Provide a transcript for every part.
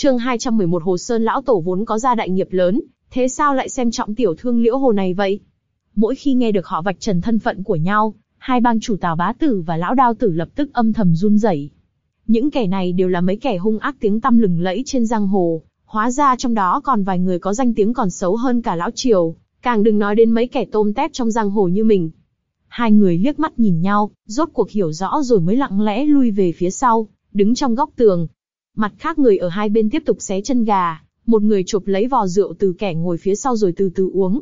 Chương 211 Hồ Sơn lão tổ vốn có gia đại nghiệp lớn, thế sao lại xem trọng tiểu thương liễu hồ này vậy? Mỗi khi nghe được họ vạch trần thân phận của nhau, hai bang chủ Tào Bá Tử và lão Đao Tử lập tức âm thầm run rẩy. Những kẻ này đều là mấy kẻ hung ác tiếng tăm lừng lẫy trên giang hồ, hóa ra trong đó còn vài người có danh tiếng còn xấu hơn cả lão triều, càng đừng nói đến mấy kẻ tôm tép trong giang hồ như mình. Hai người liếc mắt nhìn nhau, rốt cuộc hiểu rõ rồi mới lặng lẽ lui về phía sau, đứng trong góc tường. Mặt khác người ở hai bên tiếp tục xé chân gà, một người chụp lấy vò rượu từ kẻ ngồi phía sau rồi từ từ uống.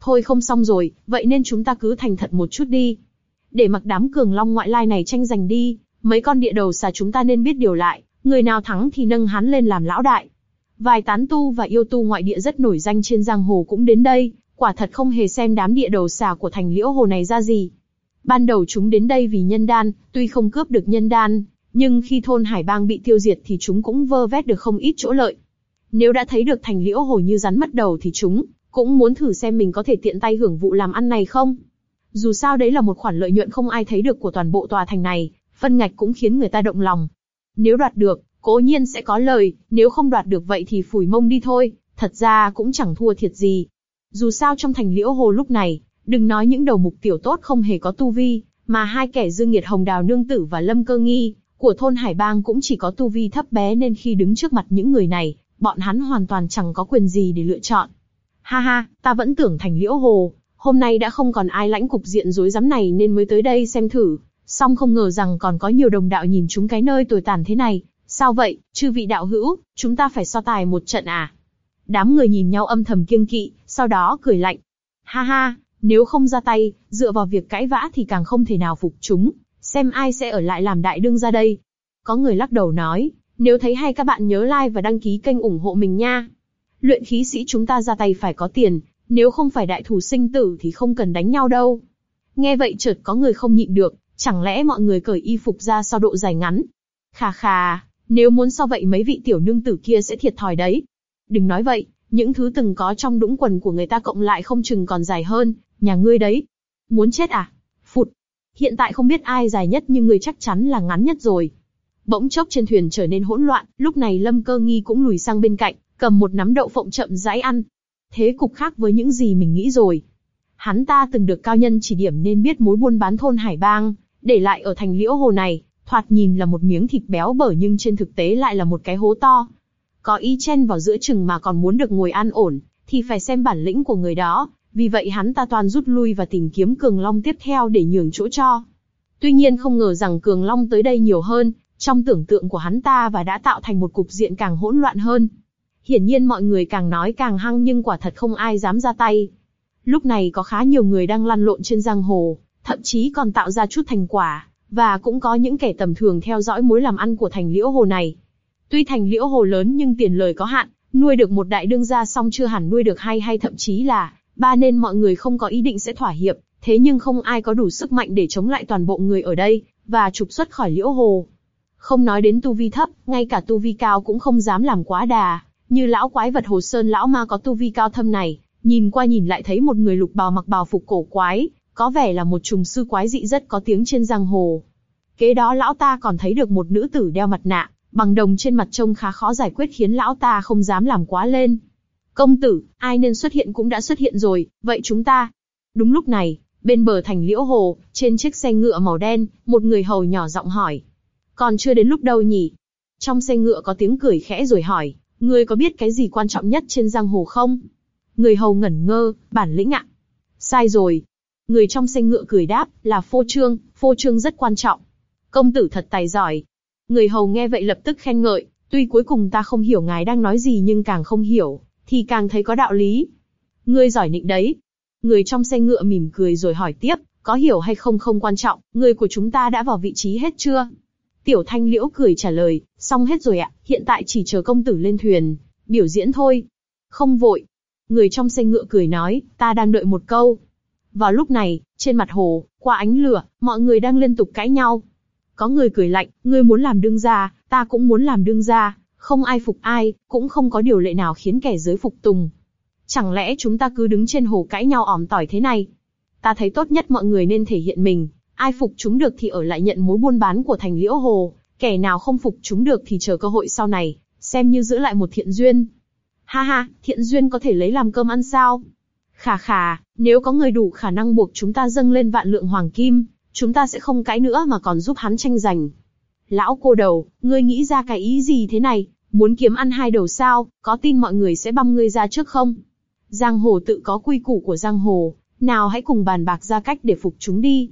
Thôi không xong rồi, vậy nên chúng ta cứ thành thật một chút đi. Để mặc đám cường long ngoại lai này tranh giành đi, mấy con địa đầu xà chúng ta nên biết điều lại, người nào thắng thì nâng hắn lên làm lão đại. Vài tán tu và yêu tu ngoại địa rất nổi danh trên giang hồ cũng đến đây, quả thật không hề xem đám địa đầu xà của thành liễu hồ này ra gì. Ban đầu chúng đến đây vì nhân đan, tuy không cướp được nhân đan, nhưng khi thôn Hải Bang bị tiêu diệt thì chúng cũng vơ vét được không ít chỗ lợi. Nếu đã thấy được thành liễu hồ như rắn mất đầu thì chúng cũng muốn thử xem mình có thể tiện tay hưởng vụ làm ăn này không. Dù sao đấy là một khoản lợi nhuận không ai thấy được của toàn bộ tòa thành này, phân ngạch cũng khiến người ta động lòng. Nếu đoạt được, cố nhiên sẽ có lời, nếu không đoạt được vậy thì phủi mông đi thôi, thật ra cũng chẳng thua thiệt gì. Dù sao trong thành liễu hồ lúc này, đừng nói những đầu mục tiểu tốt không hề có tu vi, mà hai kẻ dương nghiệt hồng đào nương tử và lâm cơ nghi, của thôn Hải Bang cũng chỉ có tu vi thấp bé nên khi đứng trước mặt những người này, bọn hắn hoàn toàn chẳng có quyền gì để lựa chọn. Ha ha, ta vẫn tưởng thành liễu hồ, hôm nay đã không còn ai lãnh cục diện rối rắm này nên mới tới đây xem thử, song không ngờ rằng còn có nhiều đồng đạo nhìn chúng cái nơi tồi tàn thế này, sao vậy, chư vị đạo hữu, chúng ta phải so tài một trận à? Đám người nhìn nhau âm thầm kiêng kỵ, sau đó cười lạnh. Ha ha, nếu không ra tay, dựa vào việc cãi vã thì càng không thể nào phục chúng, xem ai sẽ ở lại làm đại đương ra đây. Có người lắc đầu nói, nếu thấy hay các bạn nhớ like và đăng ký kênh ủng hộ mình nha. Luyện khí sĩ chúng ta ra tay phải có tiền, nếu không phải đại thủ sinh tử thì không cần đánh nhau đâu. Nghe vậy chợt có người không nhịn được, chẳng lẽ mọi người cởi y phục ra so độ dài ngắn? Khà khà, nếu muốn so vậy mấy vị tiểu nương tử kia sẽ thiệt thòi đấy. Đừng nói vậy, những thứ từng có trong đũng quần của người ta cộng lại không chừng còn dài hơn, nhà ngươi đấy. Muốn chết à? Hiện tại không biết ai dài nhất nhưng người chắc chắn là ngắn nhất rồi. Bỗng chốc trên thuyền trở nên hỗn loạn, lúc này Lâm Cơ Nghi cũng lùi sang bên cạnh, cầm một nắm đậu phộng chậm rãi ăn. Thế cục khác với những gì mình nghĩ rồi. Hắn ta từng được cao nhân chỉ điểm nên biết mối buôn bán thôn Hải Bang, để lại ở thành liễu hồ này, thoạt nhìn là một miếng thịt béo bở nhưng trên thực tế lại là một cái hố to. Có ý chen vào giữa chừng mà còn muốn được ngồi ăn ổn, thì phải xem bản lĩnh của người đó, vì vậy hắn ta toàn rút lui và tìm kiếm Cường Long tiếp theo để nhường chỗ cho. Tuy nhiên không ngờ rằng Cường Long tới đây nhiều hơn, trong tưởng tượng của hắn ta và đã tạo thành một cục diện càng hỗn loạn hơn. Hiển nhiên mọi người càng nói càng hăng nhưng quả thật không ai dám ra tay. Lúc này có khá nhiều người đang lăn lộn trên giang hồ, thậm chí còn tạo ra chút thành quả, và cũng có những kẻ tầm thường theo dõi mối làm ăn của thành liễu hồ này. Tuy thành liễu hồ lớn nhưng tiền lời có hạn, nuôi được một đại đương gia xong chưa hẳn nuôi được hay hay thậm chí là ba nên mọi người không có ý định sẽ thỏa hiệp, thế nhưng không ai có đủ sức mạnh để chống lại toàn bộ người ở đây, và trục xuất khỏi liễu hồ. Không nói đến tu vi thấp, ngay cả tu vi cao cũng không dám làm quá đà, như lão quái vật hồ sơn lão ma có tu vi cao thâm này, nhìn qua nhìn lại thấy một người lục bào mặc bào phục cổ quái, có vẻ là một trùng sư quái dị rất có tiếng trên giang hồ. Kế đó lão ta còn thấy được một nữ tử đeo mặt nạ, bằng đồng trên mặt trông khá khó giải quyết khiến lão ta không dám làm quá lên. Công tử, ai nên xuất hiện cũng đã xuất hiện rồi, vậy chúng ta. Đúng lúc này, bên bờ thành liễu hồ, trên chiếc xe ngựa màu đen, một người hầu nhỏ giọng hỏi. Còn chưa đến lúc đâu nhỉ? Trong xe ngựa có tiếng cười khẽ rồi hỏi, người có biết cái gì quan trọng nhất trên giang hồ không? Người hầu ngẩn ngơ, bản lĩnh ạ. Sai rồi. Người trong xe ngựa cười đáp, là phô trương, phô trương rất quan trọng. Công tử thật tài giỏi. Người hầu nghe vậy lập tức khen ngợi, tuy cuối cùng ta không hiểu ngài đang nói gì nhưng càng không hiểu, thì càng thấy có đạo lý. Ngươi giỏi nịnh đấy. Người trong xe ngựa mỉm cười rồi hỏi tiếp, có hiểu hay không không quan trọng, người của chúng ta đã vào vị trí hết chưa? Tiểu Thanh Liễu cười trả lời, xong hết rồi ạ, hiện tại chỉ chờ công tử lên thuyền, biểu diễn thôi. Không vội. Người trong xe ngựa cười nói, ta đang đợi một câu. Vào lúc này, trên mặt hồ, qua ánh lửa, mọi người đang liên tục cãi nhau. Có người cười lạnh, ngươi muốn làm đương gia, ta cũng muốn làm đương gia, không ai phục ai, cũng không có điều lệ nào khiến kẻ dưới phục tùng. Chẳng lẽ chúng ta cứ đứng trên hồ cãi nhau ỏm tỏi thế này? Ta thấy tốt nhất mọi người nên thể hiện mình, ai phục chúng được thì ở lại nhận mối buôn bán của thành liễu hồ, kẻ nào không phục chúng được thì chờ cơ hội sau này, xem như giữ lại một thiện duyên. Ha ha, thiện duyên có thể lấy làm cơm ăn sao? Khà khà, nếu có người đủ khả năng buộc chúng ta dâng lên vạn lượng hoàng kim, chúng ta sẽ không cãi nữa mà còn giúp hắn tranh giành. Lão cô đầu, ngươi nghĩ ra cái ý gì thế này, muốn kiếm ăn hai đầu sao, có tin mọi người sẽ băm ngươi ra trước không? Giang hồ tự có quy củ của giang hồ, nào hãy cùng bàn bạc ra cách để phục chúng đi.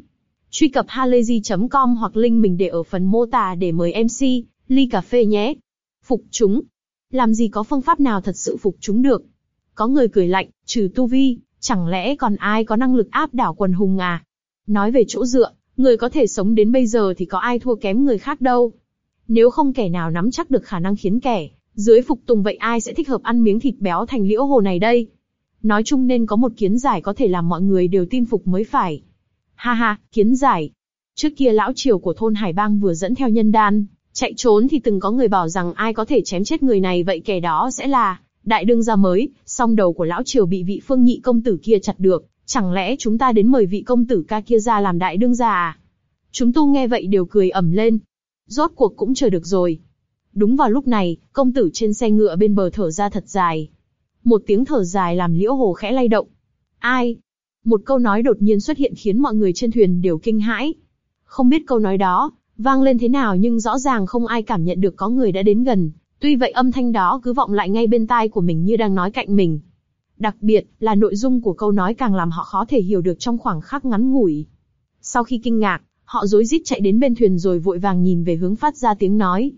Truy cập halayzi.com hoặc link mình để ở phần mô tả để mời MC, ly cà phê nhé. Phục chúng. Làm gì có phương pháp nào thật sự phục chúng được? Có người cười lạnh, trừ tu vi, chẳng lẽ còn ai có năng lực áp đảo quần hùng à? Nói về chỗ dựa, người có thể sống đến bây giờ thì có ai thua kém người khác đâu. Nếu không kẻ nào nắm chắc được khả năng khiến kẻ, dưới phục tùng vậy ai sẽ thích hợp ăn miếng thịt béo thành liễu hồ này đây? Nói chung nên có một kiến giải có thể làm mọi người đều tin phục mới phải. Ha ha, kiến giải. Trước kia lão triều của thôn Hải Bang vừa dẫn theo nhân đan, chạy trốn thì từng có người bảo rằng ai có thể chém chết người này vậy kẻ đó sẽ là đại đương gia mới, song đầu của lão triều bị vị phương nhị công tử kia chặt được, chẳng lẽ chúng ta đến mời vị công tử ca kia ra làm đại đương gia à? Chúng tu nghe vậy đều cười ẩm lên. Rốt cuộc cũng chờ được rồi. Đúng vào lúc này, công tử trên xe ngựa bên bờ thở ra thật dài. Một tiếng thở dài làm liễu hồ khẽ lay động. Ai? Một câu nói đột nhiên xuất hiện khiến mọi người trên thuyền đều kinh hãi. Không biết câu nói đó, vang lên thế nào nhưng rõ ràng không ai cảm nhận được có người đã đến gần. Tuy vậy âm thanh đó cứ vọng lại ngay bên tai của mình như đang nói cạnh mình. Đặc biệt là nội dung của câu nói càng làm họ khó thể hiểu được trong khoảng khắc ngắn ngủi. Sau khi kinh ngạc, họ rối rít chạy đến bên thuyền rồi vội vàng nhìn về hướng phát ra tiếng nói.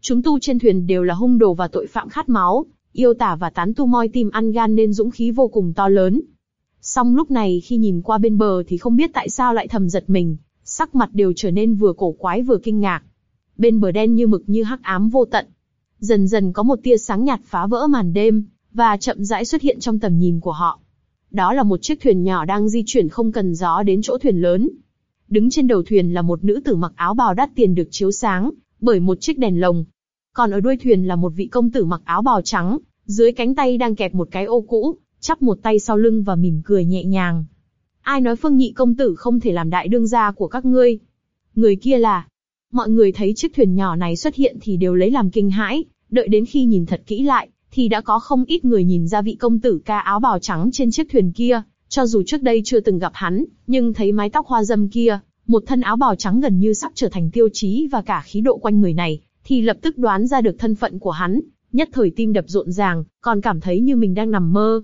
Chúng tu trên thuyền đều là hung đồ và tội phạm khát máu, yêu tả và tán tu moi tìm ăn gan nên dũng khí vô cùng to lớn. Song lúc này khi nhìn qua bên bờ thì không biết tại sao lại thầm giật mình, sắc mặt đều trở nên vừa cổ quái vừa kinh ngạc. Bên bờ đen như mực như hắc ám vô tận. Dần dần có một tia sáng nhạt phá vỡ màn đêm, và chậm rãi xuất hiện trong tầm nhìn của họ. Đó là một chiếc thuyền nhỏ đang di chuyển không cần gió đến chỗ thuyền lớn. Đứng trên đầu thuyền là một nữ tử mặc áo bào đắt tiền được chiếu sáng bởi một chiếc đèn lồng. Còn ở đuôi thuyền là một vị công tử mặc áo bào trắng, dưới cánh tay đang kẹp một cái ô cũ, chắp một tay sau lưng và mỉm cười nhẹ nhàng. Ai nói Phương Nhị công tử không thể làm đại đương gia của các ngươi? Người kia là... Mọi người thấy chiếc thuyền nhỏ này xuất hiện thì đều lấy làm kinh hãi, đợi đến khi nhìn thật kỹ lại, thì đã có không ít người nhìn ra vị công tử ca áo bào trắng trên chiếc thuyền kia, cho dù trước đây chưa từng gặp hắn, nhưng thấy mái tóc hoa dâm kia, một thân áo bào trắng gần như sắp trở thành tiêu chí và cả khí độ quanh người này, thì lập tức đoán ra được thân phận của hắn, nhất thời tim đập rộn ràng, còn cảm thấy như mình đang nằm mơ.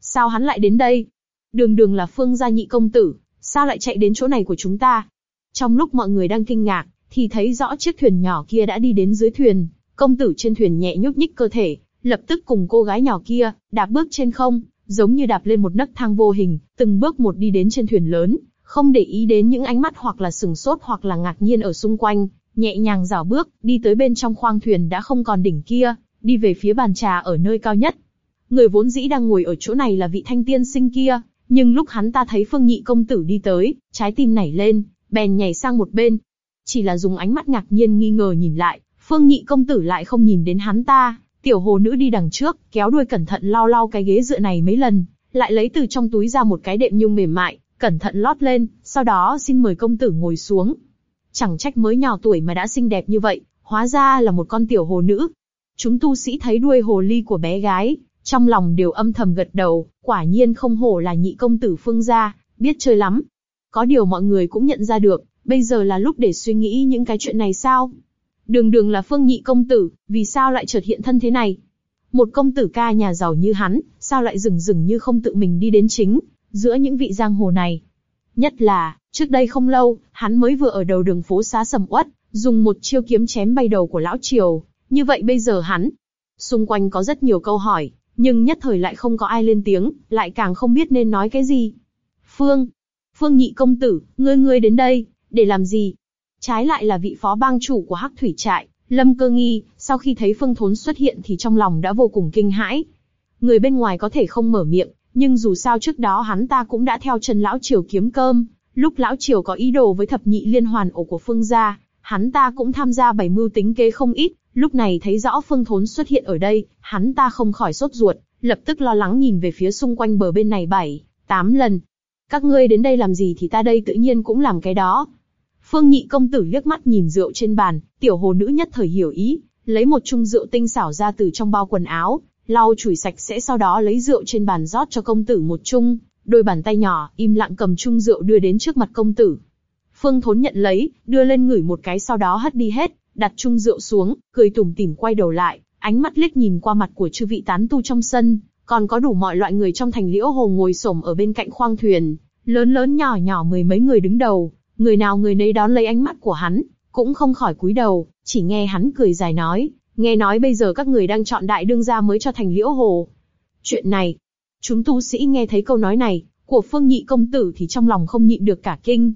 Sao hắn lại đến đây? Đường đường là phương gia nhị công tử, sao lại chạy đến chỗ này của chúng ta? Trong lúc mọi người đang kinh ngạc, thì thấy rõ chiếc thuyền nhỏ kia đã đi đến dưới thuyền, công tử trên thuyền nhẹ nhúc nhích cơ thể, lập tức cùng cô gái nhỏ kia, đạp bước trên không, giống như đạp lên một nấc thang vô hình, từng bước một đi đến trên thuyền lớn, không để ý đến những ánh mắt hoặc là sừng sốt hoặc là ngạc nhiên ở xung quanh, nhẹ nhàng dảo bước, đi tới bên trong khoang thuyền đã không còn đỉnh kia, đi về phía bàn trà ở nơi cao nhất. Người vốn dĩ đang ngồi ở chỗ này là vị thanh tiên sinh kia, nhưng lúc hắn ta thấy Phương Nhị công tử đi tới, trái tim nảy lên, bèn nhảy sang một bên. Chỉ là dùng ánh mắt ngạc nhiên nghi ngờ nhìn lại, Phương Nhị công tử lại không nhìn đến hắn ta, Tiểu hồ nữ đi đằng trước, kéo đuôi cẩn thận lau lau cái ghế dựa này mấy lần, lại lấy từ trong túi ra một cái đệm nhung mềm mại, cẩn thận lót lên, sau đó xin mời công tử ngồi xuống. Chẳng trách mới nhỏ tuổi mà đã xinh đẹp như vậy, hóa ra là một con tiểu hồ nữ. Chúng tu sĩ thấy đuôi hồ ly của bé gái, trong lòng đều âm thầm gật đầu, quả nhiên không hổ là nhị công tử phương gia, biết chơi lắm. Có điều mọi người cũng nhận ra được, bây giờ là lúc để suy nghĩ những cái chuyện này sao? Đường đường là phương nhị công tử, vì sao lại chợt hiện thân thế này? Một công tử ca nhà giàu như hắn, sao lại dừng dừng như không tự mình đi đến chính, giữa những vị giang hồ này? Nhất là, trước đây không lâu, hắn mới vừa ở đầu đường phố xá sầm uất, dùng một chiêu kiếm chém bay đầu của lão triều. Như vậy bây giờ hắn, xung quanh có rất nhiều câu hỏi, nhưng nhất thời lại không có ai lên tiếng, lại càng không biết nên nói cái gì. Phương, Phương nhị công tử, ngươi ngươi đến đây, để làm gì? Trái lại là vị phó bang chủ của Hắc Thủy Trại, Lâm Cơ Nghi, sau khi thấy Phương Thốn xuất hiện thì trong lòng đã vô cùng kinh hãi. Người bên ngoài có thể không mở miệng, nhưng dù sao trước đó hắn ta cũng đã theo chân lão triều kiếm cơm. Lúc lão triều có ý đồ với thập nhị liên hoàn ổ của Phương gia, hắn ta cũng tham gia bảy mưu tính kế không ít. Lúc này thấy rõ Phương Thốn xuất hiện ở đây, hắn ta không khỏi sốt ruột, lập tức lo lắng nhìn về phía xung quanh bờ bên này bảy, tám lần. Các ngươi đến đây làm gì thì ta đây tự nhiên cũng làm cái đó. Phương Nhị công tử liếc mắt nhìn rượu trên bàn, tiểu hồ nữ nhất thời hiểu ý, lấy một chung rượu tinh xảo ra từ trong bao quần áo, lau chùi sạch sẽ sau đó lấy rượu trên bàn rót cho công tử một chung, đôi bàn tay nhỏ im lặng cầm chung rượu đưa đến trước mặt công tử. Phương Thốn nhận lấy, đưa lên ngửi một cái sau đó hất đi hết, đặt chung rượu xuống, cười tủm tỉm quay đầu lại, ánh mắt liếc nhìn qua mặt của chư vị tán tu trong sân, còn có đủ mọi loại người trong thành liễu hồ ngồi xổm ở bên cạnh khoang thuyền, lớn lớn nhỏ nhỏ mười mấy người đứng đầu, người nào người nấy đón lấy ánh mắt của hắn, cũng không khỏi cúi đầu, chỉ nghe hắn cười dài nói, nghe nói bây giờ các người đang chọn đại đương gia mới cho thành liễu hồ. Chuyện này, chúng tu sĩ nghe thấy câu nói này, của phương nhị công tử thì trong lòng không nhịn được cả kinh.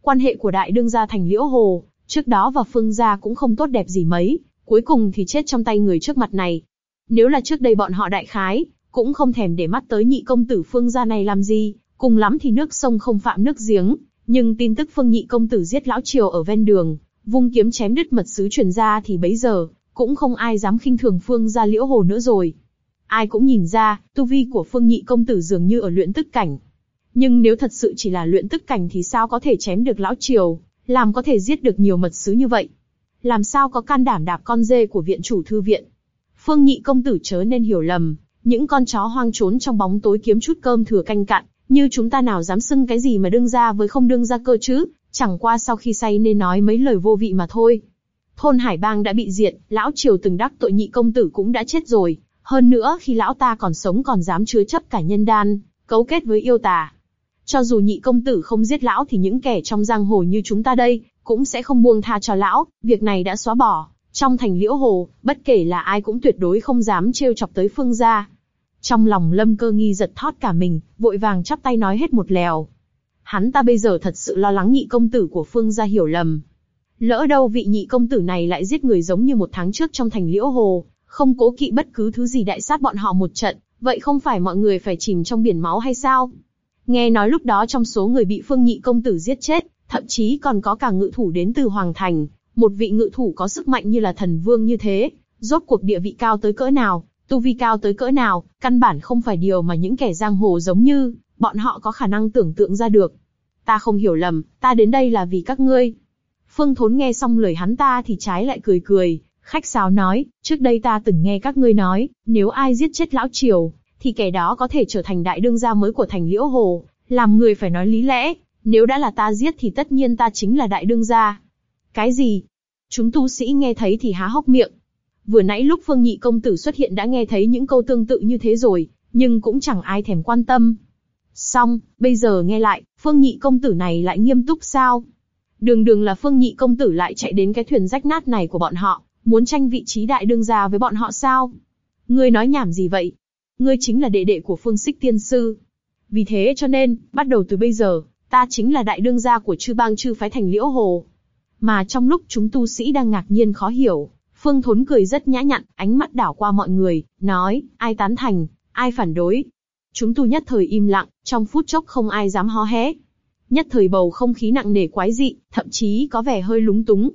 Quan hệ của đại đương gia thành liễu hồ, trước đó và phương gia cũng không tốt đẹp gì mấy, cuối cùng thì chết trong tay người trước mặt này. Nếu là trước đây bọn họ đại khái, cũng không thèm để mắt tới nhị công tử phương gia này làm gì, cùng lắm thì nước sông không phạm nước giếng. Nhưng tin tức phương nhị công tử giết lão triều ở ven đường, vung kiếm chém đứt mật sứ truyền ra thì bấy giờ, cũng không ai dám khinh thường phương gia liễu hồ nữa rồi. Ai cũng nhìn ra, tu vi của phương nhị công tử dường như ở luyện tức cảnh. Nhưng nếu thật sự chỉ là luyện tức cảnh thì sao có thể chém được lão triều, làm có thể giết được nhiều mật sứ như vậy? Làm sao có can đảm đạp con dê của viện chủ thư viện? Phương nhị công tử chớ nên hiểu lầm, những con chó hoang trốn trong bóng tối kiếm chút cơm thừa canh cặn, như chúng ta nào dám xưng cái gì mà đương ra với không đương ra cơ chứ, chẳng qua sau khi say nên nói mấy lời vô vị mà thôi. Thôn Hải Bang đã bị diệt, lão triều từng đắc tội nhị công tử cũng đã chết rồi, hơn nữa khi lão ta còn sống còn dám chứa chấp cả nhân đan, cấu kết với yêu tà. Cho dù nhị công tử không giết lão thì những kẻ trong giang hồ như chúng ta đây, cũng sẽ không buông tha cho lão, việc này đã xóa bỏ. Trong thành liễu hồ, bất kể là ai cũng tuyệt đối không dám trêu chọc tới phương gia. Trong lòng lâm cơ nghi giật thót cả mình, vội vàng chắp tay nói hết một lèo. Hắn ta bây giờ thật sự lo lắng nhị công tử của phương gia hiểu lầm. Lỡ đâu vị nhị công tử này lại giết người giống như một tháng trước trong thành liễu hồ, không cố kỵ bất cứ thứ gì đại sát bọn họ một trận, vậy không phải mọi người phải chìm trong biển máu hay sao? Nghe nói lúc đó trong số người bị phương nhị công tử giết chết, thậm chí còn có cả ngự thủ đến từ Hoàng Thành, một vị ngự thủ có sức mạnh như là thần vương như thế, rốt cuộc địa vị cao tới cỡ nào, tu vi cao tới cỡ nào, căn bản không phải điều mà những kẻ giang hồ giống như, bọn họ có khả năng tưởng tượng ra được. Ta không hiểu lầm, ta đến đây là vì các ngươi. Phương Thốn nghe xong lời hắn ta thì trái lại cười cười, khách sáo nói, trước đây ta từng nghe các ngươi nói, nếu ai giết chết lão triều, thì kẻ đó có thể trở thành đại đương gia mới của thành liễu hồ, làm người phải nói lý lẽ, nếu đã là ta giết thì tất nhiên ta chính là đại đương gia. Cái gì? Chúng tu sĩ nghe thấy thì há hốc miệng. Vừa nãy lúc Phương Nhị công tử xuất hiện đã nghe thấy những câu tương tự như thế rồi, nhưng cũng chẳng ai thèm quan tâm. Xong, bây giờ nghe lại, Phương Nhị công tử này lại nghiêm túc sao? Đường đường là Phương Nhị công tử lại chạy đến cái thuyền rách nát này của bọn họ, muốn tranh vị trí đại đương gia với bọn họ sao? Ngươi nói nhảm gì vậy? Ngươi chính là đệ đệ của Phương Sích Tiên Sư. Vì thế cho nên, bắt đầu từ bây giờ, ta chính là đại đương gia của chư bang chư phái thành liễu hồ. Mà trong lúc chúng tu sĩ đang ngạc nhiên khó hiểu, Phương Thốn cười rất nhã nhặn, ánh mắt đảo qua mọi người, nói, ai tán thành, ai phản đối. Chúng tu nhất thời im lặng, trong phút chốc không ai dám hó hé. Nhất thời bầu không khí nặng nề quái dị, thậm chí có vẻ hơi lúng túng.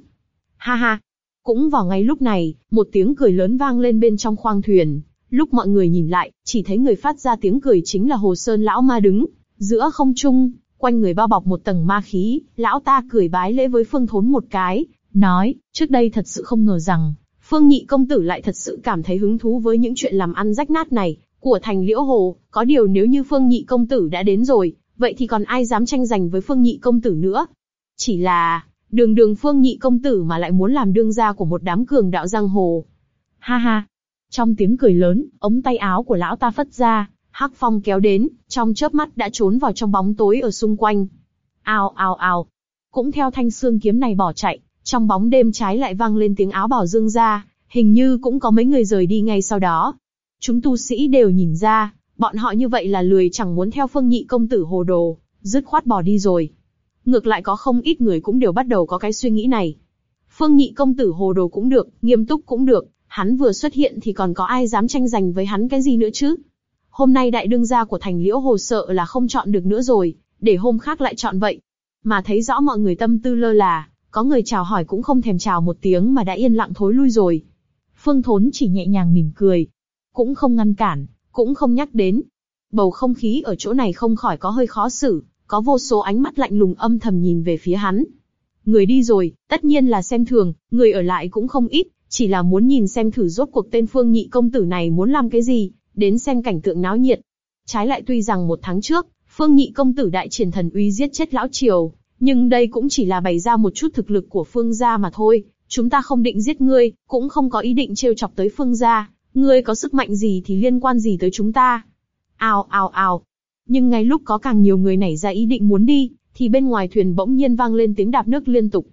Ha ha! Cũng vào ngay lúc này, một tiếng cười lớn vang lên bên trong khoang thuyền. Lúc mọi người nhìn lại, chỉ thấy người phát ra tiếng cười chính là Hồ Sơn Lão Ma đứng, giữa không trung, quanh người bao bọc một tầng ma khí, lão ta cười bái lễ với Phương Thốn một cái, nói, trước đây thật sự không ngờ rằng, Phương Nhị công tử lại thật sự cảm thấy hứng thú với những chuyện làm ăn rách nát này của thành Liễu Hồ. Có điều nếu như Phương Nhị công tử đã đến rồi, vậy thì còn ai dám tranh giành với Phương Nhị công tử nữa? Chỉ là đường đường Phương Nhị công tử mà lại muốn làm đương gia của một đám cường đạo giang hồ. Ha ha! Trong tiếng cười lớn, ống tay áo của lão ta phất ra, Hắc Phong kéo đến, trong chớp mắt đã trốn vào trong bóng tối ở xung quanh. Ao ao ao! Cũng theo thanh xương kiếm này bỏ chạy, trong bóng đêm trái lại vang lên tiếng áo bảo dương ra, hình như cũng có mấy người rời đi ngay sau đó. Chúng tu sĩ đều nhìn ra, bọn họ như vậy là lười chẳng muốn theo phương nhị công tử hồ đồ, dứt khoát bỏ đi rồi. Ngược lại có không ít người cũng đều bắt đầu có cái suy nghĩ này. Phương nhị công tử hồ đồ cũng được, nghiêm túc cũng được, hắn vừa xuất hiện thì còn có ai dám tranh giành với hắn cái gì nữa chứ? Hôm nay đại đương gia của thành liễu hồ sợ là không chọn được nữa rồi, để hôm khác lại chọn vậy. Mà thấy rõ mọi người tâm tư lơ là, có người chào hỏi cũng không thèm chào một tiếng mà đã yên lặng thối lui rồi. Phương Thốn chỉ nhẹ nhàng mỉm cười, cũng không ngăn cản, cũng không nhắc đến. Bầu không khí ở chỗ này không khỏi có hơi khó xử, có vô số ánh mắt lạnh lùng âm thầm nhìn về phía hắn. Người đi rồi, tất nhiên là xem thường, người ở lại cũng không ít, chỉ là muốn nhìn xem thử rốt cuộc tên Phương Nhị công tử này muốn làm cái gì, đến xem cảnh tượng náo nhiệt. Trái lại tuy rằng một tháng trước, Phương Nhị công tử đại triển thần uy giết chết lão triều, nhưng đây cũng chỉ là bày ra một chút thực lực của Phương gia mà thôi, chúng ta không định giết ngươi, cũng không có ý định trêu chọc tới Phương gia, ngươi có sức mạnh gì thì liên quan gì tới chúng ta. Ào ào ào. Nhưng ngay lúc có càng nhiều người nảy ra ý định muốn đi, thì bên ngoài thuyền bỗng nhiên vang lên tiếng đạp nước liên tục.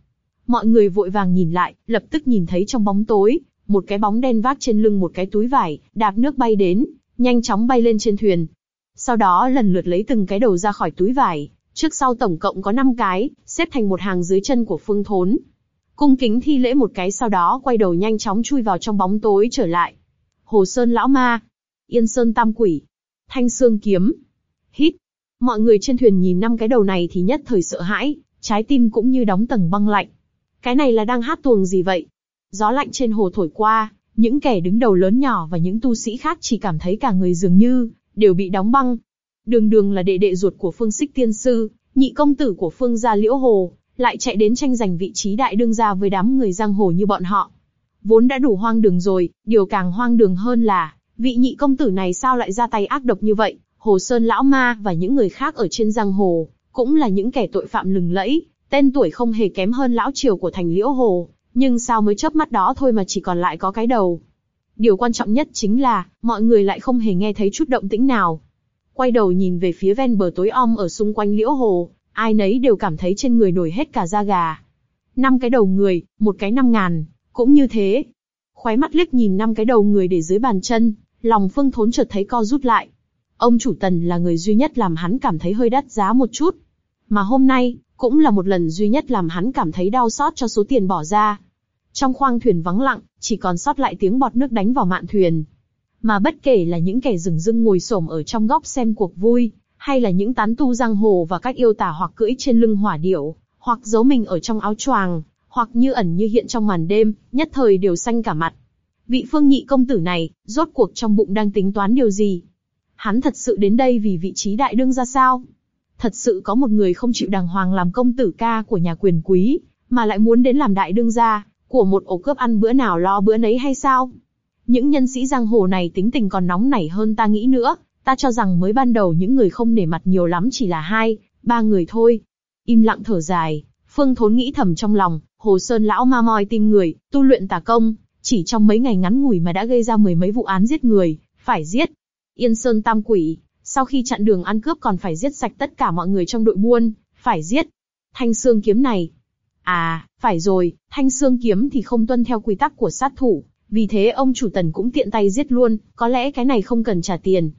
Mọi người vội vàng nhìn lại, lập tức nhìn thấy trong bóng tối, một cái bóng đen vác trên lưng một cái túi vải, đạp nước bay đến, nhanh chóng bay lên trên thuyền. Sau đó lần lượt lấy từng cái đầu ra khỏi túi vải, trước sau tổng cộng có 5 cái, xếp thành một hàng dưới chân của Phương Thốn. Cung kính thi lễ một cái sau đó quay đầu nhanh chóng chui vào trong bóng tối trở lại. Hồ Sơn Lão Ma, Yên Sơn Tam Quỷ, Thanh Sương Kiếm, Hít. Mọi người trên thuyền nhìn năm cái đầu này thì nhất thời sợ hãi, trái tim cũng như đóng tầng băng lạnh. Cái này là đang hát tuồng gì vậy? Gió lạnh trên hồ thổi qua, những kẻ đứng đầu lớn nhỏ và những tu sĩ khác chỉ cảm thấy cả người dường như đều bị đóng băng. Đường đường là đệ đệ ruột của Phương Sích Tiên Sư, nhị công tử của Phương gia Liễu Hồ, lại chạy đến tranh giành vị trí đại đương gia với đám người giang hồ như bọn họ. Vốn đã đủ hoang đường rồi, điều càng hoang đường hơn là, vị nhị công tử này sao lại ra tay ác độc như vậy, Hồ Sơn Lão Ma và những người khác ở trên giang hồ, cũng là những kẻ tội phạm lừng lẫy, tên tuổi không hề kém hơn lão triều của thành Liễu Hồ, nhưng sao mới chớp mắt đó thôi mà chỉ còn lại có cái đầu. Điều quan trọng nhất chính là, mọi người lại không hề nghe thấy chút động tĩnh nào. Quay đầu nhìn về phía ven bờ tối om ở xung quanh Liễu Hồ, ai nấy đều cảm thấy trên người nổi hết cả da gà. Năm cái đầu người, một cái năm ngàn, cũng như thế. Khóe mắt liếc nhìn năm cái đầu người để dưới bàn chân, lòng phương thốn chợt thấy co rút lại. Ông chủ tần là người duy nhất làm hắn cảm thấy hơi đắt giá một chút. Mà hôm nay, cũng là một lần duy nhất làm hắn cảm thấy đau xót cho số tiền bỏ ra. Trong khoang thuyền vắng lặng, chỉ còn sót lại tiếng bọt nước đánh vào mạn thuyền. Mà bất kể là những kẻ rừng rưng ngồi xổm ở trong góc xem cuộc vui, hay là những tán tu giang hồ và các yêu tả hoặc cưỡi trên lưng hỏa điểu, hoặc giấu mình ở trong áo choàng, hoặc như ẩn như hiện trong màn đêm, nhất thời đều xanh cả mặt. Vị phương nhị công tử này, rốt cuộc trong bụng đang tính toán điều gì? Hắn thật sự đến đây vì vị trí đại đương ra sao? Thật sự có một người không chịu đàng hoàng làm công tử ca của nhà quyền quý, mà lại muốn đến làm đại đương gia, của một ổ cướp ăn bữa nào lo bữa nấy hay sao? Những nhân sĩ giang hồ này tính tình còn nóng nảy hơn ta nghĩ nữa, ta cho rằng mới ban đầu những người không nể mặt nhiều lắm chỉ là hai, ba người thôi. Im lặng thở dài, Phương Thốn nghĩ thầm trong lòng, Hồ Sơn lão ma moi tim người, tu luyện tà công, chỉ trong mấy ngày ngắn ngủi mà đã gây ra mười mấy vụ án giết người, phải giết. Yên Sơn Tam Quỷ, sau khi chặn đường ăn cướp còn phải giết sạch tất cả mọi người trong đội buôn, phải giết. Thanh xương kiếm này. À, phải rồi, thanh xương kiếm thì không tuân theo quy tắc của sát thủ, vì thế ông chủ tần cũng tiện tay giết luôn, có lẽ cái này không cần trả tiền.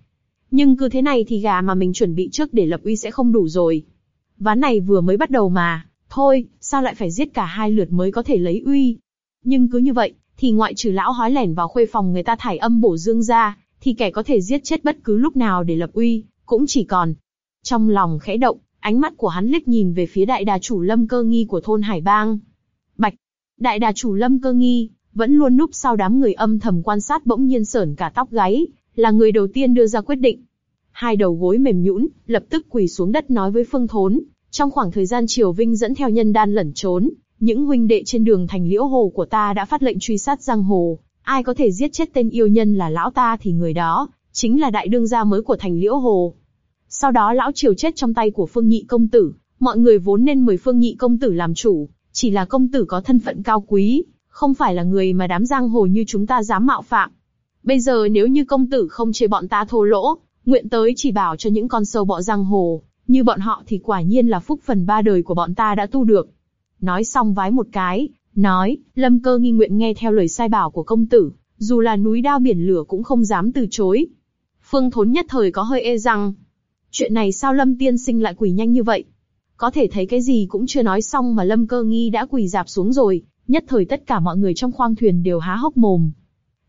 Nhưng cứ thế này thì gà mà mình chuẩn bị trước để lập uy sẽ không đủ rồi. Ván này vừa mới bắt đầu mà, thôi, sao lại phải giết cả hai lượt mới có thể lấy uy. Nhưng cứ như vậy, thì ngoại trừ lão hói lẻn vào khuê phòng người ta thải âm bổ dương ra, thì kẻ có thể giết chết bất cứ lúc nào để lập uy, cũng chỉ còn. Trong lòng khẽ động, ánh mắt của hắn liếc nhìn về phía đại đà chủ lâm cơ nghi của thôn Hải Bang. Bạch, đại đà chủ lâm cơ nghi, vẫn luôn núp sau đám người âm thầm quan sát bỗng nhiên sởn cả tóc gáy, là người đầu tiên đưa ra quyết định. Hai đầu gối mềm nhũn, lập tức quỳ xuống đất nói với Phương Thốn, trong khoảng thời gian Triều Vinh dẫn theo nhân đan lẩn trốn, những huynh đệ trên đường thành liễu hồ của ta đã phát lệnh truy sát giang hồ, ai có thể giết chết tên yêu nhân là lão ta thì người đó chính là đại đương gia mới của thành liễu hồ. Sau đó lão triều chết trong tay của phương nhị công tử, mọi người vốn nên mời phương nhị công tử làm chủ, chỉ là công tử có thân phận cao quý, không phải là người mà đám giang hồ như chúng ta dám mạo phạm. Bây giờ nếu như công tử không chê bọn ta thô lỗ, nguyện tới chỉ bảo cho những con sâu bọ giang hồ, như bọn họ thì quả nhiên là phúc phần ba đời của bọn ta đã tu được. Nói xong vái một cái, nói, lâm cơ nghi nguyện nghe theo lời sai bảo của công tử, dù là núi đao biển lửa cũng không dám từ chối. Phương Thốn nhất thời có hơi e rằng, chuyện này sao Lâm Tiên Sinh lại quỳ nhanh như vậy? Có thể thấy cái gì cũng chưa nói xong mà Lâm Cơ Nghi đã quỳ dạp xuống rồi, nhất thời tất cả mọi người trong khoang thuyền đều há hốc mồm.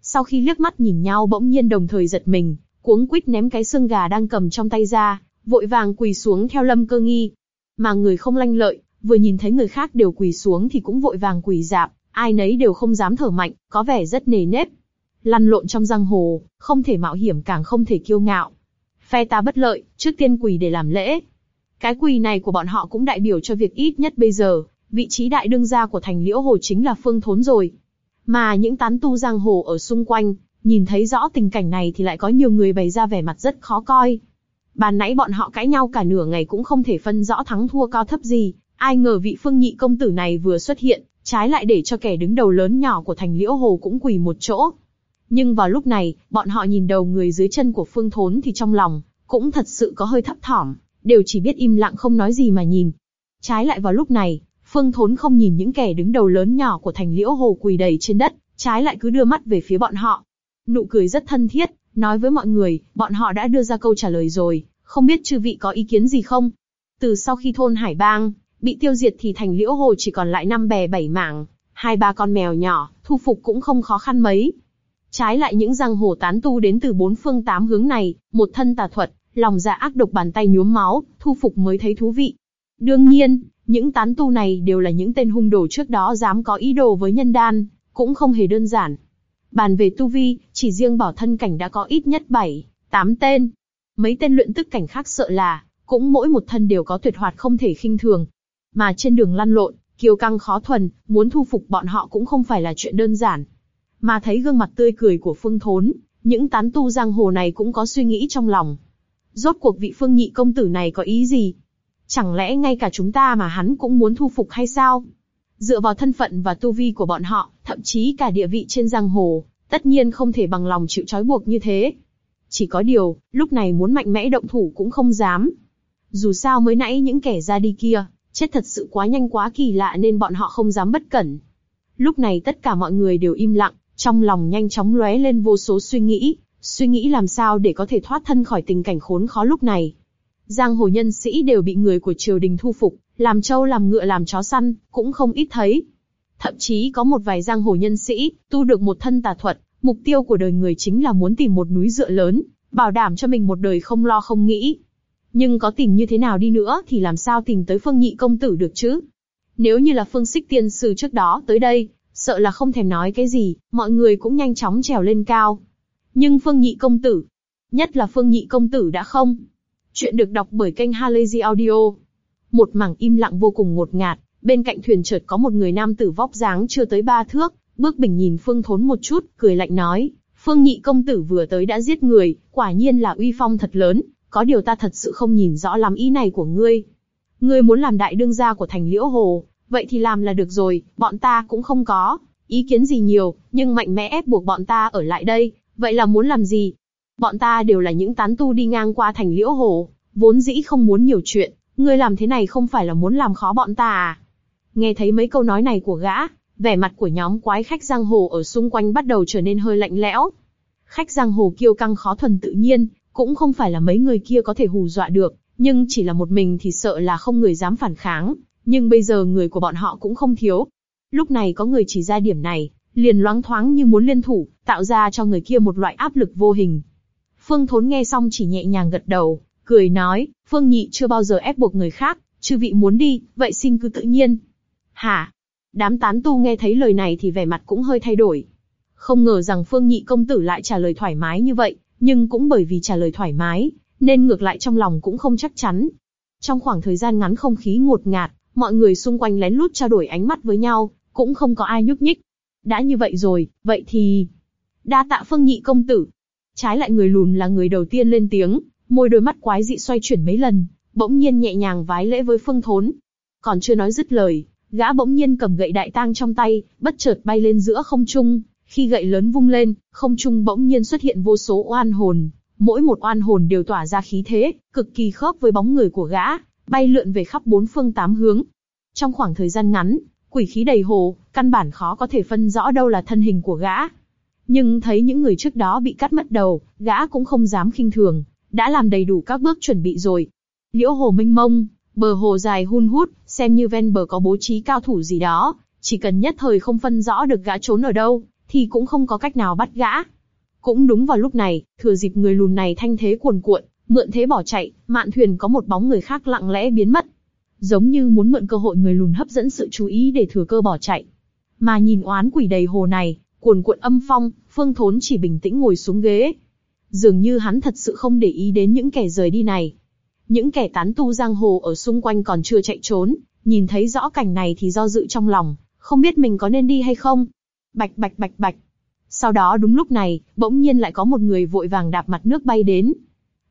Sau khi liếc mắt nhìn nhau bỗng nhiên đồng thời giật mình, cuống quýt ném cái xương gà đang cầm trong tay ra, vội vàng quỳ xuống theo Lâm Cơ Nghi. Mà người không lanh lợi, vừa nhìn thấy người khác đều quỳ xuống thì cũng vội vàng quỳ dạp, ai nấy đều không dám thở mạnh, có vẻ rất nề nếp. Lăn lộn trong giang hồ, không thể mạo hiểm càng không thể kiêu ngạo. Phe ta bất lợi, trước tiên quỳ để làm lễ. Cái quỳ này của bọn họ cũng đại biểu cho việc ít nhất bây giờ, vị trí đại đương gia của thành liễu hồ chính là phương thốn rồi. Mà những tán tu giang hồ ở xung quanh, nhìn thấy rõ tình cảnh này thì lại có nhiều người bày ra vẻ mặt rất khó coi. Bàn nãy bọn họ cãi nhau cả nửa ngày cũng không thể phân rõ thắng thua cao thấp gì, ai ngờ vị phương nhị công tử này vừa xuất hiện, trái lại để cho kẻ đứng đầu lớn nhỏ của thành liễu hồ cũng quỳ một chỗ. Nhưng vào lúc này, bọn họ nhìn đầu người dưới chân của phương thốn thì trong lòng, cũng thật sự có hơi thấp thỏm, đều chỉ biết im lặng không nói gì mà nhìn. Trái lại vào lúc này, phương thốn không nhìn những kẻ đứng đầu lớn nhỏ của thành liễu hồ quỳ đầy trên đất, trái lại cứ đưa mắt về phía bọn họ. Nụ cười rất thân thiết, nói với mọi người, bọn họ đã đưa ra câu trả lời rồi, không biết chư vị có ý kiến gì không? Từ sau khi thôn Hải Bang, bị tiêu diệt thì thành liễu hồ chỉ còn lại năm bè bảy mảng, hai ba con mèo nhỏ, thu phục cũng không khó khăn mấy. Trái lại những giang hồ tán tu đến từ bốn phương tám hướng này, một thân tà thuật, lòng dạ ác độc bàn tay nhuốm máu, thu phục mới thấy thú vị. Đương nhiên, những tán tu này đều là những tên hung đồ trước đó dám có ý đồ với nhân đan, cũng không hề đơn giản. Bàn về tu vi, chỉ riêng bảo thân cảnh đã có ít nhất 7, 8 tên. Mấy tên luyện tức cảnh khác sợ là, cũng mỗi một thân đều có tuyệt hoạt không thể khinh thường. Mà trên đường lăn lộn, kiều căng khó thuần, muốn thu phục bọn họ cũng không phải là chuyện đơn giản. Mà thấy gương mặt tươi cười của Phương Thốn, những tán tu giang hồ này cũng có suy nghĩ trong lòng. Rốt cuộc vị Phương Nhị công tử này có ý gì? Chẳng lẽ ngay cả chúng ta mà hắn cũng muốn thu phục hay sao? Dựa vào thân phận và tu vi của bọn họ, thậm chí cả địa vị trên giang hồ, tất nhiên không thể bằng lòng chịu trói buộc như thế. Chỉ có điều, lúc này muốn mạnh mẽ động thủ cũng không dám. Dù sao mới nãy những kẻ ra đi kia, chết thật sự quá nhanh quá kỳ lạ nên bọn họ không dám bất cẩn. Lúc này tất cả mọi người đều im lặng, trong lòng nhanh chóng lóe lên vô số suy nghĩ, suy nghĩ làm sao để có thể thoát thân khỏi tình cảnh khốn khó lúc này. Giang hồ nhân sĩ đều bị người của triều đình thu phục, làm trâu làm ngựa làm chó săn, cũng không ít thấy. Thậm chí có một vài giang hồ nhân sĩ, tu được một thân tà thuật, mục tiêu của đời người chính là muốn tìm một núi dựa lớn, bảo đảm cho mình một đời không lo không nghĩ. Nhưng có tìm như thế nào đi nữa thì làm sao tìm tới phương nhị công tử được chứ? Nếu như là phương xích tiên sư trước đó tới đây, sợ là không thèm nói cái gì, mọi người cũng nhanh chóng trèo lên cao. Nhưng phương nhị công tử, nhất là phương nhị công tử đã không. Chuyện được đọc bởi kênh Halazy Audio. Một mảng im lặng vô cùng ngột ngạt, bên cạnh thuyền chợt có một người nam tử vóc dáng chưa tới ba thước, bước bình nhìn Phương Thốn một chút, cười lạnh nói, Phương Nhị công tử vừa tới đã giết người, quả nhiên là uy phong thật lớn, có điều ta thật sự không nhìn rõ lắm ý này của ngươi. Ngươi muốn làm đại đương gia của thành Liễu Hồ, vậy thì làm là được rồi, bọn ta cũng không có ý kiến gì nhiều, nhưng mạnh mẽ ép buộc bọn ta ở lại đây, vậy là muốn làm gì? Bọn ta đều là những tán tu đi ngang qua thành Liễu Hồ, vốn dĩ không muốn nhiều chuyện, ngươi làm thế này không phải là muốn làm khó bọn ta à? Nghe thấy mấy câu nói này của gã, vẻ mặt của nhóm quái khách giang hồ ở xung quanh bắt đầu trở nên hơi lạnh lẽo. Khách giang hồ kiêu căng khó thuần tự nhiên, cũng không phải là mấy người kia có thể hù dọa được, nhưng chỉ là một mình thì sợ là không người dám phản kháng, nhưng bây giờ người của bọn họ cũng không thiếu. Lúc này có người chỉ ra điểm này, liền loáng thoáng như muốn liên thủ, tạo ra cho người kia một loại áp lực vô hình. Phương Thốn nghe xong chỉ nhẹ nhàng gật đầu, cười nói, Phương Nhị chưa bao giờ ép buộc người khác, chư vị muốn đi, vậy xin cứ tự nhiên. Hả? Đám tán tu nghe thấy lời này thì vẻ mặt cũng hơi thay đổi. Không ngờ rằng Phương Nhị công tử lại trả lời thoải mái như vậy, nhưng cũng bởi vì trả lời thoải mái, nên ngược lại trong lòng cũng không chắc chắn. Trong khoảng thời gian ngắn không khí ngột ngạt, mọi người xung quanh lén lút trao đổi ánh mắt với nhau, cũng không có ai nhúc nhích. Đã như vậy rồi, vậy thì... Đa tạ Phương Nhị công tử. Trái lại người lùn là người đầu tiên lên tiếng, môi đôi mắt quái dị xoay chuyển mấy lần, bỗng nhiên nhẹ nhàng vái lễ với Phương Thốn. Còn chưa nói dứt lời, gã bỗng nhiên cầm gậy đại tang trong tay, bất chợt bay lên giữa không trung. Khi gậy lớn vung lên, không trung bỗng nhiên xuất hiện vô số oan hồn, mỗi một oan hồn đều tỏa ra khí thế, cực kỳ khớp với bóng người của gã, bay lượn về khắp bốn phương tám hướng. Trong khoảng thời gian ngắn, quỷ khí đầy hồ, căn bản khó có thể phân rõ đâu là thân hình của gã. Nhưng thấy những người trước đó bị cắt mất đầu, gã cũng không dám khinh thường, đã làm đầy đủ các bước chuẩn bị rồi. Liễu hồ minh mông, bờ hồ dài hun hút, xem như ven bờ có bố trí cao thủ gì đó, chỉ cần nhất thời không phân rõ được gã trốn ở đâu, thì cũng không có cách nào bắt gã. Cũng đúng vào lúc này, thừa dịp người lùn này thanh thế cuồn cuộn, mượn thế bỏ chạy, mạn thuyền có một bóng người khác lặng lẽ biến mất. Giống như muốn mượn cơ hội người lùn hấp dẫn sự chú ý để thừa cơ bỏ chạy. Mà nhìn oán quỷ đầy hồ này, cuồn cuộn âm phong, phương thốn chỉ bình tĩnh ngồi xuống ghế. Dường như hắn thật sự không để ý đến những kẻ rời đi này. Những kẻ tán tu giang hồ ở xung quanh còn chưa chạy trốn, nhìn thấy rõ cảnh này thì do dự trong lòng, không biết mình có nên đi hay không. bạch bạch bạch bạch. Sau đó đúng lúc này, bỗng nhiên lại có một người vội vàng đạp mặt nước bay đến.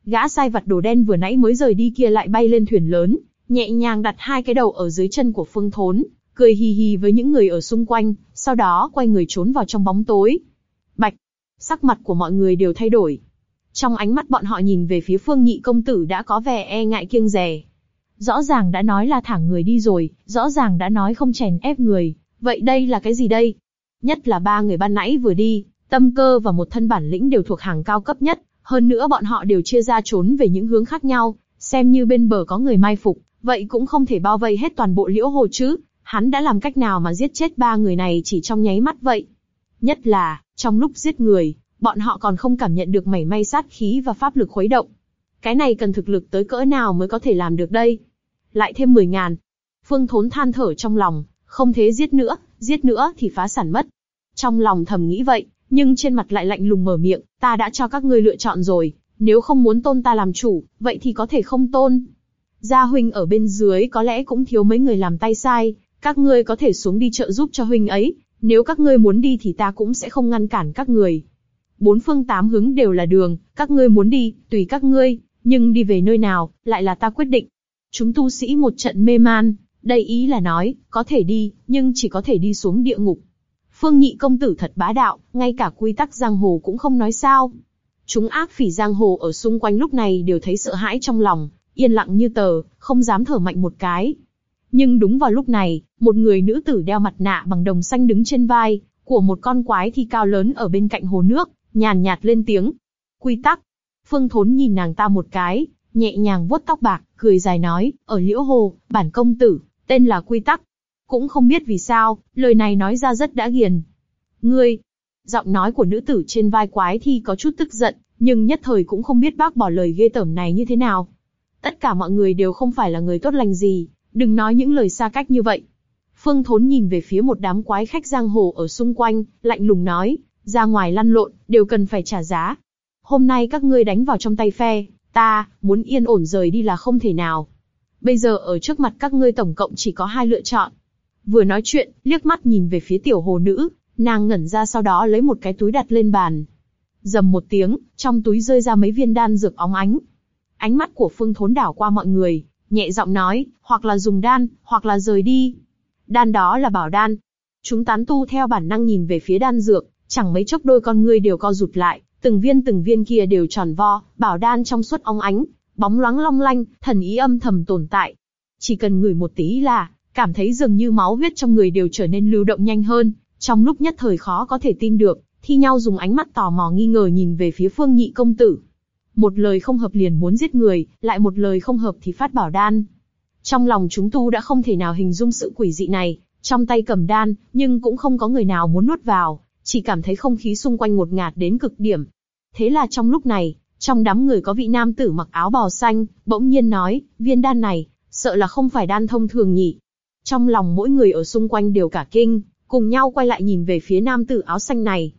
Gã sai vặt đồ đen vừa nãy mới rời đi kia lại bay lên thuyền lớn, nhẹ nhàng đặt hai cái đầu ở dưới chân của Phương Thốn, cười hì hì với những người ở xung quanh, sau đó quay người trốn vào trong bóng tối. Bạch, sắc mặt của mọi người đều thay đổi. Trong ánh mắt bọn họ nhìn về phía Phương Nhị công tử đã có vẻ e ngại kiêng dè. Rõ ràng đã nói là thẳng người đi rồi, rõ ràng đã nói không chèn ép người, vậy đây là cái gì đây? Nhất là ba người ban nãy vừa đi, tâm cơ và một thân bản lĩnh đều thuộc hàng cao cấp nhất, hơn nữa bọn họ đều chia ra trốn về những hướng khác nhau, xem như bên bờ có người mai phục, vậy cũng không thể bao vây hết toàn bộ liễu hồ chứ, hắn đã làm cách nào mà giết chết ba người này chỉ trong nháy mắt vậy? Nhất là, trong lúc giết người, bọn họ còn không cảm nhận được mảy may sát khí và pháp lực khuấy động. Cái này cần thực lực tới cỡ nào mới có thể làm được đây? Lại thêm 10 ngàn. Phương Thốn than thở trong lòng, không thế giết nữa, giết nữa thì phá sản mất. Trong lòng thầm nghĩ vậy, nhưng trên mặt lại lạnh lùng mở miệng, ta đã cho các ngươi lựa chọn rồi, nếu không muốn tôn ta làm chủ, vậy thì có thể không tôn. Gia huynh ở bên dưới có lẽ cũng thiếu mấy người làm tay sai, các ngươi có thể xuống đi trợ giúp cho huynh ấy, nếu các ngươi muốn đi thì ta cũng sẽ không ngăn cản các người. Bốn phương tám hướng đều là đường, các ngươi muốn đi, tùy các ngươi, nhưng đi về nơi nào, lại là ta quyết định. Chúng tu sĩ một trận mê man, đây ý là nói, có thể đi, nhưng chỉ có thể đi xuống địa ngục. Phương nhị công tử thật bá đạo, ngay cả quy tắc giang hồ cũng không nói sao. Chúng ác phỉ giang hồ ở xung quanh lúc này đều thấy sợ hãi trong lòng, yên lặng như tờ, không dám thở mạnh một cái. Nhưng đúng vào lúc này, một người nữ tử đeo mặt nạ bằng đồng xanh đứng trên vai, của một con quái thi cao lớn ở bên cạnh hồ nước, nhàn nhạt lên tiếng. Quy tắc. Phương Thốn nhìn nàng ta một cái, nhẹ nhàng vuốt tóc bạc, cười dài nói, ở liễu hồ, bản công tử, tên là Quy tắc. Cũng không biết vì sao, lời này nói ra rất đã ghiền. Ngươi, giọng nói của nữ tử trên vai quái thi có chút tức giận, nhưng nhất thời cũng không biết bác bỏ lời ghê tởm này như thế nào. Tất cả mọi người đều không phải là người tốt lành gì, đừng nói những lời xa cách như vậy. Phương Thốn nhìn về phía một đám quái khách giang hồ ở xung quanh, lạnh lùng nói, ra ngoài lăn lộn, đều cần phải trả giá. Hôm nay các ngươi đánh vào trong tay phe, ta, muốn yên ổn rời đi là không thể nào. Bây giờ ở trước mặt các ngươi tổng cộng chỉ có hai lựa chọn. Vừa nói chuyện, liếc mắt nhìn về phía tiểu hồ nữ, nàng ngẩn ra sau đó lấy một cái túi đặt lên bàn. Dầm một tiếng, trong túi rơi ra mấy viên đan dược óng ánh. Ánh mắt của Phương Thốn đảo qua mọi người, nhẹ giọng nói, hoặc là dùng đan, hoặc là rời đi. Đan đó là bảo đan. Chúng tán tu theo bản năng nhìn về phía đan dược, chẳng mấy chốc đôi con ngươi đều co rụt lại, từng viên từng viên kia đều tròn vo, bảo đan trong suốt óng ánh, bóng loáng long lanh, thần ý âm thầm tồn tại. Chỉ cần ngửi một tí là, cảm thấy dường như máu huyết trong người đều trở nên lưu động nhanh hơn, trong lúc nhất thời khó có thể tin được, thi nhau dùng ánh mắt tò mò nghi ngờ nhìn về phía phương nhị công tử. Một lời không hợp liền muốn giết người, lại một lời không hợp thì phát bảo đan. Trong lòng chúng tu đã không thể nào hình dung sự quỷ dị này, trong tay cầm đan, nhưng cũng không có người nào muốn nuốt vào, chỉ cảm thấy không khí xung quanh ngột ngạt đến cực điểm. Thế là trong lúc này, trong đám người có vị nam tử mặc áo bào xanh, bỗng nhiên nói, viên đan này, sợ là không phải đan thông thường nhỉ. Trong lòng mỗi người ở xung quanh đều cả kinh, cùng nhau quay lại nhìn về phía nam tử áo xanh này.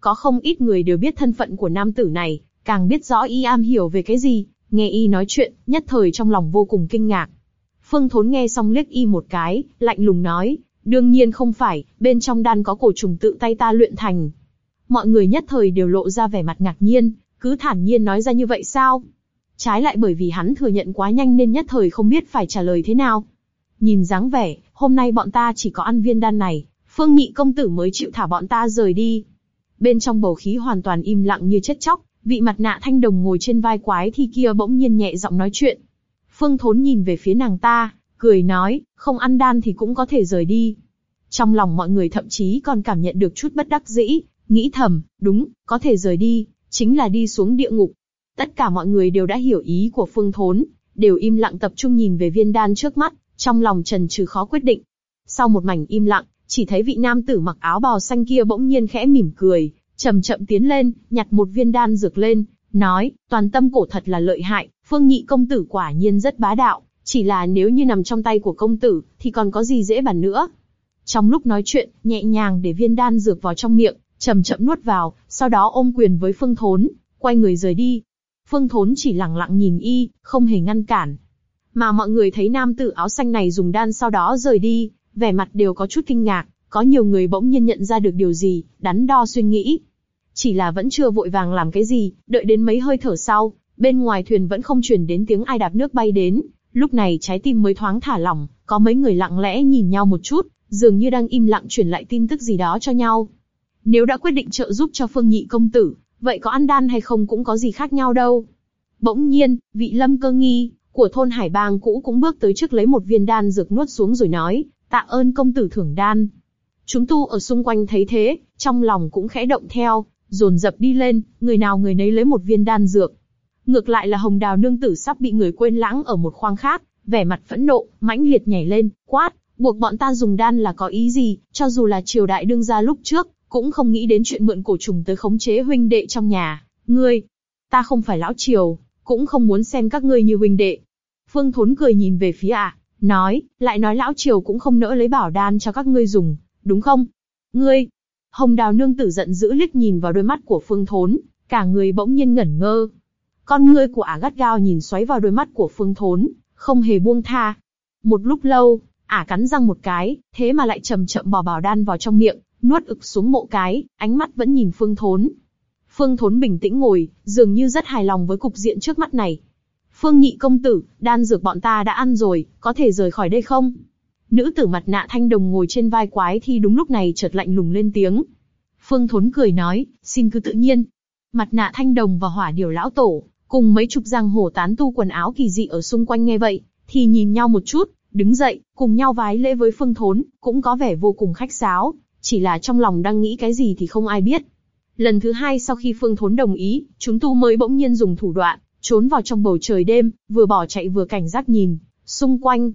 Có không ít người đều biết thân phận của nam tử này, càng biết rõ y am hiểu về cái gì, nghe y nói chuyện, nhất thời trong lòng vô cùng kinh ngạc. Phương Thốn nghe xong liếc y một cái, lạnh lùng nói, đương nhiên không phải, bên trong đan có cổ trùng tự tay ta luyện thành. Mọi người nhất thời đều lộ ra vẻ mặt ngạc nhiên, cứ thản nhiên nói ra như vậy sao? Trái lại bởi vì hắn thừa nhận quá nhanh nên nhất thời không biết phải trả lời thế nào. Nhìn dáng vẻ, hôm nay bọn ta chỉ có ăn viên đan này, Phương Nhị công tử mới chịu thả bọn ta rời đi. Bên trong bầu khí hoàn toàn im lặng như chết chóc, vị mặt nạ thanh đồng ngồi trên vai quái thi kia bỗng nhiên nhẹ giọng nói chuyện. Phương Thốn nhìn về phía nàng ta, cười nói, không ăn đan thì cũng có thể rời đi. Trong lòng mọi người thậm chí còn cảm nhận được chút bất đắc dĩ, nghĩ thầm, đúng, có thể rời đi, chính là đi xuống địa ngục. Tất cả mọi người đều đã hiểu ý của Phương Thốn, đều im lặng tập trung nhìn về viên đan trước mắt, trong lòng trần trừ khó quyết định. Sau một mảnh im lặng, chỉ thấy vị nam tử mặc áo bào xanh kia bỗng nhiên khẽ mỉm cười, chậm chậm tiến lên, nhặt một viên đan dược lên, nói, toàn tâm cổ thật là lợi hại, phương nhị công tử quả nhiên rất bá đạo, chỉ là nếu như nằm trong tay của công tử, thì còn có gì dễ bàn nữa. Trong lúc nói chuyện, nhẹ nhàng để viên đan dược vào trong miệng, chậm chậm nuốt vào, sau đó ôm quyền với Phương Thốn, quay người rời đi. Phương Thốn chỉ lặng lặng nhìn y, không hề ngăn cản. Mà mọi người thấy nam tử áo xanh này dùng đan sau đó rời đi, vẻ mặt đều có chút kinh ngạc, có nhiều người bỗng nhiên nhận ra được điều gì, đắn đo suy nghĩ. Chỉ là vẫn chưa vội vàng làm cái gì, đợi đến mấy hơi thở sau, bên ngoài thuyền vẫn không truyền đến tiếng ai đạp nước bay đến, lúc này trái tim mới thoáng thả lỏng, có mấy người lặng lẽ nhìn nhau một chút, dường như đang im lặng truyền lại tin tức gì đó cho nhau. Nếu đã quyết định trợ giúp cho Phương Nhị công tử, vậy có ăn đan hay không cũng có gì khác nhau đâu. Bỗng nhiên, vị lâm cơ nghi, của thôn Hải Bang cũ cũng bước tới trước lấy một viên đan dược nuốt xuống rồi nói, tạ ơn công tử thưởng đan. Chúng tu ở xung quanh thấy thế, trong lòng cũng khẽ động theo, dồn dập đi lên, người nào người nấy lấy một viên đan dược. Ngược lại là hồng đào nương tử sắp bị người quên lãng ở một khoang khác, vẻ mặt phẫn nộ, mãnh liệt nhảy lên, quát, buộc bọn ta dùng đan là có ý gì, cho dù là triều đại đương gia lúc trước, cũng không nghĩ đến chuyện mượn cổ trùng tới khống chế huynh đệ trong nhà. Ngươi, ta không phải lão triều, cũng không muốn xem các ngươi như huynh đệ. Phương Thốn cười nhìn về phía ả, nói, lại nói lão triều cũng không nỡ lấy bảo đan cho các ngươi dùng, đúng không? Ngươi, Hồng Đào nương tử giận dữ liếc nhìn vào đôi mắt của Phương Thốn, cả người bỗng nhiên ngẩn ngơ. Con ngươi của ả gắt gao nhìn xoáy vào đôi mắt của Phương Thốn, không hề buông tha. Một lúc lâu, ả cắn răng một cái, thế mà lại chậm chậm bỏ bảo đan vào trong miệng, nuốt ực xuống mộ cái, ánh mắt vẫn nhìn Phương Thốn. Phương Thốn bình tĩnh ngồi, dường như rất hài lòng với cục diện trước mắt này. Phương Nhị công tử, đan dược bọn ta đã ăn rồi, có thể rời khỏi đây không? Nữ tử mặt nạ thanh đồng ngồi trên vai quái thi đúng lúc này chợt lạnh lùng lên tiếng. Phương Thốn cười nói, xin cứ tự nhiên. Mặt nạ thanh đồng và hỏa điều lão tổ, cùng mấy chục giang hồ tán tu quần áo kỳ dị ở xung quanh nghe vậy, thì nhìn nhau một chút, đứng dậy, cùng nhau vái lễ với Phương Thốn, cũng có vẻ vô cùng khách sáo, chỉ là trong lòng đang nghĩ cái gì thì không ai biết. Lần thứ hai sau khi Phương Thốn đồng ý, chúng tu mới bỗng nhiên dùng thủ đoạn, trốn vào trong bầu trời đêm, vừa bỏ chạy vừa cảnh giác nhìn, xung quanh.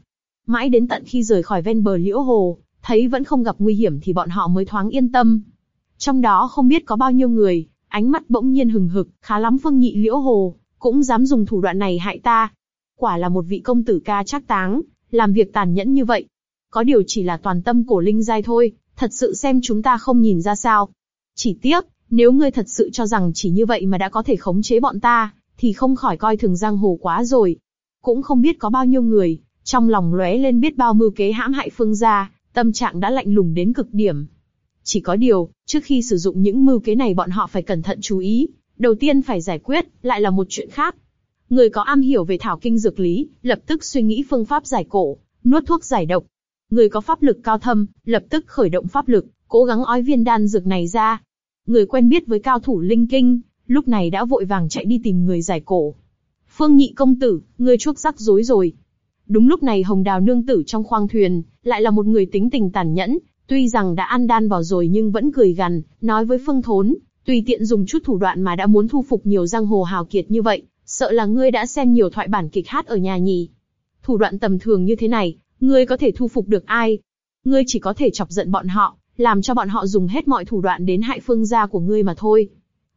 Mãi đến tận khi rời khỏi ven bờ liễu hồ, thấy vẫn không gặp nguy hiểm thì bọn họ mới thoáng yên tâm. Trong đó không biết có bao nhiêu người, ánh mắt bỗng nhiên hừng hực, khá lắm Phương Nhị liễu hồ, cũng dám dùng thủ đoạn này hại ta. Quả là một vị công tử ca chắc táng, làm việc tàn nhẫn như vậy. Có điều chỉ là toàn tâm cổ linh giai thôi, thật sự xem chúng ta không nhìn ra sao. Chỉ tiếc, nếu ngươi thật sự cho rằng chỉ như vậy mà đã có thể khống chế bọn ta, thì không khỏi coi thường giang hồ quá rồi. Cũng không biết có bao nhiêu người, trong lòng lóe lên biết bao mưu kế hãm hại phương gia, tâm trạng đã lạnh lùng đến cực điểm. Chỉ có điều, trước khi sử dụng những mưu kế này bọn họ phải cẩn thận chú ý, đầu tiên phải giải quyết, lại là một chuyện khác. Người có am hiểu về thảo kinh dược lý, lập tức suy nghĩ phương pháp giải cổ, nuốt thuốc giải độc. Người có pháp lực cao thâm, lập tức khởi động pháp lực, cố gắng ói viên đan dược này ra. Người quen biết với cao thủ linh kinh, lúc này đã vội vàng chạy đi tìm người giải cổ. Phương nhị công tử, ngươi chuốc rắc rối rồi. Đúng lúc này hồng đào nương tử trong khoang thuyền, lại là một người tính tình tàn nhẫn, tuy rằng đã ăn đan vào rồi nhưng vẫn cười gằn, nói với phương thốn, tùy tiện dùng chút thủ đoạn mà đã muốn thu phục nhiều giang hồ hào kiệt như vậy, sợ là ngươi đã xem nhiều thoại bản kịch hát ở nhà nhỉ. Thủ đoạn tầm thường như thế này, ngươi có thể thu phục được ai? Ngươi chỉ có thể chọc giận bọn họ, làm cho bọn họ dùng hết mọi thủ đoạn đến hại phương gia của ngươi mà thôi.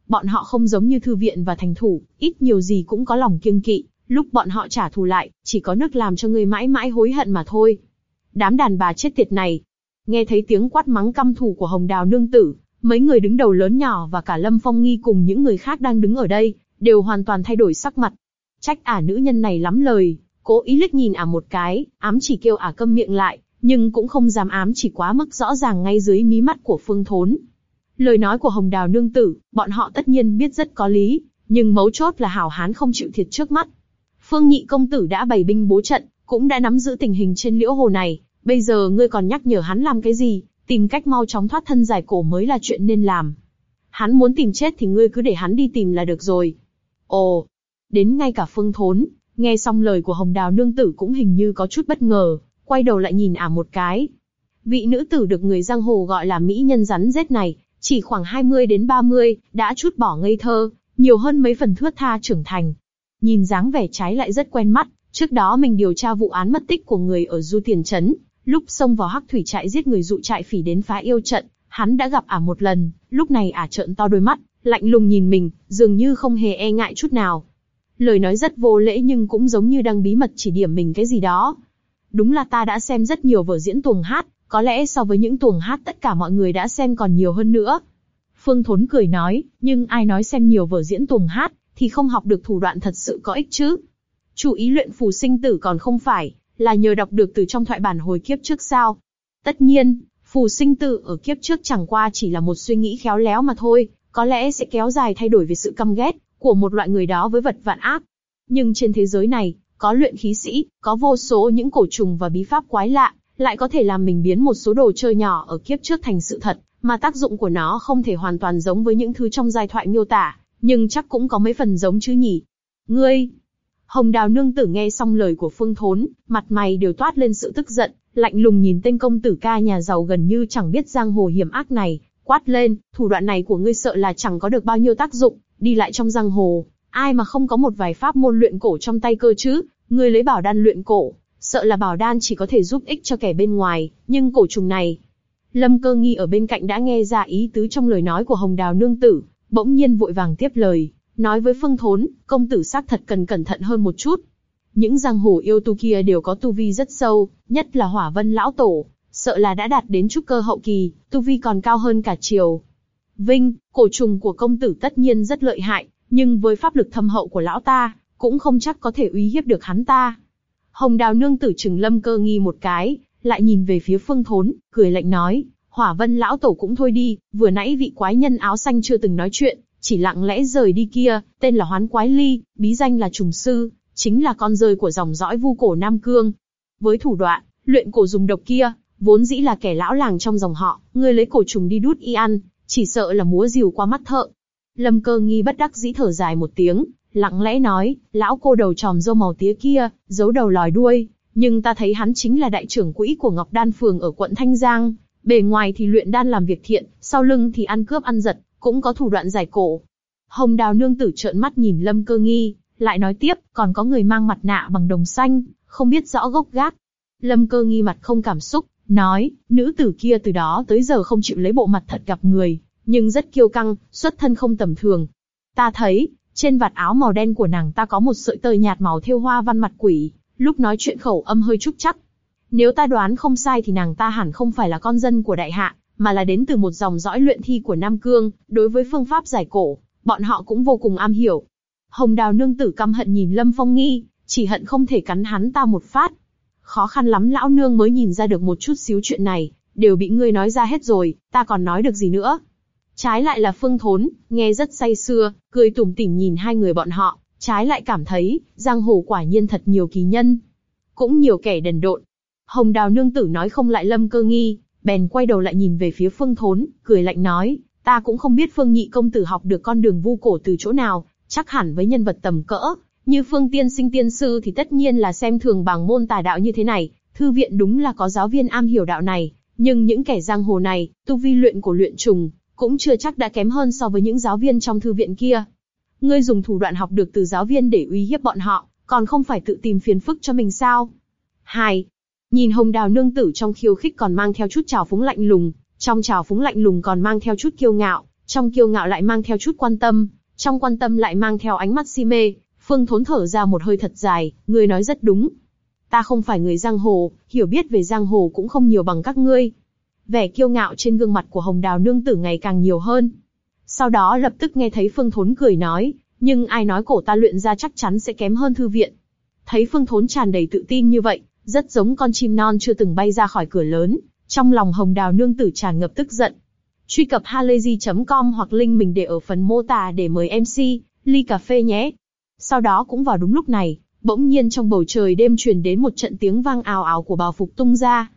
Bọn họ không giống như thư viện và thành thủ, ít nhiều gì cũng có lòng kiêng kỵ, lúc bọn họ trả thù lại, chỉ có nước làm cho ngươi mãi mãi hối hận mà thôi. Đám đàn bà chết tiệt này. Nghe thấy tiếng quát mắng căm thù của Hồng Đào nương tử, mấy người đứng đầu lớn nhỏ và cả Lâm Phong Nghi cùng những người khác đang đứng ở đây, đều hoàn toàn thay đổi sắc mặt. Trách ả nữ nhân này lắm lời, cố ý liếc nhìn ả một cái, ám chỉ kêu ả câm miệng lại, nhưng cũng không dám ám chỉ quá mức rõ ràng ngay dưới mí mắt của Phương Thốn. Lời nói của Hồng Đào nương tử, bọn họ tất nhiên biết rất có lý, nhưng mấu chốt là hảo hán không chịu thiệt trước mắt. Phương Nhị công tử đã bày binh bố trận, cũng đã nắm giữ tình hình trên liễu hồ này, bây giờ ngươi còn nhắc nhở hắn làm cái gì? Tìm cách mau chóng thoát thân giải cổ mới là chuyện nên làm. Hắn muốn tìm chết thì ngươi cứ để hắn đi tìm là được rồi. Ồ, đến ngay cả Phương Thốn, nghe xong lời của Hồng Đào nương tử cũng hình như có chút bất ngờ, quay đầu lại nhìn ả một cái. Vị nữ tử được người giang hồ gọi là mỹ nhân rắn rết này, chỉ khoảng 20 đến 30, đã chút bỏ ngây thơ, nhiều hơn mấy phần thướt tha trưởng thành. Nhìn dáng vẻ trái lại rất quen mắt, trước đó mình điều tra vụ án mất tích của người ở Du Tiền Trấn, lúc xông vào hắc thủy trại giết người dụ trại phỉ đến phá yêu trận, hắn đã gặp ả một lần, lúc này ả trợn to đôi mắt, lạnh lùng nhìn mình, dường như không hề e ngại chút nào. Lời nói rất vô lễ nhưng cũng giống như đang bí mật chỉ điểm mình cái gì đó. Đúng là ta đã xem rất nhiều vở diễn tuồng hát, có lẽ so với những tuồng hát tất cả mọi người đã xem còn nhiều hơn nữa. Phương Thốn cười nói, nhưng ai nói xem nhiều vở diễn tuồng hát, thì không học được thủ đoạn thật sự có ích chứ. Chủ ý luyện phù sinh tử còn không phải, là nhờ đọc được từ trong thoại bản hồi kiếp trước sao. Tất nhiên, Phù sinh tử ở kiếp trước chẳng qua chỉ là một suy nghĩ khéo léo mà thôi, có lẽ sẽ kéo dài thay đổi về sự căm ghét của một loại người đó với vật vạn ác. Nhưng trên thế giới này, có luyện khí sĩ, có vô số những cổ trùng và bí pháp quái lạ, lại có thể làm mình biến một số đồ chơi nhỏ ở kiếp trước thành sự thật, mà tác dụng của nó không thể hoàn toàn giống với những thứ trong giai thoại miêu tả, nhưng chắc cũng có mấy phần giống chứ nhỉ. Ngươi! Hồng Đào nương tử nghe xong lời của Phương Thốn, mặt mày đều toát lên sự tức giận, lạnh lùng nhìn tên công tử ca nhà giàu gần như chẳng biết giang hồ hiểm ác này, quát lên, thủ đoạn này của ngươi sợ là chẳng có được bao nhiêu tác dụng, đi lại trong giang hồ, ai mà không có một vài pháp môn luyện cổ trong tay cơ chứ, ngươi lấy bảo đan luyện cổ, sợ là bảo đan chỉ có thể giúp ích cho kẻ bên ngoài, nhưng cổ trùng này. Lâm cơ nghi ở bên cạnh đã nghe ra ý tứ trong lời nói của Hồng Đào Nương Tử, bỗng nhiên vội vàng tiếp lời, nói với Phương Thốn, công tử xác thật cần cẩn thận hơn một chút. Những giang hồ yêu tu kia đều có tu vi rất sâu, nhất là hỏa vân lão tổ, sợ là đã đạt đến trúc cơ hậu kỳ, tu vi còn cao hơn cả triều. Vinh, cổ trùng của công tử tất nhiên rất lợi hại, nhưng với pháp lực thâm hậu của lão ta, cũng không chắc có thể uy hiếp được hắn ta. Hồng Đào nương tử trừng lâm cơ nghi một cái, lại nhìn về phía phương thốn, cười lạnh nói, hỏa vân lão tổ cũng thôi đi, vừa nãy vị quái nhân áo xanh chưa từng nói chuyện, chỉ lặng lẽ rời đi kia, tên là hoán quái ly, bí danh là trùng sư, chính là con rơi của dòng dõi vu cổ Nam Cương. Với thủ đoạn, luyện cổ dùng độc kia, vốn dĩ là kẻ lão làng trong dòng họ, ngươi lấy cổ trùng đi đút y ăn, chỉ sợ là múa rìu qua mắt thợ. Lâm cơ nghi bất đắc dĩ thở dài một tiếng, lặng lẽ nói, lão cô đầu tròm dâu màu tía kia, giấu đầu lòi đuôi, nhưng ta thấy hắn chính là đại trưởng quỹ của Ngọc Đan Phường ở quận Thanh Giang, bề ngoài thì luyện đan làm việc thiện, sau lưng thì ăn cướp ăn giật, cũng có thủ đoạn giải cổ. Hồng Đào nương tử trợn mắt nhìn Lâm Cơ Nghi, lại nói tiếp, còn có người mang mặt nạ bằng đồng xanh, không biết rõ gốc gác. Lâm Cơ Nghi mặt không cảm xúc, nói, nữ tử kia từ đó tới giờ không chịu lấy bộ mặt thật gặp người, nhưng rất kiêu căng, xuất thân không tầm thường. Ta thấy, trên vạt áo màu đen của nàng ta có một sợi tơ nhạt màu thêu hoa văn mặt quỷ, lúc nói chuyện khẩu âm hơi trúc chắc. Nếu ta đoán không sai thì nàng ta hẳn không phải là con dân của đại hạ, mà là đến từ một dòng dõi luyện thi của Nam Cương, đối với phương pháp giải cổ, bọn họ cũng vô cùng am hiểu. Hồng Đào nương tử căm hận nhìn Lâm Phong Nghi, chỉ hận không thể cắn hắn ta một phát. Khó khăn lắm lão nương mới nhìn ra được một chút xíu chuyện này, đều bị ngươi nói ra hết rồi, ta còn nói được gì nữa. Trái lại là Phương Thốn, nghe rất say sưa, cười tủm tỉm nhìn hai người bọn họ, trái lại cảm thấy, giang hồ quả nhiên thật nhiều kỳ nhân. Cũng nhiều kẻ đần độn. Hồng Đào nương tử nói không lại lâm cơ nghi, bèn quay đầu lại nhìn về phía Phương Thốn, cười lạnh nói, ta cũng không biết Phương Nhị công tử học được con đường vu cổ từ chỗ nào, chắc hẳn với nhân vật tầm cỡ, như Phương Tiên sinh tiên sư thì tất nhiên là xem thường bằng môn tà đạo như thế này, thư viện đúng là có giáo viên am hiểu đạo này, nhưng những kẻ giang hồ này, tu vi luyện của luyện trùng, cũng chưa chắc đã kém hơn so với những giáo viên trong thư viện kia. Ngươi dùng thủ đoạn học được từ giáo viên để uy hiếp bọn họ, còn không phải tự tìm phiền phức cho mình sao? Hai, Nhìn hồng đào nương tử trong khiêu khích còn mang theo chút trào phúng lạnh lùng, trong trào phúng lạnh lùng còn mang theo chút kiêu ngạo, trong kiêu ngạo lại mang theo chút quan tâm, trong quan tâm lại mang theo ánh mắt si mê. Phương Thốn thở ra một hơi thật dài, ngươi nói rất đúng. Ta không phải người giang hồ, hiểu biết về giang hồ cũng không nhiều bằng các ngươi. Vẻ kiêu ngạo trên gương mặt của Hồng Đào nương tử ngày càng nhiều hơn. Sau đó lập tức nghe thấy Phương Thốn cười nói, nhưng ai nói cổ ta luyện ra chắc chắn sẽ kém hơn thư viện. Thấy Phương Thốn tràn đầy tự tin như vậy, rất giống con chim non chưa từng bay ra khỏi cửa lớn, trong lòng hồng đào nương tử tràn ngập tức giận. Truy cập halayzi.com hoặc link mình để ở phần mô tả để mời MC, ly cà phê nhé. Sau đó cũng vào đúng lúc này, bỗng nhiên trong bầu trời đêm truyền đến một trận tiếng vang ào ào của bào phục tung ra.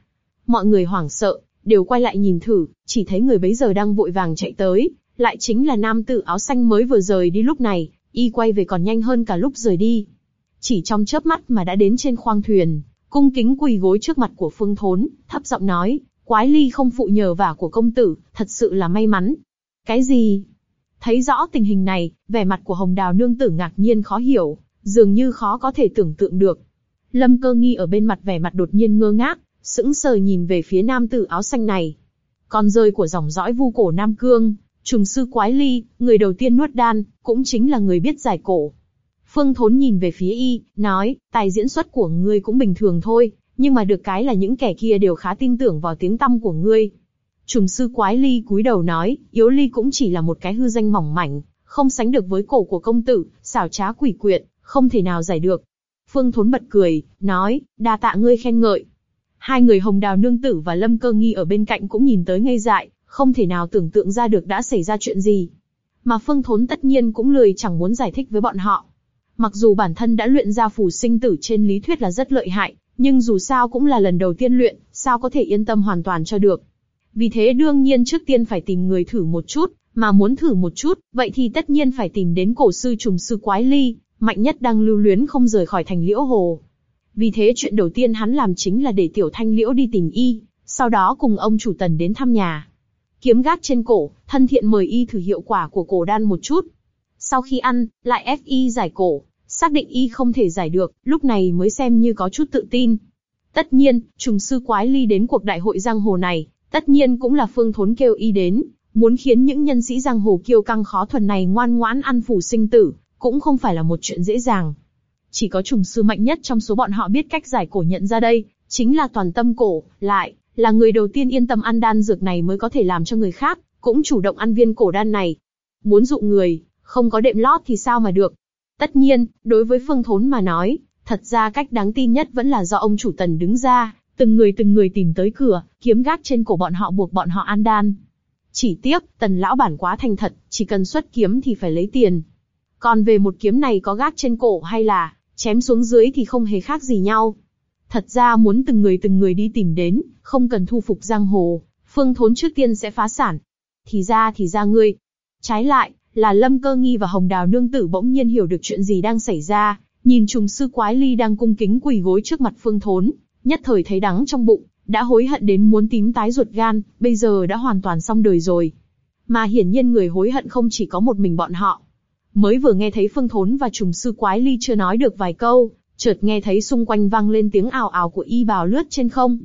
Mọi người hoảng sợ, đều quay lại nhìn thử, chỉ thấy người bấy giờ đang vội vàng chạy tới, lại chính là nam tử áo xanh mới vừa rời đi lúc này, y quay về còn nhanh hơn cả lúc rời đi. Chỉ trong chớp mắt mà đã đến trên khoang thuyền, cung kính quỳ gối trước mặt của Phương Thốn, thấp giọng nói, quái ly không phụ nhờ vả của công tử, thật sự là may mắn. Cái gì? Thấy rõ tình hình này, vẻ mặt của Hồng Đào nương tử ngạc nhiên khó hiểu, dường như khó có thể tưởng tượng được. Lâm Cơ Nghi ở bên mặt vẻ mặt đột nhiên ngơ ngác, sững sờ nhìn về phía nam tử áo xanh này. Con rơi của dòng dõi vu cổ Nam Cương, trùng sư quái ly, người đầu tiên nuốt đan, cũng chính là người biết giải cổ. Phương Thốn nhìn về phía y, nói, tài diễn xuất của ngươi cũng bình thường thôi, nhưng mà được cái là những kẻ kia đều khá tin tưởng vào tiếng tăm của ngươi. Trùng sư quái ly cúi đầu nói, yếu ly cũng chỉ là một cái hư danh mỏng mảnh, không sánh được với cổ của công tử, xảo trá quỷ quyệt, không thể nào giải được. Phương Thốn bật cười, nói, đa tạ ngươi khen ngợi. Hai người Hồng Đào Nương Tử và Lâm Cơ Nghi ở bên cạnh cũng nhìn tới ngây dại, không thể nào tưởng tượng ra được đã xảy ra chuyện gì. Mà Phương Thốn tất nhiên cũng lười chẳng muốn giải thích với bọn họ. Mặc dù bản thân đã luyện ra phù sinh tử trên lý thuyết là rất lợi hại, nhưng dù sao cũng là lần đầu tiên luyện, sao có thể yên tâm hoàn toàn cho được. Vì thế đương nhiên trước tiên phải tìm người thử một chút, mà muốn thử một chút, vậy thì tất nhiên phải tìm đến cổ sư trùng sư quái ly, mạnh nhất đang lưu luyến không rời khỏi thành liễu hồ. Vì thế chuyện đầu tiên hắn làm chính là để tiểu thanh liễu đi tìm y, sau đó cùng ông chủ tần đến thăm nhà. Kiếm gác trên cổ, thân thiện mời y thử hiệu quả của cổ đan một chút. Sau khi ăn, lại ép y giải cổ, xác định y không thể giải được, lúc này mới xem như có chút tự tin. Tất nhiên, trùng sư quái ly đến cuộc đại hội giang hồ này, tất nhiên cũng là phương thốn kêu y đến, muốn khiến những nhân sĩ giang hồ kiêu căng khó thuần này ngoan ngoãn ăn phủ sinh tử, cũng không phải là một chuyện dễ dàng. Chỉ có trùng sư mạnh nhất trong số bọn họ biết cách giải cổ nhận ra đây, chính là toàn tâm cổ, lại, là người đầu tiên yên tâm ăn đan dược này mới có thể làm cho người khác, cũng chủ động ăn viên cổ đan này. Muốn dụ người, không có đệm lót thì sao mà được. Tất nhiên, đối với Phương Thốn mà nói, thật ra cách đáng tin nhất vẫn là do ông chủ tần đứng ra, từng người từng người tìm tới cửa, kiếm gác trên cổ bọn họ buộc bọn họ an đan. Chỉ tiếc, tần lão bản quá thành thật, chỉ cần xuất kiếm thì phải lấy tiền. Còn về một kiếm này có gác trên cổ hay là chém xuống dưới thì không hề khác gì nhau. Thật ra muốn từng người từng người đi tìm đến, không cần thu phục giang hồ, phương thốn trước tiên sẽ phá sản. Thì ra thì ra ngươi. Trái lại, là Lâm Cơ Nghi và Hồng Đào Nương Tử bỗng nhiên hiểu được chuyện gì đang xảy ra, nhìn trùng sư quái ly đang cung kính quỳ gối trước mặt phương thốn, nhất thời thấy đắng trong bụng, đã hối hận đến muốn tím tái ruột gan, bây giờ đã hoàn toàn xong đời rồi. Mà hiển nhiên người hối hận không chỉ có một mình bọn họ. Mới vừa nghe thấy phương thốn và trùng sư quái ly chưa nói được vài câu, chợt nghe thấy xung quanh vang lên tiếng ào ào của y bào lướt trên không.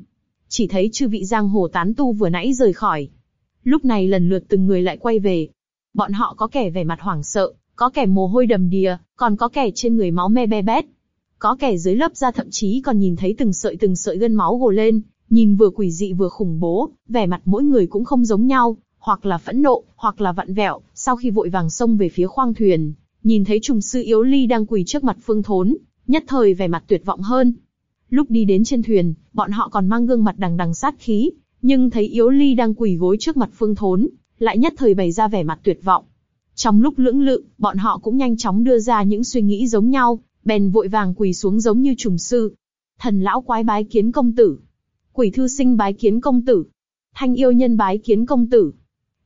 Chỉ thấy chư vị giang hồ tán tu vừa nãy rời khỏi. Lúc này lần lượt từng người lại quay về. Bọn họ có kẻ vẻ mặt hoảng sợ, có kẻ mồ hôi đầm đìa, còn có kẻ trên người máu me be bét. Có kẻ dưới lớp da thậm chí còn nhìn thấy từng sợi từng sợi gân máu gồ lên, nhìn vừa quỷ dị vừa khủng bố, vẻ mặt mỗi người cũng không giống nhau, hoặc là phẫn nộ, hoặc là vặn vẹo, sau khi vội vàng xông về phía khoang thuyền, nhìn thấy trùng sư yếu ly đang quỳ trước mặt phương thốn, nhất thời vẻ mặt tuyệt vọng hơn. Lúc đi đến trên thuyền, bọn họ còn mang gương mặt đằng đằng sát khí, nhưng thấy yếu ly đang quỳ gối trước mặt phương thốn, lại nhất thời bày ra vẻ mặt tuyệt vọng. Trong lúc lưỡng lự, bọn họ cũng nhanh chóng đưa ra những suy nghĩ giống nhau, bèn vội vàng quỳ xuống giống như trùng sư. Thần lão quái bái kiến công tử. Quỷ thư sinh bái kiến công tử. Thanh yêu nhân bái kiến công tử.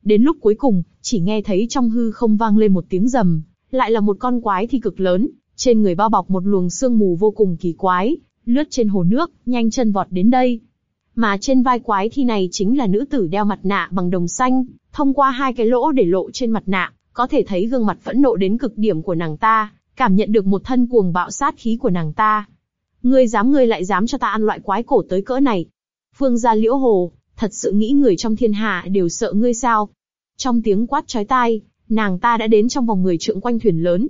Đến lúc cuối cùng, chỉ nghe thấy trong hư không vang lên một tiếng rầm, lại là một con quái thi cực lớn, trên người bao bọc một luồng sương mù vô cùng kỳ quái, lướt trên hồ nước, nhanh chân vọt đến đây. Mà trên vai quái thi này chính là nữ tử đeo mặt nạ bằng đồng xanh, thông qua hai cái lỗ để lộ trên mặt nạ, có thể thấy gương mặt phẫn nộ đến cực điểm của nàng ta, cảm nhận được một thân cuồng bạo sát khí của nàng ta. Ngươi dám ngươi lại dám cho ta ăn loại quái cổ tới cỡ này. Phương gia liễu hồ, thật sự nghĩ người trong thiên hạ đều sợ ngươi sao? Trong tiếng quát chói tai, nàng ta đã đến trong vòng 10 trượng quanh thuyền lớn.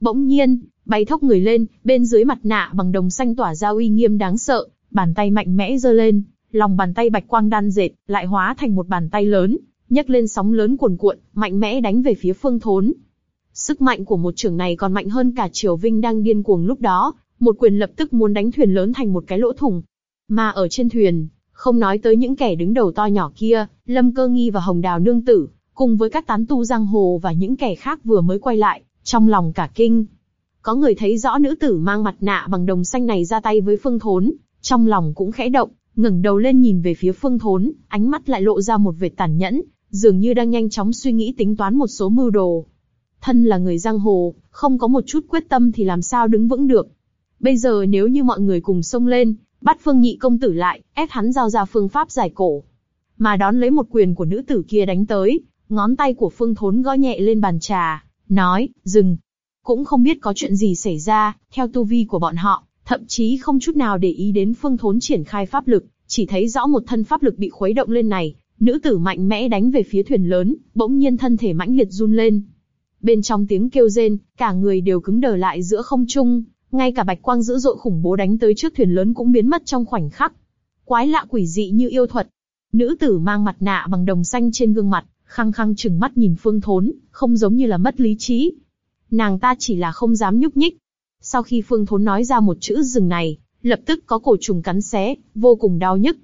Bỗng nhiên, bay thốc người lên, bên dưới mặt nạ bằng đồng xanh tỏa ra uy nghiêm đáng sợ, bàn tay mạnh mẽ giơ lên, lòng bàn tay bạch quang đan dệt, lại hóa thành một bàn tay lớn, nhấc lên sóng lớn cuồn cuộn, mạnh mẽ đánh về phía phương thốn. Sức mạnh của một trưởng này còn mạnh hơn cả Triều Vinh đang điên cuồng lúc đó, một quyền lập tức muốn đánh thuyền lớn thành một cái lỗ thủng. Mà ở trên thuyền, không nói tới những kẻ đứng đầu to nhỏ kia, Lâm Cơ Nghi và Hồng Đào Nương Tử, cùng với các tán tu giang hồ và những kẻ khác vừa mới quay lại, trong lòng cả kinh. Có người thấy rõ nữ tử mang mặt nạ bằng đồng xanh này ra tay với Phương Thốn, trong lòng cũng khẽ động, ngẩng đầu lên nhìn về phía Phương Thốn, ánh mắt lại lộ ra một vệt tàn nhẫn, dường như đang nhanh chóng suy nghĩ tính toán một số mưu đồ. Thân là người giang hồ, không có một chút quyết tâm thì làm sao đứng vững được. Bây giờ nếu như mọi người cùng xông lên, bắt Phương Nhị công tử lại, ép hắn giao ra phương pháp giải cổ, mà đón lấy một quyền của nữ tử kia đánh tới, ngón tay của Phương Thốn gõ nhẹ lên bàn trà, nói, dừng. Cũng không biết có chuyện gì xảy ra, theo tu vi của bọn họ, thậm chí không chút nào để ý đến Phương Thốn triển khai pháp lực, chỉ thấy rõ một thân pháp lực bị khuấy động lên này, nữ tử mạnh mẽ đánh về phía thuyền lớn, bỗng nhiên thân thể mãnh liệt run lên. Bên trong tiếng kêu rên, cả người đều cứng đờ lại giữa không trung, ngay cả bạch quang dữ dội khủng bố đánh tới trước thuyền lớn cũng biến mất trong khoảnh khắc. Quái lạ quỷ dị như yêu thuật. Nữ tử mang mặt nạ bằng đồng xanh trên gương mặt, khăng khăng chừng mắt nhìn Phương Thốn, không giống như là mất lý trí. Nàng ta chỉ là không dám nhúc nhích. Sau khi Phương Thốn nói ra một chữ dừng này, lập tức có cổ trùng cắn xé, vô cùng đau nhức.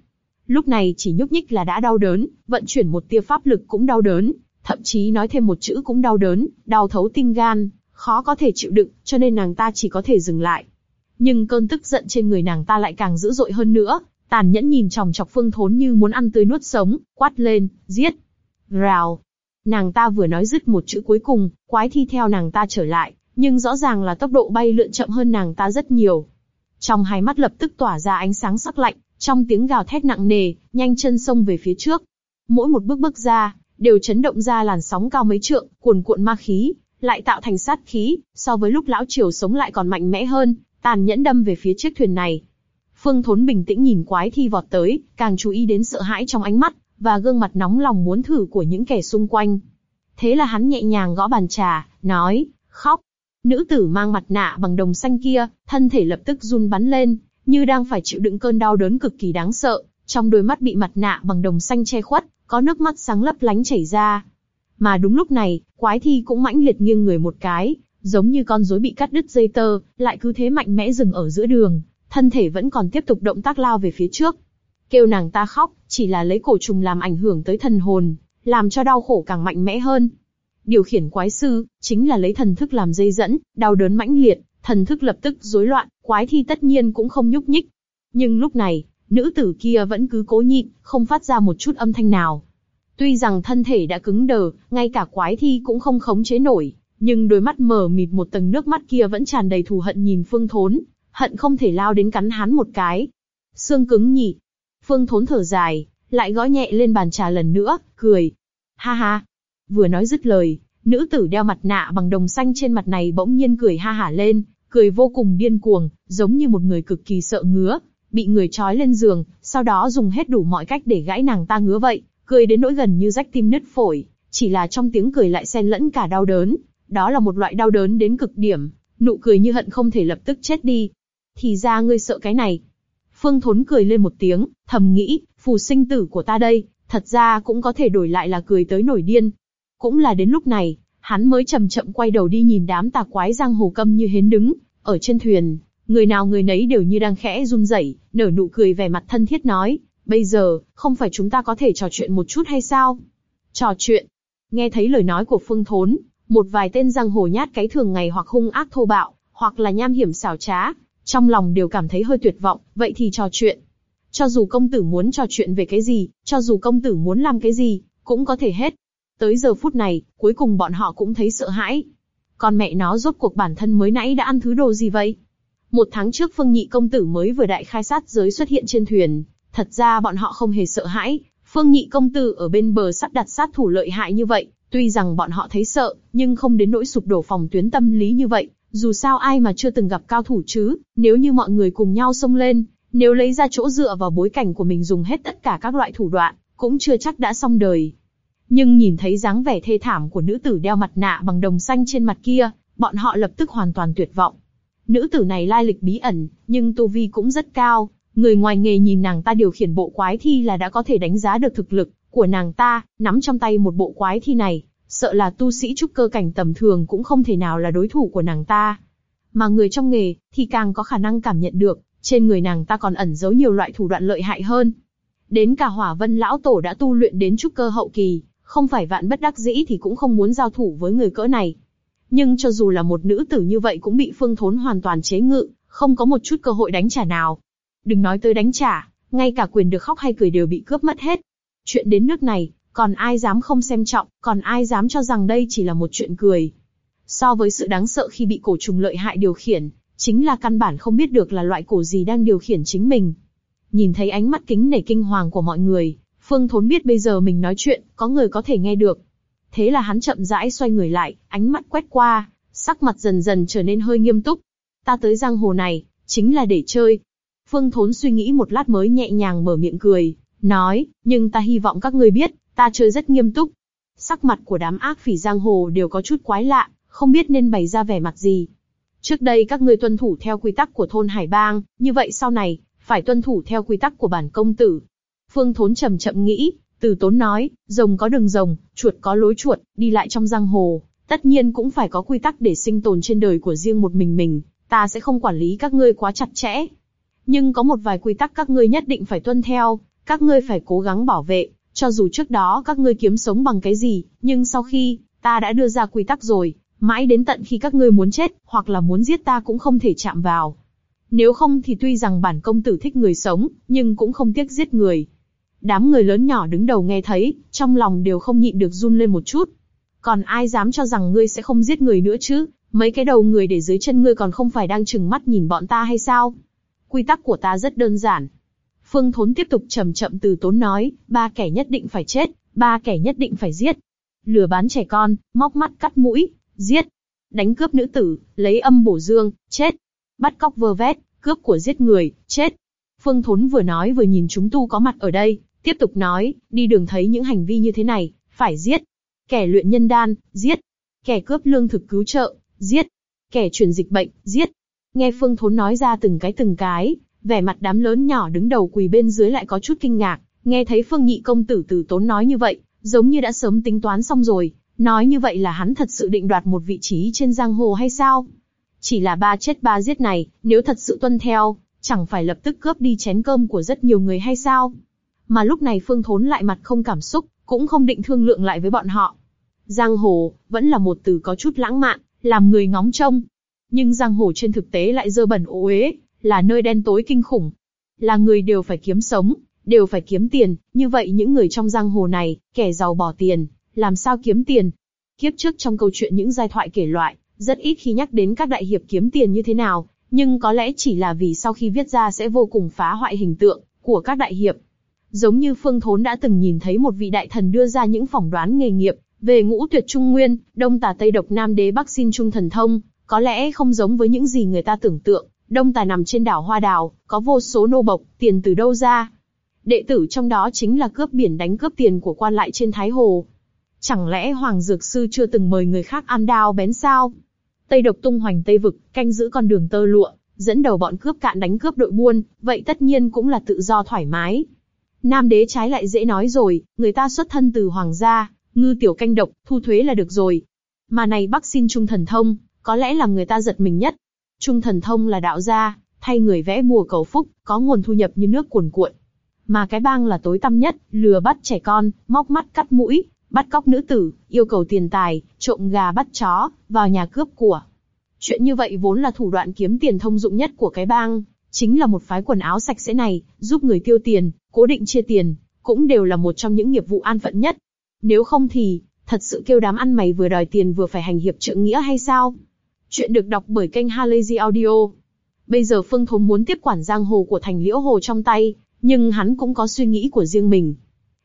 Lúc này chỉ nhúc nhích là đã đau đớn, vận chuyển một tia pháp lực cũng đau đớn, thậm chí nói thêm một chữ cũng đau đớn, đau thấu tim gan, khó có thể chịu đựng, cho nên nàng ta chỉ có thể dừng lại. Nhưng cơn tức giận trên người nàng ta lại càng dữ dội hơn nữa, tàn nhẫn nhìn chòng chọc phương thốn như muốn ăn tươi nuốt sống, quát lên, giết. Rào. Nàng ta vừa nói dứt một chữ cuối cùng, quái thi theo nàng ta trở lại, nhưng rõ ràng là tốc độ bay lượn chậm hơn nàng ta rất nhiều. Trong hai mắt lập tức tỏa ra ánh sáng sắc lạnh, trong tiếng gào thét nặng nề, nhanh chân xông về phía trước. Mỗi một bước bước ra, đều chấn động ra làn sóng cao mấy trượng, cuồn cuộn ma khí, lại tạo thành sát khí, so với lúc lão triều sống lại còn mạnh mẽ hơn, tàn nhẫn đâm về phía chiếc thuyền này. Phương Thốn bình tĩnh nhìn quái thi vọt tới, càng chú ý đến sợ hãi trong ánh mắt, và gương mặt nóng lòng muốn thử của những kẻ xung quanh. Thế là hắn nhẹ nhàng gõ bàn trà, nói, khóc. Nữ tử mang mặt nạ bằng đồng xanh kia, thân thể lập tức run bắn lên, như đang phải chịu đựng cơn đau đớn cực kỳ đáng sợ. Trong đôi mắt bị mặt nạ bằng đồng xanh che khuất, có nước mắt sáng lấp lánh chảy ra. Mà đúng lúc này, quái thi cũng mãnh liệt nghiêng người một cái, giống như con rối bị cắt đứt dây tơ, lại cứ thế mạnh mẽ dừng ở giữa đường, thân thể vẫn còn tiếp tục động tác lao về phía trước. Kêu nàng ta khóc, chỉ là lấy cổ trùng làm ảnh hưởng tới thần hồn, làm cho đau khổ càng mạnh mẽ hơn. Điều khiển quái sư, chính là lấy thần thức làm dây dẫn, đau đớn mãnh liệt, thần thức lập tức rối loạn, quái thi tất nhiên cũng không nhúc nhích. Nhưng lúc này, nữ tử kia vẫn cứ cố nhịn, không phát ra một chút âm thanh nào. Tuy rằng thân thể đã cứng đờ, ngay cả quái thi cũng không khống chế nổi, nhưng đôi mắt mờ mịt một tầng nước mắt kia vẫn tràn đầy thù hận nhìn Phương Thốn, hận không thể lao đến cắn hắn một cái. Xương cứng nhỉ. Phương Thốn thở dài, lại gõ nhẹ lên bàn trà lần nữa, cười. Ha ha. Vừa nói dứt lời, nữ tử đeo mặt nạ bằng đồng xanh trên mặt này bỗng nhiên cười ha hả lên, cười vô cùng điên cuồng, giống như một người cực kỳ sợ ngứa, bị người trói lên giường, sau đó dùng hết đủ mọi cách để gãy nàng ta ngứa vậy, cười đến nỗi gần như rách tim nứt phổi, chỉ là trong tiếng cười lại xen lẫn cả đau đớn, đó là một loại đau đớn đến cực điểm, nụ cười như hận không thể lập tức chết đi. Thì ra ngươi sợ cái này. Phương Thốn cười lên một tiếng, thầm nghĩ, phù sinh tử của ta đây, thật ra cũng có thể đổi lại là cười tới nổi điên. Cũng là đến lúc này, hắn mới chậm chậm quay đầu đi nhìn đám tà quái giang hồ câm như hến đứng, ở trên thuyền, người nào người nấy đều như đang khẽ run rẩy, nở nụ cười vẻ mặt thân thiết nói, bây giờ, không phải chúng ta có thể trò chuyện một chút hay sao? Trò chuyện. Nghe thấy lời nói của Phương Thốn, một vài tên giang hồ nhát cái thường ngày hoặc hung ác thô bạo, hoặc là nham hiểm xảo trá, trong lòng đều cảm thấy hơi tuyệt vọng, vậy thì trò chuyện. Cho dù công tử muốn trò chuyện về cái gì, cho dù công tử muốn làm cái gì, cũng có thể hết. Tới giờ phút này, cuối cùng bọn họ cũng thấy sợ hãi. Con mẹ nó rốt cuộc bản thân mới nãy đã ăn thứ đồ gì vậy? Một tháng trước Phương Nhị công tử mới vừa đại khai sát giới xuất hiện trên thuyền, thật ra bọn họ không hề sợ hãi. Phương Nhị công tử ở bên bờ sắp đặt sát thủ lợi hại như vậy, tuy rằng bọn họ thấy sợ, nhưng không đến nỗi sụp đổ phòng tuyến tâm lý như vậy. Dù sao ai mà chưa từng gặp cao thủ chứ? Nếu như mọi người cùng nhau xông lên, nếu lấy ra chỗ dựa vào bối cảnh của mình dùng hết tất cả các loại thủ đoạn, cũng chưa chắc đã xong đời. Nhưng nhìn thấy dáng vẻ thê thảm của nữ tử đeo mặt nạ bằng đồng xanh trên mặt kia, bọn họ lập tức hoàn toàn tuyệt vọng. Nữ tử này lai lịch bí ẩn, nhưng tu vi cũng rất cao. Người ngoài nghề nhìn nàng ta điều khiển bộ quái thi là đã có thể đánh giá được thực lực của nàng ta, nắm trong tay một bộ quái thi này, sợ là tu sĩ trúc cơ cảnh tầm thường cũng không thể nào là đối thủ của nàng ta. Mà người trong nghề, thì càng có khả năng cảm nhận được, trên người nàng ta còn ẩn giấu nhiều loại thủ đoạn lợi hại hơn. Đến cả hỏa vân lão tổ đã tu luyện đến trúc cơ hậu kỳ, không phải vạn bất đắc dĩ thì cũng không muốn giao thủ với người cỡ này. Nhưng cho dù là một nữ tử như vậy cũng bị phương thốn hoàn toàn chế ngự, không có một chút cơ hội đánh trả nào. Đừng nói tới đánh trả, ngay cả quyền được khóc hay cười đều bị cướp mất hết. Chuyện đến nước này, còn ai dám không xem trọng, còn ai dám cho rằng đây chỉ là một chuyện cười. So với sự đáng sợ khi bị cổ trùng lợi hại điều khiển, chính là căn bản không biết được là loại cổ gì đang điều khiển chính mình. Nhìn thấy ánh mắt kính nể kinh hoàng của mọi người, Phương Thốn biết bây giờ mình nói chuyện, có người có thể nghe được. Thế là hắn chậm rãi xoay người lại, ánh mắt quét qua, sắc mặt dần dần trở nên hơi nghiêm túc. Ta tới giang hồ này, chính là để chơi. Phương Thốn suy nghĩ một lát mới nhẹ nhàng mở miệng cười, nói, nhưng ta hy vọng các ngươi biết, ta chơi rất nghiêm túc. Sắc mặt của đám ác phỉ giang hồ đều có chút quái lạ, không biết nên bày ra vẻ mặt gì. Trước đây các ngươi tuân thủ theo quy tắc của thôn Hải Bang, như vậy sau này, phải tuân thủ theo quy tắc của bản công tử. Phương Thốn chậm chậm nghĩ, từ tốn nói, rồng có đường rồng, chuột có lối chuột, đi lại trong giang hồ, tất nhiên cũng phải có quy tắc để sinh tồn trên đời của riêng một mình mình, ta sẽ không quản lý các ngươi quá chặt chẽ. nhưng có một vài quy tắc các ngươi nhất định phải tuân theo, các ngươi phải cố gắng bảo vệ, cho dù trước đó các ngươi kiếm sống bằng cái gì, nhưng sau khi ta đã đưa ra quy tắc rồi, mãi đến tận khi các ngươi muốn chết, hoặc là muốn giết ta cũng không thể chạm vào. Nếu không thì tuy rằng bản công tử thích người sống, nhưng cũng không tiếc giết người. Đám người lớn nhỏ đứng đầu nghe thấy, trong lòng đều không nhịn được run lên một chút. Còn ai dám cho rằng ngươi sẽ không giết người nữa chứ? Mấy cái đầu người để dưới chân ngươi còn không phải đang chừng mắt nhìn bọn ta hay sao? Quy tắc của ta rất đơn giản. Phương Thốn tiếp tục chậm chậm từ tốn nói, ba kẻ nhất định phải chết, ba kẻ nhất định phải giết. Lừa bán trẻ con, móc mắt cắt mũi, giết. Đánh cướp nữ tử, lấy âm bổ dương, chết. Bắt cóc vơ vét, cướp của giết người, chết. Phương Thốn vừa nói vừa nhìn chúng tu có mặt ở đây, tiếp tục nói, đi đường thấy những hành vi như thế này, phải giết. Kẻ luyện nhân đan, giết. Kẻ cướp lương thực cứu trợ, giết. Kẻ truyền dịch bệnh, giết. Nghe Phương Thốn nói ra từng cái từng cái, vẻ mặt đám lớn nhỏ đứng đầu quỳ bên dưới lại có chút kinh ngạc, nghe thấy Phương Nhị công tử từ tốn nói như vậy, giống như đã sớm tính toán xong rồi, nói như vậy là hắn thật sự định đoạt một vị trí trên giang hồ hay sao? Chỉ là ba chết ba giết này, nếu thật sự tuân theo, chẳng phải lập tức cướp đi chén cơm của rất nhiều người hay sao? Mà lúc này Phương Thốn lại mặt không cảm xúc, cũng không định thương lượng lại với bọn họ. Giang hồ, vẫn là một từ có chút lãng mạn, làm người ngóng trông. Nhưng giang hồ trên thực tế lại dơ bẩn ô uế, là nơi đen tối kinh khủng. Là người đều phải kiếm sống, đều phải kiếm tiền, như vậy những người trong giang hồ này, kẻ giàu bỏ tiền, làm sao kiếm tiền? Kiếp trước trong câu chuyện những giai thoại kể loại, rất ít khi nhắc đến các đại hiệp kiếm tiền như thế nào, nhưng có lẽ chỉ là vì sau khi viết ra sẽ vô cùng phá hoại hình tượng của các đại hiệp. Giống như Phương Thốn đã từng nhìn thấy một vị đại thần đưa ra những phỏng đoán nghề nghiệp về ngũ tuyệt trung nguyên, đông tà tây độc nam đế bắc xin trung thần thông, có lẽ không giống với những gì người ta tưởng tượng. Đông tà nằm trên đảo Hoa Đào, có vô số nô bộc, tiền từ đâu ra? Đệ tử trong đó chính là cướp biển đánh cướp tiền của quan lại trên Thái Hồ. Chẳng lẽ Hoàng Dược Sư chưa từng mời người khác ăn đao bén sao? Tây độc tung hoành Tây Vực, canh giữ con đường tơ lụa, dẫn đầu bọn cướp cạn đánh cướp đội buôn, vậy tất nhiên cũng là tự do thoải mái. Nam đế trái lại dễ nói rồi, người ta xuất thân từ hoàng gia, ngư tiểu canh độc, thu thuế là được rồi. Mà này Bắc xin trung thần thông, có lẽ làm người ta giật mình nhất. Trung thần thông là đạo gia, thay người vẽ bùa cầu phúc, có nguồn thu nhập như nước cuồn cuộn. Mà cái bang là tối tăm nhất, lừa bắt trẻ con, móc mắt cắt mũi, bắt cóc nữ tử, yêu cầu tiền tài, trộm gà bắt chó, vào nhà cướp của. Chuyện như vậy vốn là thủ đoạn kiếm tiền thông dụng nhất của cái bang, chính là một phái quần áo sạch sẽ này, giúp người tiêu tiền, cố định chia tiền, cũng đều là một trong những nghiệp vụ an phận nhất. Nếu không thì, thật sự kêu đám ăn mày vừa đòi tiền vừa phải hành hiệp trượng nghĩa hay sao? Chuyện được đọc bởi kênh Halazy Audio. Bây giờ Phương Thốn muốn tiếp quản giang hồ của thành Liễu Hồ trong tay, nhưng hắn cũng có suy nghĩ của riêng mình.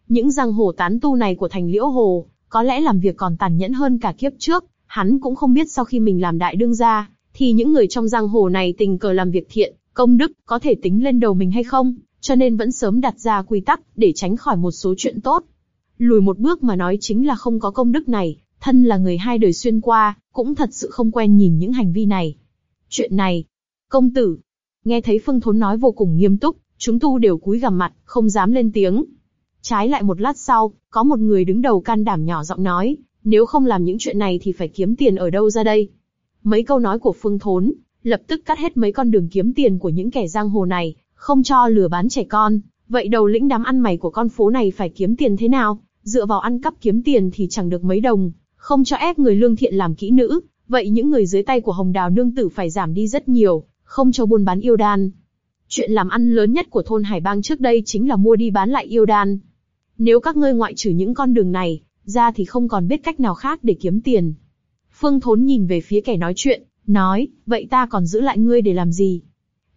Những giang hồ tán tu này của thành Liễu Hồ, có lẽ làm việc còn tàn nhẫn hơn cả kiếp trước, hắn cũng không biết sau khi mình làm đại đương gia, thì những người trong giang hồ này tình cờ làm việc thiện, công đức có thể tính lên đầu mình hay không, cho nên vẫn sớm đặt ra quy tắc để tránh khỏi một số chuyện tốt. Lùi một bước mà nói chính là không có công đức này, thân là người hai đời xuyên qua, cũng thật sự không quen nhìn những hành vi này. Chuyện này, công tử, nghe thấy Phương Thốn nói vô cùng nghiêm túc, chúng tu đều cúi gằm mặt, không dám lên tiếng. Trái lại một lát sau, có một người đứng đầu can đảm nhỏ giọng nói, nếu không làm những chuyện này thì phải kiếm tiền ở đâu ra đây? Mấy câu nói của Phương Thốn, lập tức cắt hết mấy con đường kiếm tiền của những kẻ giang hồ này, không cho lừa bán trẻ con. Vậy đầu lĩnh đám ăn mày của con phố này phải kiếm tiền thế nào? Dựa vào ăn cắp kiếm tiền thì chẳng được mấy đồng, không cho ép người lương thiện làm kỹ nữ, vậy những người dưới tay của Hồng Đào nương tử phải giảm đi rất nhiều, không cho buôn bán yêu đan. Chuyện làm ăn lớn nhất của thôn Hải Bang trước đây chính là mua đi bán lại yêu đan. Nếu các ngươi ngoại trừ những con đường này, ra thì không còn biết cách nào khác để kiếm tiền. Phương Thốn nhìn về phía kẻ nói chuyện, nói, vậy ta còn giữ lại ngươi để làm gì?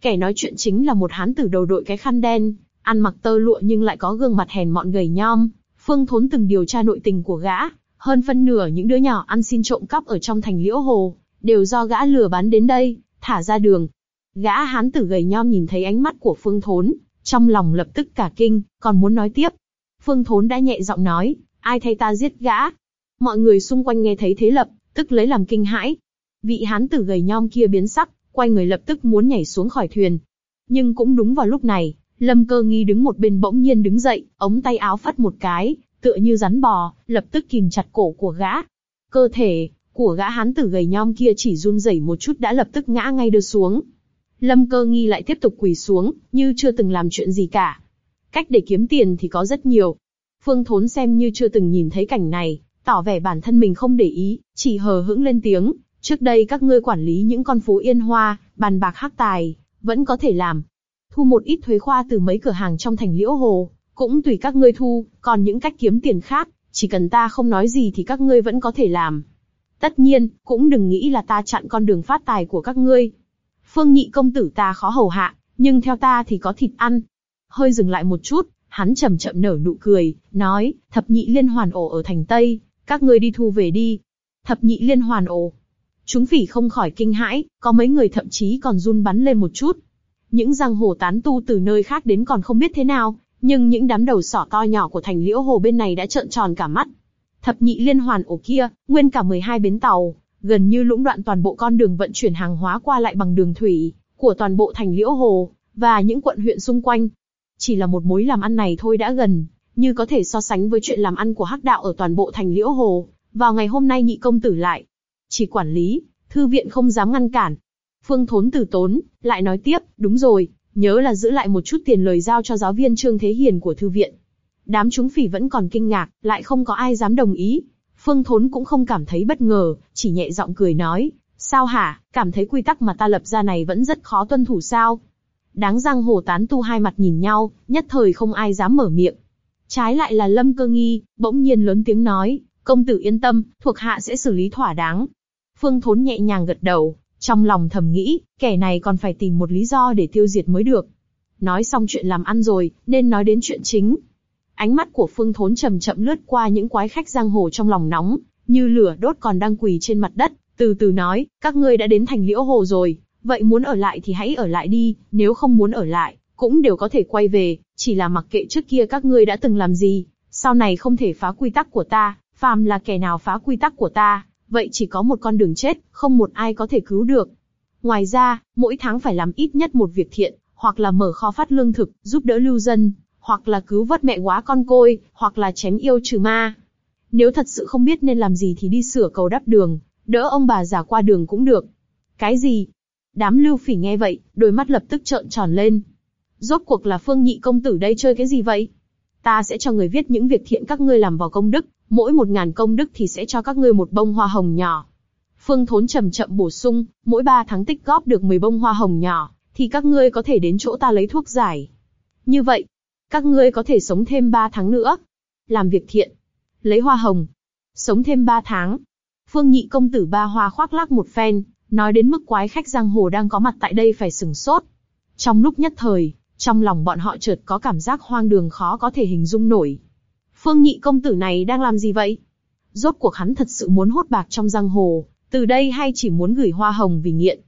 Kẻ nói chuyện chính là một hán tử đầu đội cái khăn đen, ăn mặc tơ lụa nhưng lại có gương mặt hèn mọn gầy nhom. Phương Thốn từng điều tra nội tình của gã, hơn phân nửa những đứa nhỏ ăn xin trộm cắp ở trong thành liễu hồ, đều do gã lừa bán đến đây, thả ra đường. Gã hán tử gầy nhom nhìn thấy ánh mắt của Phương Thốn, trong lòng lập tức cả kinh, còn muốn nói tiếp. Phương Thốn đã nhẹ giọng nói, ai thay ta giết gã? Mọi người xung quanh nghe thấy thế lập, tức lấy làm kinh hãi. Vị hán tử gầy nhom kia biến sắc, quay người lập tức muốn nhảy xuống khỏi thuyền. Nhưng cũng đúng vào lúc này, Lâm Cơ Nghi đứng một bên bỗng nhiên đứng dậy, ống tay áo phát một cái, tựa như rắn bò, lập tức kìm chặt cổ của gã. Cơ thể của gã hán tử gầy nhom kia chỉ run rẩy một chút đã lập tức ngã ngay đưa xuống. Lâm cơ nghi lại tiếp tục quỳ xuống, như chưa từng làm chuyện gì cả. Cách để kiếm tiền thì có rất nhiều. Phương Thốn xem như chưa từng nhìn thấy cảnh này, tỏ vẻ bản thân mình không để ý, chỉ hờ hững lên tiếng. Trước đây các ngươi quản lý những con phố yên hoa, bàn bạc hắc tài, vẫn có thể làm. Thu một ít thuế khoa từ mấy cửa hàng trong thành liễu hồ, cũng tùy các ngươi thu, còn những cách kiếm tiền khác, chỉ cần ta không nói gì thì các ngươi vẫn có thể làm. Tất nhiên, cũng đừng nghĩ là ta chặn con đường phát tài của các ngươi. Phương nhị công tử ta khó hầu hạ, nhưng theo ta thì có thịt ăn. Hơi dừng lại một chút, hắn chậm chậm nở nụ cười, nói, thập nhị liên hoàn ổ ở thành Tây, các ngươi đi thu về đi. Thập nhị liên hoàn ổ. Chúng phỉ không khỏi kinh hãi, có mấy người thậm chí còn run bắn lên một chút. Những giang hồ tán tu từ nơi khác đến còn không biết thế nào, nhưng những đám đầu sỏ to nhỏ của thành liễu hồ bên này đã trợn tròn cả mắt. Thập nhị liên hoàn ổ kia, nguyên cả 12 bến tàu, gần như lũng đoạn toàn bộ con đường vận chuyển hàng hóa qua lại bằng đường thủy, của toàn bộ thành liễu hồ, và những quận huyện xung quanh. Chỉ là một mối làm ăn này thôi đã gần, như có thể so sánh với chuyện làm ăn của hắc đạo ở toàn bộ thành liễu hồ. Vào ngày hôm nay nhị công tử lại, chỉ quản lý, thư viện không dám ngăn cản. Phương Thốn từ tốn, lại nói tiếp, đúng rồi, nhớ là giữ lại một chút tiền lời giao cho giáo viên Trương Thế Hiền của thư viện. Đám chúng phỉ vẫn còn kinh ngạc, lại không có ai dám đồng ý. Phương Thốn cũng không cảm thấy bất ngờ, chỉ nhẹ giọng cười nói, sao hả, cảm thấy quy tắc mà ta lập ra này vẫn rất khó tuân thủ sao? Đáng răng hồ tán tu hai mặt nhìn nhau, nhất thời không ai dám mở miệng. Trái lại là Lâm Cơ Nghi, bỗng nhiên lớn tiếng nói, công tử yên tâm, thuộc hạ sẽ xử lý thỏa đáng. Phương Thốn nhẹ nhàng gật đầu, trong lòng thầm nghĩ, kẻ này còn phải tìm một lý do để tiêu diệt mới được. Nói xong chuyện làm ăn rồi, nên nói đến chuyện chính. Ánh mắt của Phương Thốn chậm chậm lướt qua những quái khách giang hồ trong lòng nóng, như lửa đốt còn đang quỳ trên mặt đất, từ từ nói, các ngươi đã đến thành liễu hồ rồi, vậy muốn ở lại thì hãy ở lại đi, nếu không muốn ở lại, cũng đều có thể quay về, chỉ là mặc kệ trước kia các ngươi đã từng làm gì, sau này không thể phá quy tắc của ta, phàm là kẻ nào phá quy tắc của ta, vậy chỉ có một con đường chết, không một ai có thể cứu được. Ngoài ra, mỗi tháng phải làm ít nhất một việc thiện, hoặc là mở kho phát lương thực, giúp đỡ lưu dân, hoặc là cứu vớt mẹ quá con côi, hoặc là chém yêu trừ ma. Nếu thật sự không biết nên làm gì thì đi sửa cầu đắp đường, đỡ ông bà già qua đường cũng được. Cái gì? Đám lưu phỉ nghe vậy, đôi mắt lập tức trợn tròn lên. Rốt cuộc là phương nhị công tử đây chơi cái gì vậy? Ta sẽ cho người viết những việc thiện các ngươi làm vào công đức, mỗi một ngàn công đức thì sẽ cho các ngươi một bông hoa hồng nhỏ. Phương Thốn chậm chậm bổ sung, mỗi ba tháng tích góp được 10 bông hoa hồng nhỏ, thì các ngươi có thể đến chỗ ta lấy thuốc giải. Như vậy, các ngươi có thể sống thêm 3 tháng nữa. Làm việc thiện. Lấy hoa hồng. Sống thêm 3 tháng. Phương nhị công tử ba hoa khoác lác một phen, nói đến mức quái khách giang hồ đang có mặt tại đây phải sừng sốt. Trong lúc nhất thời, trong lòng bọn họ chợt có cảm giác hoang đường khó có thể hình dung nổi. Phương nhị công tử này đang làm gì vậy? Rốt cuộc hắn thật sự muốn hốt bạc trong giang hồ, từ đây hay chỉ muốn gửi hoa hồng vì nghiện?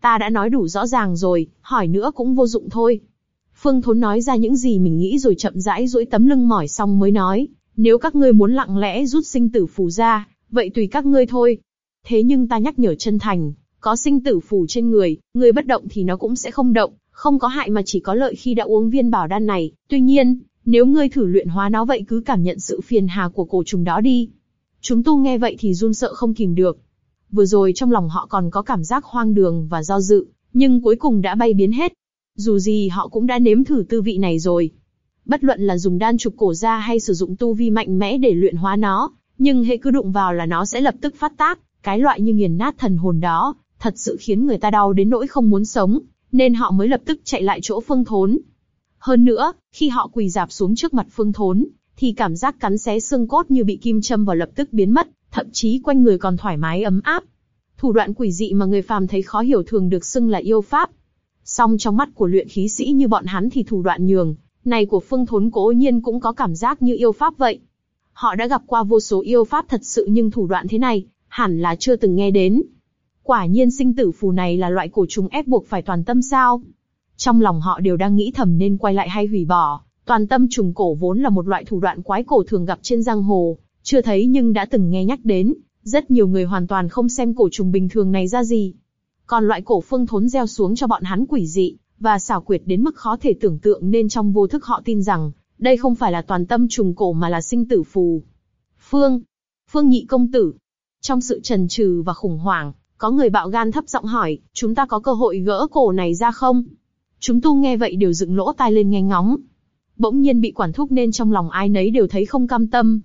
Ta đã nói đủ rõ ràng rồi, hỏi nữa cũng vô dụng thôi. Phương Thốn nói ra những gì mình nghĩ rồi chậm rãi duỗi tấm lưng mỏi xong mới nói, nếu các ngươi muốn lặng lẽ rút sinh tử phù ra, vậy tùy các ngươi thôi. Thế nhưng ta nhắc nhở chân thành, có sinh tử phù trên người, người bất động thì nó cũng sẽ không động, không có hại mà chỉ có lợi khi đã uống viên bảo đan này. Tuy nhiên, nếu ngươi thử luyện hóa nó vậy cứ cảm nhận sự phiền hà của cổ trùng đó đi. Chúng tu nghe vậy thì run sợ không kìm được. Vừa rồi trong lòng họ còn có cảm giác hoang đường và do dự, nhưng cuối cùng đã bay biến hết. Dù gì họ cũng đã nếm thử tư vị này rồi. Bất luận là dùng đan trục cổ ra hay sử dụng tu vi mạnh mẽ để luyện hóa nó, nhưng hệ cứ đụng vào là nó sẽ lập tức phát tác, cái loại như nghiền nát thần hồn đó, thật sự khiến người ta đau đến nỗi không muốn sống, nên họ mới lập tức chạy lại chỗ phương thốn. Hơn nữa, khi họ quỳ dạp xuống trước mặt phương thốn, thì cảm giác cắn xé xương cốt như bị kim châm vào lập tức biến mất, thậm chí quanh người còn thoải mái ấm áp. Thủ đoạn quỷ dị mà người phàm thấy khó hiểu thường được xưng là yêu pháp. Song trong mắt của luyện khí sĩ như bọn hắn thì thủ đoạn nhường, này của phương thốn cố nhiên cũng có cảm giác như yêu pháp vậy. Họ đã gặp qua vô số yêu pháp thật sự nhưng thủ đoạn thế này, hẳn là chưa từng nghe đến. Quả nhiên sinh tử phù này là loại cổ trùng ép buộc phải toàn tâm sao? Trong lòng họ đều đang nghĩ thầm nên quay lại hay hủy bỏ. Toàn tâm trùng cổ vốn là một loại thủ đoạn quái cổ thường gặp trên giang hồ, chưa thấy nhưng đã từng nghe nhắc đến. Rất nhiều người hoàn toàn không xem cổ trùng bình thường này ra gì. Còn loại cổ phương thốn gieo xuống cho bọn hắn quỷ dị, và xảo quyệt đến mức khó thể tưởng tượng nên trong vô thức họ tin rằng, đây không phải là toàn tâm trùng cổ mà là sinh tử phù. Phương, Phương nhị công tử. Trong sự trần trừ và khủng hoảng, Có người bạo gan thấp giọng hỏi, chúng ta có cơ hội gỡ cổ này ra không? Chúng tu nghe vậy đều dựng lỗ tai lên nghe ngóng. Bỗng nhiên bị quản thúc nên trong lòng ai nấy đều thấy không cam tâm.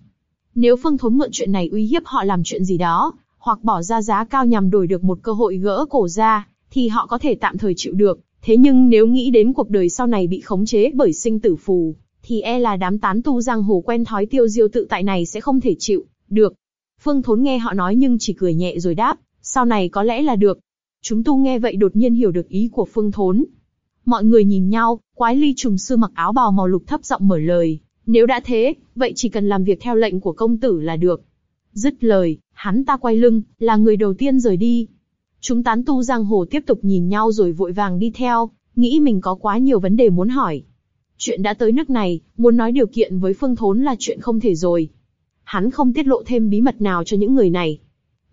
Nếu Phương Thốn mượn chuyện này uy hiếp họ làm chuyện gì đó, hoặc bỏ ra giá cao nhằm đổi được một cơ hội gỡ cổ ra, thì họ có thể tạm thời chịu được. Thế nhưng nếu nghĩ đến cuộc đời sau này bị khống chế bởi sinh tử phù, thì e là đám tán tu giang hồ quen thói tiêu diêu tự tại này sẽ không thể chịu được. Phương Thốn nghe họ nói nhưng chỉ cười nhẹ rồi đáp, sau này có lẽ là được. Chúng tu nghe vậy đột nhiên hiểu được ý của Phương Thốn. Mọi người nhìn nhau, quái ly trùng sư mặc áo bào màu lục thấp giọng mở lời, nếu đã thế, vậy chỉ cần làm việc theo lệnh của công tử là được. Dứt lời, hắn ta quay lưng, là người đầu tiên rời đi. Chúng tán tu giang hồ tiếp tục nhìn nhau rồi vội vàng đi theo, nghĩ mình có quá nhiều vấn đề muốn hỏi. Chuyện đã tới nước này, muốn nói điều kiện với Phương Thốn là chuyện không thể rồi. Hắn không tiết lộ thêm bí mật nào cho những người này.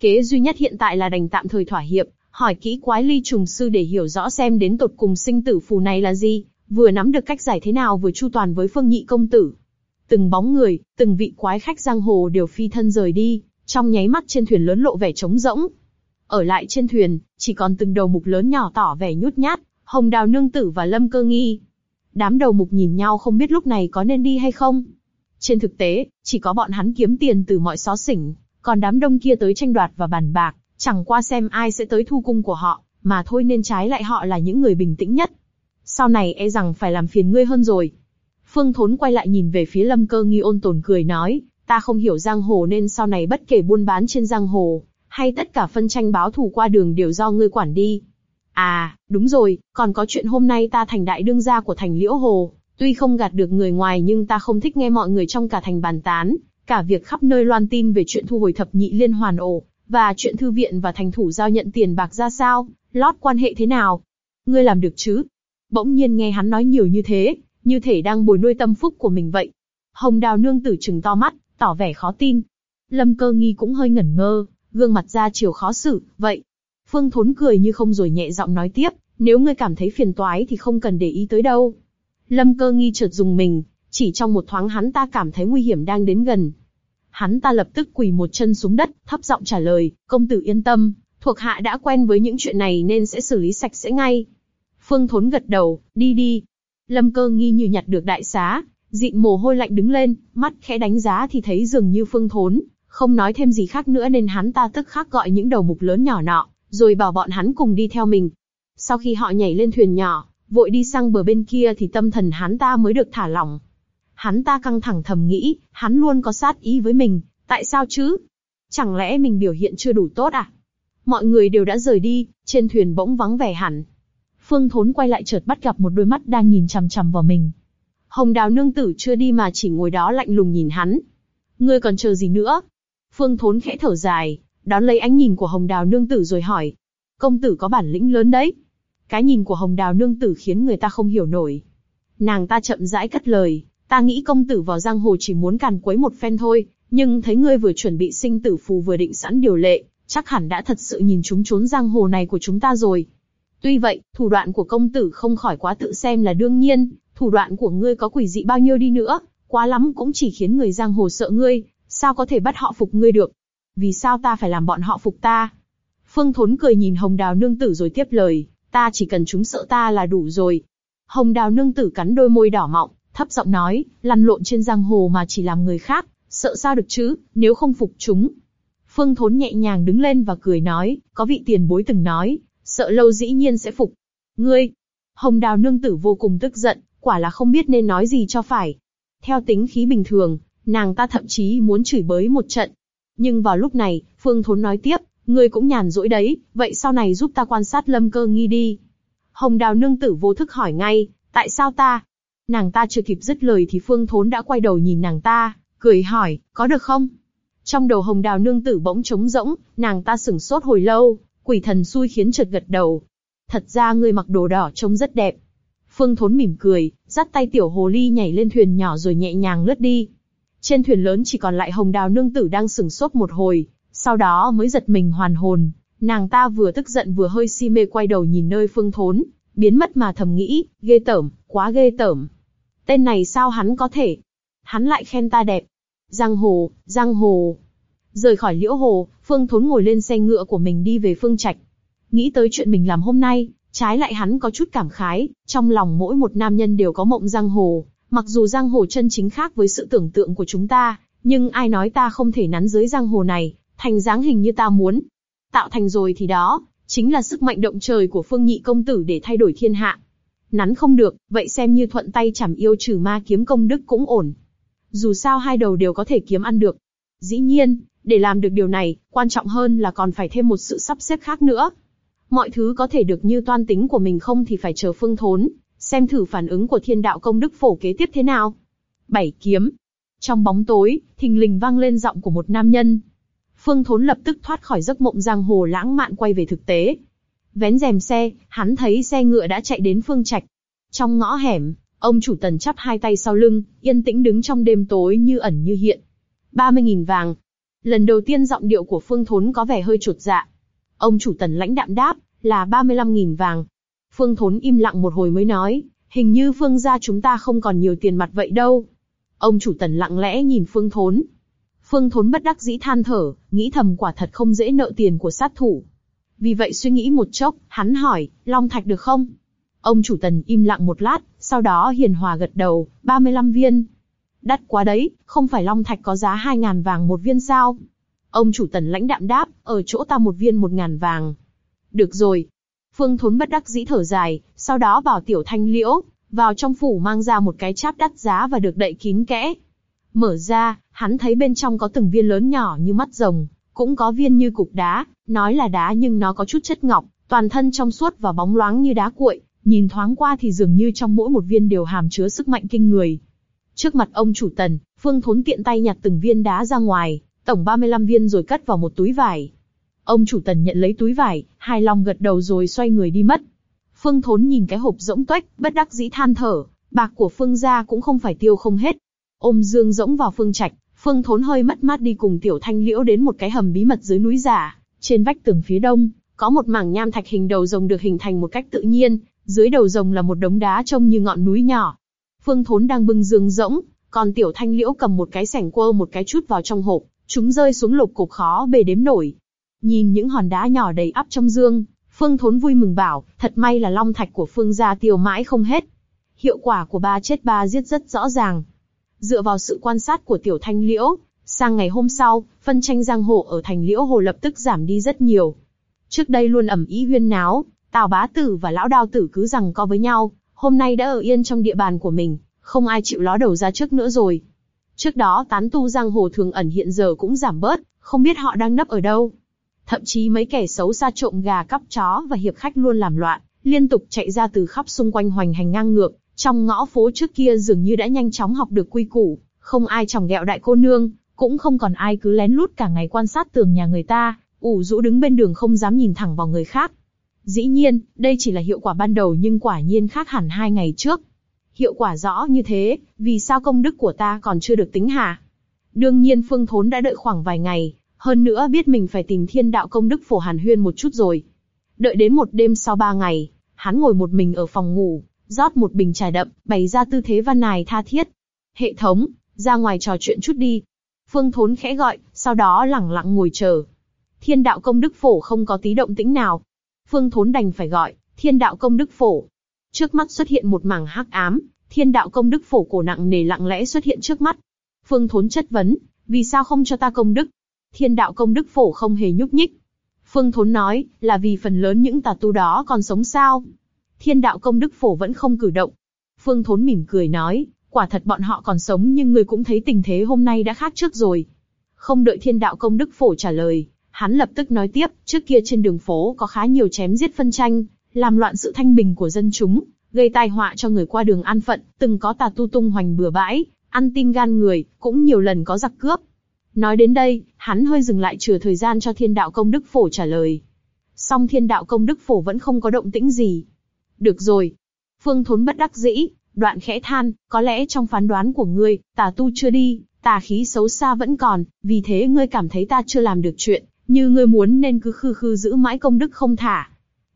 Kế duy nhất hiện tại là đành tạm thời thỏa hiệp, hỏi kỹ quái ly trùng sư để hiểu rõ xem đến tột cùng sinh tử phù này là gì, vừa nắm được cách giải thế nào vừa chu toàn với Phương Nhị công tử. Từng bóng người, từng vị quái khách giang hồ đều phi thân rời đi, trong nháy mắt trên thuyền lớn lộ vẻ trống rỗng. Ở lại trên thuyền, chỉ còn từng đầu mục lớn nhỏ tỏ vẻ nhút nhát, Hồng Đào Nương Tử và Lâm Cơ Nghi. Đám đầu mục nhìn nhau không biết lúc này có nên đi hay không. Trên thực tế, chỉ có bọn hắn kiếm tiền từ mọi xó xỉnh, còn đám đông kia tới tranh đoạt và bàn bạc, chẳng qua xem ai sẽ tới thu cung của họ, mà thôi nên trái lại họ là những người bình tĩnh nhất. Sau này e rằng phải làm phiền ngươi hơn rồi. Phương Thốn quay lại nhìn về phía Lâm Cơ Nghi ôn tồn cười nói, ta không hiểu giang hồ nên sau này bất kể buôn bán trên giang hồ, hay tất cả phân tranh báo thù qua đường đều do ngươi quản đi. À, đúng rồi, còn có chuyện hôm nay ta thành đại đương gia của thành Liễu Hồ, tuy không gạt được người ngoài nhưng ta không thích nghe mọi người trong cả thành bàn tán, cả việc khắp nơi loan tin về chuyện thu hồi thập nhị liên hoàn ổ, và chuyện thư viện và thành thủ giao nhận tiền bạc ra sao, lót quan hệ thế nào. Ngươi làm được chứ? Bỗng nhiên nghe hắn nói nhiều như thế, như thể đang bồi nuôi tâm phúc của mình vậy. Hồng Đào nương tử trừng to mắt, tỏ vẻ khó tin. Lâm Cơ Nghi cũng hơi ngẩn ngơ, gương mặt ra chiều khó xử, vậy. Phương Thốn cười như không rồi nhẹ giọng nói tiếp, nếu ngươi cảm thấy phiền toái thì không cần để ý tới đâu. Lâm Cơ Nghi chợt dùng mình, chỉ trong một thoáng hắn ta cảm thấy nguy hiểm đang đến gần. Hắn ta lập tức quỳ một chân xuống đất, thấp giọng trả lời, công tử yên tâm, thuộc hạ đã quen với những chuyện này nên sẽ xử lý sạch sẽ ngay. Phương Thốn gật đầu, đi đi. Lâm Cơ Nghi như nhặt được đại xá, dịn mồ hôi lạnh đứng lên, mắt khẽ đánh giá thì thấy dường như Phương Thốn, không nói thêm gì khác nữa nên hắn ta tức khắc gọi những đầu mục lớn nhỏ nọ, rồi bảo bọn hắn cùng đi theo mình. Sau khi họ nhảy lên thuyền nhỏ, vội đi sang bờ bên kia thì tâm thần hắn ta mới được thả lỏng. Hắn ta căng thẳng thầm nghĩ, hắn luôn có sát ý với mình, tại sao chứ? Chẳng lẽ mình biểu hiện chưa đủ tốt à? Mọi người đều đã rời đi, trên thuyền bỗng vắng vẻ hẳn. Phương Thốn quay lại chợt bắt gặp một đôi mắt đang nhìn chằm chằm vào mình. Hồng Đào nương tử chưa đi mà chỉ ngồi đó lạnh lùng nhìn hắn. Ngươi còn chờ gì nữa? Phương Thốn khẽ thở dài, đón lấy ánh nhìn của Hồng Đào nương tử rồi hỏi. Công tử có bản lĩnh lớn đấy. Cái nhìn của Hồng Đào nương tử khiến người ta không hiểu nổi. Nàng ta chậm rãi cất lời, ta nghĩ công tử vào giang hồ chỉ muốn càn quấy một phen thôi, nhưng thấy ngươi vừa chuẩn bị sinh tử phù vừa định sẵn điều lệ, chắc hẳn đã thật sự nhìn chúng trốn giang hồ này của chúng ta rồi. Tuy vậy, thủ đoạn của công tử không khỏi quá tự xem là đương nhiên, thủ đoạn của ngươi có quỷ dị bao nhiêu đi nữa, quá lắm cũng chỉ khiến người giang hồ sợ ngươi, sao có thể bắt họ phục ngươi được? Vì sao ta phải làm bọn họ phục ta? Phương Thốn cười nhìn Hồng Đào nương tử rồi tiếp lời, ta chỉ cần chúng sợ ta là đủ rồi. Hồng Đào nương tử cắn đôi môi đỏ mọng, thấp giọng nói, lăn lộn trên giang hồ mà chỉ làm người khác, sợ sao được chứ, nếu không phục chúng. Phương Thốn nhẹ nhàng đứng lên và cười nói, có vị tiền bối từng nói, sợ lâu dĩ nhiên sẽ phục. Ngươi, Hồng Đào nương tử vô cùng tức giận, quả là không biết nên nói gì cho phải. Theo tính khí bình thường, nàng ta thậm chí muốn chửi bới một trận. Nhưng vào lúc này, Phương Thốn nói tiếp, ngươi cũng nhàn rỗi đấy, vậy sau này giúp ta quan sát lâm cơ nghi đi. Hồng Đào nương tử vô thức hỏi ngay, tại sao ta? Nàng ta chưa kịp dứt lời thì Phương Thốn đã quay đầu nhìn nàng ta, cười hỏi, có được không? Trong đầu Hồng Đào nương tử bỗng trống rỗng, nàng ta sững sốt hồi lâu, quỷ thần xui khiến chợt gật đầu. Thật ra ngươi mặc đồ đỏ trông rất đẹp. Phương Thốn mỉm cười, dắt tay tiểu hồ ly nhảy lên thuyền nhỏ rồi nhẹ nhàng lướt đi. Trên thuyền lớn chỉ còn lại Hồng Đào nương tử đang sững sốt một hồi, sau đó mới giật mình hoàn hồn. Nàng ta vừa tức giận vừa hơi si mê quay đầu nhìn nơi Phương Thốn, biến mất mà thầm nghĩ, ghê tởm, quá ghê tởm. Tên này sao hắn có thể? Hắn lại khen ta đẹp. Giang hồ, giang hồ. Rời khỏi liễu hồ, Phương Thốn ngồi lên xe ngựa của mình đi về Phương Trạch. Nghĩ tới chuyện mình làm hôm nay, trái lại hắn có chút cảm khái, trong lòng mỗi một nam nhân đều có mộng giang hồ, mặc dù giang hồ chân chính khác với sự tưởng tượng của chúng ta, nhưng ai nói ta không thể nắn dưới giang hồ này, thành dáng hình như ta muốn. Tạo thành rồi thì đó, chính là sức mạnh động trời của phương nhị công tử để thay đổi thiên hạ. Nắn không được, vậy xem như thuận tay chảm yêu trừ ma kiếm công đức cũng ổn. Dù sao hai đầu đều có thể kiếm ăn được. Dĩ nhiên, để làm được điều này, quan trọng hơn là còn phải thêm một sự sắp xếp khác nữa. Mọi thứ có thể được như toan tính của mình không thì phải chờ phương thốn, xem thử phản ứng của thiên đạo công đức phổ kế tiếp thế nào. Bảy kiếm. Trong bóng tối, thình lình vang lên giọng của một nam nhân. Phương Thốn lập tức thoát khỏi giấc mộng giang hồ lãng mạn quay về thực tế. Vén rèm xe, hắn thấy xe ngựa đã chạy đến Phương Trạch. Trong ngõ hẻm, ông chủ tần chắp hai tay sau lưng, yên tĩnh đứng trong đêm tối như ẩn như hiện. 30.000 vàng. Lần đầu tiên giọng điệu của Phương Thốn có vẻ hơi chuột dạ. Ông chủ tần lãnh đạm đáp, là 35.000 vàng. Phương Thốn im lặng một hồi mới nói, hình như Phương gia chúng ta không còn nhiều tiền mặt vậy đâu. Ông chủ tần lặng lẽ nhìn Phương Thốn. Phương Thốn bất đắc dĩ than thở, nghĩ thầm quả thật không dễ nợ tiền của sát thủ. Vì vậy suy nghĩ một chốc, hắn hỏi, Long Thạch được không? Ông chủ tần im lặng một lát, sau đó hiền hòa gật đầu, 35 viên. Đắt quá đấy, không phải Long Thạch có giá 2.000 vàng một viên sao? Ông chủ tần lãnh đạm đáp, ở chỗ ta một viên 1.000 vàng. Được rồi. Phương Thốn bất đắc dĩ thở dài, sau đó bảo Tiểu Thanh Liễu, vào trong phủ mang ra một cái cháp đắt giá và được đậy kín kẽ. Mở ra, hắn thấy bên trong có từng viên lớn nhỏ như mắt rồng, cũng có viên như cục đá, nói là đá nhưng nó có chút chất ngọc, toàn thân trong suốt và bóng loáng như đá cuội, nhìn thoáng qua thì dường như trong mỗi một viên đều hàm chứa sức mạnh kinh người. Trước mặt ông chủ tần, Phương Thốn tiện tay nhặt từng viên đá ra ngoài, tổng 35 viên rồi cất vào một túi vải. Ông chủ tần nhận lấy túi vải, hài lòng gật đầu rồi xoay người đi mất. Phương Thốn nhìn cái hộp rỗng tuếch, bất đắc dĩ than thở, bạc của Phương gia cũng không phải tiêu không hết. Ôm dương rỗng vào Phương Trạch, Phương Thốn hơi mất mát đi cùng Tiểu Thanh Liễu đến một cái hầm bí mật dưới núi giả. Trên vách tường phía đông, có một mảng nham thạch hình đầu rồng được hình thành một cách tự nhiên, dưới đầu rồng là một đống đá trông như ngọn núi nhỏ. Phương Thốn đang bưng dương rỗng, còn Tiểu Thanh Liễu cầm một cái sẻng quơ một cái chút vào trong hộp, chúng rơi xuống lục cục khó bề đếm nổi. Nhìn những hòn đá nhỏ đầy ắp trong dương, Phương Thốn vui mừng bảo, thật may là long thạch của Phương gia tiêu mãi không hết. Hiệu quả của ba chết ba giết rất rõ ràng. Dựa vào sự quan sát của Tiểu Thanh Liễu, sang ngày hôm sau, phân tranh giang hồ ở thành Liễu Hồ lập tức giảm đi rất nhiều. Trước đây luôn ẩm ý huyên náo, Tào Bá Tử và Lão Đao Tử cứ rằng co với nhau, hôm nay đã ở yên trong địa bàn của mình, không ai chịu ló đầu ra trước nữa rồi. Trước đó tán tu giang hồ thường ẩn hiện giờ cũng giảm bớt, không biết họ đang nấp ở đâu. Thậm chí mấy kẻ xấu xa trộm gà cắp chó và hiệp khách luôn làm loạn, liên tục chạy ra từ khắp xung quanh hoành hành ngang ngược, trong ngõ phố trước kia dường như đã nhanh chóng học được quy củ, không ai chòng ghẹo đại cô nương, cũng không còn ai cứ lén lút cả ngày quan sát tường nhà người ta, ủ rũ đứng bên đường không dám nhìn thẳng vào người khác. Dĩ nhiên, đây chỉ là hiệu quả ban đầu nhưng quả nhiên khác hẳn hai ngày trước. Hiệu quả rõ như thế, vì sao công đức của ta còn chưa được tính hả? Đương nhiên Phương Thốn đã đợi khoảng vài ngày, hơn nữa biết mình phải tìm thiên đạo công đức phổ hàn huyên một chút rồi. Đợi đến một đêm sau ba ngày, hắn ngồi một mình ở phòng ngủ, rót một bình trà đậm, bày ra tư thế văn nài tha thiết. Hệ thống, ra ngoài trò chuyện chút đi. Phương Thốn khẽ gọi, sau đó lẳng lặng ngồi chờ. Thiên đạo công đức phổ không có tí động tĩnh nào. Phương Thốn đành phải gọi, thiên đạo công đức phổ. Trước mắt xuất hiện một mảng hắc ám, thiên đạo công đức phổ cổ nặng nề lặng lẽ xuất hiện trước mắt. Phương Thốn chất vấn, vì sao không cho ta công đức? Thiên đạo công đức phổ không hề nhúc nhích. Phương Thốn nói, là vì phần lớn những tà tu đó còn sống sao? Thiên đạo công đức phổ vẫn không cử động. Phương Thốn mỉm cười nói, quả thật bọn họ còn sống nhưng người cũng thấy tình thế hôm nay đã khác trước rồi. Không đợi thiên đạo công đức phổ trả lời, hắn lập tức nói tiếp, trước kia trên đường phố có khá nhiều chém giết phân tranh, làm loạn sự thanh bình của dân chúng, gây tai họa cho người qua đường an phận, từng có tà tu tung hoành bừa bãi, ăn tim gan người, cũng nhiều lần có giặc cướp. Nói đến đây, hắn hơi dừng lại chừa thời gian cho thiên đạo công đức phổ trả lời. Song thiên đạo công đức phổ vẫn không có động tĩnh gì. Được rồi. Phương Thốn bất đắc dĩ, đoạn khẽ than, có lẽ trong phán đoán của ngươi, tà tu chưa đi, tà khí xấu xa vẫn còn, vì thế ngươi cảm thấy ta chưa làm được chuyện, như ngươi muốn nên cứ khư khư giữ mãi công đức không thả.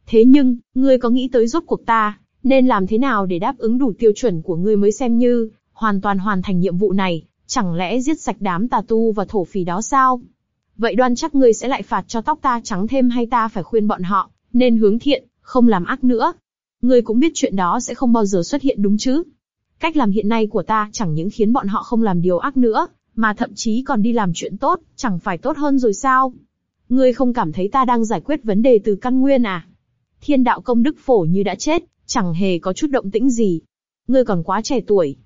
Thế nhưng, ngươi có nghĩ tới rốt cuộc ta, nên làm thế nào để đáp ứng đủ tiêu chuẩn của ngươi mới xem như hoàn toàn hoàn thành nhiệm vụ này, chẳng lẽ giết sạch đám tà tu và thổ phỉ đó sao? Vậy đoan chắc ngươi sẽ lại phạt cho tóc ta trắng thêm hay ta phải khuyên bọn họ, nên hướng thiện, không làm ác nữa. Ngươi cũng biết chuyện đó sẽ không bao giờ xuất hiện đúng chứ. Cách làm hiện nay của ta chẳng những khiến bọn họ không làm điều ác nữa, mà thậm chí còn đi làm chuyện tốt, chẳng phải tốt hơn rồi sao? Ngươi không cảm thấy ta đang giải quyết vấn đề từ căn nguyên à? Thiên đạo công đức phổ như đã chết, chẳng hề có chút động tĩnh gì. Ngươi còn quá trẻ tuổi.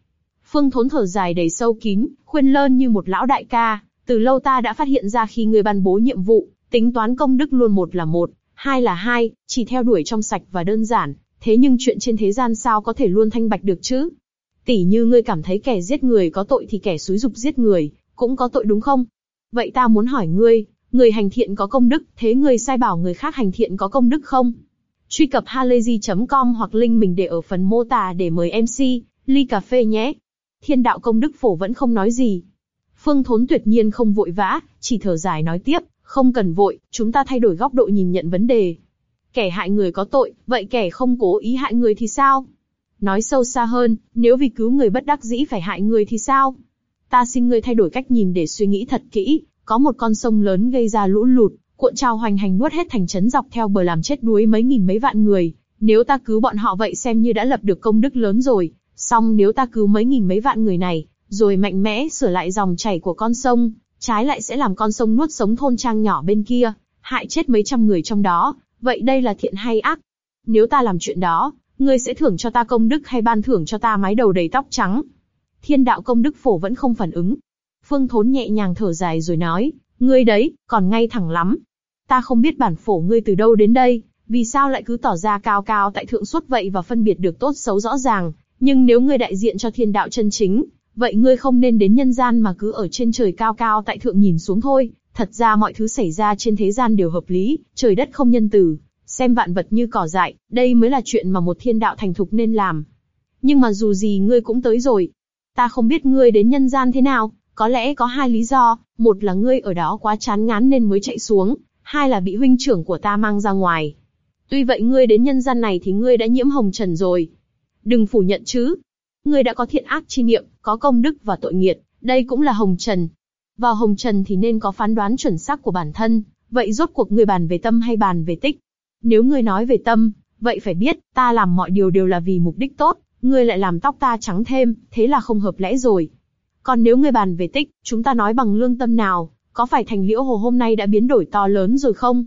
Phương Thốn thở dài đầy sâu kín, khuyên lơn như một lão đại ca. Từ lâu ta đã phát hiện ra khi ngươi ban bố nhiệm vụ, tính toán công đức luôn một là một, hai là hai, chỉ theo đuổi trong sạch và đơn giản. Thế nhưng chuyện trên thế gian sao có thể luôn thanh bạch được chứ? Tỷ như ngươi cảm thấy kẻ giết người có tội thì kẻ xúi dục giết người, cũng có tội đúng không? Vậy ta muốn hỏi ngươi, người hành thiện có công đức, thế người sai bảo người khác hành thiện có công đức không? Truy cập halayzi.com hoặc link mình để ở phần mô tả để mời MC, ly cà phê nhé. Thiên đạo công đức phổ vẫn không nói gì. Phương Thốn tuyệt nhiên không vội vã, chỉ thở dài nói tiếp, không cần vội, chúng ta thay đổi góc độ nhìn nhận vấn đề. Kẻ hại người có tội, vậy kẻ không cố ý hại người thì sao? Nói sâu xa hơn, nếu vì cứu người bất đắc dĩ phải hại người thì sao? Ta xin ngươi thay đổi cách nhìn để suy nghĩ thật kỹ, có một con sông lớn gây ra lũ lụt, cuộn trào hoành hành nuốt hết thành trấn dọc theo bờ làm chết đuối mấy nghìn mấy vạn người. Nếu ta cứu bọn họ vậy xem như đã lập được công đức lớn rồi. Song nếu ta cứu mấy nghìn mấy vạn người này, rồi mạnh mẽ sửa lại dòng chảy của con sông, trái lại sẽ làm con sông nuốt sống thôn trang nhỏ bên kia, hại chết mấy trăm người trong đó. Vậy đây là thiện hay ác? Nếu ta làm chuyện đó, ngươi sẽ thưởng cho ta công đức hay ban thưởng cho ta mái đầu đầy tóc trắng? Thiên đạo công đức phổ vẫn không phản ứng. Phương Thốn nhẹ nhàng thở dài rồi nói, ngươi đấy, còn ngay thẳng lắm. Ta không biết bản phổ ngươi từ đâu đến đây, vì sao lại cứ tỏ ra cao cao tại thượng suốt vậy và phân biệt được tốt xấu rõ ràng. Nhưng nếu ngươi đại diện cho thiên đạo chân chính, vậy ngươi không nên đến nhân gian mà cứ ở trên trời cao cao tại thượng nhìn xuống thôi. Thật ra mọi thứ xảy ra trên thế gian đều hợp lý, trời đất không nhân từ, xem vạn vật như cỏ dại, đây mới là chuyện mà một thiên đạo thành thục nên làm. Nhưng mà dù gì ngươi cũng tới rồi. Ta không biết ngươi đến nhân gian thế nào, có lẽ có hai lý do, một là ngươi ở đó quá chán ngán nên mới chạy xuống, hai là bị huynh trưởng của ta mang ra ngoài. Tuy vậy ngươi đến nhân gian này thì ngươi đã nhiễm hồng trần rồi. Đừng phủ nhận chứ. Ngươi đã có thiện ác chi niệm, có công đức và tội nghiệt, đây cũng là hồng trần. Vào hồng trần thì nên có phán đoán chuẩn xác của bản thân, vậy rốt cuộc người bàn về tâm hay bàn về tích? Nếu ngươi nói về tâm, vậy phải biết, ta làm mọi điều đều là vì mục đích tốt, ngươi lại làm tóc ta trắng thêm, thế là không hợp lẽ rồi. Còn nếu ngươi bàn về tích, chúng ta nói bằng lương tâm nào, có phải thành liễu hồ hôm nay đã biến đổi to lớn rồi không?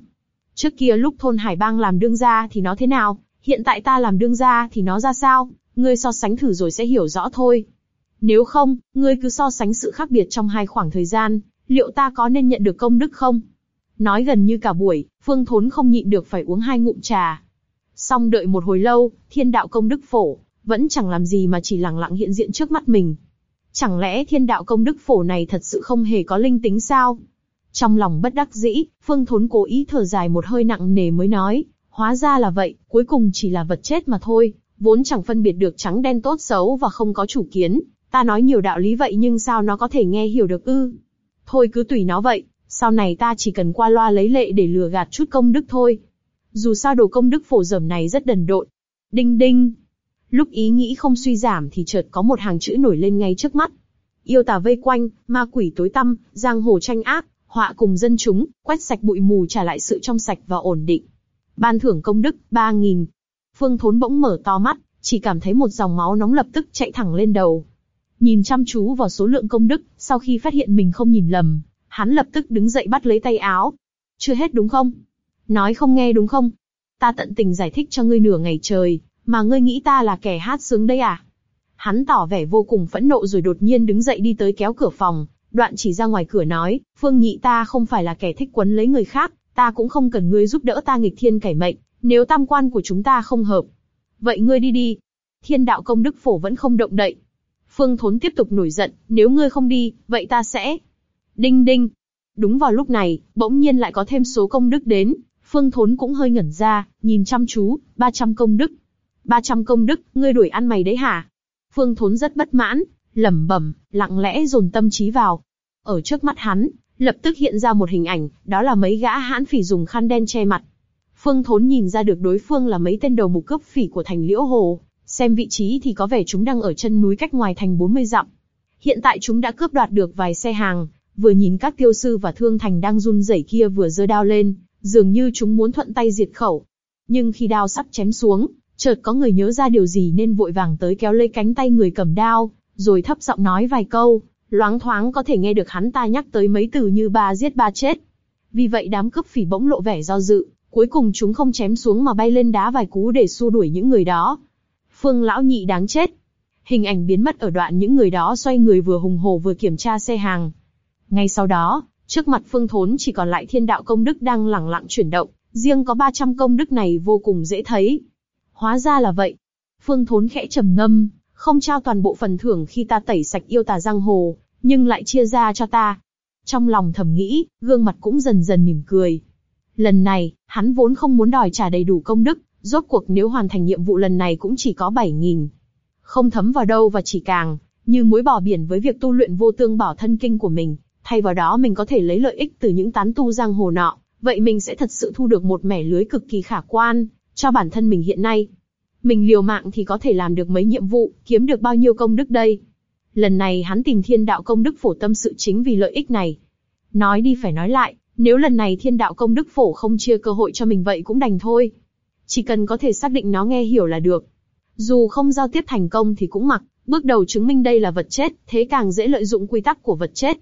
Trước kia lúc thôn Hải Bang làm đương gia thì nó thế nào, hiện tại ta làm đương gia thì nó ra sao, ngươi so sánh thử rồi sẽ hiểu rõ thôi. Nếu không, ngươi cứ so sánh sự khác biệt trong hai khoảng thời gian, liệu ta có nên nhận được công đức không? Nói gần như cả buổi, Phương Thốn không nhịn được phải uống hai ngụm trà. Xong đợi một hồi lâu, thiên đạo công đức phổ, vẫn chẳng làm gì mà chỉ lặng lặng hiện diện trước mắt mình. Chẳng lẽ thiên đạo công đức phổ này thật sự không hề có linh tính sao? Trong lòng bất đắc dĩ, Phương Thốn cố ý thở dài một hơi nặng nề mới nói, hóa ra là vậy, cuối cùng chỉ là vật chết mà thôi, vốn chẳng phân biệt được trắng đen tốt xấu và không có chủ kiến. Ta nói nhiều đạo lý vậy nhưng sao nó có thể nghe hiểu được ư? Thôi cứ tùy nó vậy, sau này ta chỉ cần qua loa lấy lệ để lừa gạt chút công đức thôi. Dù sao đồ công đức phổ dởm này rất đần độn. Đinh đinh, Lúc ý nghĩ không suy giảm thì chợt có một hàng chữ nổi lên ngay trước mắt. Yêu tà vây quanh, ma quỷ tối tăm, giang hồ tranh ác, họa cùng dân chúng, quét sạch bụi mù trả lại sự trong sạch và ổn định. Ban thưởng công đức, 3.000. Phương Thốn bỗng mở to mắt, chỉ cảm thấy một dòng máu nóng lập tức chạy thẳng lên đầu. Nhìn chăm chú vào số lượng công đức, sau khi phát hiện mình không nhìn lầm, hắn lập tức đứng dậy bắt lấy tay áo. Chưa hết đúng không? Nói không nghe đúng không? Ta tận tình giải thích cho ngươi nửa ngày trời, mà ngươi nghĩ ta là kẻ hát sướng đây à? Hắn tỏ vẻ vô cùng phẫn nộ rồi đột nhiên đứng dậy đi tới kéo cửa phòng, đoạn chỉ ra ngoài cửa nói, Phương Nhị ta không phải là kẻ thích quấn lấy người khác, ta cũng không cần ngươi giúp đỡ ta nghịch thiên cải mệnh, nếu tam quan của chúng ta không hợp. Vậy ngươi đi đi. Thiên đạo công đức phổ vẫn không động đậy. Phương Thốn tiếp tục nổi giận, nếu ngươi không đi, vậy ta sẽ... Đinh đinh. Đúng vào lúc này, bỗng nhiên lại có thêm số công đức đến, Phương Thốn cũng hơi ngẩn ra, nhìn chăm chú, 300 công đức, 300 công đức, ngươi đuổi ăn mày đấy hả? Phương Thốn rất bất mãn, lẩm bẩm, lặng lẽ dồn tâm trí vào. Ở trước mắt hắn, lập tức hiện ra một hình ảnh, đó là mấy gã hãn phỉ dùng khăn đen che mặt. Phương Thốn nhìn ra được đối phương là mấy tên đầu mục cấp phỉ của thành Liễu Hồ, xem vị trí thì có vẻ chúng đang ở chân núi cách ngoài thành 40 dặm. Hiện tại chúng đã cướp đoạt được vài xe hàng, vừa nhìn các tiêu sư và thương thành đang run rẩy kia vừa giơ đao lên, dường như chúng muốn thuận tay diệt khẩu. Nhưng khi đao sắp chém xuống, chợt có người nhớ ra điều gì nên vội vàng tới kéo lấy cánh tay người cầm đao, rồi thấp giọng nói vài câu, loáng thoáng có thể nghe được hắn ta nhắc tới mấy từ như ba giết ba chết. Vì vậy đám cướp phỉ bỗng lộ vẻ do dự, cuối cùng chúng không chém xuống mà bay lên đá vài cú để xua đuổi những người đó. Phương lão nhị đáng chết. Hình ảnh biến mất ở đoạn những người đó xoay người vừa hùng hổ vừa kiểm tra xe hàng. Ngay sau đó, trước mặt Phương Thốn chỉ còn lại thiên đạo công đức đang lẳng lặng chuyển động, riêng có 300 công đức này vô cùng dễ thấy. Hóa ra là vậy. Phương Thốn khẽ trầm ngâm, không trao toàn bộ phần thưởng khi ta tẩy sạch yêu tà giang hồ, nhưng lại chia ra cho ta. Trong lòng thầm nghĩ, gương mặt cũng dần dần mỉm cười. Lần này, hắn vốn không muốn đòi trả đầy đủ công đức, rốt cuộc nếu hoàn thành nhiệm vụ lần này cũng chỉ có 7.000. Không thấm vào đâu và chỉ càng, như muối bỏ biển với việc tu luyện vô tương bảo thân kinh của mình, thay vào đó mình có thể lấy lợi ích từ những tán tu giang hồ nọ, vậy mình sẽ thật sự thu được một mẻ lưới cực kỳ khả quan, cho bản thân mình hiện nay. Mình liều mạng thì có thể làm được mấy nhiệm vụ, kiếm được bao nhiêu công đức đây. Lần này hắn tìm thiên đạo công đức phổ tâm sự chính vì lợi ích này. Nói đi phải nói lại, nếu lần này thiên đạo công đức phổ không chia cơ hội cho mình vậy cũng đành thôi. Chỉ cần có thể xác định nó nghe hiểu là được. Dù không giao tiếp thành công thì cũng mặc, bước đầu chứng minh đây là vật chết, thế càng dễ lợi dụng quy tắc của vật chết.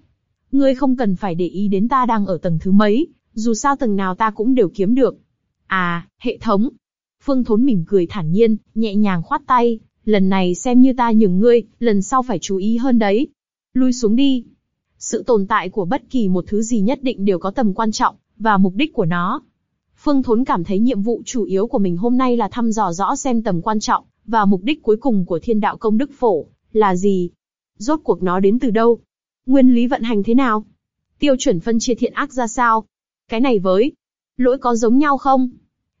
Ngươi không cần phải để ý đến ta đang ở tầng thứ mấy, dù sao tầng nào ta cũng đều kiếm được. À, hệ thống. Phương Thốn mỉm cười thản nhiên, nhẹ nhàng khoát tay, lần này xem như ta nhường ngươi, lần sau phải chú ý hơn đấy. Lui xuống đi. Sự tồn tại của bất kỳ một thứ gì nhất định đều có tầm quan trọng, và mục đích của nó. Phương Thốn cảm thấy nhiệm vụ chủ yếu của mình hôm nay là thăm dò rõ xem tầm quan trọng, và mục đích cuối cùng của thiên đạo công đức phổ, là gì. Rốt cuộc nó đến từ đâu? Nguyên lý vận hành thế nào? Tiêu chuẩn phân chia thiện ác ra sao? Cái này với lỗi có giống nhau không?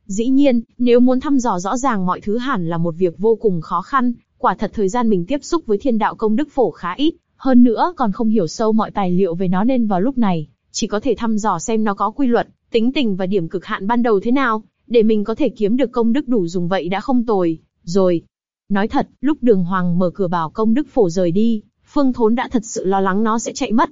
Dĩ nhiên, nếu muốn thăm dò rõ ràng mọi thứ hẳn là một việc vô cùng khó khăn, quả thật thời gian mình tiếp xúc với thiên đạo công đức phổ khá ít, hơn nữa còn không hiểu sâu mọi tài liệu về nó nên vào lúc này, chỉ có thể thăm dò xem nó có quy luật, tính tình và điểm cực hạn ban đầu thế nào, để mình có thể kiếm được công đức đủ dùng vậy đã không tồi, rồi. Nói thật, lúc đường hoàng mở cửa bảo công đức phổ rời đi, Phương Thốn đã thật sự lo lắng nó sẽ chạy mất.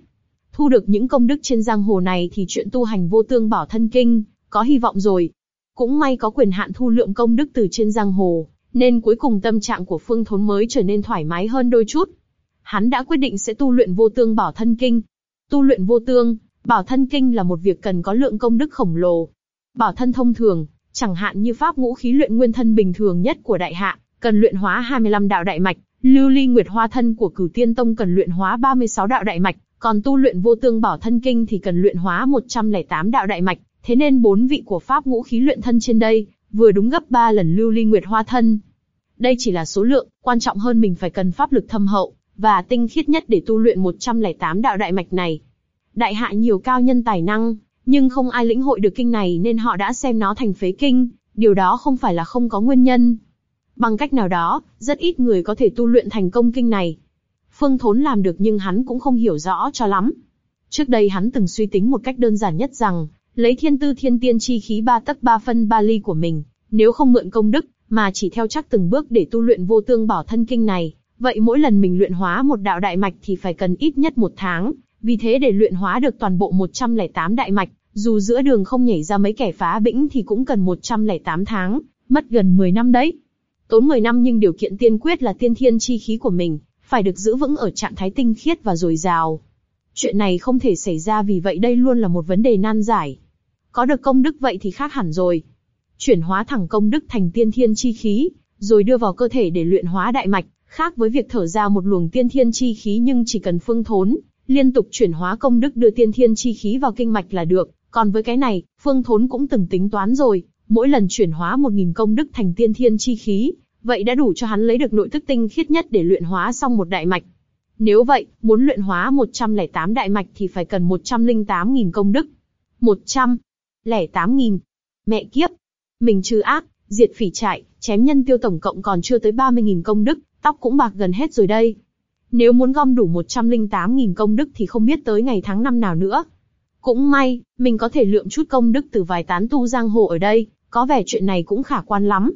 Thu được những công đức trên giang hồ này thì chuyện tu hành vô tương bảo thân kinh, có hy vọng rồi. Cũng may có quyền hạn thu lượng công đức từ trên giang hồ, nên cuối cùng tâm trạng của Phương Thốn mới trở nên thoải mái hơn đôi chút. Hắn đã quyết định sẽ tu luyện vô tương bảo thân kinh. Tu luyện vô tương, bảo thân kinh là một việc cần có lượng công đức khổng lồ. Bảo thân thông thường, chẳng hạn như pháp ngũ khí luyện nguyên thân bình thường nhất của đại hạ, cần luyện hóa 25 đạo đại mạch, lưu ly nguyệt hoa thân của cửu tiên tông cần luyện hóa 36 đạo đại mạch, còn tu luyện vô tương bảo thân kinh thì cần luyện hóa 108 đạo đại mạch, thế nên bốn vị của pháp ngũ khí luyện thân trên đây, vừa đúng gấp 3 lần lưu ly nguyệt hoa thân. Đây chỉ là số lượng, quan trọng hơn mình phải cần pháp lực thâm hậu, và tinh khiết nhất để tu luyện 108 đạo đại mạch này. Đại hạ nhiều cao nhân tài năng, nhưng không ai lĩnh hội được kinh này nên họ đã xem nó thành phế kinh, điều đó không phải là không có nguyên nhân. Bằng cách nào đó, rất ít người có thể tu luyện thành công kinh này. Phương Thốn làm được nhưng hắn cũng không hiểu rõ cho lắm. Trước đây hắn từng suy tính một cách đơn giản nhất rằng, lấy thiên tư thiên tiên chi khí ba tấc ba phân ba ly của mình, nếu không mượn công đức, mà chỉ theo chắc từng bước để tu luyện vô tương bảo thân kinh này, vậy mỗi lần mình luyện hóa một đạo đại mạch thì phải cần ít nhất một tháng, vì thế để luyện hóa được toàn bộ 108 đại mạch, dù giữa đường không nhảy ra mấy kẻ phá bĩnh thì cũng cần 108 tháng, mất gần 10 năm đấy. Tốn 10 năm nhưng điều kiện tiên quyết là tiên thiên chi khí của mình, phải được giữ vững ở trạng thái tinh khiết và dồi dào. Chuyện này không thể xảy ra vì vậy đây luôn là một vấn đề nan giải. Có được công đức vậy thì khác hẳn rồi. Chuyển hóa thẳng công đức thành tiên thiên chi khí, rồi đưa vào cơ thể để luyện hóa đại mạch, khác với việc thở ra một luồng tiên thiên chi khí nhưng chỉ cần phương thốn, liên tục chuyển hóa công đức đưa tiên thiên chi khí vào kinh mạch là được. Còn với cái này, phương thốn cũng từng tính toán rồi, mỗi lần chuyển hóa một nghìn công đức thành tiên thiên chi khí, vậy đã đủ cho hắn lấy được nội tức tinh khiết nhất để luyện hóa xong một đại mạch. Nếu vậy, muốn luyện hóa 108 đại mạch thì phải cần 108.000 công đức. 108.000. Mẹ kiếp. Mình trừ ác, diệt phỉ trại, chém nhân tiêu tổng cộng còn chưa tới 30.000 công đức, tóc cũng bạc gần hết rồi đây. Nếu muốn gom đủ 108.000 công đức thì không biết tới ngày tháng năm nào nữa. Cũng may, mình có thể lượm chút công đức từ vài tán tu giang hồ ở đây, có vẻ chuyện này cũng khả quan lắm.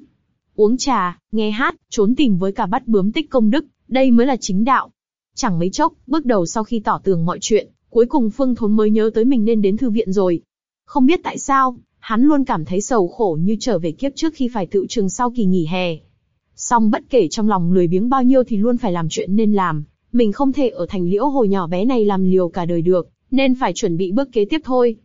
Uống trà, nghe hát, trốn tìm với cả bắt bướm tích công đức, đây mới là chính đạo. Chẳng mấy chốc, bước đầu sau khi tỏ tường mọi chuyện, Cuối cùng Phương Thốn mới nhớ tới mình nên đến thư viện rồi. Không biết tại sao, hắn luôn cảm thấy sầu khổ như trở về kiếp trước khi phải tự trường sau kỳ nghỉ hè. Song bất kể trong lòng lười biếng bao nhiêu thì luôn phải làm chuyện nên làm, mình không thể ở thành liễu hồ nhỏ bé này làm liều cả đời được, nên phải chuẩn bị bước kế tiếp thôi.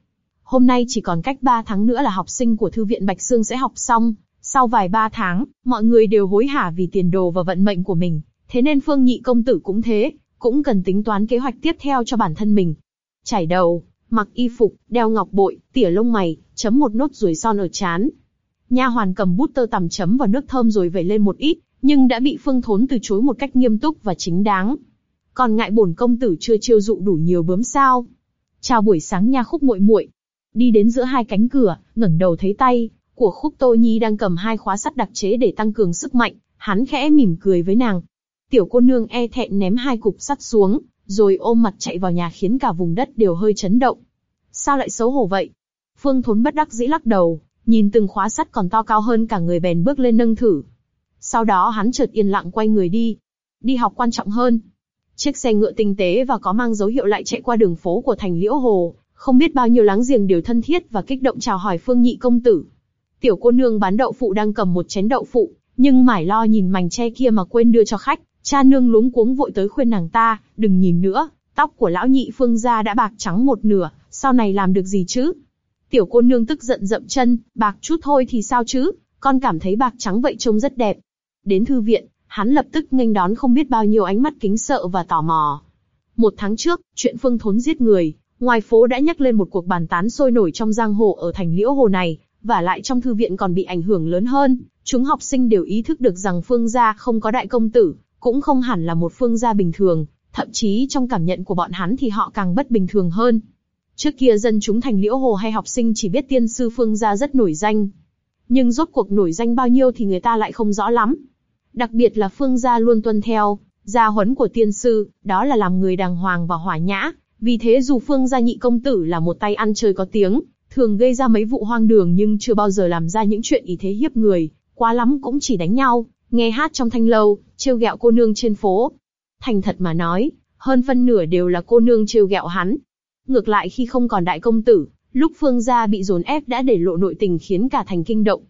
Hôm nay chỉ còn cách 3 tháng nữa là học sinh của Thư viện Bạch Sương sẽ học xong. Sau vài ba tháng, mọi người đều hối hả vì tiền đồ và vận mệnh của mình. Thế nên Phương Nhị Công Tử cũng thế, cũng cần tính toán kế hoạch tiếp theo cho bản thân mình. Chải đầu, mặc y phục, đeo ngọc bội, tỉa lông mày, chấm một nốt ruồi son ở chán. Nha hoàn cầm bút tơ tằm chấm vào nước thơm rồi vẩy lên một ít, nhưng đã bị Phương Thốn từ chối một cách nghiêm túc và chính đáng. Còn ngại bổn công tử chưa chiêu dụ đủ nhiều bướm sao? Chào buổi sáng nha khúc muội muội, Đi đến giữa hai cánh cửa, ngẩng đầu thấy tay của Khúc Tô Nhi đang cầm hai khóa sắt đặc chế để tăng cường sức mạnh, hắn khẽ mỉm cười với nàng. Tiểu cô nương e thẹn ném hai cục sắt xuống, rồi ôm mặt chạy vào nhà khiến cả vùng đất đều hơi chấn động. Sao lại xấu hổ vậy? Phương Thốn bất đắc dĩ lắc đầu, nhìn từng khóa sắt còn to cao hơn cả người bèn bước lên nâng thử. Sau đó hắn chợt yên lặng quay người đi. Đi học quan trọng hơn. Chiếc xe ngựa tinh tế và có mang dấu hiệu lại chạy qua đường phố của thành Liễu Hồ, không biết bao nhiêu láng giềng đều thân thiết và kích động chào hỏi Phương Nhị công tử. Tiểu cô nương bán đậu phụ đang cầm một chén đậu phụ, nhưng mải lo nhìn mảnh tre kia mà quên đưa cho khách. Cha nương luống cuống vội tới khuyên nàng ta, đừng nhìn nữa, tóc của lão nhị Phương gia đã bạc trắng một nửa, sau này làm được gì chứ? Tiểu cô nương tức giận dậm chân, bạc chút thôi thì sao chứ? Con cảm thấy bạc trắng vậy trông rất đẹp. Đến thư viện, hắn lập tức nghênh đón không biết bao nhiêu ánh mắt kính sợ và tò mò. Một tháng trước, chuyện Phương Thốn giết người, Ngoài phố đã nhắc lên một cuộc bàn tán sôi nổi trong giang hồ ở thành Liễu Hồ này, và lại trong thư viện còn bị ảnh hưởng lớn hơn. Chúng học sinh đều ý thức được rằng Phương gia không có đại công tử, cũng không hẳn là một Phương gia bình thường, thậm chí trong cảm nhận của bọn hắn thì họ càng bất bình thường hơn. Trước kia dân chúng thành Liễu Hồ hay học sinh chỉ biết tiên sư Phương gia rất nổi danh, nhưng rốt cuộc nổi danh bao nhiêu thì người ta lại không rõ lắm. Đặc biệt là Phương gia luôn tuân theo gia huấn của tiên sư, đó là làm người đàng hoàng và hỏa nhã, vì thế dù Phương gia nhị công tử là một tay ăn chơi có tiếng, thường gây ra mấy vụ hoang đường nhưng chưa bao giờ làm ra những chuyện ý thế hiếp người, quá lắm cũng chỉ đánh nhau, nghe hát trong thanh lâu, trêu ghẹo cô nương trên phố. Thành thật mà nói, hơn phân nửa đều là cô nương trêu ghẹo hắn. Ngược lại khi không còn đại công tử, lúc Phương gia bị dồn ép đã để lộ nội tình khiến cả thành kinh động.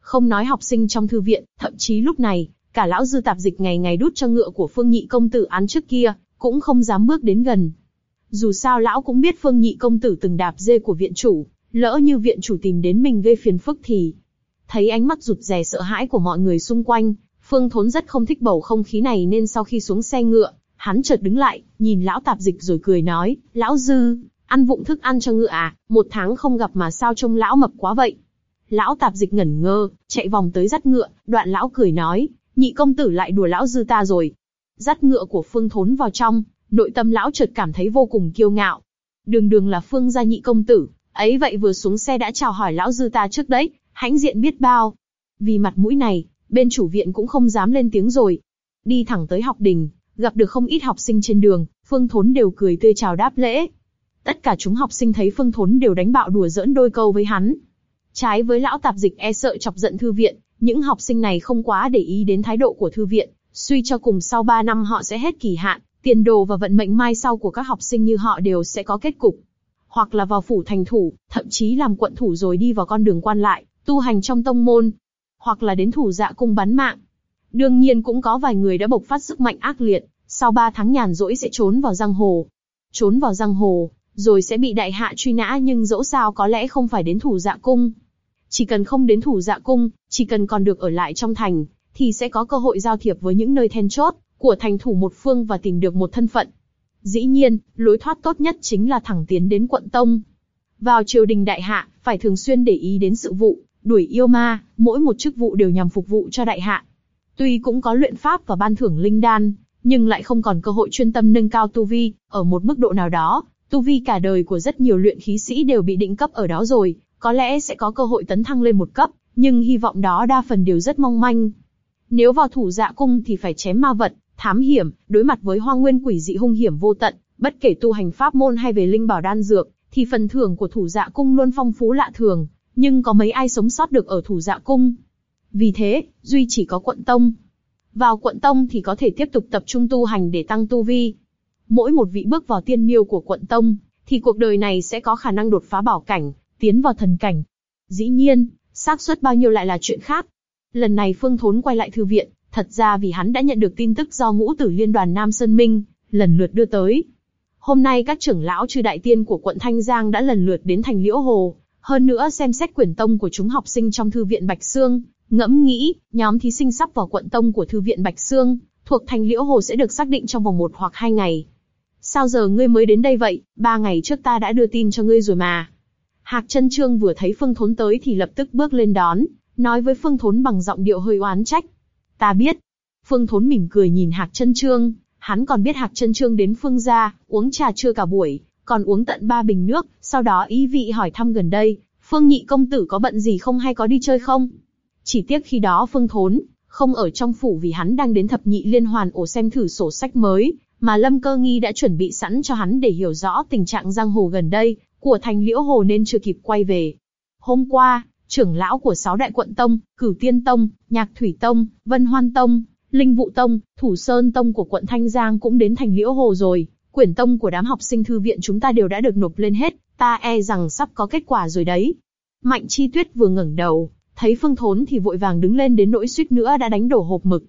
Không nói học sinh trong thư viện, thậm chí lúc này, cả lão dư tạp dịch ngày ngày đút cho ngựa của Phương nhị công tử án trước kia, cũng không dám bước đến gần. Dù sao lão cũng biết Phương Nhị công tử từng đạp dê của viện chủ, lỡ như viện chủ tìm đến mình gây phiền phức thì... Thấy ánh mắt rụt rè sợ hãi của mọi người xung quanh, Phương Thốn rất không thích bầu không khí này nên sau khi xuống xe ngựa, hắn chợt đứng lại, nhìn lão tạp dịch rồi cười nói, lão dư, ăn vụng thức ăn cho ngựa à, một tháng không gặp mà sao trông lão mập quá vậy. Lão tạp dịch ngẩn ngơ, chạy vòng tới dắt ngựa, đoạn lão cười nói, nhị công tử lại đùa lão dư ta rồi. Dắt ngựa của Phương Thốn vào trong, nội tâm lão chợt cảm thấy vô cùng kiêu ngạo. Đường đường là phương gia nhị công tử, ấy vậy vừa xuống xe đã chào hỏi lão dư ta trước đấy, hãnh diện biết bao. Vì mặt mũi này, bên chủ viện cũng không dám lên tiếng rồi. Đi thẳng tới học đình, gặp được không ít học sinh trên đường, Phương Thốn đều cười tươi chào đáp lễ. Tất cả chúng học sinh thấy Phương Thốn đều đánh bạo đùa giỡn đôi câu với hắn. Trái với lão tạp dịch e sợ chọc giận thư viện, những học sinh này không quá để ý đến thái độ của thư viện, suy cho cùng sau 3 năm họ sẽ hết kỳ hạn, tiền đồ và vận mệnh mai sau của các học sinh như họ đều sẽ có kết cục. Hoặc là vào phủ thành thủ, thậm chí làm quận thủ rồi đi vào con đường quan lại, tu hành trong tông môn. Hoặc là đến thủ dạ cung bắn mạng. Đương nhiên cũng có vài người đã bộc phát sức mạnh ác liệt, sau 3 tháng nhàn rỗi sẽ trốn vào giang hồ. Trốn vào giang hồ, rồi sẽ bị đại hạ truy nã nhưng dẫu sao có lẽ không phải đến thủ dạ cung. Chỉ cần không đến thủ dạ cung, chỉ cần còn được ở lại trong thành, thì sẽ có cơ hội giao thiệp với những nơi then chốt, của thành thủ một phương và tìm được một thân phận. Dĩ nhiên, lối thoát tốt nhất chính là thẳng tiến đến quận tông. Vào triều đình đại hạ, phải thường xuyên để ý đến sự vụ, đuổi yêu ma, mỗi một chức vụ đều nhằm phục vụ cho đại hạ. Tuy cũng có luyện pháp và ban thưởng linh đan, nhưng lại không còn cơ hội chuyên tâm nâng cao tu vi, ở một mức độ nào đó, tu vi cả đời của rất nhiều luyện khí sĩ đều bị định cấp ở đó rồi, có lẽ sẽ có cơ hội tấn thăng lên một cấp, nhưng hy vọng đó đa phần đều rất mong manh. Nếu vào thủ dạ cung thì phải chém ma vật, thám hiểm, đối mặt với hoang nguyên quỷ dị hung hiểm vô tận, bất kể tu hành pháp môn hay về linh bảo đan dược, thì phần thưởng của thủ dạ cung luôn phong phú lạ thường, nhưng có mấy ai sống sót được ở thủ dạ cung. Vì thế, duy chỉ có quận tông. Vào quận tông thì có thể tiếp tục tập trung tu hành để tăng tu vi. Mỗi một vị bước vào tiên miêu của quận tông, thì cuộc đời này sẽ có khả năng đột phá bảo cảnh, tiến vào thần cảnh. Dĩ nhiên, xác suất bao nhiêu lại là chuyện khác. Lần này Phương Thốn quay lại thư viện, thật ra vì hắn đã nhận được tin tức do ngũ tử liên đoàn Nam Sơn Minh, lần lượt đưa tới. Hôm nay các trưởng lão trừ đại tiên của quận Thanh Giang đã lần lượt đến thành Liễu Hồ, hơn nữa xem xét quyển tông của chúng học sinh trong thư viện Bạch Sương, ngẫm nghĩ, nhóm thí sinh sắp vào quận tông của thư viện Bạch Sương, thuộc thành Liễu Hồ sẽ được xác định trong vòng một hoặc hai ngày. Sao giờ ngươi mới đến đây vậy? Ba ngày trước ta đã đưa tin cho ngươi rồi mà. Hạc chân trương vừa thấy Phương Thốn tới thì lập tức bước lên đón, nói với Phương Thốn bằng giọng điệu hơi oán trách. Ta biết. Phương Thốn mỉm cười nhìn Hạc chân trương, hắn còn biết Hạc chân trương đến Phương gia, uống trà chưa cả buổi, còn uống tận ba bình nước, sau đó ý vị hỏi thăm gần đây, Phương nhị công tử có bận gì không hay có đi chơi không? Chỉ tiếc khi đó Phương Thốn, không ở trong phủ vì hắn đang đến thập nhị liên hoàn ổ xem thử sổ sách mới, mà Lâm Cơ Nghi đã chuẩn bị sẵn cho hắn để hiểu rõ tình trạng giang hồ gần đây, của thành liễu hồ nên chưa kịp quay về. Hôm qua, trưởng lão của sáu đại quận tông, cửu tiên tông, nhạc thủy tông, vân hoan tông, linh vụ tông, thủ sơn tông của quận Thanh Giang cũng đến thành liễu hồ rồi. Quyển tông của đám học sinh thư viện chúng ta đều đã được nộp lên hết, ta e rằng sắp có kết quả rồi đấy. Mạnh Chi Tuyết vừa ngẩng đầu, thấy Phương Thốn thì vội vàng đứng lên đến nỗi suýt nữa đã đánh đổ hộp mực.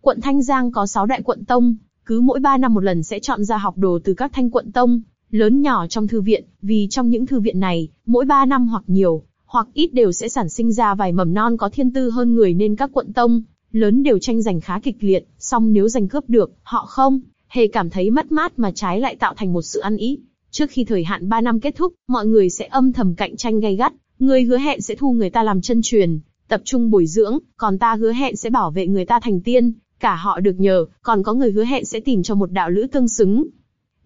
Quận Thanh Giang có 6 đại quận tông, cứ mỗi 3 năm một lần sẽ chọn ra học đồ từ các thanh quận tông, lớn nhỏ trong thư viện, vì trong những thư viện này, mỗi 3 năm hoặc nhiều, hoặc ít đều sẽ sản sinh ra vài mầm non có thiên tư hơn người nên các quận tông, lớn đều tranh giành khá kịch liệt, song nếu giành cướp được, họ không, hề cảm thấy mất mát mà trái lại tạo thành một sự ăn ý. Trước khi thời hạn 3 năm kết thúc, mọi người sẽ âm thầm cạnh tranh gay gắt, người hứa hẹn sẽ thu người ta làm chân truyền, tập trung bồi dưỡng, còn ta hứa hẹn sẽ bảo vệ người ta thành tiên, cả họ được nhờ, còn có người hứa hẹn sẽ tìm cho một đạo lữ tương xứng.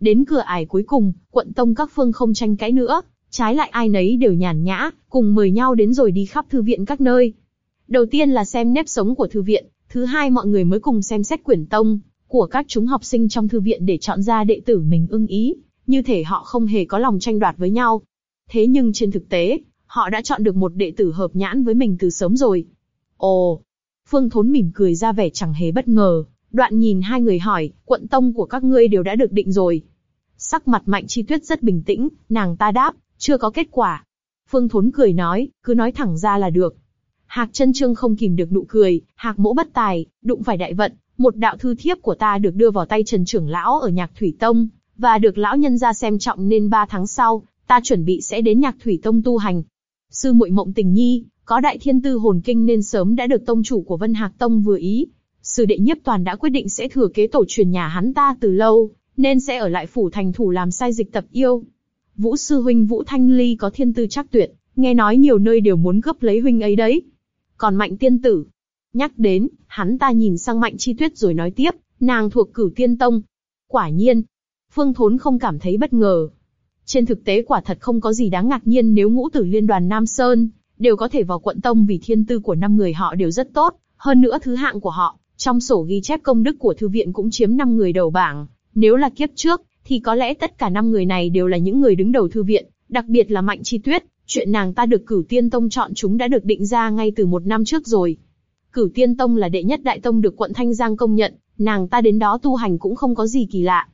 Đến cửa ải cuối cùng, quận tông các phương không tranh cãi nữa, trái lại ai nấy đều nhàn nhã, cùng mời nhau đến rồi đi khắp thư viện các nơi. Đầu tiên là xem nếp sống của thư viện, thứ hai mọi người mới cùng xem xét quyển tông của các chúng học sinh trong thư viện để chọn ra đệ tử mình ưng ý, như thể họ không hề có lòng tranh đoạt với nhau. Thế nhưng trên thực tế, họ đã chọn được một đệ tử hợp nhãn với mình từ sớm rồi. Ồ, Phương Thốn mỉm cười ra vẻ chẳng hề bất ngờ, đoạn nhìn hai người hỏi, quận tông của các ngươi đều đã được định rồi. Sắc mặt Mạnh Chi Tuyết rất bình tĩnh, nàng ta đáp, chưa có kết quả. Phương Thốn cười nói, cứ nói thẳng ra là được. Hạc chân trương không kìm được nụ cười, hạc mỗ bất tài, đụng phải đại vận, một đạo thư thiếp của ta được đưa vào tay Trần trưởng lão ở nhạc thủy tông, và được lão nhân ra xem trọng nên ba tháng sau, ta chuẩn bị sẽ đến nhạc thủy tông tu hành. Sư muội mộng tình nhi, có đại thiên tư hồn kinh nên sớm đã được tông chủ của Vân Hạc Tông vừa ý. Sư đệ nhiếp toàn đã quyết định sẽ thừa kế tổ truyền nhà hắn ta từ lâu, nên sẽ ở lại phủ thành thủ làm sai dịch tập yêu. Vũ sư huynh Vũ Thanh Ly có thiên tư chắc tuyệt, nghe nói nhiều nơi đều muốn gấp lấy huynh ấy đấy. Còn mạnh tiên tử, nhắc đến, hắn ta nhìn sang mạnh chi tuyết rồi nói tiếp, nàng thuộc cửu tiên tông. Quả nhiên, Phương Thốn không cảm thấy bất ngờ. Trên thực tế quả thật không có gì đáng ngạc nhiên nếu ngũ tử liên đoàn Nam Sơn đều có thể vào quận tông vì thiên tư của năm người họ đều rất tốt, hơn nữa thứ hạng của họ, trong sổ ghi chép công đức của thư viện cũng chiếm năm người đầu bảng. Nếu là kiếp trước, thì có lẽ tất cả năm người này đều là những người đứng đầu thư viện, đặc biệt là Mạnh Chi Tuyết, chuyện nàng ta được Cửu Tiên Tông chọn chúng đã được định ra ngay từ một năm trước rồi. Cửu Tiên Tông là đệ nhất đại tông được quận Thanh Giang công nhận, nàng ta đến đó tu hành cũng không có gì kỳ lạ.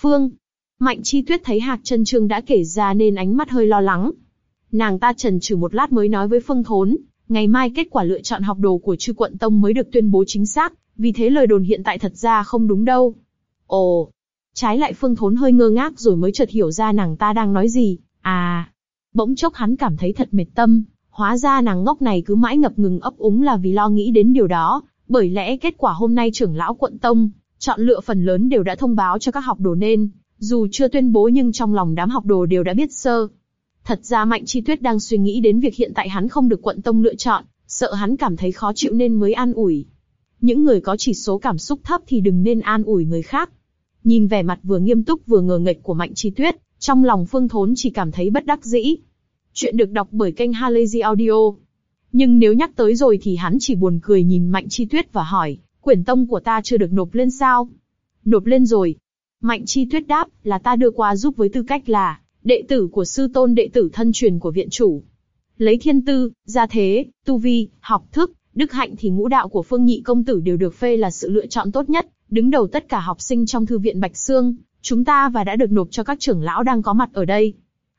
Phương, Mạnh Chi Tuyết thấy Hạc Trân Trương đã kể ra nên ánh mắt hơi lo lắng, Nàng ta trần trừ một lát mới nói với Phương Thốn, ngày mai kết quả lựa chọn học đồ của Trư Quận Tông mới được tuyên bố chính xác, vì thế lời đồn hiện tại thật ra không đúng đâu. Ồ, trái lại Phương Thốn hơi ngơ ngác rồi mới chợt hiểu ra nàng ta đang nói gì. À, bỗng chốc hắn cảm thấy thật mệt tâm, hóa ra nàng ngốc này cứ mãi ngập ngừng ấp úng là vì lo nghĩ đến điều đó, bởi lẽ kết quả hôm nay trưởng lão quận tông chọn lựa phần lớn đều đã thông báo cho các học đồ nên, dù chưa tuyên bố nhưng trong lòng đám học đồ đều đã biết sơ. Thật ra Mạnh Chi Tuyết đang suy nghĩ đến việc hiện tại hắn không được quận tông lựa chọn, sợ hắn cảm thấy khó chịu nên mới an ủi. Những người có chỉ số cảm xúc thấp thì đừng nên an ủi người khác. Nhìn vẻ mặt vừa nghiêm túc vừa ngờ nghệch của Mạnh Chi Tuyết, trong lòng Phương Thốn chỉ cảm thấy bất đắc dĩ. Chuyện được đọc bởi kênh Halazy Audio. Nhưng nếu nhắc tới rồi thì hắn chỉ buồn cười nhìn Mạnh Chi Tuyết và hỏi, quyển tông của ta chưa được nộp lên sao? Nộp lên rồi. Mạnh Chi Tuyết đáp, là ta đưa qua giúp với tư cách là đệ tử của sư tôn đệ tử thân truyền của viện chủ. Lấy thiên tư, gia thế, tu vi, học thức, đức hạnh thì ngũ đạo của phương nhị công tử đều được phê là sự lựa chọn tốt nhất, đứng đầu tất cả học sinh trong thư viện Bạch Sương, Chúng ta và đã được nộp cho các trưởng lão đang có mặt ở đây.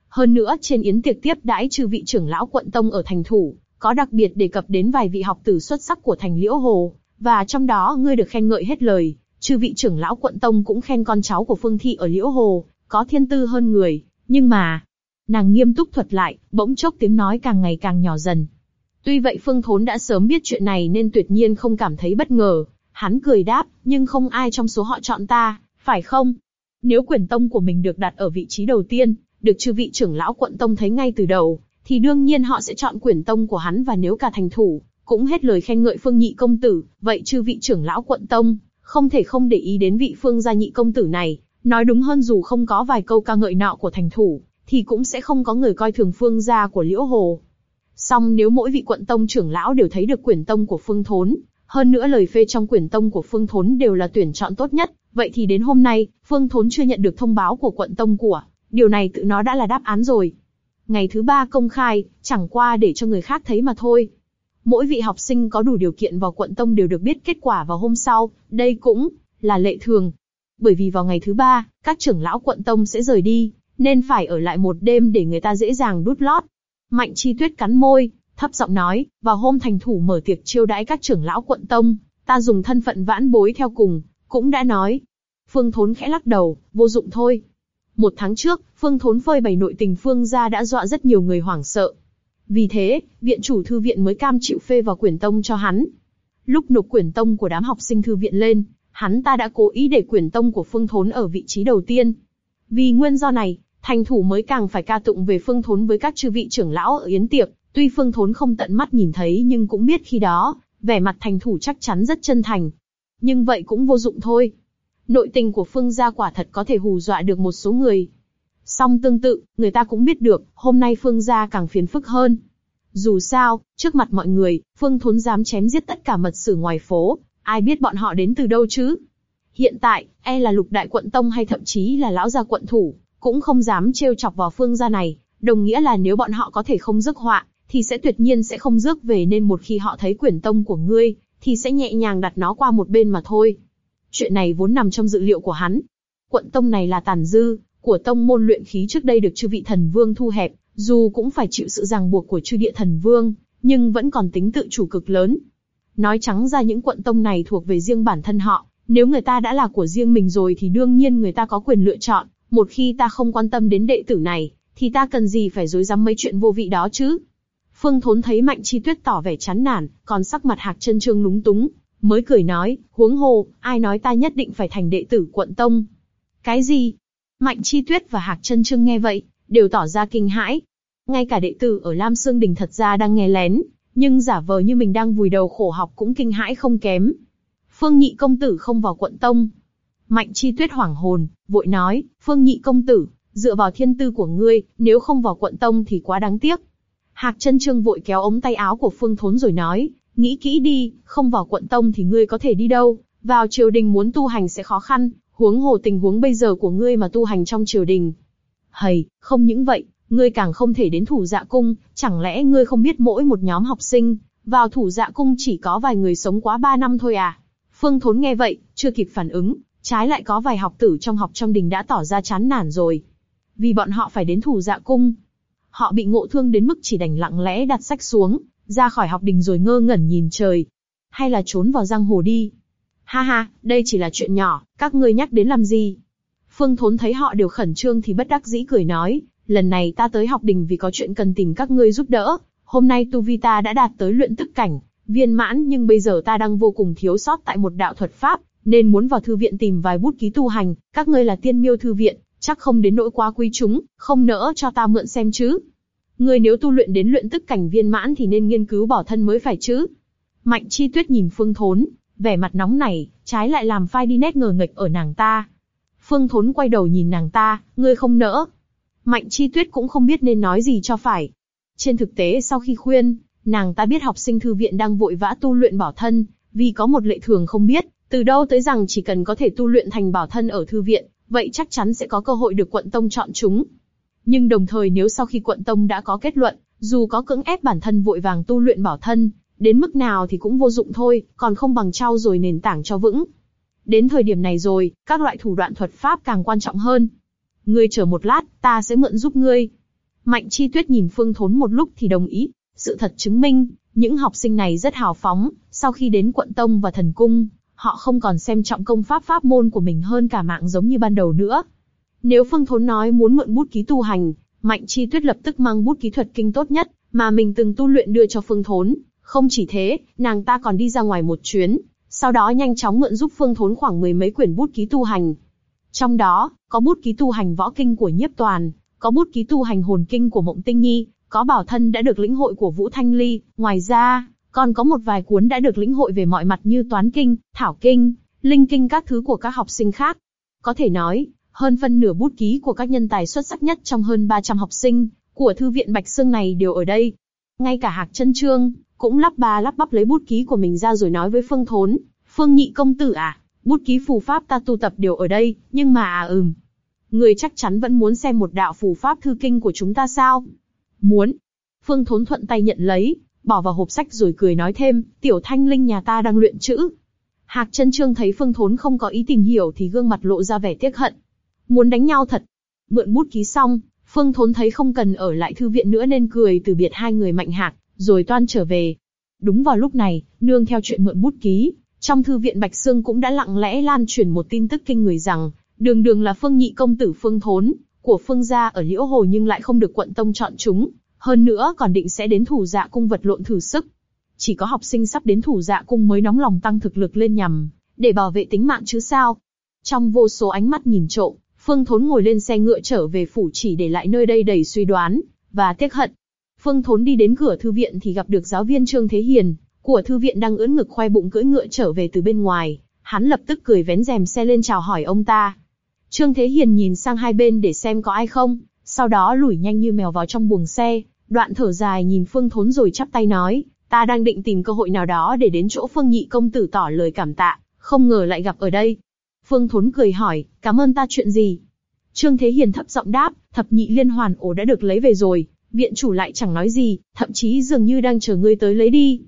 Hơn nữa trên yến tiệc tiếp đãi trừ vị trưởng lão quận tông ở thành thủ, có đặc biệt đề cập đến vài vị học tử xuất sắc của thành Liễu Hồ, và trong đó ngươi được khen ngợi hết lời, chư vị trưởng lão quận tông cũng khen con cháu của Phương Thị ở Liễu Hồ, có thiên tư hơn người, nhưng mà... Nàng nghiêm túc thuật lại, bỗng chốc tiếng nói càng ngày càng nhỏ dần. Tuy vậy Phương Thốn đã sớm biết chuyện này nên tuyệt nhiên không cảm thấy bất ngờ. Hắn cười đáp, nhưng không ai trong số họ chọn ta, phải không? Nếu quyền tông của mình được đặt ở vị trí đầu tiên, được chư vị trưởng lão quận tông thấy ngay từ đầu, thì đương nhiên họ sẽ chọn quyền tông của hắn và nếu cả thành thủ, cũng hết lời khen ngợi phương nhị công tử, vậy chư vị trưởng lão quận tông, không thể không để ý đến vị phương gia nhị công tử này, nói đúng hơn dù không có vài câu ca ngợi nọ của thành thủ, thì cũng sẽ không có người coi thường phương gia của liễu hồ. Song nếu mỗi vị quận tông trưởng lão đều thấy được quyển tông của phương thốn, hơn nữa lời phê trong quyển tông của phương thốn đều là tuyển chọn tốt nhất, vậy thì đến hôm nay, phương thốn chưa nhận được thông báo của quận tông của, điều này tự nó đã là đáp án rồi. Ngày thứ ba công khai, chẳng qua để cho người khác thấy mà thôi. Mỗi vị học sinh có đủ điều kiện vào quận tông đều được biết kết quả vào hôm sau, đây cũng là lệ thường. Bởi vì vào ngày thứ ba, các trưởng lão quận tông sẽ rời đi, nên phải ở lại một đêm để người ta dễ dàng đút lót. Mạnh Chi Tuyết cắn môi, thấp giọng nói, vào hôm thành thủ mở tiệc chiêu đãi các trưởng lão quận tông, ta dùng thân phận vãn bối theo cùng, cũng đã nói. Phương Thốn khẽ lắc đầu, vô dụng thôi. Một tháng trước, Phương Thốn phơi bày nội tình Phương gia đã dọa rất nhiều người hoảng sợ. Vì thế, viện chủ thư viện mới cam chịu phê vào quyển tông cho hắn. Lúc nộp quyển tông của đám học sinh thư viện lên, hắn ta đã cố ý để quyển tông của Phương Thốn ở vị trí đầu tiên. Vì nguyên do này, thành thủ mới càng phải ca tụng về Phương Thốn với các chư vị trưởng lão ở yến tiệc. Tuy Phương Thốn không tận mắt nhìn thấy nhưng cũng biết khi đó, vẻ mặt thành thủ chắc chắn rất chân thành. Nhưng vậy cũng vô dụng thôi. Nội tình của Phương gia quả thật có thể hù dọa được một số người. Song tương tự, người ta cũng biết được, hôm nay Phương gia càng phiền phức hơn. Dù sao, trước mặt mọi người, Phương Thốn dám chém giết tất cả mật sử ngoài phố, ai biết bọn họ đến từ đâu chứ? Hiện tại, e là lục đại quận tông hay thậm chí là lão gia quận thủ, cũng không dám trêu chọc vào Phương gia này, đồng nghĩa là nếu bọn họ có thể không rước họa, thì sẽ tuyệt nhiên sẽ không rước về nên một khi họ thấy quyển tông của ngươi, thì sẽ nhẹ nhàng đặt nó qua một bên mà thôi. Chuyện này vốn nằm trong dự liệu của hắn. Quận tông này là tàn dư, của tông môn luyện khí trước đây được chư vị thần vương thu hẹp, dù cũng phải chịu sự ràng buộc của chư địa thần vương, nhưng vẫn còn tính tự chủ cực lớn. Nói trắng ra những quận tông này thuộc về riêng bản thân họ, nếu người ta đã là của riêng mình rồi thì đương nhiên người ta có quyền lựa chọn, một khi ta không quan tâm đến đệ tử này, thì ta cần gì phải dối dám mấy chuyện vô vị đó chứ? Phương Thốn thấy Mạnh Chi Tuyết tỏ vẻ chán nản, còn sắc mặt Hạc Chân Trương lúng túng, mới cười nói, huống hồ, ai nói ta nhất định phải thành đệ tử quận tông? Cái gì? Mạnh Chi Tuyết và Hạc Chân Trương nghe vậy, đều tỏ ra kinh hãi. Ngay cả đệ tử ở Lam Sương Đình thật ra đang nghe lén, nhưng giả vờ như mình đang vùi đầu khổ học cũng kinh hãi không kém. Phương Nhị công tử không vào quận tông. Mạnh Chi Tuyết hoảng hồn, vội nói, Phương Nhị công tử, dựa vào thiên tư của ngươi, nếu không vào quận tông thì quá đáng tiếc. Hạc chân trương vội kéo ống tay áo của Phương Thốn rồi nói, nghĩ kỹ đi, không vào quận tông thì ngươi có thể đi đâu, vào triều đình muốn tu hành sẽ khó khăn, huống hồ tình huống bây giờ của ngươi mà tu hành trong triều đình. Hầy, không những vậy, ngươi càng không thể đến thủ dạ cung, chẳng lẽ ngươi không biết mỗi một nhóm học sinh, vào thủ dạ cung chỉ có vài người sống quá ba năm thôi à? Phương Thốn nghe vậy, chưa kịp phản ứng, trái lại có vài học tử trong học trong đình đã tỏ ra chán nản rồi. Vì bọn họ phải đến thủ dạ cung. Họ bị ngộ thương đến mức chỉ đành lặng lẽ đặt sách xuống, ra khỏi học đình rồi ngơ ngẩn nhìn trời. Hay là trốn vào giang hồ đi. Ha ha, đây chỉ là chuyện nhỏ, các ngươi nhắc đến làm gì? Phương Thốn thấy họ đều khẩn trương thì bất đắc dĩ cười nói, lần này ta tới học đình vì có chuyện cần tìm các ngươi giúp đỡ. Hôm nay tu vi ta đã đạt tới luyện tức cảnh, viên mãn nhưng bây giờ ta đang vô cùng thiếu sót tại một đạo thuật pháp, nên muốn vào thư viện tìm vài bút ký tu hành. Các ngươi là tiên miêu thư viện, chắc không đến nỗi quá quý chúng, không nỡ cho ta mượn xem chứ. Ngươi nếu tu luyện đến luyện tức cảnh viên mãn thì nên nghiên cứu bỏ thân mới phải chứ. Mạnh Chi Tuyết nhìn Phương Thốn, vẻ mặt nóng nảy, trái lại làm phai đi nét ngờ nghệch ở nàng ta. Phương Thốn quay đầu nhìn nàng ta, ngươi không nỡ. Mạnh Chi Tuyết cũng không biết nên nói gì cho phải. Trên thực tế sau khi khuyên, nàng ta biết học sinh thư viện đang vội vã tu luyện bảo thân, vì có một lệ thường không biết, từ đâu tới rằng chỉ cần có thể tu luyện thành bảo thân ở thư viện, vậy chắc chắn sẽ có cơ hội được quận tông chọn chúng. Nhưng đồng thời nếu sau khi quận tông đã có kết luận, dù có cưỡng ép bản thân vội vàng tu luyện bảo thân, đến mức nào thì cũng vô dụng thôi, còn không bằng trao rồi nền tảng cho vững. Đến thời điểm này rồi, các loại thủ đoạn thuật pháp càng quan trọng hơn. Ngươi chờ một lát, ta sẽ mượn giúp ngươi. Mạnh Chi Tuyết nhìn Phương Thốn một lúc thì đồng ý. Sự thật chứng minh, những học sinh này rất hào phóng. Sau khi đến quận tông và thần cung, họ không còn xem trọng công pháp pháp môn của mình hơn cả mạng giống như ban đầu nữa. Nếu Phương Thốn nói muốn mượn bút ký tu hành, Mạnh Chi Tuyết lập tức mang bút ký thuật kinh tốt nhất mà mình từng tu luyện đưa cho Phương Thốn. Không chỉ thế, nàng ta còn đi ra ngoài một chuyến, sau đó nhanh chóng mượn giúp Phương Thốn khoảng mười mấy quyển bút ký tu hành. Trong đó, có bút ký tu hành võ kinh của Nhiếp Toàn, có bút ký tu hành hồn kinh của Mộng Tinh Nhi, có bảo thân đã được lĩnh hội của Vũ Thanh Ly, ngoài ra, còn có một vài cuốn đã được lĩnh hội về mọi mặt như toán kinh, thảo kinh, linh kinh các thứ của các học sinh khác. Có thể nói, hơn phân nửa bút ký của các nhân tài xuất sắc nhất trong hơn 300 học sinh của thư viện Bạch Sương này đều ở đây. Ngay cả Hạc Chân Trương cũng lắp ba lắp bắp lấy bút ký của mình ra rồi nói với Phương Thốn, Phương Nhị công tử à, bút ký phù pháp ta tu tập đều ở đây, nhưng mà à ừm, người chắc chắn vẫn muốn xem một đạo phù pháp thư kinh của chúng ta sao? Muốn. Phương Thốn thuận tay nhận lấy, bỏ vào hộp sách rồi cười nói thêm, tiểu thanh linh nhà ta đang luyện chữ. Hạc chân trương thấy Phương Thốn không có ý tìm hiểu thì gương mặt lộ ra vẻ tiếc hận. Muốn đánh nhau thật. Mượn bút ký xong, Phương Thốn thấy không cần ở lại thư viện nữa nên cười từ biệt hai người mạnh hạc, rồi toan trở về. Đúng vào lúc này, nương theo chuyện mượn bút ký, trong thư viện Bạch Sương cũng đã lặng lẽ lan truyền một tin tức kinh người rằng, đường đường là Phương Nhị công tử Phương Thốn của Phương gia ở Liễu Hồ nhưng lại không được quận tông chọn chúng, hơn nữa còn định sẽ đến thủ dạ cung vật lộn thử sức. Chỉ có học sinh sắp đến thủ dạ cung mới nóng lòng tăng thực lực lên nhằm để bảo vệ tính mạng chứ sao? Trong vô số ánh mắt nhìn trộm, Phương Thốn ngồi lên xe ngựa trở về phủ chỉ để lại nơi đây đầy suy đoán và tiếc hận. Phương Thốn đi đến cửa thư viện thì gặp được giáo viên Trương Thế Hiền của thư viện đang ưỡn ngực khoai bụng cưỡi ngựa trở về từ bên ngoài. Hắn lập tức cười vén rèm xe lên chào hỏi ông ta. Trương Thế Hiền nhìn sang hai bên để xem có ai không, sau đó lủi nhanh như mèo vào trong buồng xe, đoạn thở dài nhìn Phương Thốn rồi chắp tay nói, ta đang định tìm cơ hội nào đó để đến chỗ Phương Nhị công tử tỏ lời cảm tạ, không ngờ lại gặp ở đây. Phương Thốn cười hỏi, cảm ơn ta chuyện gì? Trương Thế Hiền thấp giọng đáp, thập nhị liên hoàn ổ đã được lấy về rồi, viện chủ lại chẳng nói gì, thậm chí dường như đang chờ ngươi tới lấy đi.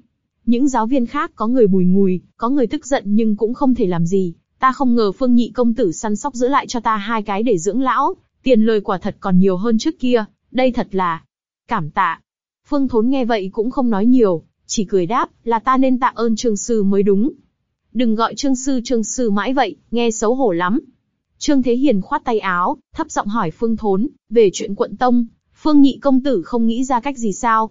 Những giáo viên khác có người bùi ngùi, có người tức giận nhưng cũng không thể làm gì. Ta không ngờ Phương Nhị công tử săn sóc giữ lại cho ta hai cái để dưỡng lão, tiền lời quả thật còn nhiều hơn trước kia, đây thật là cảm tạ. Phương Thốn nghe vậy cũng không nói nhiều, chỉ cười đáp, là ta nên tạ ơn Trương sư mới đúng. Đừng gọi Trương sư Trương sư mãi vậy, nghe xấu hổ lắm. Trương Thế Hiền khoát tay áo, thấp giọng hỏi Phương Thốn, về chuyện quận tông, Phương Nhị công tử không nghĩ ra cách gì sao?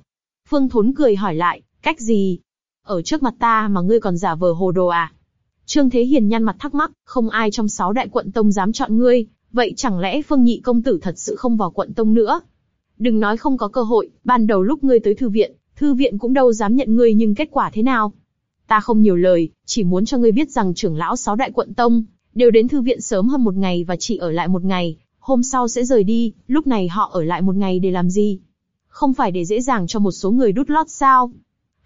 Phương Thốn cười hỏi lại, cách gì? Ở trước mặt ta mà ngươi còn giả vờ hồ đồ à? Trương Thế Hiền nhăn mặt thắc mắc, không ai trong sáu đại quận tông dám chọn ngươi, vậy chẳng lẽ Phương Nhị công tử thật sự không vào quận tông nữa? Đừng nói không có cơ hội, ban đầu lúc ngươi tới thư viện, thư viện cũng đâu dám nhận ngươi nhưng kết quả thế nào? Ta không nhiều lời, chỉ muốn cho ngươi biết rằng trưởng lão sáu đại quận tông đều đến thư viện sớm hơn một ngày và chỉ ở lại một ngày, hôm sau sẽ rời đi. Lúc này họ ở lại một ngày để làm gì? Không phải để dễ dàng cho một số người đút lót sao?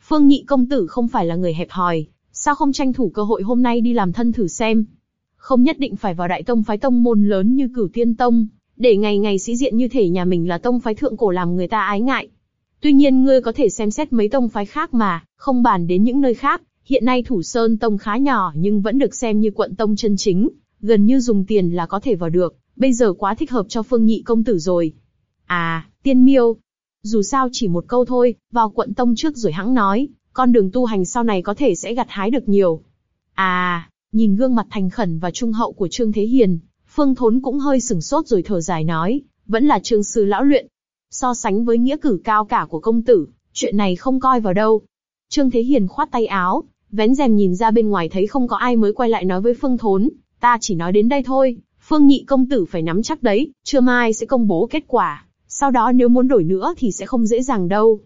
Phương Nhị công tử không phải là người hẹp hòi, sao không tranh thủ cơ hội hôm nay đi làm thân thử xem? Không nhất định phải vào đại tông phái tông môn lớn như Cửu Tiên Tông, để ngày ngày sĩ diện như thể nhà mình là tông phái thượng cổ làm người ta ái ngại. Tuy nhiên ngươi có thể xem xét mấy tông phái khác mà, không bàn đến những nơi khác. Hiện nay Thủ Sơn Tông khá nhỏ nhưng vẫn được xem như quận tông chân chính, gần như dùng tiền là có thể vào được. Bây giờ quá thích hợp cho Phương Nhị công tử rồi. À, Tiên Miêu. Dù sao chỉ một câu thôi, vào quận tông trước rồi hãng nói, con đường tu hành sau này có thể sẽ gặt hái được nhiều. À, nhìn gương mặt thành khẩn và trung hậu của Trương Thế Hiền, Phương Thốn cũng hơi sừng sốt rồi thở dài nói, vẫn là Trương sư lão luyện. So sánh với nghĩa cử cao cả của công tử, chuyện này không coi vào đâu. Trương Thế Hiền khoát tay áo, vén rèm nhìn ra bên ngoài thấy không có ai mới quay lại nói với Phương Thốn, ta chỉ nói đến đây thôi, Phương Nhị công tử phải nắm chắc đấy, trưa mai sẽ công bố kết quả, sau đó nếu muốn đổi nữa thì sẽ không dễ dàng đâu.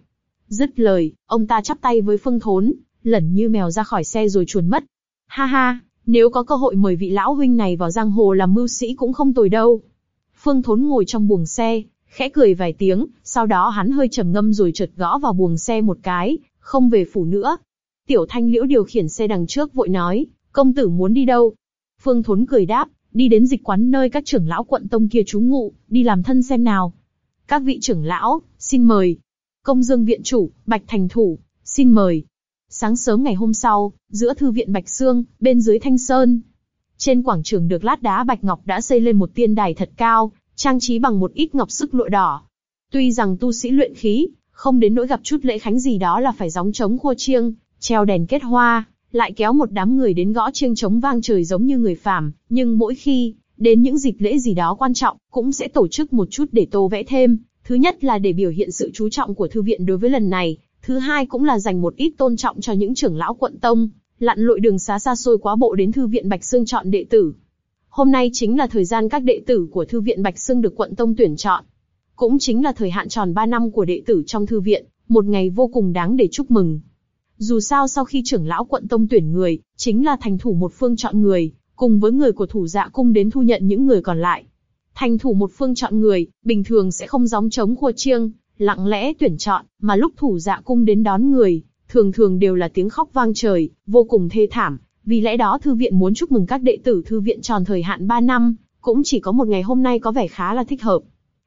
Dứt lời, ông ta chắp tay với Phương Thốn, lẩn như mèo ra khỏi xe rồi chuồn mất. Ha ha, nếu có cơ hội mời vị lão huynh này vào giang hồ làm mưu sĩ cũng không tồi đâu. Phương Thốn ngồi trong buồng xe, khẽ cười vài tiếng, sau đó hắn hơi trầm ngâm rồi chợt gõ vào buồng xe một cái, không về phủ nữa. Tiểu Thanh Liễu điều khiển xe đằng trước vội nói, công tử muốn đi đâu? Phương Thốn cười đáp, đi đến dịch quán nơi các trưởng lão quận tông kia trú ngụ, đi làm thân xem nào. Các vị trưởng lão, xin mời. Công Dương viện chủ, Bạch Thành thủ, xin mời. Sáng sớm ngày hôm sau, giữa thư viện Bạch Sương, bên dưới Thanh Sơn. Trên quảng trường được lát đá bạch ngọc đã xây lên một tiên đài thật cao, trang trí bằng một ít ngọc sức lụa đỏ. Tuy rằng tu sĩ luyện khí, không đến nỗi gặp chút lễ khánh gì đó là phải gióng trống khua chiêng, treo đèn kết hoa, lại kéo một đám người đến gõ chiêng trống vang trời giống như người phàm, nhưng mỗi khi đến những dịp lễ gì đó quan trọng, cũng sẽ tổ chức một chút để tô vẽ thêm. Thứ nhất là để biểu hiện sự chú trọng của thư viện đối với lần này, thứ hai cũng là dành một ít tôn trọng cho những trưởng lão quận tông, lặn lội đường xá xa xôi quá bộ đến thư viện Bạch Sương chọn đệ tử. Hôm nay chính là thời gian các đệ tử của thư viện Bạch Sương được quận tông tuyển chọn. Cũng chính là thời hạn tròn 3 năm của đệ tử trong thư viện, một ngày vô cùng đáng để chúc mừng. Dù sao sau khi trưởng lão quận tông tuyển người, chính là thành thủ một phương chọn người, cùng với người của thủ dạ cung đến thu nhận những người còn lại. Thành thủ một phương chọn người, bình thường sẽ không gióng trống khua chiêng, lặng lẽ tuyển chọn, mà lúc thủ dạ cung đến đón người, thường thường đều là tiếng khóc vang trời, vô cùng thê thảm. Vì lẽ đó thư viện muốn chúc mừng các đệ tử thư viện tròn thời hạn 3 năm, cũng chỉ có một ngày hôm nay có vẻ khá là thích hợp.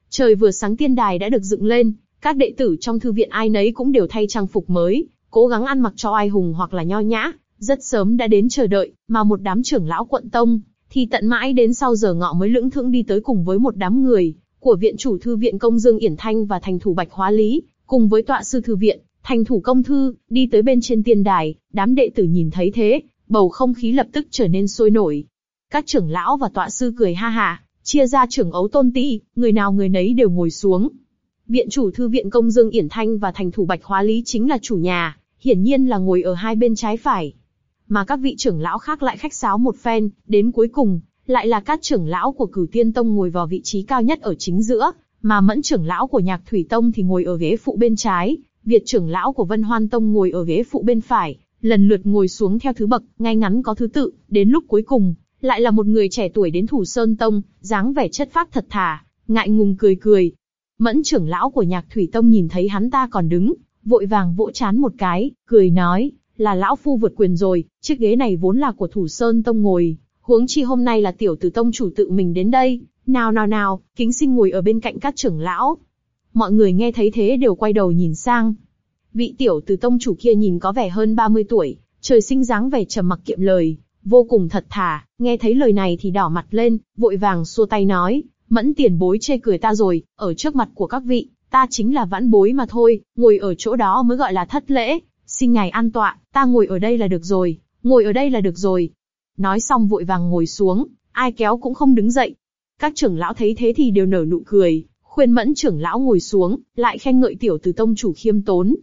Trời vừa sáng tiên đài đã được dựng lên, các đệ tử trong thư viện ai nấy cũng đều thay trang phục mới, cố gắng ăn mặc cho ai hùng hoặc là nho nhã, rất sớm đã đến chờ đợi, mà một đám trưởng lão quận tông, thì tận mãi đến sau giờ ngọ mới lưỡng thững đi tới cùng với một đám người, của viện chủ thư viện công dương Yển Thanh và thành thủ Bạch Hóa Lý, cùng với tọa sư thư viện, thành thủ công thư, đi tới bên trên tiên đài, đám đệ tử nhìn thấy thế, bầu không khí lập tức trở nên sôi nổi. Các trưởng lão và tọa sư cười ha ha, chia ra trưởng ấu tôn ti, người nào người nấy đều ngồi xuống. Viện chủ thư viện công dương Yển Thanh và thành thủ Bạch Hóa Lý chính là chủ nhà, hiển nhiên là ngồi ở hai bên trái phải. Mà các vị trưởng lão khác lại khách sáo một phen, đến cuối cùng, lại là các trưởng lão của cửu tiên tông ngồi vào vị trí cao nhất ở chính giữa, mà mẫn trưởng lão của nhạc thủy tông thì ngồi ở ghế phụ bên trái, Việt trưởng lão của Vân Hoan Tông ngồi ở ghế phụ bên phải, lần lượt ngồi xuống theo thứ bậc, ngay ngắn có thứ tự, đến lúc cuối cùng, lại là một người trẻ tuổi đến Thủ Sơn Tông, dáng vẻ chất phác thật thà, ngại ngùng cười cười. Mẫn trưởng lão của Nhạc Thủy Tông nhìn thấy hắn ta còn đứng, vội vàng vỗ chán một cái, cười nói, là lão phu vượt quyền rồi, chiếc ghế này vốn là của Thủ Sơn Tông ngồi, huống chi hôm nay là tiểu tử tông chủ tự mình đến đây, nào nào nào, kính xin ngồi ở bên cạnh các trưởng lão. Mọi người nghe thấy thế đều quay đầu nhìn sang. Vị tiểu tử tông chủ kia nhìn có vẻ hơn 30 tuổi, trời sinh dáng vẻ trầm mặc kiệm lời, vô cùng thật thà, nghe thấy lời này thì đỏ mặt lên, vội vàng xua tay nói, mẫn tiền bối chê cười ta rồi, ở trước mặt của các vị, ta chính là vãn bối mà thôi, ngồi ở chỗ đó mới gọi là thất lễ, xin ngài an tọa, ta ngồi ở đây là được rồi, ngồi ở đây là được rồi. Nói xong vội vàng ngồi xuống, ai kéo cũng không đứng dậy. Các trưởng lão thấy thế thì đều nở nụ cười, khuyên mẫn trưởng lão ngồi xuống, lại khen ngợi tiểu từ tông chủ khiêm tốn.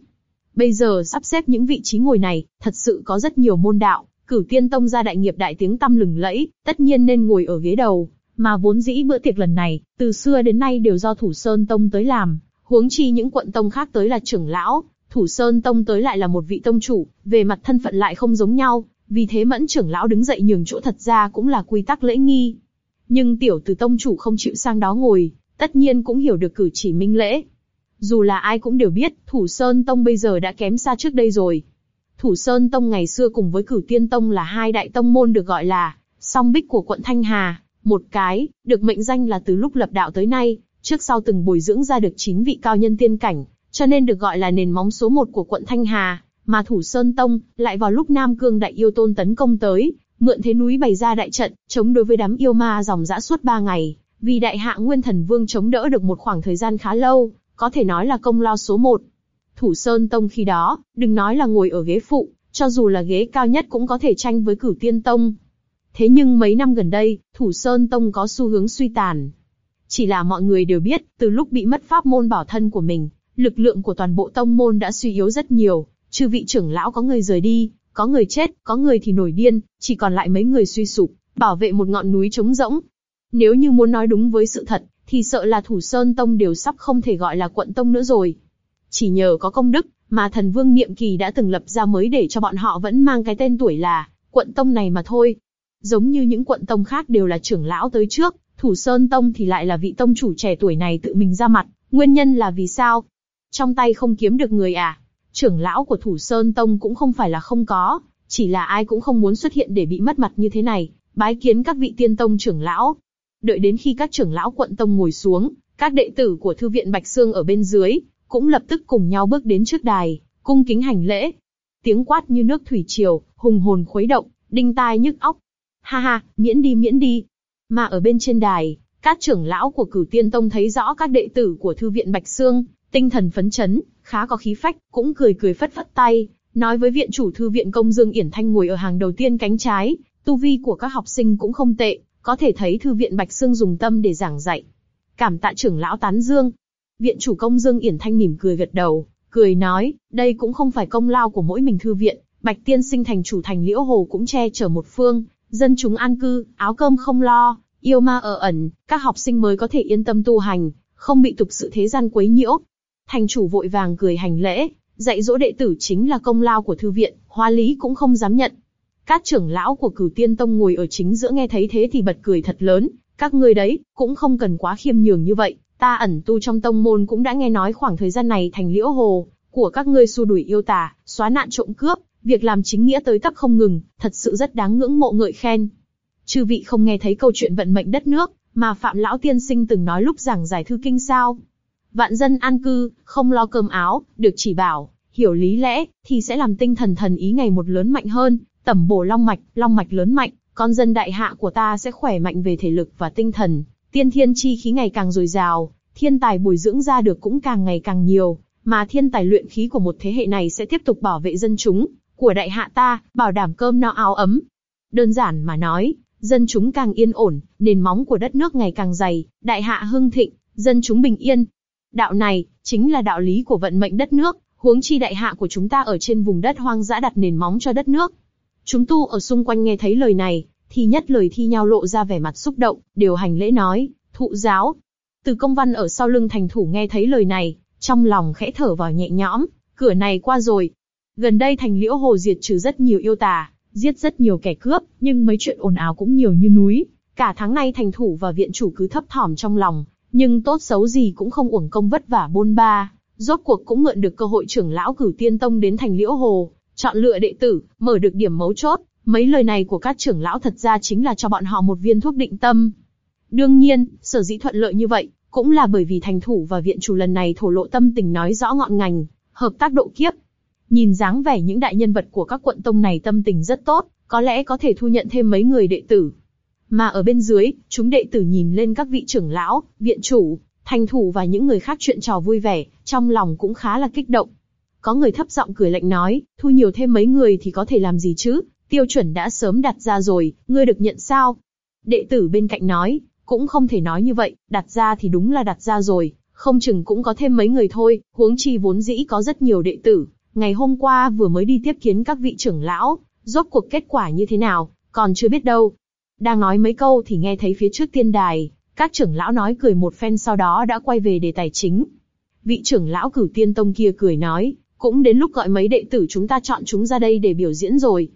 Bây giờ sắp xếp những vị trí ngồi này, thật sự có rất nhiều môn đạo, cửu tiên tông ra đại nghiệp đại tiếng tăm lừng lẫy, tất nhiên nên ngồi ở ghế đầu, mà vốn dĩ bữa tiệc lần này, từ xưa đến nay đều do thủ sơn tông tới làm, huống chi những quận tông khác tới là trưởng lão, thủ sơn tông tới lại là một vị tông chủ, về mặt thân phận lại không giống nhau, vì thế mẫn trưởng lão đứng dậy nhường chỗ thật ra cũng là quy tắc lễ nghi. Nhưng tiểu tử tông chủ không chịu sang đó ngồi, tất nhiên cũng hiểu được cử chỉ minh lễ. Dù là ai cũng đều biết, Thủ Sơn Tông bây giờ đã kém xa trước đây rồi. Thủ Sơn Tông ngày xưa cùng với Cửu Tiên Tông là hai đại tông môn được gọi là song bích của quận Thanh Hà, một cái, được mệnh danh là từ lúc lập đạo tới nay, trước sau từng bồi dưỡng ra được chín vị cao nhân tiên cảnh, cho nên được gọi là nền móng số một của quận Thanh Hà, mà Thủ Sơn Tông lại vào lúc Nam Cương đại yêu tôn tấn công tới, mượn thế núi bày ra đại trận, chống đối với đám yêu ma dòng dã suốt ba ngày, vì đại hạ Nguyên Thần Vương chống đỡ được một khoảng thời gian khá lâu, có thể nói là công lao số một. Thủ Sơn Tông khi đó, đừng nói là ngồi ở ghế phụ, cho dù là ghế cao nhất cũng có thể tranh với Cửu Tiên Tông. Thế nhưng mấy năm gần đây, Thủ Sơn Tông có xu hướng suy tàn. Chỉ là mọi người đều biết, từ lúc bị mất pháp môn bảo thân của mình, lực lượng của toàn bộ tông môn đã suy yếu rất nhiều, trừ vị trưởng lão có người rời đi, có người chết, có người thì nổi điên, chỉ còn lại mấy người suy sụp, bảo vệ một ngọn núi trống rỗng. Nếu như muốn nói đúng với sự thật, thì sợ là Thủ Sơn Tông đều sắp không thể gọi là quận tông nữa rồi. Chỉ nhờ có công đức, mà thần vương niệm kỳ đã từng lập ra mới để cho bọn họ vẫn mang cái tên tuổi là quận tông này mà thôi. Giống như những quận tông khác đều là trưởng lão tới trước, Thủ Sơn Tông thì lại là vị tông chủ trẻ tuổi này tự mình ra mặt, nguyên nhân là vì sao? Trong tay không kiếm được người à? Trưởng lão của Thủ Sơn Tông cũng không phải là không có, chỉ là ai cũng không muốn xuất hiện để bị mất mặt như thế này, bái kiến các vị tiên tông trưởng lão, Đợi đến khi các trưởng lão quận tông ngồi xuống, các đệ tử của thư viện Bạch Sương ở bên dưới, cũng lập tức cùng nhau bước đến trước đài, cung kính hành lễ. Tiếng quát như nước thủy triều, hùng hồn khuấy động, đinh tai nhức óc. Ha ha, miễn đi miễn đi. Mà ở bên trên đài, các trưởng lão của cửu tiên tông thấy rõ các đệ tử của thư viện Bạch Sương, tinh thần phấn chấn, khá có khí phách, cũng cười cười phất phất tay, nói với viện chủ thư viện công Dương Yển Thanh ngồi ở hàng đầu tiên cánh trái, tu vi của các học sinh cũng không tệ, có thể thấy thư viện Bạch Sương dùng tâm để giảng dạy. Cảm tạ trưởng lão tán dương. Viện chủ công Dương Yển Thanh mỉm cười gật đầu, cười nói, đây cũng không phải công lao của mỗi mình thư viện, Bạch Tiên sinh thành chủ thành Liễu Hồ cũng che chở một phương, dân chúng an cư, áo cơm không lo, yêu ma ở ẩn, các học sinh mới có thể yên tâm tu hành, không bị tục sự thế gian quấy nhiễu. Thành chủ vội vàng cười hành lễ, dạy dỗ đệ tử chính là công lao của thư viện, hoa lý cũng không dám nhận. Các trưởng lão của cửu tiên tông ngồi ở chính giữa nghe thấy thế thì bật cười thật lớn, các ngươi đấy, cũng không cần quá khiêm nhường như vậy, ta ẩn tu trong tông môn cũng đã nghe nói khoảng thời gian này thành liễu hồ, của các ngươi xua đuổi yêu tà, xóa nạn trộm cướp, việc làm chính nghĩa tới tấp không ngừng, thật sự rất đáng ngưỡng mộ ngợi khen. Chư vị không nghe thấy câu chuyện vận mệnh đất nước, mà Phạm Lão Tiên Sinh từng nói lúc giảng giải thư kinh sao. Vạn dân an cư, không lo cơm áo, được chỉ bảo, hiểu lý lẽ, thì sẽ làm tinh thần thần ý ngày một lớn mạnh hơn, tẩm bổ long mạch, long mạch lớn mạnh, con dân đại hạ của ta sẽ khỏe mạnh về thể lực và tinh thần, tiên thiên chi khí ngày càng dồi dào, thiên tài bồi dưỡng ra được cũng càng ngày càng nhiều, mà thiên tài luyện khí của một thế hệ này sẽ tiếp tục bảo vệ dân chúng của đại hạ ta, bảo đảm cơm no áo ấm. Đơn giản mà nói, dân chúng càng yên ổn, nền móng của đất nước ngày càng dày, đại hạ hưng thịnh, dân chúng bình yên. Đạo này, chính là đạo lý của vận mệnh đất nước, huống chi đại hạ của chúng ta ở trên vùng đất hoang dã đặt nền móng cho đất nước. Chúng tu ở xung quanh nghe thấy lời này, thì nhất lời thi nhau lộ ra vẻ mặt xúc động, điều hành lễ nói, thụ giáo. Từ công văn ở sau lưng thành thủ nghe thấy lời này, trong lòng khẽ thở vào nhẹ nhõm, cửa này qua rồi. Gần đây thành liễu hồ diệt trừ rất nhiều yêu tà, giết rất nhiều kẻ cướp, nhưng mấy chuyện ồn ào cũng nhiều như núi. Cả tháng nay thành thủ và viện chủ cứ thấp thỏm trong lòng, nhưng tốt xấu gì cũng không uổng công vất vả bôn ba. Rốt cuộc cũng mượn được cơ hội trưởng lão cử tiên tông đến thành liễu hồ, chọn lựa đệ tử, mở được điểm mấu chốt. Mấy lời này của các trưởng lão thật ra chính là cho bọn họ một viên thuốc định tâm. Đương nhiên, sở dĩ thuận lợi như vậy, cũng là bởi vì thành thủ và viện chủ lần này thổ lộ tâm tình nói rõ ngọn ngành, hợp tác độ kiếp, Nhìn dáng vẻ những đại nhân vật của các quận tông này tâm tình rất tốt, có lẽ có thể thu nhận thêm mấy người đệ tử. Mà ở bên dưới, chúng đệ tử nhìn lên các vị trưởng lão, viện chủ, thành thủ và những người khác chuyện trò vui vẻ, trong lòng cũng khá là kích động. Có người thấp giọng cười lạnh nói, thu nhiều thêm mấy người thì có thể làm gì chứ, tiêu chuẩn đã sớm đặt ra rồi, ngươi được nhận sao? Đệ tử bên cạnh nói, cũng không thể nói như vậy, đặt ra thì đúng là đặt ra rồi, không chừng cũng có thêm mấy người thôi, huống chi vốn dĩ có rất nhiều đệ tử, ngày hôm qua vừa mới đi tiếp kiến các vị trưởng lão, rốt cuộc kết quả như thế nào, còn chưa biết đâu. Đang nói mấy câu thì nghe thấy phía trước tiên đài, các trưởng lão nói cười một phen sau đó đã quay về đề tài chính. Vị trưởng lão cửu tiên tông kia cười nói, cũng đến lúc gọi mấy đệ tử chúng ta chọn chúng ra đây để biểu diễn rồi.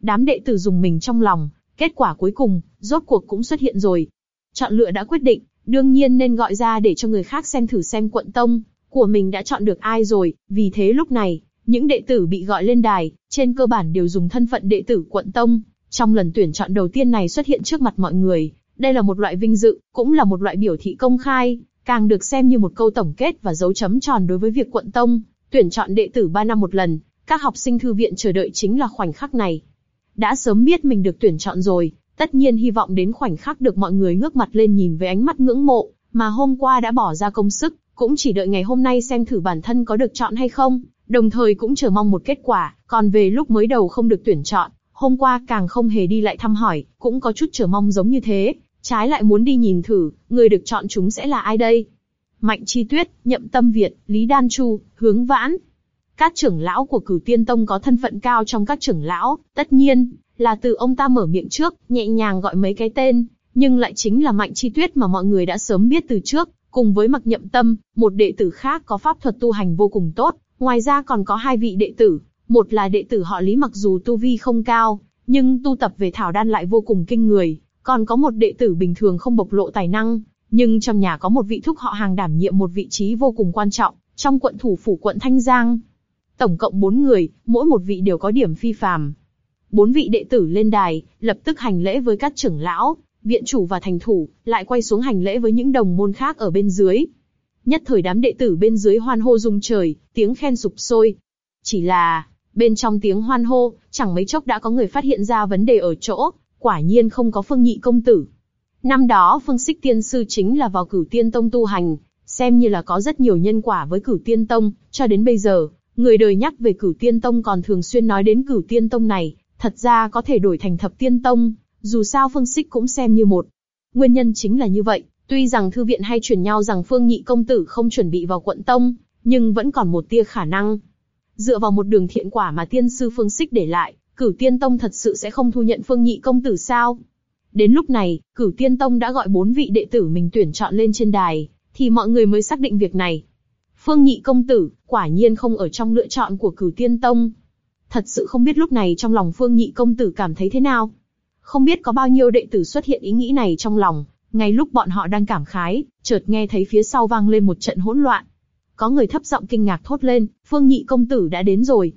Đám đệ tử dùng mình trong lòng, kết quả cuối cùng, rốt cuộc cũng xuất hiện rồi. Chọn lựa đã quyết định, đương nhiên nên gọi ra để cho người khác xem thử xem quận tông của mình đã chọn được ai rồi, vì thế lúc này, những đệ tử bị gọi lên đài, trên cơ bản đều dùng thân phận đệ tử quận tông. Trong lần tuyển chọn đầu tiên này xuất hiện trước mặt mọi người, đây là một loại vinh dự, cũng là một loại biểu thị công khai, càng được xem như một câu tổng kết và dấu chấm tròn đối với việc quận tông, tuyển chọn đệ tử 3 năm một lần, các học sinh thư viện chờ đợi chính là khoảnh khắc này. Đã sớm biết mình được tuyển chọn rồi, tất nhiên hy vọng đến khoảnh khắc được mọi người ngước mặt lên nhìn với ánh mắt ngưỡng mộ, mà hôm qua đã bỏ ra công sức, cũng chỉ đợi ngày hôm nay xem thử bản thân có được chọn hay không, đồng thời cũng chờ mong một kết quả, còn về lúc mới đầu không được tuyển chọn, hôm qua càng không hề đi lại thăm hỏi, cũng có chút chờ mong giống như thế, trái lại muốn đi nhìn thử, người được chọn chúng sẽ là ai đây? Mạnh Chi Tuyết, Nhậm Tâm Việt, Lý Đan Chu, Hướng Vãn. Các trưởng lão của cửu tiên tông có thân phận cao trong các trưởng lão, tất nhiên, là từ ông ta mở miệng trước, nhẹ nhàng gọi mấy cái tên, nhưng lại chính là Mạnh Chi Tuyết mà mọi người đã sớm biết từ trước, cùng với Mặc Nhậm Tâm, một đệ tử khác có pháp thuật tu hành vô cùng tốt, Ngoài ra còn có hai vị đệ tử, một là đệ tử họ Lý mặc dù tu vi không cao, nhưng tu tập về thảo đan lại vô cùng kinh người, còn có một đệ tử bình thường không bộc lộ tài năng, nhưng trong nhà có một vị thúc họ hàng đảm nhiệm một vị trí vô cùng quan trọng, trong quận thủ phủ quận Thanh Giang. Tổng cộng bốn người, mỗi một vị đều có điểm phi phàm. Bốn vị đệ tử lên đài, lập tức hành lễ với các trưởng lão, viện chủ và thành thủ, lại quay xuống hành lễ với những đồng môn khác ở bên dưới. Nhất thời đám đệ tử bên dưới hoan hô rung trời, tiếng khen sụp sôi. Chỉ là, bên trong tiếng hoan hô, chẳng mấy chốc đã có người phát hiện ra vấn đề ở chỗ, quả nhiên không có Phương Nhị công tử. Năm đó Phương Sích Tiên Sư chính là vào cửu tiên tông tu hành, xem như là có rất nhiều nhân quả với cửu tiên tông, cho đến bây giờ, người đời nhắc về cửu tiên tông còn thường xuyên nói đến cửu tiên tông này, thật ra có thể đổi thành thập tiên tông, dù sao Phương Sích cũng xem như một. Nguyên nhân chính là như vậy, tuy rằng thư viện hay truyền nhau rằng Phương Nhị công tử không chuẩn bị vào quận tông, nhưng vẫn còn một tia khả năng. Dựa vào một đường thiện quả mà tiên sư Phương Sích để lại, cửu tiên tông thật sự sẽ không thu nhận Phương Nhị công tử sao? Đến lúc này, cửu tiên tông đã gọi bốn vị đệ tử mình tuyển chọn lên trên đài, thì mọi người mới xác định việc này. Phương Nhị công tử, quả nhiên không ở trong lựa chọn của cửu tiên tông. Thật sự không biết lúc này trong lòng Phương Nhị công tử cảm thấy thế nào. Không biết có bao nhiêu đệ tử xuất hiện ý nghĩ này trong lòng, ngay lúc bọn họ đang cảm khái, chợt nghe thấy phía sau vang lên một trận hỗn loạn. Có người thấp giọng kinh ngạc thốt lên, Phương Nhị công tử đã đến rồi.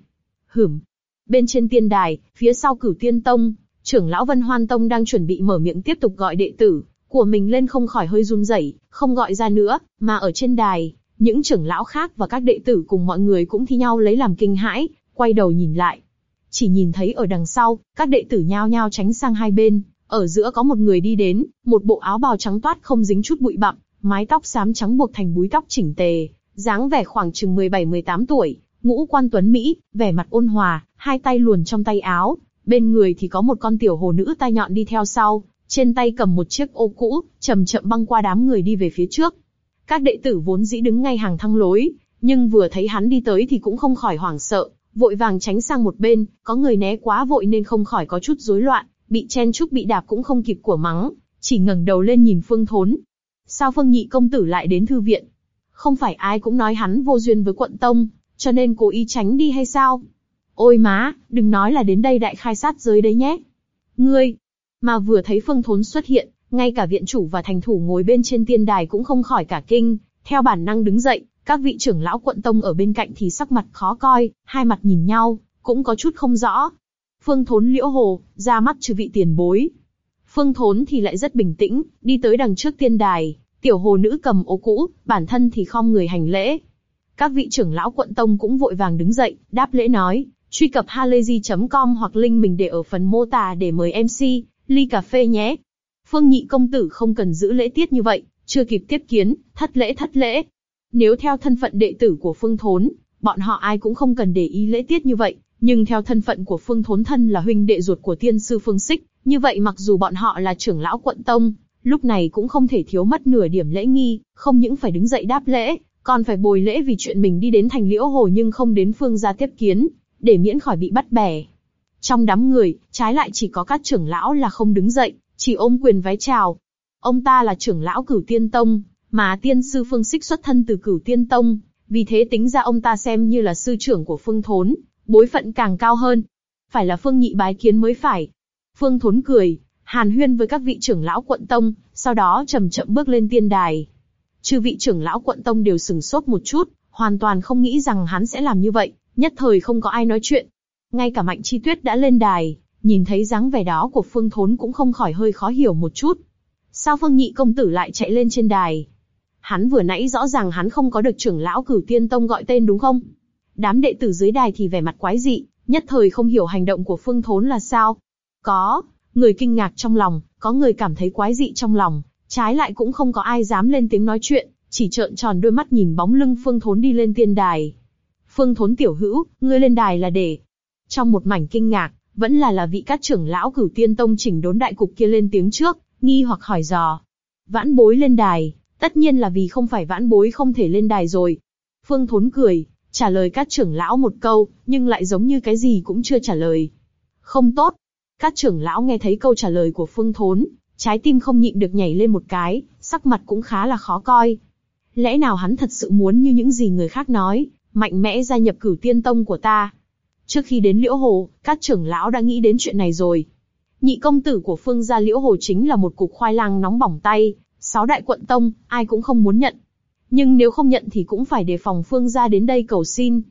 Hửm. Bên trên tiên đài, phía sau cửu tiên tông, trưởng lão Vân Hoan Tông đang chuẩn bị mở miệng tiếp tục gọi đệ tử của mình lên không khỏi hơi run rẩy, không gọi ra nữa, mà ở trên đài, những trưởng lão khác và các đệ tử cùng mọi người cũng thi nhau lấy làm kinh hãi, quay đầu nhìn lại. Chỉ nhìn thấy ở đằng sau, các đệ tử nhao nhao tránh sang hai bên, ở giữa có một người đi đến, một bộ áo bào trắng toát không dính chút bụi bặm, mái tóc xám trắng buộc thành búi tóc chỉnh tề, dáng vẻ khoảng chừng 17-18 tuổi, ngũ quan tuấn Mỹ, vẻ mặt ôn hòa, hai tay luồn trong tay áo, bên người thì có một con tiểu hồ nữ tai nhọn đi theo sau, trên tay cầm một chiếc ô cũ, chậm chậm băng qua đám người đi về phía trước. Các đệ tử vốn dĩ đứng ngay hàng thăng lối, nhưng vừa thấy hắn đi tới thì cũng không khỏi hoảng sợ, vội vàng tránh sang một bên, có người né quá vội nên không khỏi có chút rối loạn, bị chen chúc bị đạp cũng không kịp của mắng, chỉ ngẩng đầu lên nhìn Phương Thốn. Sao Phương Nhị công tử lại đến thư viện? Không phải ai cũng nói hắn vô duyên với quận tông, cho nên cố ý tránh đi hay sao? Ôi má, đừng nói là đến đây đại khai sát giới đấy nhé. Ngươi, mà vừa thấy Phương Thốn xuất hiện, ngay cả viện chủ và thành thủ ngồi bên trên tiên đài cũng không khỏi cả kinh, theo bản năng đứng dậy, các vị trưởng lão quận tông ở bên cạnh thì sắc mặt khó coi, hai mặt nhìn nhau, cũng có chút không rõ. Phương Thốn liễu hồ, ra mắt trừ vị tiền bối. Phương Thốn thì lại rất bình tĩnh, đi tới đằng trước tiên đài, tiểu hồ nữ cầm ô cũ, bản thân thì khom người hành lễ. Các vị trưởng lão quận tông cũng vội vàng đứng dậy, đáp lễ nói, truy cập halayzi.com hoặc link mình để ở phần mô tả để mời MC, ly cà phê nhé. Phương nhị công tử không cần giữ lễ tiết như vậy, chưa kịp tiếp kiến, thất lễ thất lễ. Nếu theo thân phận đệ tử của Phương Thốn, bọn họ ai cũng không cần để ý lễ tiết như vậy, nhưng theo thân phận của Phương Thốn thân là huynh đệ ruột của tiên sư Phương Sích, như vậy mặc dù bọn họ là trưởng lão quận tông, lúc này cũng không thể thiếu mất nửa điểm lễ nghi, không những phải đứng dậy đáp lễ, còn phải bồi lễ vì chuyện mình đi đến thành liễu hồ nhưng không đến phương gia tiếp kiến, để miễn khỏi bị bắt bẻ. Trong đám người, trái lại chỉ có các trưởng lão là không đứng dậy, chỉ ôm quyền vái chào. Ông ta là trưởng lão cửu tiên tông, mà tiên sư Phương Sích xuất thân từ cửu tiên tông, vì thế tính ra ông ta xem như là sư trưởng của Phương Thốn, bối phận càng cao hơn. Phải là Phương Nhị bái kiến mới phải. Phương Thốn cười, hàn huyên với các vị trưởng lão quận tông, sau đó chậm chậm bước lên tiên đài. Chư vị trưởng lão quận tông đều sừng sốt một chút, hoàn toàn không nghĩ rằng hắn sẽ làm như vậy, nhất thời không có ai nói chuyện. Ngay cả Mạnh Chi Tuyết đã lên đài, nhìn thấy dáng vẻ đó của Phương Thốn cũng không khỏi hơi khó hiểu một chút. Sao Phương Nhị công tử lại chạy lên trên đài? Hắn vừa nãy rõ ràng hắn không có được trưởng lão cửu tiên tông gọi tên đúng không? Đám đệ tử dưới đài thì vẻ mặt quái dị, nhất thời không hiểu hành động của Phương Thốn là sao. Có, người kinh ngạc trong lòng, có người cảm thấy quái dị trong lòng, trái lại cũng không có ai dám lên tiếng nói chuyện, chỉ trợn tròn đôi mắt nhìn bóng lưng Phương Thốn đi lên tiên đài. Phương Thốn tiểu hữu, ngươi lên đài là để. Trong một mảnh kinh ngạc, vẫn là là vị các trưởng lão cửu tiên tông chỉnh đốn đại cục kia lên tiếng trước, nghi hoặc hỏi dò. Vãn bối lên đài, tất nhiên là vì không phải vãn bối không thể lên đài rồi. Phương Thốn cười, trả lời các trưởng lão một câu, nhưng lại giống như cái gì cũng chưa trả lời. Không tốt. Các trưởng lão nghe thấy câu trả lời của Phương Thốn, trái tim không nhịn được nhảy lên một cái, sắc mặt cũng khá là khó coi. Lẽ nào hắn thật sự muốn như những gì người khác nói, mạnh mẽ gia nhập cửu tiên tông của ta? Trước khi đến Liễu Hồ, các trưởng lão đã nghĩ đến chuyện này rồi. Nhị công tử của Phương gia Liễu Hồ chính là một cục khoai lang nóng bỏng tay, sáu đại quận tông, ai cũng không muốn nhận. Nhưng nếu không nhận thì cũng phải đề phòng Phương gia đến đây cầu xin.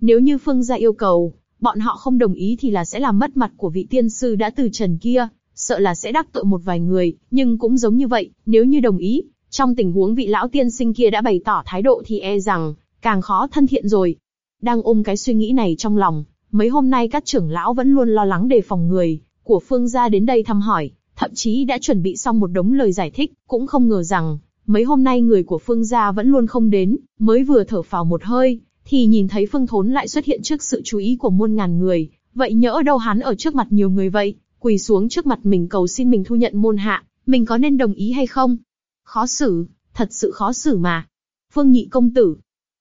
Nếu như Phương gia yêu cầu, bọn họ không đồng ý thì là sẽ làm mất mặt của vị tiên sư đã từ trần kia, sợ là sẽ đắc tội một vài người, nhưng cũng giống như vậy, nếu như đồng ý, trong tình huống vị lão tiên sinh kia đã bày tỏ thái độ thì e rằng, càng khó thân thiện rồi. Đang ôm cái suy nghĩ này trong lòng, mấy hôm nay các trưởng lão vẫn luôn lo lắng đề phòng người của Phương gia đến đây thăm hỏi, thậm chí đã chuẩn bị xong một đống lời giải thích, cũng không ngờ rằng, mấy hôm nay người của Phương gia vẫn luôn không đến, mới vừa thở phào một hơi, thì nhìn thấy Phương Thốn lại xuất hiện trước sự chú ý của muôn ngàn người, vậy nhỡ đâu hắn ở trước mặt nhiều người vậy, quỳ xuống trước mặt mình cầu xin mình thu nhận môn hạ, mình có nên đồng ý hay không? Khó xử, thật sự khó xử mà. Phương Nhị công tử,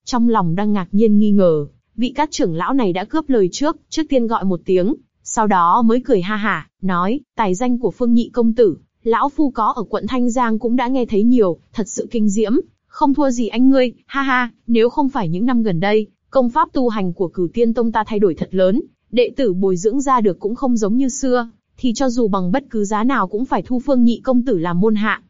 trong lòng đang ngạc nhiên nghi ngờ, vị cát trưởng lão này đã cướp lời trước, trước tiên gọi một tiếng, sau đó mới cười ha hả, nói, tài danh của Phương Nhị công tử, lão phu có ở quận Thanh Giang cũng đã nghe thấy nhiều, thật sự kinh diễm, không thua gì anh ngươi, ha ha, nếu không phải những năm gần đây, công pháp tu hành của cửu tiên tông ta thay đổi thật lớn, đệ tử bồi dưỡng ra được cũng không giống như xưa, thì cho dù bằng bất cứ giá nào cũng phải thu Phương Nhị công tử làm môn hạ.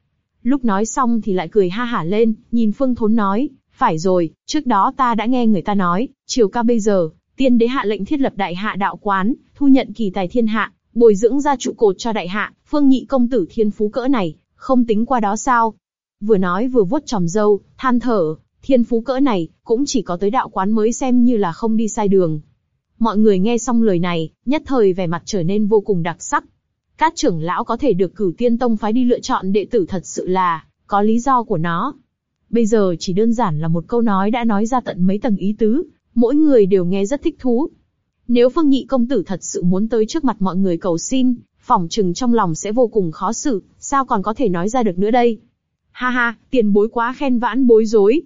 Lúc nói xong thì lại cười ha hả lên, nhìn Phương Thốn nói, phải rồi, trước đó ta đã nghe người ta nói, chiều ca bây giờ, tiên đế hạ lệnh thiết lập đại hạ đạo quán, thu nhận kỳ tài thiên hạ, bồi dưỡng ra trụ cột cho đại hạ, Phương Nhị công tử thiên phú cỡ này, không tính qua đó sao? Vừa nói vừa vuốt tròm râu, than thở, thiên phú cỡ này, cũng chỉ có tới đạo quán mới xem như là không đi sai đường. Mọi người nghe xong lời này, nhất thời vẻ mặt trở nên vô cùng đặc sắc. Các trưởng lão có thể được cửu tiên tông phái đi lựa chọn đệ tử thật sự là, có lý do của nó. Bây giờ chỉ đơn giản là một câu nói đã nói ra tận mấy tầng ý tứ, mỗi người đều nghe rất thích thú. Nếu Phương Nhị công tử thật sự muốn tới trước mặt mọi người cầu xin, phỏng chừng trong lòng sẽ vô cùng khó xử, sao còn có thể nói ra được nữa đây? Ha ha, tiền bối quá khen vãn bối rối.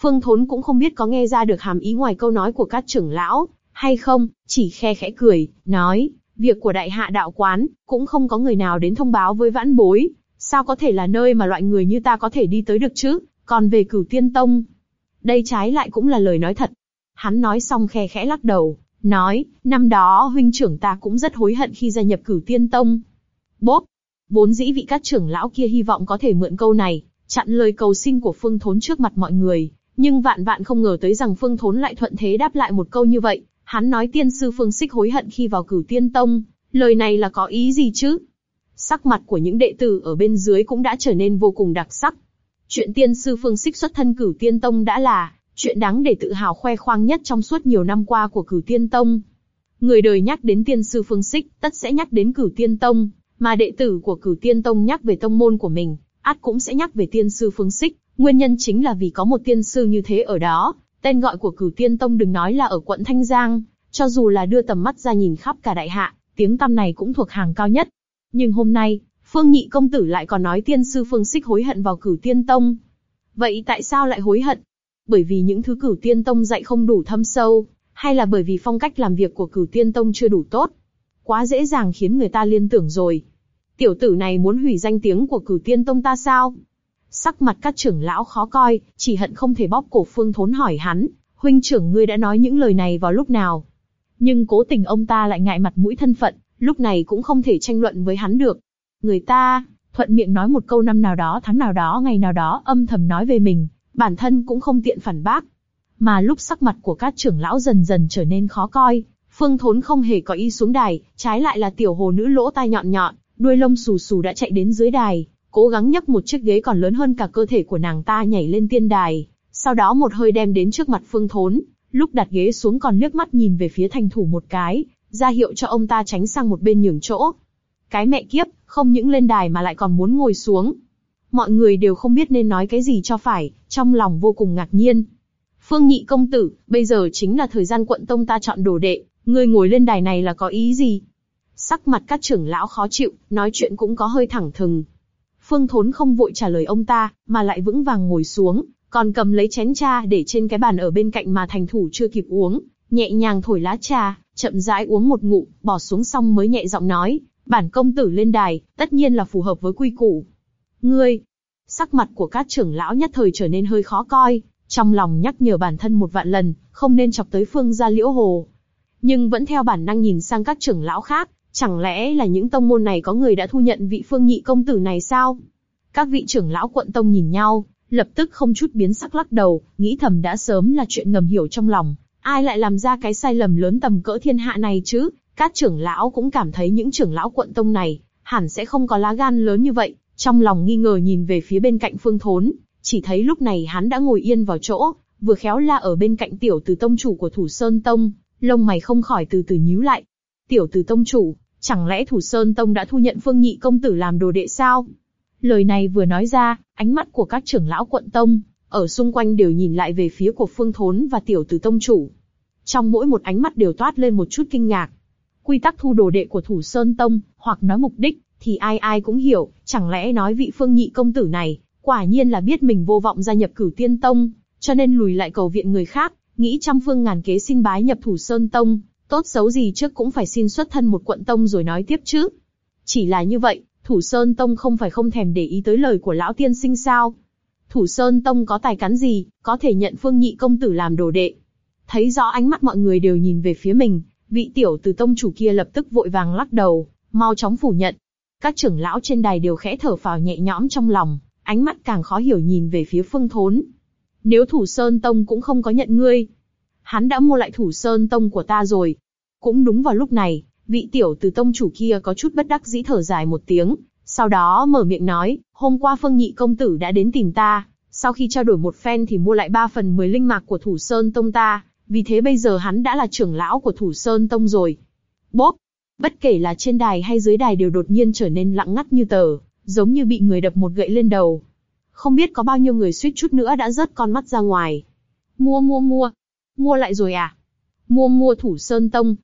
Phương Thốn cũng không biết có nghe ra được hàm ý ngoài câu nói của các trưởng lão, hay không, chỉ khe khẽ cười, nói, việc của đại hạ đạo quán, cũng không có người nào đến thông báo với vãn bối, sao có thể là nơi mà loại người như ta có thể đi tới được chứ, còn về cửu tiên tông. Đây trái lại cũng là lời nói thật. Hắn nói xong khe khẽ lắc đầu, nói, năm đó huynh trưởng ta cũng rất hối hận khi gia nhập cửu tiên tông. Bốp, vốn dĩ vị các trưởng lão kia hy vọng có thể mượn câu này, chặn lời cầu xin của Phương Thốn trước mặt mọi người, nhưng vạn vạn không ngờ tới rằng Phương Thốn lại thuận thế đáp lại một câu như vậy, Hắn nói tiên sư Phương xích hối hận khi vào cửu tiên tông, lời này là có ý gì chứ? Sắc mặt của những đệ tử ở bên dưới cũng đã trở nên vô cùng đặc sắc. Chuyện tiên sư Phương xích xuất thân cửu tiên tông đã là chuyện đáng để tự hào khoe khoang nhất trong suốt nhiều năm qua của cửu tiên tông. Người đời nhắc đến tiên sư Phương Sích, tất sẽ nhắc đến cửu tiên tông, mà đệ tử của cửu tiên tông nhắc về tông môn của mình, át cũng sẽ nhắc về tiên sư Phương Sích. Nguyên nhân chính là vì có một tiên sư như thế ở đó, Tên gọi của cửu tiên tông đừng nói là ở quận Thanh Giang, cho dù là đưa tầm mắt ra nhìn khắp cả đại hạ, tiếng tăm này cũng thuộc hàng cao nhất. Nhưng hôm nay, Phương Nhị công tử lại còn nói tiên sư Phương Sích hối hận vào cửu tiên tông. Vậy tại sao lại hối hận? Bởi vì những thứ cửu tiên tông dạy không đủ thâm sâu, hay là bởi vì phong cách làm việc của cửu tiên tông chưa đủ tốt? Quá dễ dàng khiến người ta liên tưởng rồi. Tiểu tử này muốn hủy danh tiếng của cửu tiên tông ta sao? Sắc mặt các trưởng lão khó coi, chỉ hận không thể bóp cổ Phương Thốn hỏi hắn, huynh trưởng ngươi đã nói những lời này vào lúc nào? Nhưng cố tình ông ta lại ngại mặt mũi thân phận, lúc này cũng không thể tranh luận với hắn được. Người ta, thuận miệng nói một câu năm nào đó tháng nào đó ngày nào đó âm thầm nói về mình, bản thân cũng không tiện phản bác. Mà lúc sắc mặt của các trưởng lão dần dần trở nên khó coi, Phương Thốn không hề có ý xuống đài, trái lại là tiểu hồ nữ lỗ tai nhọn nhọn, đuôi lông xù xù đã chạy đến dưới đài, cố gắng nhấc một chiếc ghế còn lớn hơn cả cơ thể của nàng ta nhảy lên tiên đài, sau đó một hơi đem đến trước mặt Phương Thốn, lúc đặt ghế xuống còn liếc mắt nhìn về phía thành thủ một cái, ra hiệu cho ông ta tránh sang một bên nhường chỗ. Cái mẹ kiếp, không những lên đài mà lại còn muốn ngồi xuống. Mọi người đều không biết nên nói cái gì cho phải, trong lòng vô cùng ngạc nhiên. Phương Nhị công tử, bây giờ chính là thời gian quận tông ta chọn đồ đệ, ngươi ngồi lên đài này là có ý gì? Sắc mặt các trưởng lão khó chịu, nói chuyện cũng có hơi thẳng thừng. Phương Thốn không vội trả lời ông ta, mà lại vững vàng ngồi xuống, còn cầm lấy chén trà để trên cái bàn ở bên cạnh mà thành thủ chưa kịp uống, nhẹ nhàng thổi lá trà, chậm rãi uống một ngụm, bỏ xuống xong mới nhẹ giọng nói, bản công tử lên đài, tất nhiên là phù hợp với quy củ. Ngươi, sắc mặt của các trưởng lão nhất thời trở nên hơi khó coi, trong lòng nhắc nhở bản thân một vạn lần, không nên chọc tới phương gia liễu hồ. Nhưng vẫn theo bản năng nhìn sang các trưởng lão khác, Chẳng lẽ là những tông môn này có người đã thu nhận vị phương nhị công tử này sao? Các vị trưởng lão quận tông nhìn nhau, lập tức không chút biến sắc lắc đầu, nghĩ thầm đã sớm là chuyện ngầm hiểu trong lòng. Ai lại làm ra cái sai lầm lớn tầm cỡ thiên hạ này chứ? Các trưởng lão cũng cảm thấy những trưởng lão quận tông này, hẳn sẽ không có lá gan lớn như vậy. Trong lòng nghi ngờ nhìn về phía bên cạnh phương thốn, chỉ thấy lúc này hắn đã ngồi yên vào chỗ, vừa khéo la ở bên cạnh tiểu tử tông chủ của thủ sơn tông, lông mày không khỏi từ từ nhíu lại. Tiểu tử tông chủ, Chẳng lẽ Thủ Sơn Tông đã thu nhận Phương Nhị công tử làm đồ đệ sao? Lời này vừa nói ra, ánh mắt của các trưởng lão quận tông, ở xung quanh đều nhìn lại về phía của Phương Thốn và tiểu tử tông chủ. Trong mỗi một ánh mắt đều toát lên một chút kinh ngạc. Quy tắc thu đồ đệ của Thủ Sơn Tông, hoặc nói mục đích, thì ai ai cũng hiểu, chẳng lẽ nói vị Phương Nhị công tử này, quả nhiên là biết mình vô vọng gia nhập Cửu Tiên Tông, cho nên lùi lại cầu viện người khác, nghĩ trăm phương ngàn kế xin bái nhập Thủ Sơn Tông, tốt xấu gì trước cũng phải xin xuất thân một quận tông rồi nói tiếp chứ. Chỉ là như vậy, Thủ Sơn Tông không phải không thèm để ý tới lời của lão tiên sinh sao? Thủ Sơn Tông có tài cán gì, có thể nhận Phương Nhị công tử làm đồ đệ. Thấy rõ ánh mắt mọi người đều nhìn về phía mình, vị tiểu từ tông chủ kia lập tức vội vàng lắc đầu, mau chóng phủ nhận. Các trưởng lão trên đài đều khẽ thở phào nhẹ nhõm trong lòng, ánh mắt càng khó hiểu nhìn về phía Phương Thốn. Nếu Thủ Sơn Tông cũng không có nhận ngươi, hắn đã mua lại Thủ Sơn Tông của ta rồi. Cũng đúng vào lúc này, vị tiểu từ tông chủ kia có chút bất đắc dĩ thở dài một tiếng, sau đó mở miệng nói, hôm qua Phương Nhị công tử đã đến tìm ta, sau khi trao đổi một phen thì mua lại 3 phần 10 linh mạc của Thủ Sơn Tông ta, vì thế bây giờ hắn đã là trưởng lão của Thủ Sơn Tông rồi. Bốp! Bất kể là trên đài hay dưới đài đều đột nhiên trở nên lặng ngắt như tờ, giống như bị người đập một gậy lên đầu. Không biết có bao nhiêu người suýt chút nữa đã rớt con mắt ra ngoài. Mua mua mua! Mua lại rồi à? Mua mua Thủ Sơn Tông!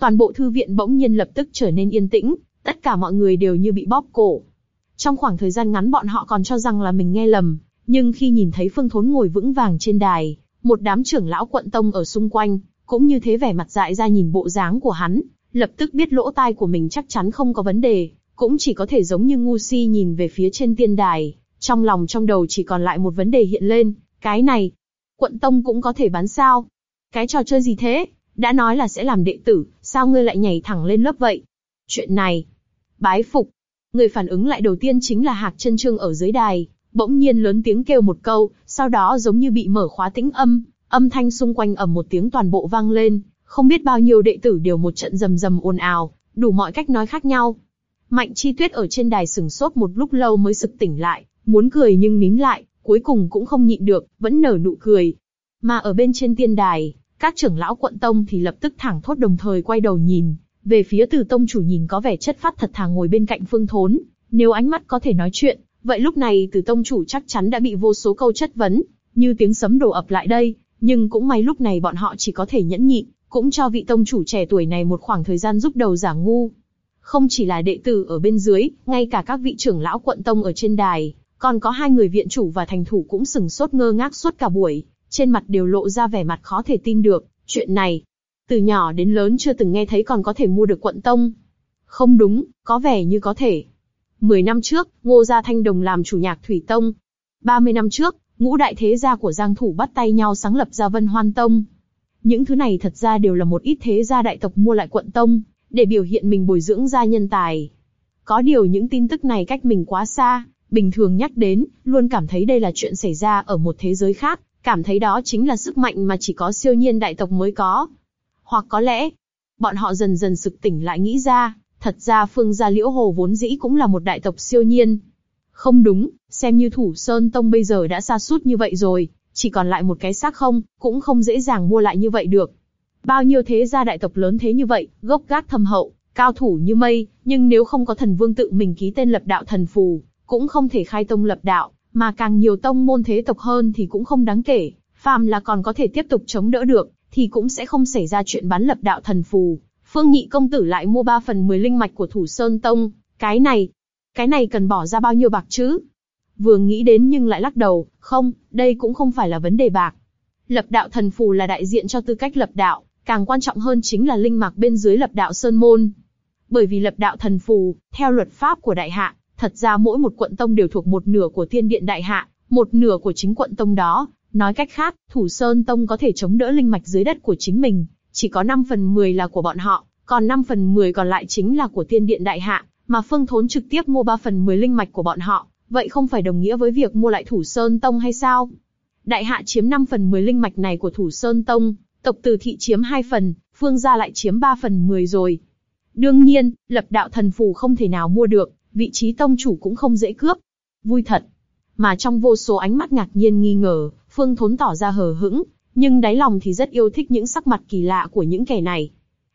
Toàn bộ thư viện bỗng nhiên lập tức trở nên yên tĩnh, tất cả mọi người đều như bị bóp cổ. Trong khoảng thời gian ngắn bọn họ còn cho rằng là mình nghe lầm, nhưng khi nhìn thấy Phương Thốn ngồi vững vàng trên đài, một đám trưởng lão quận tông ở xung quanh, cũng như thế vẻ mặt dại ra nhìn bộ dáng của hắn, lập tức biết lỗ tai của mình chắc chắn không có vấn đề, cũng chỉ có thể giống như ngu si nhìn về phía trên tiên đài, trong lòng trong đầu chỉ còn lại một vấn đề hiện lên, cái này, quận tông cũng có thể bán sao? Cái trò chơi gì thế? Đã nói là sẽ làm đệ tử, sao ngươi lại nhảy thẳng lên lớp vậy? Chuyện này, bái phục. Người phản ứng lại đầu tiên chính là Hạc Chân Trương ở dưới đài, bỗng nhiên lớn tiếng kêu một câu, sau đó giống như bị mở khóa tĩnh âm, âm thanh xung quanh ầm một tiếng toàn bộ vang lên, không biết bao nhiêu đệ tử đều một trận rầm rầm ồn ào, đủ mọi cách nói khác nhau. Mạnh Chi Tuyết ở trên đài sừng sốt một lúc lâu mới sực tỉnh lại, muốn cười nhưng nín lại, cuối cùng cũng không nhịn được, vẫn nở nụ cười. Mà ở bên trên tiên đài, các trưởng lão quận tông thì lập tức thẳng thốt đồng thời quay đầu nhìn, về phía từ tông chủ nhìn có vẻ chất phát thật thà ngồi bên cạnh phương thốn, nếu ánh mắt có thể nói chuyện, vậy lúc này từ tông chủ chắc chắn đã bị vô số câu chất vấn, như tiếng sấm đổ ập lại đây, nhưng cũng may lúc này bọn họ chỉ có thể nhẫn nhịn, cũng cho vị tông chủ trẻ tuổi này một khoảng thời gian giúp đầu giả ngu. Không chỉ là đệ tử ở bên dưới, ngay cả các vị trưởng lão quận tông ở trên đài, còn có hai người viện chủ và thành thủ cũng sừng sốt ngơ ngác suốt cả buổi, trên mặt đều lộ ra vẻ mặt khó thể tin được, chuyện này, từ nhỏ đến lớn chưa từng nghe thấy còn có thể mua được quận tông. Không đúng, có vẻ như có thể. Mười năm trước, Ngô Gia Thanh Đồng làm chủ nhạc Thủy Tông. Ba mươi năm trước, ngũ đại thế gia của Giang Thủ bắt tay nhau sáng lập ra Vân Hoan Tông. Những thứ này thật ra đều là một ít thế gia đại tộc mua lại quận tông, để biểu hiện mình bồi dưỡng ra nhân tài. Có điều những tin tức này cách mình quá xa, bình thường nhắc đến, luôn cảm thấy đây là chuyện xảy ra ở một thế giới khác, cảm thấy đó chính là sức mạnh mà chỉ có siêu nhiên đại tộc mới có. Hoặc có lẽ, bọn họ dần dần sực tỉnh lại nghĩ ra, thật ra Phương gia Liễu Hồ vốn dĩ cũng là một đại tộc siêu nhiên. Không đúng, xem như Thủ Sơn Tông bây giờ đã xa suốt như vậy rồi, chỉ còn lại một cái xác không, cũng không dễ dàng mua lại như vậy được. Bao nhiêu thế gia đại tộc lớn thế như vậy, gốc gác thâm hậu, cao thủ như mây, nhưng nếu không có thần vương tự mình ký tên lập đạo thần phù, cũng không thể khai tông lập đạo, mà càng nhiều tông môn thế tộc hơn thì cũng không đáng kể, phàm là còn có thể tiếp tục chống đỡ được, thì cũng sẽ không xảy ra chuyện bán lập đạo thần phù. Phương Nhị công tử lại mua 3 phần 10 linh mạch của Thủ Sơn Tông, cái này, cái này cần bỏ ra bao nhiêu bạc chứ? Vừa nghĩ đến nhưng lại lắc đầu, không, đây cũng không phải là vấn đề bạc. Lập đạo thần phù là đại diện cho tư cách lập đạo, càng quan trọng hơn chính là linh mạch bên dưới lập đạo sơn môn. Bởi vì lập đạo thần phù, theo luật pháp của đại hạ, thật ra mỗi một quận tông đều thuộc một nửa của thiên điện đại hạ, một nửa của chính quận tông đó, Nói cách khác, Thủ Sơn Tông có thể chống đỡ linh mạch dưới đất của chính mình, chỉ có 5 phần 10 là của bọn họ, còn 5 phần 10 còn lại chính là của Tiên Điện Đại Hạ, mà Phương Thốn trực tiếp mua 3 phần 10 linh mạch của bọn họ, vậy không phải đồng nghĩa với việc mua lại Thủ Sơn Tông hay sao? Đại Hạ chiếm 5 phần 10 linh mạch này của Thủ Sơn Tông, tộc Từ Thị chiếm 2 phần, Phương gia lại chiếm 3 phần 10 rồi. Đương nhiên, lập đạo thần phù không thể nào mua được, vị trí tông chủ cũng không dễ cướp. Vui thật. Mà trong vô số ánh mắt ngạc nhiên nghi ngờ, Phương Thốn tỏ ra hờ hững, nhưng đáy lòng thì rất yêu thích những sắc mặt kỳ lạ của những kẻ này.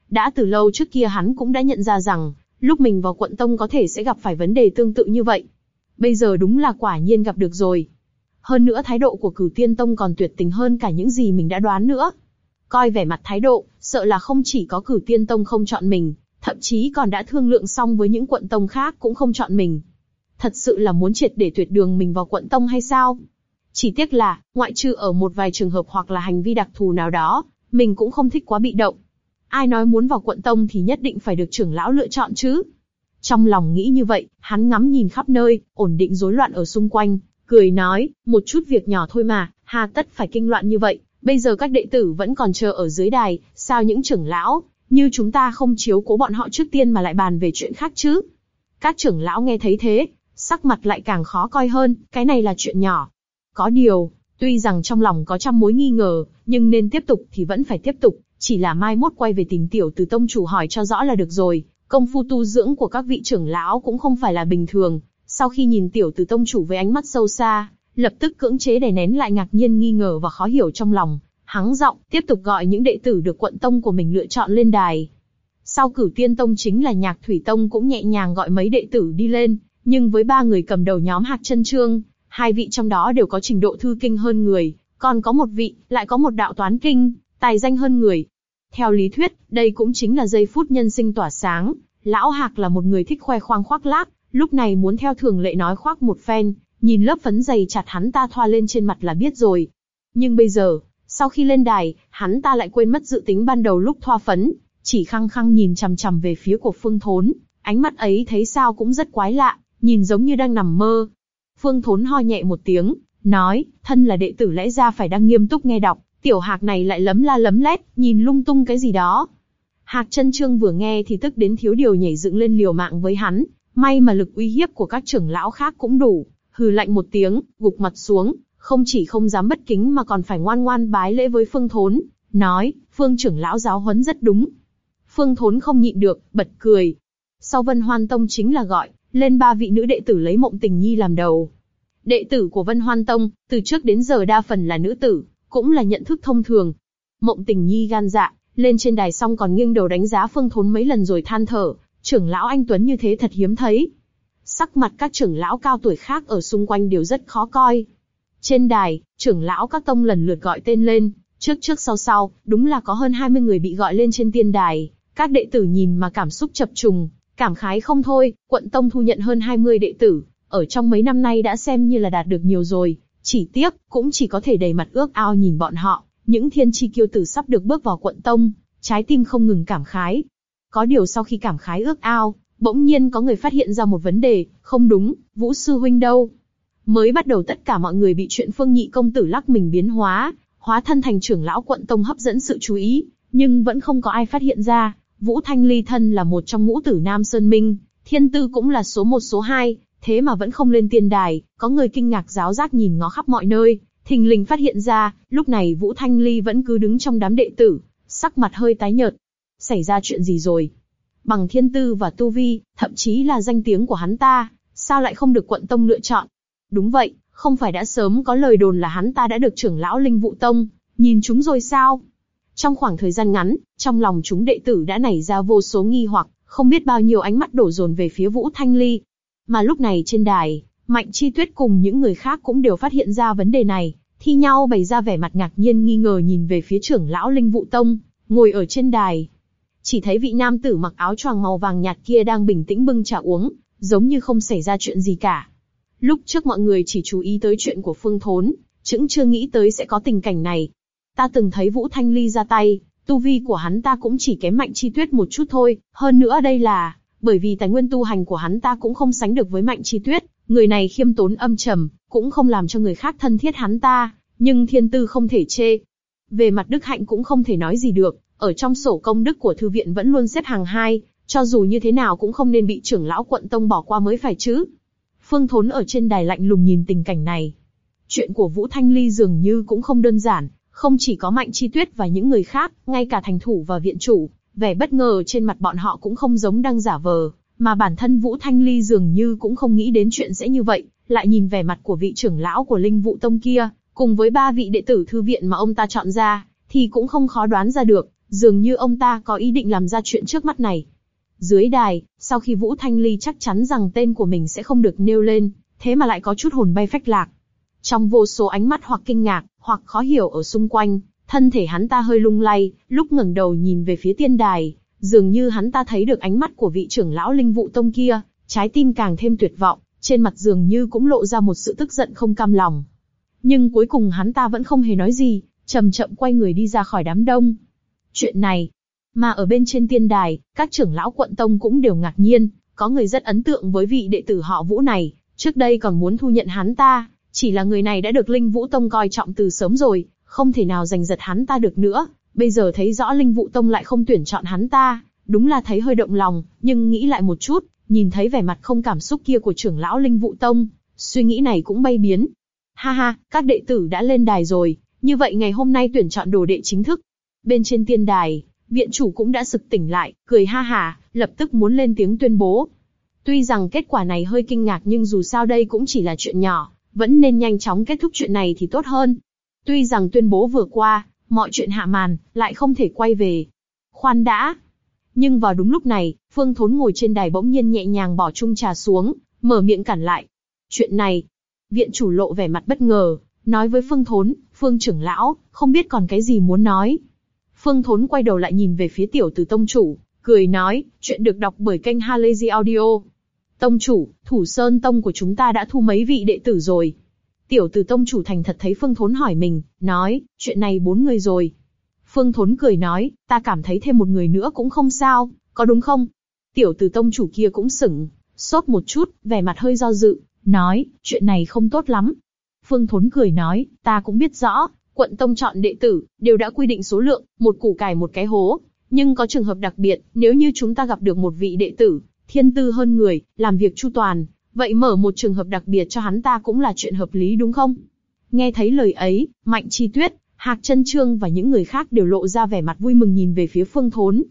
Đã từ lâu trước kia hắn cũng đã nhận ra rằng, lúc mình vào quận tông có thể sẽ gặp phải vấn đề tương tự như vậy. Bây giờ đúng là quả nhiên gặp được rồi. Hơn nữa thái độ của cửu tiên tông còn tuyệt tình hơn cả những gì mình đã đoán nữa. Coi vẻ mặt thái độ, sợ là không chỉ có cửu tiên tông không chọn mình, thậm chí còn đã thương lượng xong với những quận tông khác cũng không chọn mình. Thật sự là muốn triệt để tuyệt đường mình vào quận tông hay sao? Chỉ tiếc là, ngoại trừ ở một vài trường hợp hoặc là hành vi đặc thù nào đó, mình cũng không thích quá bị động. Ai nói muốn vào quận tông thì nhất định phải được trưởng lão lựa chọn chứ? Trong lòng nghĩ như vậy, hắn ngắm nhìn khắp nơi, ổn định rối loạn ở xung quanh, cười nói, một chút việc nhỏ thôi mà, hà tất phải kinh loạn như vậy, bây giờ các đệ tử vẫn còn chờ ở dưới đài, sao những trưởng lão, như chúng ta không chiếu cố bọn họ trước tiên mà lại bàn về chuyện khác chứ? Các trưởng lão nghe thấy thế, sắc mặt lại càng khó coi hơn, cái này là chuyện nhỏ. Có điều, tuy rằng trong lòng có trăm mối nghi ngờ, nhưng nên tiếp tục thì vẫn phải tiếp tục, chỉ là mai mốt quay về tìm tiểu từ tông chủ hỏi cho rõ là được rồi. Công phu tu dưỡng của các vị trưởng lão cũng không phải là bình thường. Sau khi nhìn tiểu tử tông chủ với ánh mắt sâu xa, lập tức cưỡng chế đè nén lại ngạc nhiên nghi ngờ và khó hiểu trong lòng, hắng giọng tiếp tục gọi những đệ tử được quận tông của mình lựa chọn lên đài. Sau cửu tiên tông chính là nhạc thủy tông cũng nhẹ nhàng gọi mấy đệ tử đi lên, nhưng với ba người cầm đầu nhóm hạc chân trương, hai vị trong đó đều có trình độ thư kinh hơn người, còn có một vị lại có một đạo toán kinh, tài danh hơn người. Theo lý thuyết, đây cũng chính là giây phút nhân sinh tỏa sáng. Lão Hạc là một người thích khoe khoang khoác lác, lúc này muốn theo thường lệ nói khoác một phen, nhìn lớp phấn dày chặt hắn ta thoa lên trên mặt là biết rồi. Nhưng bây giờ, sau khi lên đài, hắn ta lại quên mất dự tính ban đầu lúc thoa phấn, chỉ khăng khăng nhìn chằm chằm về phía của Phương Thốn, ánh mắt ấy thấy sao cũng rất quái lạ, nhìn giống như đang nằm mơ. Phương Thốn ho nhẹ một tiếng, nói, thân là đệ tử lẽ ra phải đang nghiêm túc nghe đọc, tiểu hạc này lại lấm la lấm lét, nhìn lung tung cái gì đó. Hạc chân trương vừa nghe thì tức đến thiếu điều nhảy dựng lên liều mạng với hắn, may mà lực uy hiếp của các trưởng lão khác cũng đủ, hừ lạnh một tiếng, gục mặt xuống, không chỉ không dám bất kính mà còn phải ngoan ngoan bái lễ với Phương Thốn, nói, Phương trưởng lão giáo huấn rất đúng. Phương Thốn không nhịn được, bật cười. Sau Vân Hoan Tông chính là gọi, lên ba vị nữ đệ tử lấy Mộng Tình Nhi làm đầu. Đệ tử của Vân Hoan Tông, từ trước đến giờ đa phần là nữ tử, cũng là nhận thức thông thường. Mộng Tình Nhi gan dạ, lên trên đài xong còn nghiêng đầu đánh giá Phương Thốn mấy lần rồi than thở, trưởng lão anh Tuấn như thế thật hiếm thấy. Sắc mặt các trưởng lão cao tuổi khác ở xung quanh đều rất khó coi. Trên đài, trưởng lão các tông lần lượt gọi tên lên, trước trước sau sau, đúng là có hơn 20 người bị gọi lên trên tiên đài. Các đệ tử nhìn mà cảm xúc chập trùng, cảm khái không thôi, quận tông thu nhận hơn 20 đệ tử, ở trong mấy năm nay đã xem như là đạt được nhiều rồi, chỉ tiếc, cũng chỉ có thể đầy mặt ước ao nhìn bọn họ, những thiên chi kiêu tử sắp được bước vào quận tông, trái tim không ngừng cảm khái. Có điều sau khi cảm khái ước ao, bỗng nhiên có người phát hiện ra một vấn đề, không đúng, Vũ Sư Huynh đâu? Mới bắt đầu tất cả mọi người bị chuyện Phương Nhị Công Tử lắc mình biến hóa, hóa thân thành trưởng lão quận tông hấp dẫn sự chú ý, nhưng vẫn không có ai phát hiện ra, Vũ Thanh Ly thân là một trong ngũ tử Nam Sơn Minh, thiên tư cũng là số một số hai, thế mà vẫn không lên tiên đài, có người kinh ngạc giáo giác nhìn ngó khắp mọi nơi, thình lình phát hiện ra, lúc này Vũ Thanh Ly vẫn cứ đứng trong đám đệ tử, sắc mặt hơi tái nhợt. Xảy ra chuyện gì rồi? Bằng thiên tư và tu vi, thậm chí là danh tiếng của hắn ta, sao lại không được quận tông lựa chọn? Đúng vậy, không phải đã sớm có lời đồn là hắn ta đã được trưởng lão linh vụ tông, nhìn chúng rồi sao? Trong khoảng thời gian ngắn, trong lòng chúng đệ tử đã nảy ra vô số nghi hoặc, không biết bao nhiêu ánh mắt đổ dồn về phía Vũ Thanh Ly. Mà lúc này trên đài, Mạnh Chi Tuyết cùng những người khác cũng đều phát hiện ra vấn đề này, thi nhau bày ra vẻ mặt ngạc nhiên nghi ngờ nhìn về phía trưởng lão Linh Vụ Tông, ngồi ở trên đài. Chỉ thấy vị nam tử mặc áo choàng màu vàng nhạt kia đang bình tĩnh bưng trà uống, giống như không xảy ra chuyện gì cả. Lúc trước mọi người chỉ chú ý tới chuyện của Phương Thốn, chững chưa nghĩ tới sẽ có tình cảnh này. Ta từng thấy Vũ Thanh Ly ra tay, tu vi của hắn ta cũng chỉ kém Mạnh Chi Tuyết một chút thôi, hơn nữa đây là, bởi vì tài nguyên tu hành của hắn ta cũng không sánh được với Mạnh Chi Tuyết, người này khiêm tốn âm trầm, cũng không làm cho người khác thân thiết hắn ta, nhưng thiên tư không thể chê. Về mặt đức hạnh cũng không thể nói gì được, ở trong sổ công đức của thư viện vẫn luôn xếp hàng hai, cho dù như thế nào cũng không nên bị trưởng lão quận tông bỏ qua mới phải chứ. Phương Thốn ở trên đài lạnh lùng nhìn tình cảnh này. Chuyện của Vũ Thanh Ly dường như cũng không đơn giản, không chỉ có Mạnh Chi Tuyết và những người khác, ngay cả thành thủ và viện chủ, vẻ bất ngờ trên mặt bọn họ cũng không giống đang giả vờ, mà bản thân Vũ Thanh Ly dường như cũng không nghĩ đến chuyện sẽ như vậy, lại nhìn vẻ mặt của vị trưởng lão của Linh Vũ Tông kia, cùng với ba vị đệ tử thư viện mà ông ta chọn ra, thì cũng không khó đoán ra được, dường như ông ta có ý định làm ra chuyện trước mắt này. Dưới đài, sau khi Vũ Thanh Ly chắc chắn rằng tên của mình sẽ không được nêu lên, thế mà lại có chút hồn bay phách lạc. Trong vô số ánh mắt hoặc kinh ngạc, hoặc khó hiểu ở xung quanh, thân thể hắn ta hơi lung lay, lúc ngẩng đầu nhìn về phía tiên đài, dường như hắn ta thấy được ánh mắt của vị trưởng lão linh vụ tông kia, trái tim càng thêm tuyệt vọng, trên mặt dường như cũng lộ ra một sự tức giận không cam lòng. Nhưng cuối cùng hắn ta vẫn không hề nói gì, chậm chậm quay người đi ra khỏi đám đông. Chuyện này, mà ở bên trên tiên đài, các trưởng lão quận tông cũng đều ngạc nhiên, có người rất ấn tượng với vị đệ tử họ Vũ này, trước đây còn muốn thu nhận hắn ta, chỉ là người này đã được Linh Vũ Tông coi trọng từ sớm rồi, không thể nào giành giật hắn ta được nữa, bây giờ thấy rõ Linh Vũ Tông lại không tuyển chọn hắn ta, đúng là thấy hơi động lòng, nhưng nghĩ lại một chút, nhìn thấy vẻ mặt không cảm xúc kia của trưởng lão Linh Vũ Tông, suy nghĩ này cũng bay biến. Ha ha, các đệ tử đã lên đài rồi, như vậy ngày hôm nay tuyển chọn đồ đệ chính thức. Bên trên tiên đài, viện chủ cũng đã sực tỉnh lại, cười ha hà, lập tức muốn lên tiếng tuyên bố. Tuy rằng kết quả này hơi kinh ngạc nhưng dù sao đây cũng chỉ là chuyện nhỏ, vẫn nên nhanh chóng kết thúc chuyện này thì tốt hơn. Tuy rằng tuyên bố vừa qua, mọi chuyện hạ màn, lại không thể quay về. Khoan đã. Nhưng vào đúng lúc này, Phương Thốn ngồi trên đài bỗng nhiên nhẹ nhàng bỏ chung trà xuống, mở miệng cản lại. Chuyện này, viện chủ lộ vẻ mặt bất ngờ, nói với Phương Thốn, Phương trưởng lão, không biết còn cái gì muốn nói. Phương Thốn quay đầu lại nhìn về phía tiểu tử tông chủ, cười nói, chuyện được đọc bởi kênh Halazy Audio. Tông chủ, thủ sơn tông của chúng ta đã thu mấy vị đệ tử rồi. Tiểu tử tông chủ thành thật thấy Phương Thốn hỏi mình, nói, chuyện này bốn người rồi. Phương Thốn cười nói, ta cảm thấy thêm một người nữa cũng không sao, có đúng không? Tiểu tử tông chủ kia cũng sững, sốt một chút, vẻ mặt hơi do dự, nói, chuyện này không tốt lắm. Phương Thốn cười nói, ta cũng biết rõ, quận tông chọn đệ tử, đều đã quy định số lượng, một củ cải một cái hố. Nhưng có trường hợp đặc biệt, nếu như chúng ta gặp được một vị đệ tử, thiên tư hơn người, làm việc chu toàn, vậy mở một trường hợp đặc biệt cho hắn ta cũng là chuyện hợp lý đúng không? Nghe thấy lời ấy, Mạnh Chi Tuyết, Hạc Chân Trương và những người khác đều lộ ra vẻ mặt vui mừng nhìn về phía Phương Thốn.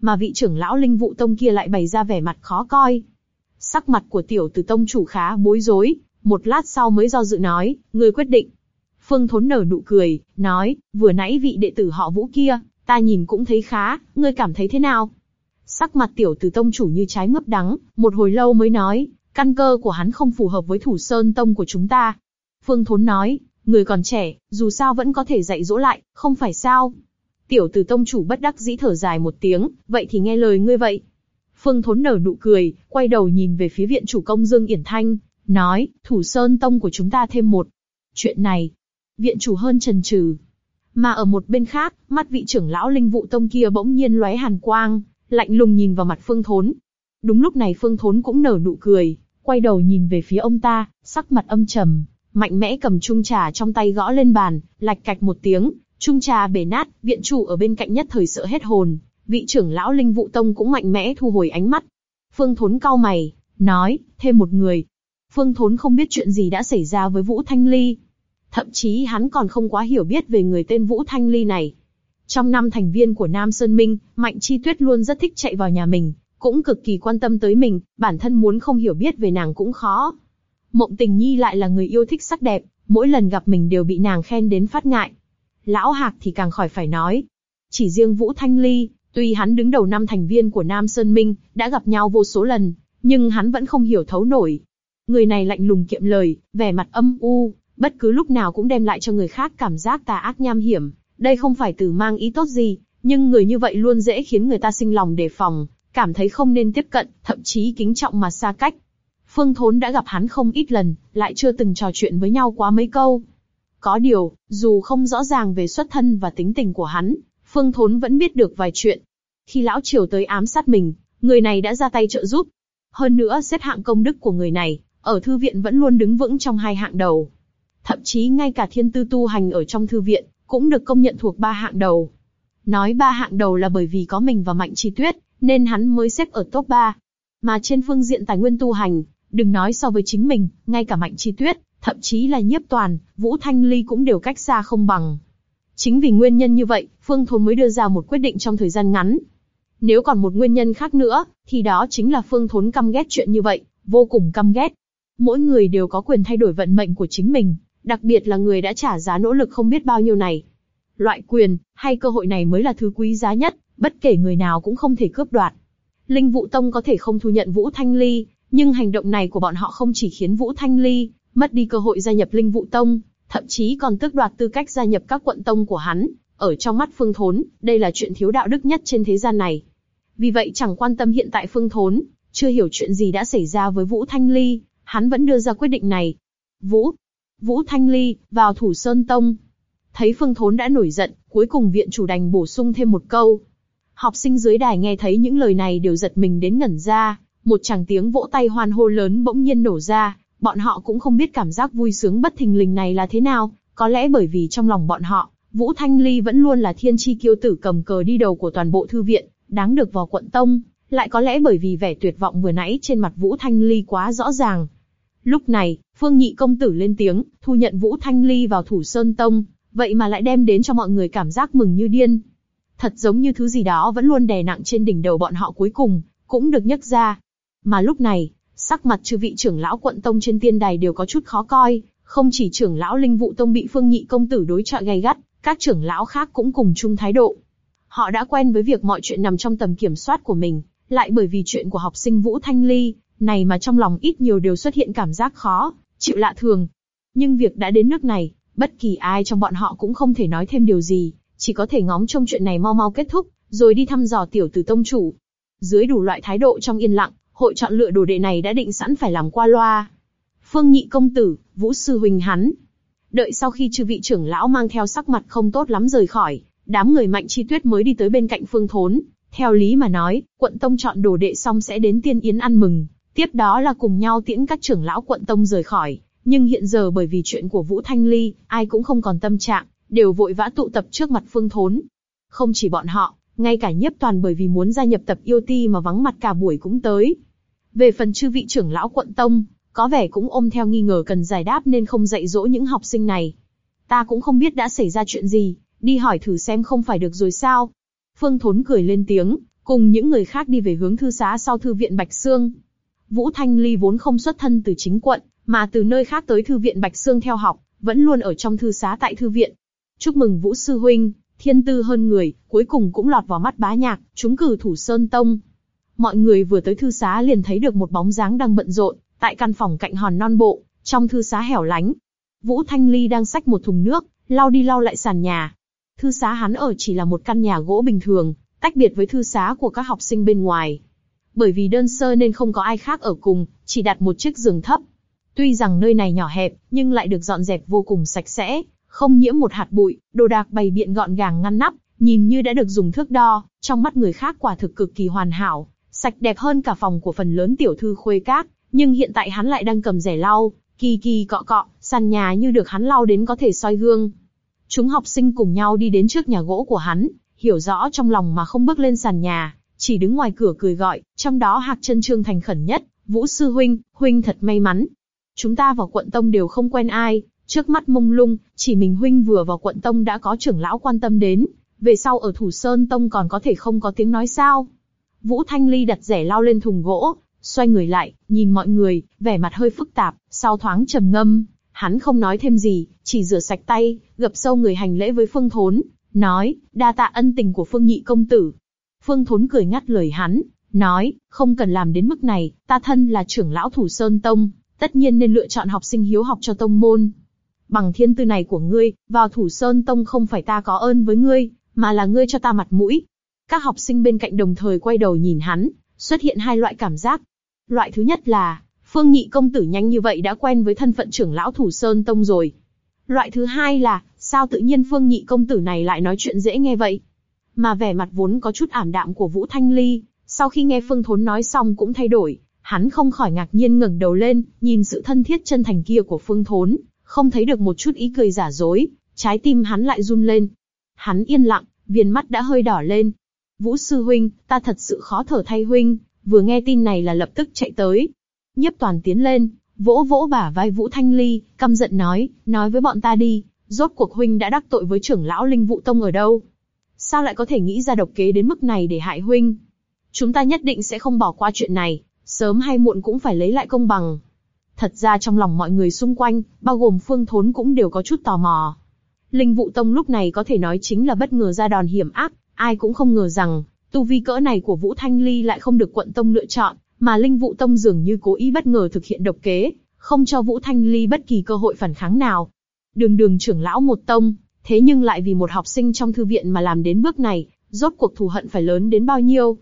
Mà vị trưởng lão Linh Vụ Tông kia lại bày ra vẻ mặt khó coi. Sắc mặt của tiểu tử tông chủ khá bối rối, một lát sau mới do dự nói, người quyết định. Phương Thốn nở nụ cười, nói, vừa nãy vị đệ tử họ Vũ kia, ta nhìn cũng thấy khá, ngươi cảm thấy thế nào? Sắc mặt tiểu tử tông chủ như trái ngấp đắng, một hồi lâu mới nói, căn cơ của hắn không phù hợp với thủ sơn tông của chúng ta. Phương Thốn nói, người còn trẻ, dù sao vẫn có thể dạy dỗ lại, không phải sao? Tiểu tử tông chủ bất đắc dĩ thở dài một tiếng, vậy thì nghe lời ngươi vậy. Phương Thốn nở nụ cười, quay đầu nhìn về phía viện chủ công Dương Yển Thanh, nói, thủ sơn tông của chúng ta thêm một. Chuyện này, viện chủ hơn trần trừ. Mà ở một bên khác, mắt vị trưởng lão linh vụ tông kia bỗng nhiên lóe hàn quang, lạnh lùng nhìn vào mặt Phương Thốn. Đúng lúc này Phương Thốn cũng nở nụ cười, quay đầu nhìn về phía ông ta, sắc mặt âm trầm, mạnh mẽ cầm chung trà trong tay gõ lên bàn, lạch cạch một tiếng, chung trà bể nát, viện chủ ở bên cạnh nhất thời sợ hết hồn, vị trưởng lão linh vụ tông cũng mạnh mẽ thu hồi ánh mắt. Phương Thốn cau mày, nói, thêm một người. Phương Thốn không biết chuyện gì đã xảy ra với Vũ Thanh Ly, thậm chí hắn còn không quá hiểu biết về người tên Vũ Thanh Ly này. Trong năm thành viên của Nam Sơn Minh, Mạnh Chi Tuyết luôn rất thích chạy vào nhà mình, cũng cực kỳ quan tâm tới mình, bản thân muốn không hiểu biết về nàng cũng khó. Mộng Tình Nhi lại là người yêu thích sắc đẹp, mỗi lần gặp mình đều bị nàng khen đến phát ngại. Lão Hạc thì càng khỏi phải nói. Chỉ riêng Vũ Thanh Ly, tuy hắn đứng đầu năm thành viên của Nam Sơn Minh, đã gặp nhau vô số lần, nhưng hắn vẫn không hiểu thấu nổi. Người này lạnh lùng kiệm lời, vẻ mặt âm u, bất cứ lúc nào cũng đem lại cho người khác cảm giác tà ác nham hiểm. Đây không phải từ mang ý tốt gì, nhưng người như vậy luôn dễ khiến người ta sinh lòng đề phòng, cảm thấy không nên tiếp cận, thậm chí kính trọng mà xa cách. Phương Thốn đã gặp hắn không ít lần, lại chưa từng trò chuyện với nhau quá mấy câu. Có điều, dù không rõ ràng về xuất thân và tính tình của hắn, Phương Thốn vẫn biết được vài chuyện. Khi lão triều tới ám sát mình, người này đã ra tay trợ giúp. Hơn nữa xếp hạng công đức của người này, ở thư viện vẫn luôn đứng vững trong hai hạng đầu. Thậm chí ngay cả thiên tư tu hành ở trong thư viện, cũng được công nhận thuộc ba hạng đầu. Nói ba hạng đầu là bởi vì có mình và Mạnh Chi Tuyết, nên hắn mới xếp ở top 3. Mà trên phương diện tài nguyên tu hành, đừng nói so với chính mình, ngay cả Mạnh Chi Tuyết, thậm chí là Nhiếp Toàn, Vũ Thanh Ly cũng đều cách xa không bằng. Chính vì nguyên nhân như vậy, Phương Thốn mới đưa ra một quyết định trong thời gian ngắn. Nếu còn một nguyên nhân khác nữa, thì đó chính là Phương Thốn căm ghét chuyện như vậy, vô cùng căm ghét. Mỗi người đều có quyền thay đổi vận mệnh của chính mình, đặc biệt là người đã trả giá nỗ lực không biết bao nhiêu này. Loại quyền, hay cơ hội này mới là thứ quý giá nhất, bất kể người nào cũng không thể cướp đoạt. Linh Vũ Tông có thể không thu nhận Vũ Thanh Ly, nhưng hành động này của bọn họ không chỉ khiến Vũ Thanh Ly mất đi cơ hội gia nhập Linh Vũ Tông, thậm chí còn tước đoạt tư cách gia nhập các quận tông của hắn. Ở trong mắt Phương Thốn, đây là chuyện thiếu đạo đức nhất trên thế gian này. Vì vậy chẳng quan tâm hiện tại Phương Thốn, chưa hiểu chuyện gì đã xảy ra với Vũ Thanh Ly, hắn vẫn đưa ra quyết định này. Vũ, Vũ Thanh Ly, vào Thủ Sơn Tông. Thấy Phương Thốn đã nổi giận, cuối cùng viện chủ đành bổ sung thêm một câu. Học sinh dưới đài nghe thấy những lời này đều giật mình đến ngẩn ra, một tràng tiếng vỗ tay hoan hô lớn bỗng nhiên nổ ra, bọn họ cũng không biết cảm giác vui sướng bất thình lình này là thế nào, có lẽ bởi vì trong lòng bọn họ, Vũ Thanh Ly vẫn luôn là thiên chi kiêu tử cầm cờ đi đầu của toàn bộ thư viện, đáng được vào quận tông, lại có lẽ bởi vì vẻ tuyệt vọng vừa nãy trên mặt Vũ Thanh Ly quá rõ ràng. Lúc này, Phương Nhị công tử lên tiếng, thu nhận Vũ Thanh Ly vào Thủ Sơn Tông, vậy mà lại đem đến cho mọi người cảm giác mừng như điên. Thật giống như thứ gì đó vẫn luôn đè nặng trên đỉnh đầu bọn họ cuối cùng, cũng được nhấc ra. Mà lúc này, sắc mặt chư vị trưởng lão quận tông trên tiên đài đều có chút khó coi, không chỉ trưởng lão linh vụ tông bị Phương Nhị công tử đối chọi gay gắt, các trưởng lão khác cũng cùng chung thái độ. Họ đã quen với việc mọi chuyện nằm trong tầm kiểm soát của mình, lại bởi vì chuyện của học sinh Vũ Thanh Ly, này mà trong lòng ít nhiều đều xuất hiện cảm giác khó, chịu lạ thường. Nhưng việc đã đến nước này, bất kỳ ai trong bọn họ cũng không thể nói thêm điều gì, chỉ có thể ngóng trông chuyện này mau mau kết thúc, rồi đi thăm dò tiểu tử tông chủ. Dưới đủ loại thái độ trong yên lặng, hội chọn lựa đồ đệ này đã định sẵn phải làm qua loa. Phương Nhị công tử, Vũ sư huynh hắn. Đợi sau khi chư vị trưởng lão mang theo sắc mặt không tốt lắm rời khỏi, đám người mạnh chi tuyết mới đi tới bên cạnh Phương Thốn. Theo lý mà nói, quận tông chọn đồ đệ xong sẽ đến tiên yến ăn mừng, tiếp đó là cùng nhau tiễn các trưởng lão quận tông rời khỏi. Nhưng hiện giờ bởi vì chuyện của Vũ Thanh Ly, ai cũng không còn tâm trạng, đều vội vã tụ tập trước mặt Phương Thốn. Không chỉ bọn họ, ngay cả nhiếp toàn bởi vì muốn gia nhập tập yêu ti mà vắng mặt cả buổi cũng tới. Về phần chư vị trưởng lão quận tông, có vẻ cũng ôm theo nghi ngờ cần giải đáp nên không dạy dỗ những học sinh này. Ta cũng không biết đã xảy ra chuyện gì, đi hỏi thử xem không phải được rồi sao. Phương Thốn cười lên tiếng, cùng những người khác đi về hướng thư xá sau thư viện Bạch Sương. Vũ Thanh Ly vốn không xuất thân từ chính quận, mà từ nơi khác tới thư viện Bạch Sương theo học, vẫn luôn ở trong thư xá tại thư viện. Chúc mừng Vũ sư huynh, thiên tư hơn người, cuối cùng cũng lọt vào mắt bá nhạc, chúng cử thủ sơn tông. Mọi người vừa tới thư xá liền thấy được một bóng dáng đang bận rộn, tại căn phòng cạnh hòn non bộ, trong thư xá hẻo lánh. Vũ Thanh Ly đang xách một thùng nước, lau đi lau lại sàn nhà. Thư xá hắn ở chỉ là một căn nhà gỗ bình thường, tách biệt với thư xá của các học sinh bên ngoài. Bởi vì đơn sơ nên không có ai khác ở cùng, chỉ đặt một chiếc giường thấp. Tuy rằng nơi này nhỏ hẹp, nhưng lại được dọn dẹp vô cùng sạch sẽ, không nhiễm một hạt bụi, đồ đạc bày biện gọn gàng ngăn nắp, nhìn như đã được dùng thước đo, trong mắt người khác quả thực cực kỳ hoàn hảo, sạch đẹp hơn cả phòng của phần lớn tiểu thư khuê các, nhưng hiện tại hắn lại đang cầm rẻ lau, kỳ kỳ cọ cọ, sàn nhà như được hắn lau đến có thể soi gương. Chúng học sinh cùng nhau đi đến trước nhà gỗ của hắn, hiểu rõ trong lòng mà không bước lên sàn nhà, chỉ đứng ngoài cửa cười gọi, trong đó Hạc chân Trương thành khẩn nhất, Vũ sư huynh, huynh thật may mắn. Chúng ta vào quận tông đều không quen ai, trước mắt mông lung, chỉ mình huynh vừa vào quận tông đã có trưởng lão quan tâm đến, về sau ở thủ sơn tông còn có thể không có tiếng nói sao? Vũ Thanh Ly đặt rẻ lao lên thùng gỗ, xoay người lại, nhìn mọi người, vẻ mặt hơi phức tạp, sau thoáng trầm ngâm, hắn không nói thêm gì, chỉ rửa sạch tay, gập sâu người hành lễ với Phương Thốn, nói, đa tạ ân tình của Phương Nhị công tử. Phương Thốn cười ngắt lời hắn, nói, không cần làm đến mức này, ta thân là trưởng lão thủ sơn tông, tất nhiên nên lựa chọn học sinh hiếu học cho tông môn. Bằng thiên tư này của ngươi, vào thủ sơn tông không phải ta có ơn với ngươi, mà là ngươi cho ta mặt mũi. Các học sinh bên cạnh đồng thời quay đầu nhìn hắn, xuất hiện hai loại cảm giác. Loại thứ nhất là, Phương Nhị công tử nhanh như vậy đã quen với thân phận trưởng lão thủ sơn tông rồi. Loại thứ hai là, sao tự nhiên Phương Nhị công tử này lại nói chuyện dễ nghe vậy? Mà vẻ mặt vốn có chút ảm đạm của Vũ Thanh Ly, sau khi nghe Phương Thốn nói xong cũng thay đổi, hắn không khỏi ngạc nhiên ngẩng đầu lên, nhìn sự thân thiết chân thành kia của Phương Thốn, không thấy được một chút ý cười giả dối, trái tim hắn lại run lên. Hắn yên lặng, viền mắt đã hơi đỏ lên. Vũ sư huynh, ta thật sự khó thở thay huynh, vừa nghe tin này là lập tức chạy tới. Nhiếp toàn tiến lên, vỗ vỗ bả vai Vũ Thanh Ly, căm giận nói, nói với bọn ta đi, rốt cuộc huynh đã đắc tội với trưởng lão Linh Vũ Tông ở đâu? Sao lại có thể nghĩ ra độc kế đến mức này để hại huynh? Chúng ta nhất định sẽ không bỏ qua chuyện này, sớm hay muộn cũng phải lấy lại công bằng. Thật ra trong lòng mọi người xung quanh, bao gồm Phương Thốn cũng đều có chút tò mò. Linh Vũ Tông lúc này có thể nói chính là bất ngờ ra đòn hiểm ác, ai cũng không ngờ rằng, Tu vi cỡ này của Vũ Thanh Ly lại không được quận tông lựa chọn, mà Linh Vụ Tông dường như cố ý bất ngờ thực hiện độc kế, không cho Vũ Thanh Ly bất kỳ cơ hội phản kháng nào. Đường đường trưởng lão một tông, thế nhưng lại vì một học sinh trong thư viện mà làm đến bước này, rốt cuộc thù hận phải lớn đến bao nhiêu.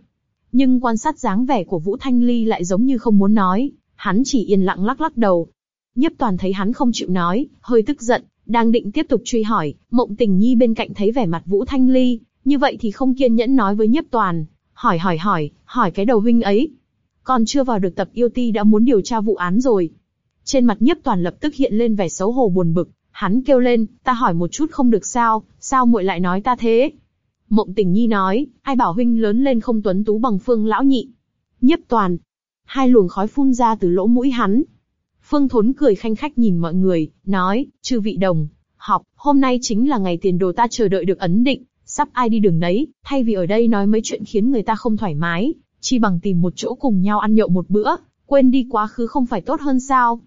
Nhưng quan sát dáng vẻ của Vũ Thanh Ly lại giống như không muốn nói, hắn chỉ yên lặng lắc lắc đầu. Nhiếp toàn thấy hắn không chịu nói, hơi tức giận, đang định tiếp tục truy hỏi, mộng tình nhi bên cạnh thấy vẻ mặt Vũ Thanh Ly, như vậy thì không kiên nhẫn nói với nhiếp toàn, hỏi hỏi hỏi, hỏi cái đầu huynh ấy. Còn chưa vào được tập yêu ti đã muốn điều tra vụ án rồi. Trên mặt nhiếp toàn lập tức hiện lên vẻ xấu hổ buồn bực, hắn kêu lên, ta hỏi một chút không được sao, sao muội lại nói ta thế? Mộng tình nhi nói, ai bảo huynh lớn lên không tuấn tú bằng phương lão nhị. Nhiếp toàn. Hai luồng khói phun ra từ lỗ mũi hắn. Phương Thốn cười khanh khách nhìn mọi người, nói, chư vị đồng, học, hôm nay chính là ngày tiền đồ ta chờ đợi được ấn định, sắp ai đi đường đấy, thay vì ở đây nói mấy chuyện khiến người ta không thoải mái, chi bằng tìm một chỗ cùng nhau ăn nhậu một bữa, quên đi quá khứ không phải tốt hơn sao?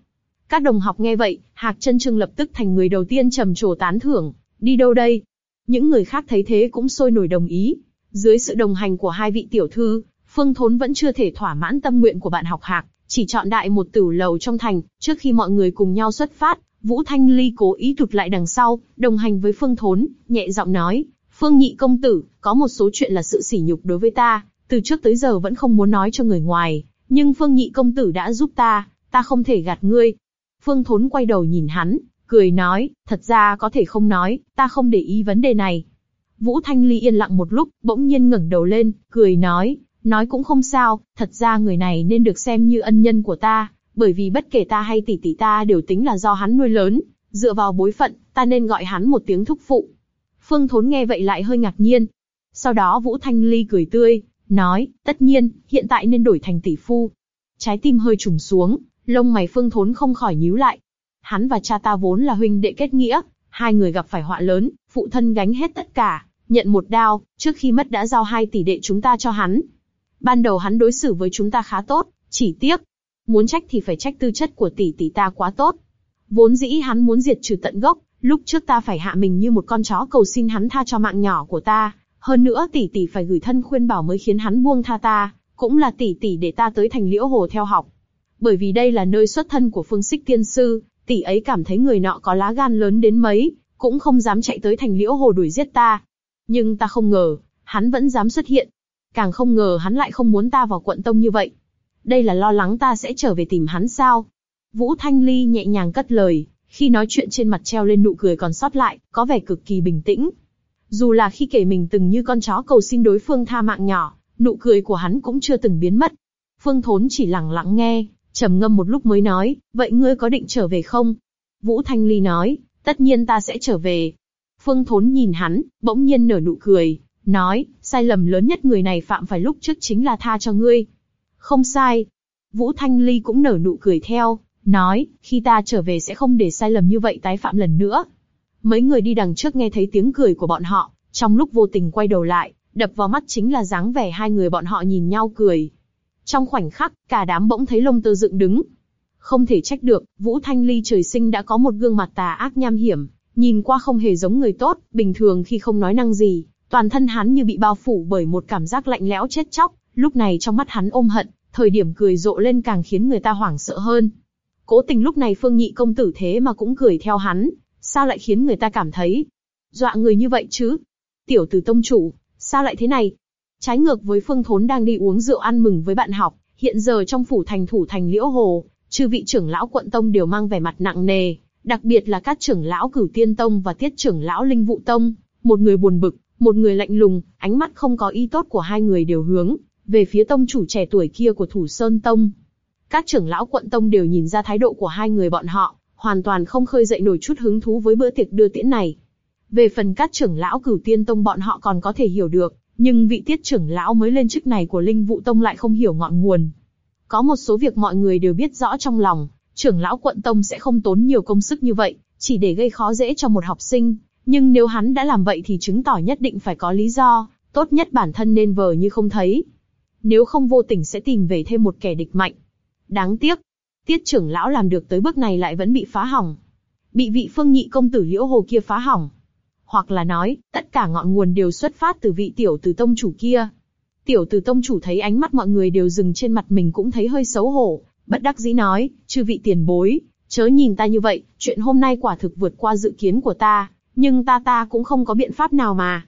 Các đồng học nghe vậy, Hạc Chân Trương lập tức thành người đầu tiên trầm trồ tán thưởng, đi đâu đây? Những người khác thấy thế cũng sôi nổi đồng ý. Dưới sự đồng hành của hai vị tiểu thư, Phương Thốn vẫn chưa thể thỏa mãn tâm nguyện của bạn học Hạc, chỉ chọn đại một tử lầu trong thành. Trước khi mọi người cùng nhau xuất phát, Vũ Thanh Ly cố ý tụt lại đằng sau, đồng hành với Phương Thốn, nhẹ giọng nói: Phương Nhị công tử, có một số chuyện là sự sỉ nhục đối với ta, từ trước tới giờ vẫn không muốn nói cho người ngoài, nhưng Phương Nhị công tử đã giúp ta, ta không thể gạt ngươi. Phương Thốn quay đầu nhìn hắn, cười nói, thật ra có thể không nói, ta không để ý vấn đề này. Vũ Thanh Ly yên lặng một lúc, bỗng nhiên ngẩng đầu lên, cười nói, nói cũng không sao, thật ra người này nên được xem như ân nhân của ta, bởi vì bất kể ta hay tỷ tỷ ta đều tính là do hắn nuôi lớn, dựa vào bối phận, ta nên gọi hắn một tiếng thúc phụ. Phương Thốn nghe vậy lại hơi ngạc nhiên. Sau đó Vũ Thanh Ly cười tươi, nói, tất nhiên, hiện tại nên đổi thành tỷ phu. Trái tim hơi trùng xuống, lông mày Phương Thốn không khỏi nhíu lại. Hắn và cha ta vốn là huynh đệ kết nghĩa, hai người gặp phải họa lớn, phụ thân gánh hết tất cả, nhận một đao, trước khi mất đã giao hai tỷ đệ chúng ta cho hắn. Ban đầu hắn đối xử với chúng ta khá tốt, chỉ tiếc, muốn trách thì phải trách tư chất của tỷ tỷ ta quá tốt. Vốn dĩ hắn muốn diệt trừ tận gốc, lúc trước ta phải hạ mình như một con chó cầu xin hắn tha cho mạng nhỏ của ta, hơn nữa tỷ tỷ phải gửi thân khuyên bảo mới khiến hắn buông tha ta, cũng là tỷ tỷ để ta tới thành liễu hồ theo học. Bởi vì đây là nơi xuất thân của phương xích tiên sư, tỷ ấy cảm thấy người nọ có lá gan lớn đến mấy, cũng không dám chạy tới thành liễu hồ đuổi giết ta. Nhưng ta không ngờ, hắn vẫn dám xuất hiện. Càng không ngờ hắn lại không muốn ta vào quận tông như vậy. Đây là lo lắng ta sẽ trở về tìm hắn sao? Vũ Thanh Ly nhẹ nhàng cất lời, khi nói chuyện trên mặt treo lên nụ cười còn sót lại, có vẻ cực kỳ bình tĩnh. Dù là khi kể mình từng như con chó cầu xin đối phương tha mạng nhỏ, nụ cười của hắn cũng chưa từng biến mất. Phương Thốn chỉ lặng lặng nghe, trầm ngâm một lúc mới nói, vậy ngươi có định trở về không? Vũ Thanh Ly nói, tất nhiên ta sẽ trở về. Phương Thốn nhìn hắn, bỗng nhiên nở nụ cười, nói, sai lầm lớn nhất người này phạm phải lúc trước chính là tha cho ngươi. Không sai. Vũ Thanh Ly cũng nở nụ cười theo, nói, khi ta trở về sẽ không để sai lầm như vậy tái phạm lần nữa. Mấy người đi đằng trước nghe thấy tiếng cười của bọn họ, trong lúc vô tình quay đầu lại, đập vào mắt chính là dáng vẻ hai người bọn họ nhìn nhau cười. Trong khoảnh khắc, cả đám bỗng thấy lông tơ dựng đứng. Không thể trách được, Vũ Thanh Ly trời sinh đã có một gương mặt tà ác nham hiểm, nhìn qua không hề giống người tốt, bình thường khi không nói năng gì, toàn thân hắn như bị bao phủ bởi một cảm giác lạnh lẽo chết chóc, lúc này trong mắt hắn ôm hận, thời điểm cười rộ lên càng khiến người ta hoảng sợ hơn. Cố tình lúc này Phương Nhị công tử thế mà cũng cười theo hắn, sao lại khiến người ta cảm thấy dọa người như vậy chứ? Tiểu tử tông chủ, sao lại thế này? Trái ngược với Phương Thốn đang đi uống rượu ăn mừng với bạn học, hiện giờ trong phủ thành thủ thành liễu hồ, chư vị trưởng lão quận tông đều mang vẻ mặt nặng nề, đặc biệt là các trưởng lão cửu tiên tông và tiết trưởng lão linh vụ tông, một người buồn bực, một người lạnh lùng, ánh mắt không có ý tốt của hai người đều hướng về phía tông chủ trẻ tuổi kia của thủ sơn tông. Các trưởng lão quận tông đều nhìn ra thái độ của hai người bọn họ, hoàn toàn không khơi dậy nổi chút hứng thú với bữa tiệc đưa tiễn này. Về phần các trưởng lão cửu tiên tông bọn họ còn có thể hiểu được, nhưng vị tiết trưởng lão mới lên chức này của linh vụ tông lại không hiểu ngọn nguồn. Có một số việc mọi người đều biết rõ trong lòng, trưởng lão quận tông sẽ không tốn nhiều công sức như vậy, chỉ để gây khó dễ cho một học sinh. Nhưng nếu hắn đã làm vậy thì chứng tỏ nhất định phải có lý do, tốt nhất bản thân nên vờ như không thấy. Nếu không vô tình sẽ tìm về thêm một kẻ địch mạnh. Đáng tiếc, tiết trưởng lão làm được tới bước này lại vẫn bị phá hỏng. Bị vị phương nhị công tử liễu hồ kia phá hỏng. Hoặc là nói, tất cả ngọn nguồn đều xuất phát từ vị tiểu từ tông chủ kia. Tiểu tử tông chủ thấy ánh mắt mọi người đều dừng trên mặt mình cũng thấy hơi xấu hổ, bất đắc dĩ nói, chư vị tiền bối, chớ nhìn ta như vậy, chuyện hôm nay quả thực vượt qua dự kiến của ta, nhưng ta ta cũng không có biện pháp nào mà.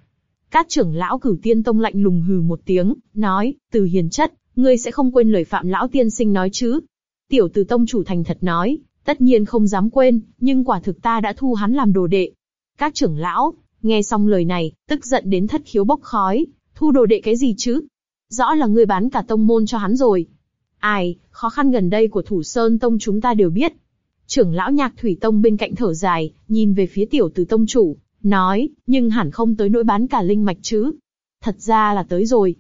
Các trưởng lão cửu tiên tông lạnh lùng hừ một tiếng, nói, từ hiền chất, ngươi sẽ không quên lời phạm lão tiên sinh nói chứ. Tiểu tử tông chủ thành thật nói, tất nhiên không dám quên, nhưng quả thực ta đã thu hắn làm đồ đệ. Các trưởng lão, nghe xong lời này, tức giận đến thất khiếu bốc khói, thu đồ đệ cái gì chứ? Rõ là ngươi bán cả tông môn cho hắn rồi. Ai, khó khăn gần đây của thủ sơn tông chúng ta đều biết. Trưởng lão nhạc thủy tông bên cạnh thở dài, nhìn về phía tiểu tử tông chủ, nói, nhưng hẳn không tới nỗi bán cả linh mạch chứ. Thật ra là tới rồi.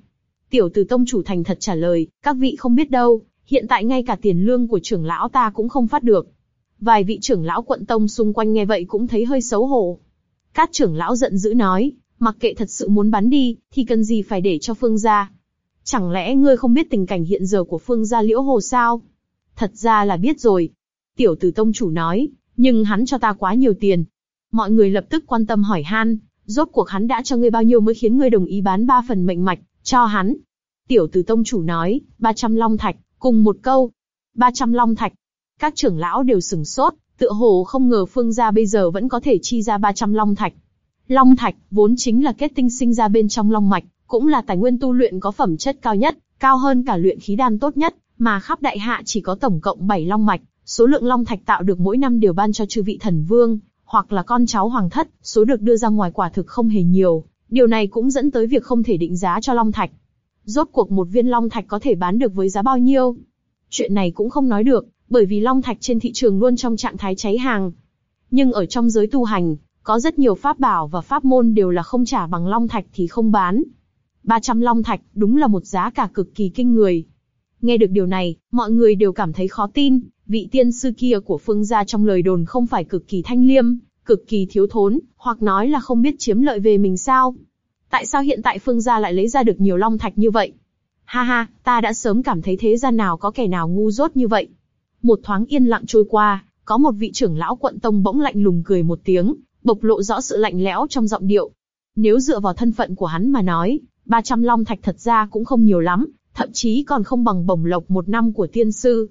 Tiểu tử tông chủ thành thật trả lời, các vị không biết đâu, hiện tại ngay cả tiền lương của trưởng lão ta cũng không phát được. Vài vị trưởng lão quận tông xung quanh nghe vậy cũng thấy hơi xấu hổ. Các trưởng lão giận dữ nói, mặc kệ thật sự muốn bán đi, thì cần gì phải để cho phương gia. Chẳng lẽ ngươi không biết tình cảnh hiện giờ của phương gia liễu hồ sao? Thật ra là biết rồi. Tiểu tử tông chủ nói, nhưng hắn cho ta quá nhiều tiền. Mọi người lập tức quan tâm hỏi han, rốt cuộc hắn đã cho ngươi bao nhiêu mới khiến ngươi đồng ý bán ba phần mệnh mạch, cho hắn. Tiểu tử tông chủ nói, 300 long thạch, cùng một câu. 300 long thạch. Các trưởng lão đều sừng sốt, tựa hồ không ngờ phương gia bây giờ vẫn có thể chi ra 300 long thạch. Long thạch, vốn chính là kết tinh sinh ra bên trong long mạch, cũng là tài nguyên tu luyện có phẩm chất cao nhất, cao hơn cả luyện khí đan tốt nhất, mà khắp đại hạ chỉ có tổng cộng 7 long mạch, số lượng long thạch tạo được mỗi năm đều ban cho chư vị thần vương, hoặc là con cháu hoàng thất, số được đưa ra ngoài quả thực không hề nhiều, điều này cũng dẫn tới việc không thể định giá cho long thạch. Rốt cuộc một viên long thạch có thể bán được với giá bao nhiêu? Chuyện này cũng không nói được, bởi vì long thạch trên thị trường luôn trong trạng thái cháy hàng. Nhưng ở trong giới tu hành, có rất nhiều pháp bảo và pháp môn đều là không trả bằng long thạch thì không bán. 300 long thạch, đúng là một giá cả cực kỳ kinh người. Nghe được điều này, mọi người đều cảm thấy khó tin, vị tiên sư kia của phương gia trong lời đồn không phải cực kỳ thanh liêm, cực kỳ thiếu thốn, hoặc nói là không biết chiếm lợi về mình sao. Tại sao hiện tại phương gia lại lấy ra được nhiều long thạch như vậy? Ha ha, ta đã sớm cảm thấy thế gian nào có kẻ nào ngu dốt như vậy. Một thoáng yên lặng trôi qua, có một vị trưởng lão quận tông bỗng lạnh lùng cười một tiếng, bộc lộ rõ sự lạnh lẽo trong giọng điệu. Nếu dựa vào thân phận của hắn mà nói, 300 long thạch thật ra cũng không nhiều lắm, thậm chí còn không bằng bổng lộc một năm của tiên sư.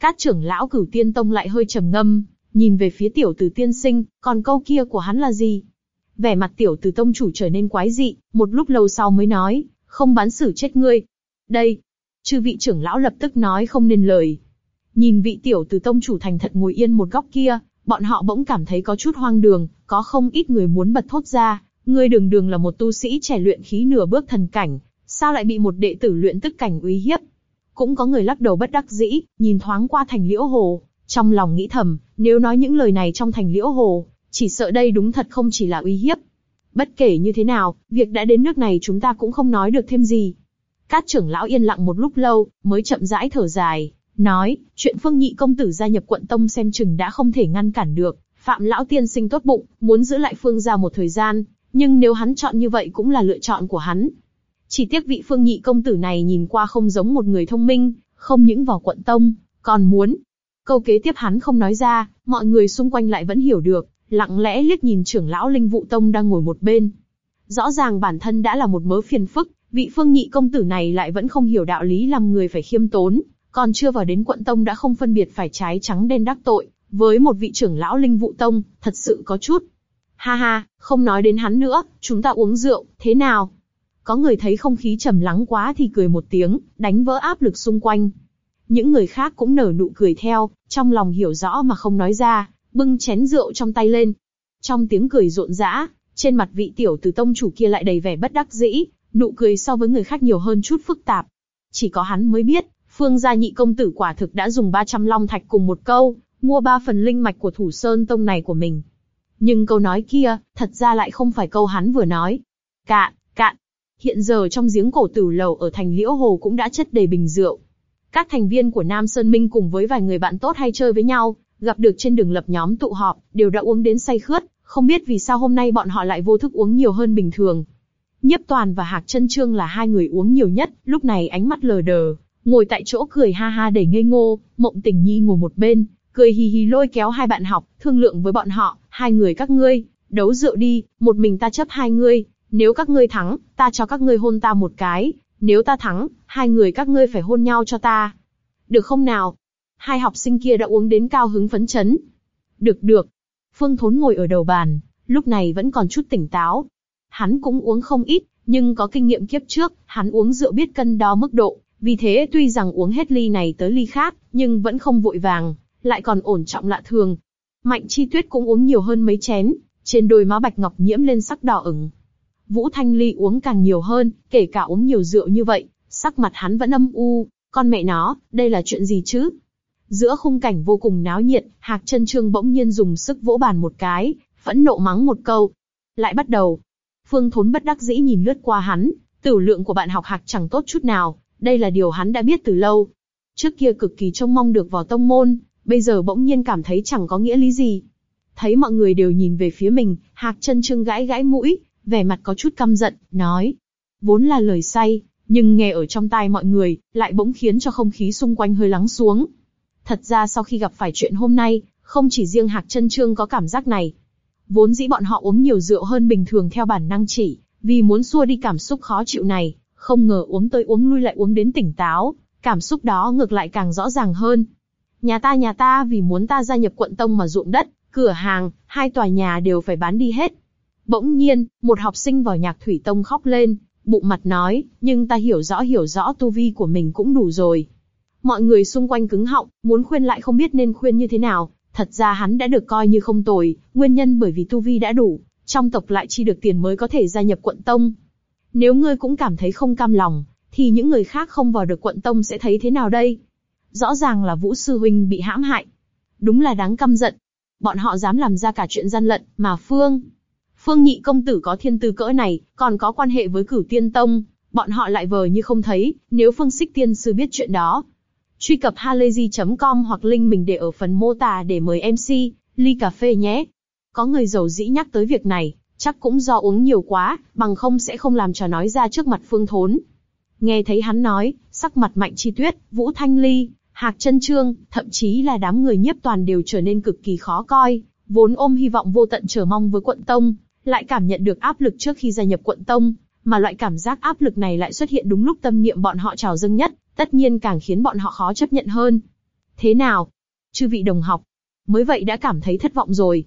Các trưởng lão cửu tiên tông lại hơi trầm ngâm, nhìn về phía tiểu tử tiên sinh, còn câu kia của hắn là gì? Vẻ mặt tiểu tử tông chủ trở nên quái dị, một lúc lâu sau mới nói, không bán xử chết ngươi. Đây, chư vị trưởng lão lập tức nói không nên lời. Nhìn vị tiểu tử tông chủ thành thật ngồi yên một góc kia, bọn họ bỗng cảm thấy có chút hoang đường, có không ít người muốn bật thốt ra, ngươi đường đường là một tu sĩ trẻ luyện khí nửa bước thần cảnh, sao lại bị một đệ tử luyện tức cảnh uy hiếp? Cũng có người lắc đầu bất đắc dĩ, nhìn thoáng qua thành liễu hồ, trong lòng nghĩ thầm, nếu nói những lời này trong thành liễu hồ, chỉ sợ đây đúng thật không chỉ là uy hiếp. Bất kể như thế nào, việc đã đến nước này chúng ta cũng không nói được thêm gì. Cát trưởng lão yên lặng một lúc lâu, mới chậm rãi thở dài, nói, chuyện phương nhị công tử gia nhập quận tông xem chừng đã không thể ngăn cản được. Phạm lão tiên sinh tốt bụng, muốn giữ lại phương gia một thời gian, nhưng nếu hắn chọn như vậy cũng là lựa chọn của hắn. Chỉ tiếc vị phương nhị công tử này nhìn qua không giống một người thông minh, không những vào quận tông, còn muốn. Câu kế tiếp hắn không nói ra, mọi người xung quanh lại vẫn hiểu được, lặng lẽ liếc nhìn trưởng lão linh vụ tông đang ngồi một bên. Rõ ràng bản thân đã là một mớ phiền phức, vị phương nhị công tử này lại vẫn không hiểu đạo lý làm người phải khiêm tốn, còn chưa vào đến quận tông đã không phân biệt phải trái trắng đen đắc tội, với một vị trưởng lão linh vụ tông, thật sự có chút. Ha ha, không nói đến hắn nữa, chúng ta uống rượu, thế nào? Có người thấy không khí trầm lắng quá thì cười một tiếng, đánh vỡ áp lực xung quanh. Những người khác cũng nở nụ cười theo, trong lòng hiểu rõ mà không nói ra, bưng chén rượu trong tay lên. Trong tiếng cười rộn rã, trên mặt vị tiểu tử tông chủ kia lại đầy vẻ bất đắc dĩ, nụ cười so với người khác nhiều hơn chút phức tạp. Chỉ có hắn mới biết, Phương gia nhị công tử quả thực đã dùng 300 long thạch cùng một câu, mua ba phần linh mạch của thủ sơn tông này của mình. Nhưng câu nói kia, thật ra lại không phải câu hắn vừa nói. Cạn. Hiện giờ trong giếng cổ tử lầu ở thành Liễu Hồ cũng đã chất đầy bình rượu. Các thành viên của Nam Sơn Minh cùng với vài người bạn tốt hay chơi với nhau, gặp được trên đường lập nhóm tụ họp, đều đã uống đến say khướt, không biết vì sao hôm nay bọn họ lại vô thức uống nhiều hơn bình thường. Nhiếp Toàn và Hạc Chân Trương là hai người uống nhiều nhất, lúc này ánh mắt lờ đờ, ngồi tại chỗ cười ha ha đầy ngây ngô, Mộng Tình Nhi ngồi một bên, cười hì hì lôi kéo hai bạn học, thương lượng với bọn họ, hai người các ngươi, đấu rượu đi, một mình ta chấp hai ngươi, nếu các ngươi thắng, ta cho các ngươi hôn ta một cái, Nếu ta thắng, hai người các ngươi phải hôn nhau cho ta. Được không nào? Hai học sinh kia đã uống đến cao hứng phấn chấn. Được được. Phương Thốn ngồi ở đầu bàn, lúc này vẫn còn chút tỉnh táo. Hắn cũng uống không ít, nhưng có kinh nghiệm kiếp trước, hắn uống rượu biết cân đo mức độ, vì thế tuy rằng uống hết ly này tới ly khác, nhưng vẫn không vội vàng, lại còn ổn trọng lạ thường. Mạnh Chi Tuyết cũng uống nhiều hơn mấy chén, trên đôi má bạch ngọc nhiễm lên sắc đỏ ửng. Vũ Thanh Ly uống càng nhiều hơn, kể cả uống nhiều rượu như vậy, sắc mặt hắn vẫn âm u, con mẹ nó, đây là chuyện gì chứ? Giữa khung cảnh vô cùng náo nhiệt, Hạc Trân Trương bỗng nhiên dùng sức vỗ bàn một cái, phẫn nộ mắng một câu. Lại bắt đầu. Phương Thốn bất đắc dĩ nhìn lướt qua hắn, tử lượng của bạn học Hạc chẳng tốt chút nào, đây là điều hắn đã biết từ lâu. Trước kia cực kỳ trông mong được vào tông môn, bây giờ bỗng nhiên cảm thấy chẳng có nghĩa lý gì. Thấy mọi người đều nhìn về phía mình, Hạc Trân trương gãi gãi mũi, vẻ mặt có chút căm giận, nói. Vốn là lời say, nhưng nghe ở trong tai mọi người, lại bỗng khiến cho không khí xung quanh hơi lắng xuống. Thật ra sau khi gặp phải chuyện hôm nay, không chỉ riêng Hạc chân trương có cảm giác này. Vốn dĩ bọn họ uống nhiều rượu hơn bình thường theo bản năng chỉ, vì muốn xua đi cảm xúc khó chịu này, không ngờ uống tới uống lui lại uống đến tỉnh táo, cảm xúc đó ngược lại càng rõ ràng hơn. Nhà ta nhà ta vì muốn ta gia nhập quận tông mà ruộng đất, cửa hàng, hai tòa nhà đều phải bán đi hết. Bỗng nhiên, một học sinh vào nhạc thủy tông khóc lên, bụng mặt nói, nhưng ta hiểu rõ hiểu rõ tu vi của mình cũng đủ rồi. Mọi người xung quanh cứng họng, muốn khuyên lại không biết nên khuyên như thế nào, thật ra hắn đã được coi như không tồi, nguyên nhân bởi vì tu vi đã đủ, trong tộc lại chi được tiền mới có thể gia nhập quận tông. Nếu ngươi cũng cảm thấy không cam lòng, thì những người khác không vào được quận tông sẽ thấy thế nào đây? Rõ ràng là Vũ Sư Huynh bị hãm hại. Đúng là đáng căm giận. Bọn họ dám làm ra cả chuyện gian lận, mà Phương... Phương nhị công tử có thiên tư cỡ này, còn có quan hệ với cửu tiên tông, bọn họ lại vờ như không thấy, nếu Phương Xích Tiên Sư biết chuyện đó. Truy cập halayzi.com hoặc link mình để ở phần mô tả để mời MC, ly cà phê nhé. Có người giàu dĩ nhắc tới việc này, chắc cũng do uống nhiều quá, bằng không sẽ không làm trò nói ra trước mặt Phương Thốn. Nghe thấy hắn nói, sắc mặt Mạnh Chi Tuyết, Vũ Thanh Ly, Hạc Chân Trương, thậm chí là đám người nhiếp toàn đều trở nên cực kỳ khó coi, vốn ôm hy vọng vô tận chờ mong với quận tông, lại cảm nhận được áp lực trước khi gia nhập quận tông, mà loại cảm giác áp lực này lại xuất hiện đúng lúc tâm niệm bọn họ trào dâng nhất, tất nhiên càng khiến bọn họ khó chấp nhận hơn. Thế nào? Chư vị đồng học, mới vậy đã cảm thấy thất vọng rồi.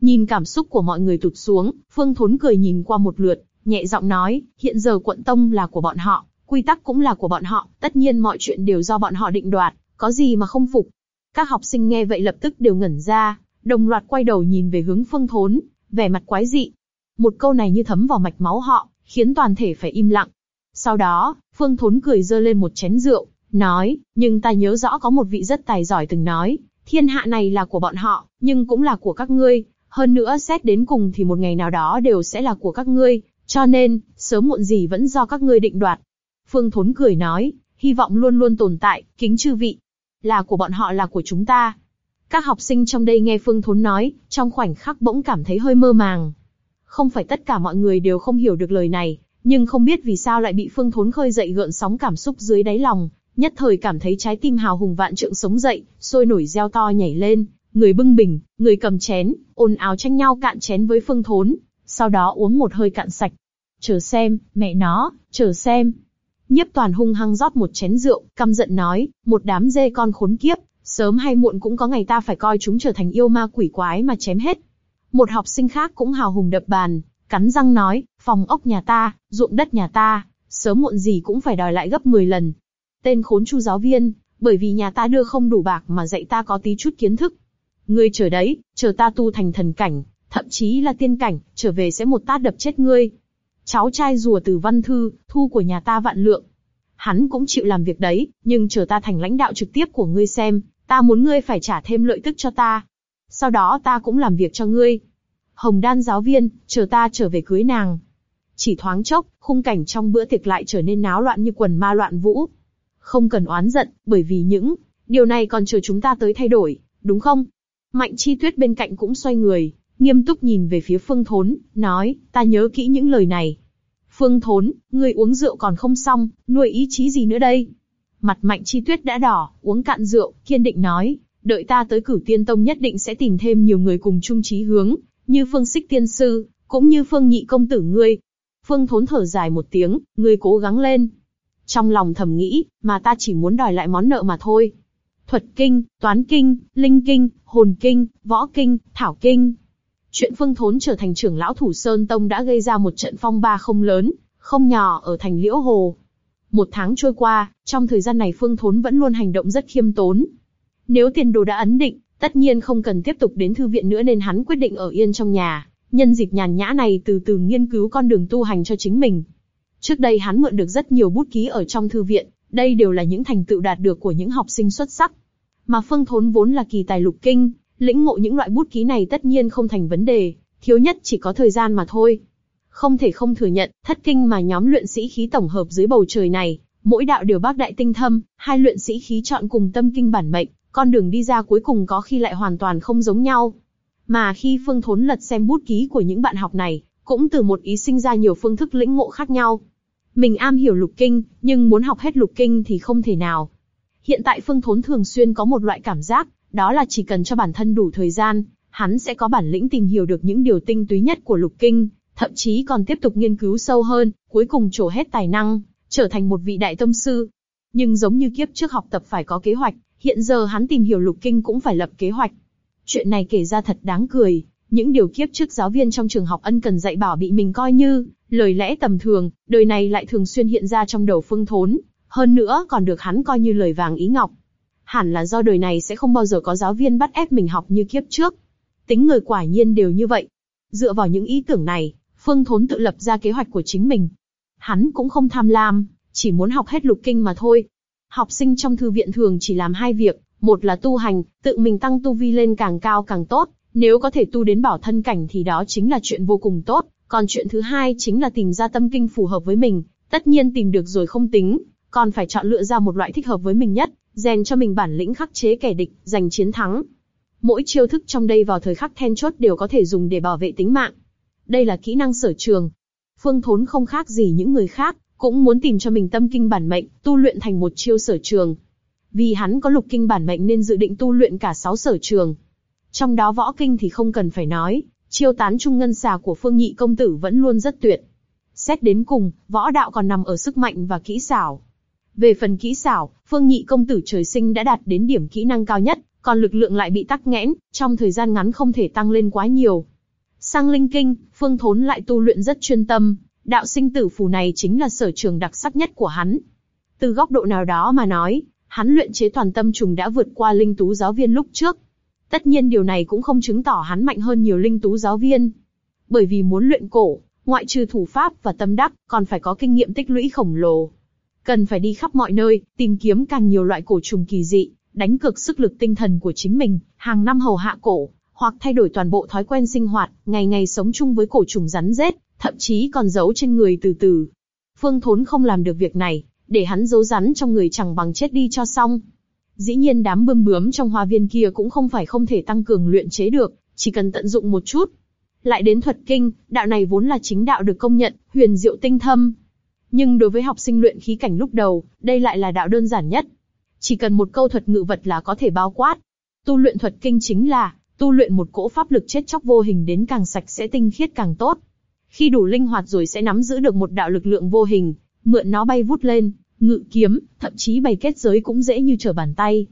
Nhìn cảm xúc của mọi người tụt xuống, Phương Thốn cười nhìn qua một lượt, nhẹ giọng nói, hiện giờ quận tông là của bọn họ, quy tắc cũng là của bọn họ, tất nhiên mọi chuyện đều do bọn họ định đoạt, có gì mà không phục. Các học sinh nghe vậy lập tức đều ngẩn ra, đồng loạt quay đầu nhìn về hướng Phương Thốn, vẻ mặt quái dị. Một câu này như thấm vào mạch máu họ, khiến toàn thể phải im lặng. Sau đó, Phương Thốn cười dơ lên một chén rượu, nói, nhưng ta nhớ rõ có một vị rất tài giỏi từng nói, thiên hạ này là của bọn họ, nhưng cũng là của các ngươi, hơn nữa xét đến cùng thì một ngày nào đó đều sẽ là của các ngươi, cho nên, sớm muộn gì vẫn do các ngươi định đoạt. Phương Thốn cười nói, hy vọng luôn luôn tồn tại, kính chư vị. Là của bọn họ là của chúng ta. Các học sinh trong đây nghe Phương Thốn nói, trong khoảnh khắc bỗng cảm thấy hơi mơ màng. Không phải tất cả mọi người đều không hiểu được lời này, nhưng không biết vì sao lại bị Phương Thốn khơi dậy gợn sóng cảm xúc dưới đáy lòng, nhất thời cảm thấy trái tim hào hùng vạn trượng sống dậy, sôi nổi reo to nhảy lên, người bưng bình, người cầm chén, ồn ào tranh nhau cạn chén với Phương Thốn, sau đó uống một hơi cạn sạch. Chờ xem, mẹ nó, chờ xem. Nhiếp toàn hung hăng rót một chén rượu, căm giận nói, một đám dê con khốn kiếp, sớm hay muộn cũng có ngày ta phải coi chúng trở thành yêu ma quỷ quái mà chém hết. Một học sinh khác cũng hào hùng đập bàn, cắn răng nói, phòng ốc nhà ta, ruộng đất nhà ta, sớm muộn gì cũng phải đòi lại gấp 10 lần. Tên khốn chu giáo viên, bởi vì nhà ta đưa không đủ bạc mà dạy ta có tí chút kiến thức, Ngươi chờ đấy, chờ ta tu thành thần cảnh, thậm chí là tiên cảnh, trở về sẽ một tát đập chết ngươi. Cháu trai rùa từ văn thư, thu của nhà ta vạn lượng. Hắn cũng chịu làm việc đấy, nhưng chờ ta thành lãnh đạo trực tiếp của ngươi xem, ta muốn ngươi phải trả thêm lợi tức cho ta. Sau đó ta cũng làm việc cho ngươi. Hồng đan giáo viên, chờ ta trở về cưới nàng. Chỉ thoáng chốc, khung cảnh trong bữa tiệc lại trở nên náo loạn như quần ma loạn vũ. Không cần oán giận, bởi vì những điều này còn chờ chúng ta tới thay đổi, đúng không? Mạnh Chi Tuyết bên cạnh cũng xoay người, nghiêm túc nhìn về phía Phương Thốn, nói, ta nhớ kỹ những lời này. Phương Thốn, ngươi uống rượu còn không xong, nuôi ý chí gì nữa đây? Mặt Mạnh Chi Tuyết đã đỏ, uống cạn rượu, kiên định nói, đợi ta tới cửu tiên tông nhất định sẽ tìm thêm nhiều người cùng chung chí hướng, như Phương xích Tiên Sư, cũng như Phương Nhị Công Tử ngươi. Phương Thốn thở dài một tiếng, ngươi cố gắng lên. trong lòng thầm nghĩ, mà ta chỉ muốn đòi lại món nợ mà thôi. Thuật kinh, toán kinh, linh kinh, hồn kinh, võ kinh, thảo kinh. Chuyện Phương Thốn trở thành trưởng lão Thủ Sơn Tông đã gây ra một trận phong ba không lớn, không nhỏ ở thành Liễu Hồ. Một tháng trôi qua, trong thời gian này Phương Thốn vẫn luôn hành động rất khiêm tốn. Nếu tiền đồ đã ấn định, tất nhiên không cần tiếp tục đến thư viện nữa nên hắn quyết định ở yên trong nhà, nhân dịp nhàn nhã này từ từ nghiên cứu con đường tu hành cho chính mình. Trước đây hắn mượn được rất nhiều bút ký ở trong thư viện, đây đều là những thành tựu đạt được của những học sinh xuất sắc. Mà Phương Thốn vốn là kỳ tài lục kinh, lĩnh ngộ những loại bút ký này tất nhiên không thành vấn đề, thiếu nhất chỉ có thời gian mà thôi. Không thể không thừa nhận, thất kinh mà nhóm luyện sĩ khí tổng hợp dưới bầu trời này, mỗi đạo đều bác đại tinh thâm, hai luyện sĩ khí chọn cùng tâm kinh bản mệnh, con đường đi ra cuối cùng có khi lại hoàn toàn không giống nhau. Mà khi Phương Thốn lật xem bút ký của những bạn học này, cũng từ một ý sinh ra nhiều phương thức lĩnh ngộ khác nhau. Mình am hiểu lục kinh, nhưng muốn học hết lục kinh thì không thể nào. Hiện tại Phương Thốn thường xuyên có một loại cảm giác, đó là chỉ cần cho bản thân đủ thời gian, hắn sẽ có bản lĩnh tìm hiểu được những điều tinh túy nhất của lục kinh, thậm chí còn tiếp tục nghiên cứu sâu hơn, cuối cùng trổ hết tài năng, trở thành một vị đại tông sư. Nhưng giống như kiếp trước học tập phải có kế hoạch, hiện giờ hắn tìm hiểu lục kinh cũng phải lập kế hoạch. Chuyện này kể ra thật đáng cười, những điều kiếp trước giáo viên trong trường học ân cần dạy bảo bị mình coi như lời lẽ tầm thường, đời này lại thường xuyên hiện ra trong đầu phương thốn, hơn nữa còn được hắn coi như lời vàng ý ngọc. Hẳn là do đời này sẽ không bao giờ có giáo viên bắt ép mình học như kiếp trước. Tính người quả nhiên đều như vậy. Dựa vào những ý tưởng này, Phương Thốn tự lập ra kế hoạch của chính mình. Hắn cũng không tham lam, chỉ muốn học hết lục kinh mà thôi. Học sinh trong thư viện thường chỉ làm hai việc, một là tu hành, tự mình tăng tu vi lên càng cao càng tốt, nếu có thể tu đến bảo thân cảnh thì đó chính là chuyện vô cùng tốt, còn chuyện thứ hai chính là tìm ra tâm kinh phù hợp với mình, tất nhiên tìm được rồi không tính, còn phải chọn lựa ra một loại thích hợp với mình nhất, rèn cho mình bản lĩnh khắc chế kẻ địch, giành chiến thắng. Mỗi chiêu thức trong đây vào thời khắc then chốt đều có thể dùng để bảo vệ tính mạng. Đây là kỹ năng sở trường. Phương Thốn không khác gì những người khác, cũng muốn tìm cho mình tâm kinh bản mệnh, tu luyện thành một chiêu sở trường. Vì hắn có lục kinh bản mệnh nên dự định tu luyện cả sáu sở trường. Trong đó võ kinh thì không cần phải nói, chiêu tán trung ngân xà của Phương Nhị công tử vẫn luôn rất tuyệt. Xét đến cùng, võ đạo còn nằm ở sức mạnh và kỹ xảo. Về phần kỹ xảo, Phương Nhị công tử trời sinh đã đạt đến điểm kỹ năng cao nhất, còn lực lượng lại bị tắc nghẽn, trong thời gian ngắn không thể tăng lên quá nhiều. Sang linh kinh, Phương Thốn lại tu luyện rất chuyên tâm, đạo sinh tử phù này chính là sở trường đặc sắc nhất của hắn. Từ góc độ nào đó mà nói, hắn luyện chế toàn tâm trùng đã vượt qua linh tú giáo viên lúc trước. Tất nhiên điều này cũng không chứng tỏ hắn mạnh hơn nhiều linh tú giáo viên. Bởi vì muốn luyện cổ, ngoại trừ thủ pháp và tâm đắc, còn phải có kinh nghiệm tích lũy khổng lồ. Cần phải đi khắp mọi nơi, tìm kiếm càng nhiều loại cổ trùng kỳ dị, đánh cực sức lực tinh thần của chính mình, hàng năm hầu hạ cổ, hoặc thay đổi toàn bộ thói quen sinh hoạt, ngày ngày sống chung với cổ trùng rắn rết, thậm chí còn giấu trên người từ từ. Phương Thốn không làm được việc này, để hắn giấu rắn trong người chẳng bằng chết đi cho xong. Dĩ nhiên đám bươm bướm trong hoa viên kia cũng không phải không thể tăng cường luyện chế được, chỉ cần tận dụng một chút. Lại đến thuật kinh, đạo này vốn là chính đạo được công nhận, huyền diệu tinh thâm. Nhưng đối với học sinh luyện khí cảnh lúc đầu, đây lại là đạo đơn giản nhất. Chỉ cần một câu thuật ngự vật là có thể bao quát. Tu luyện thuật kinh chính là tu luyện một cỗ pháp lực chết chóc vô hình đến càng sạch sẽ tinh khiết càng tốt. Khi đủ linh hoạt rồi sẽ nắm giữ được một đạo lực lượng vô hình, mượn nó bay vút lên, ngự kiếm, thậm chí bày kết giới cũng dễ như trở bàn tay.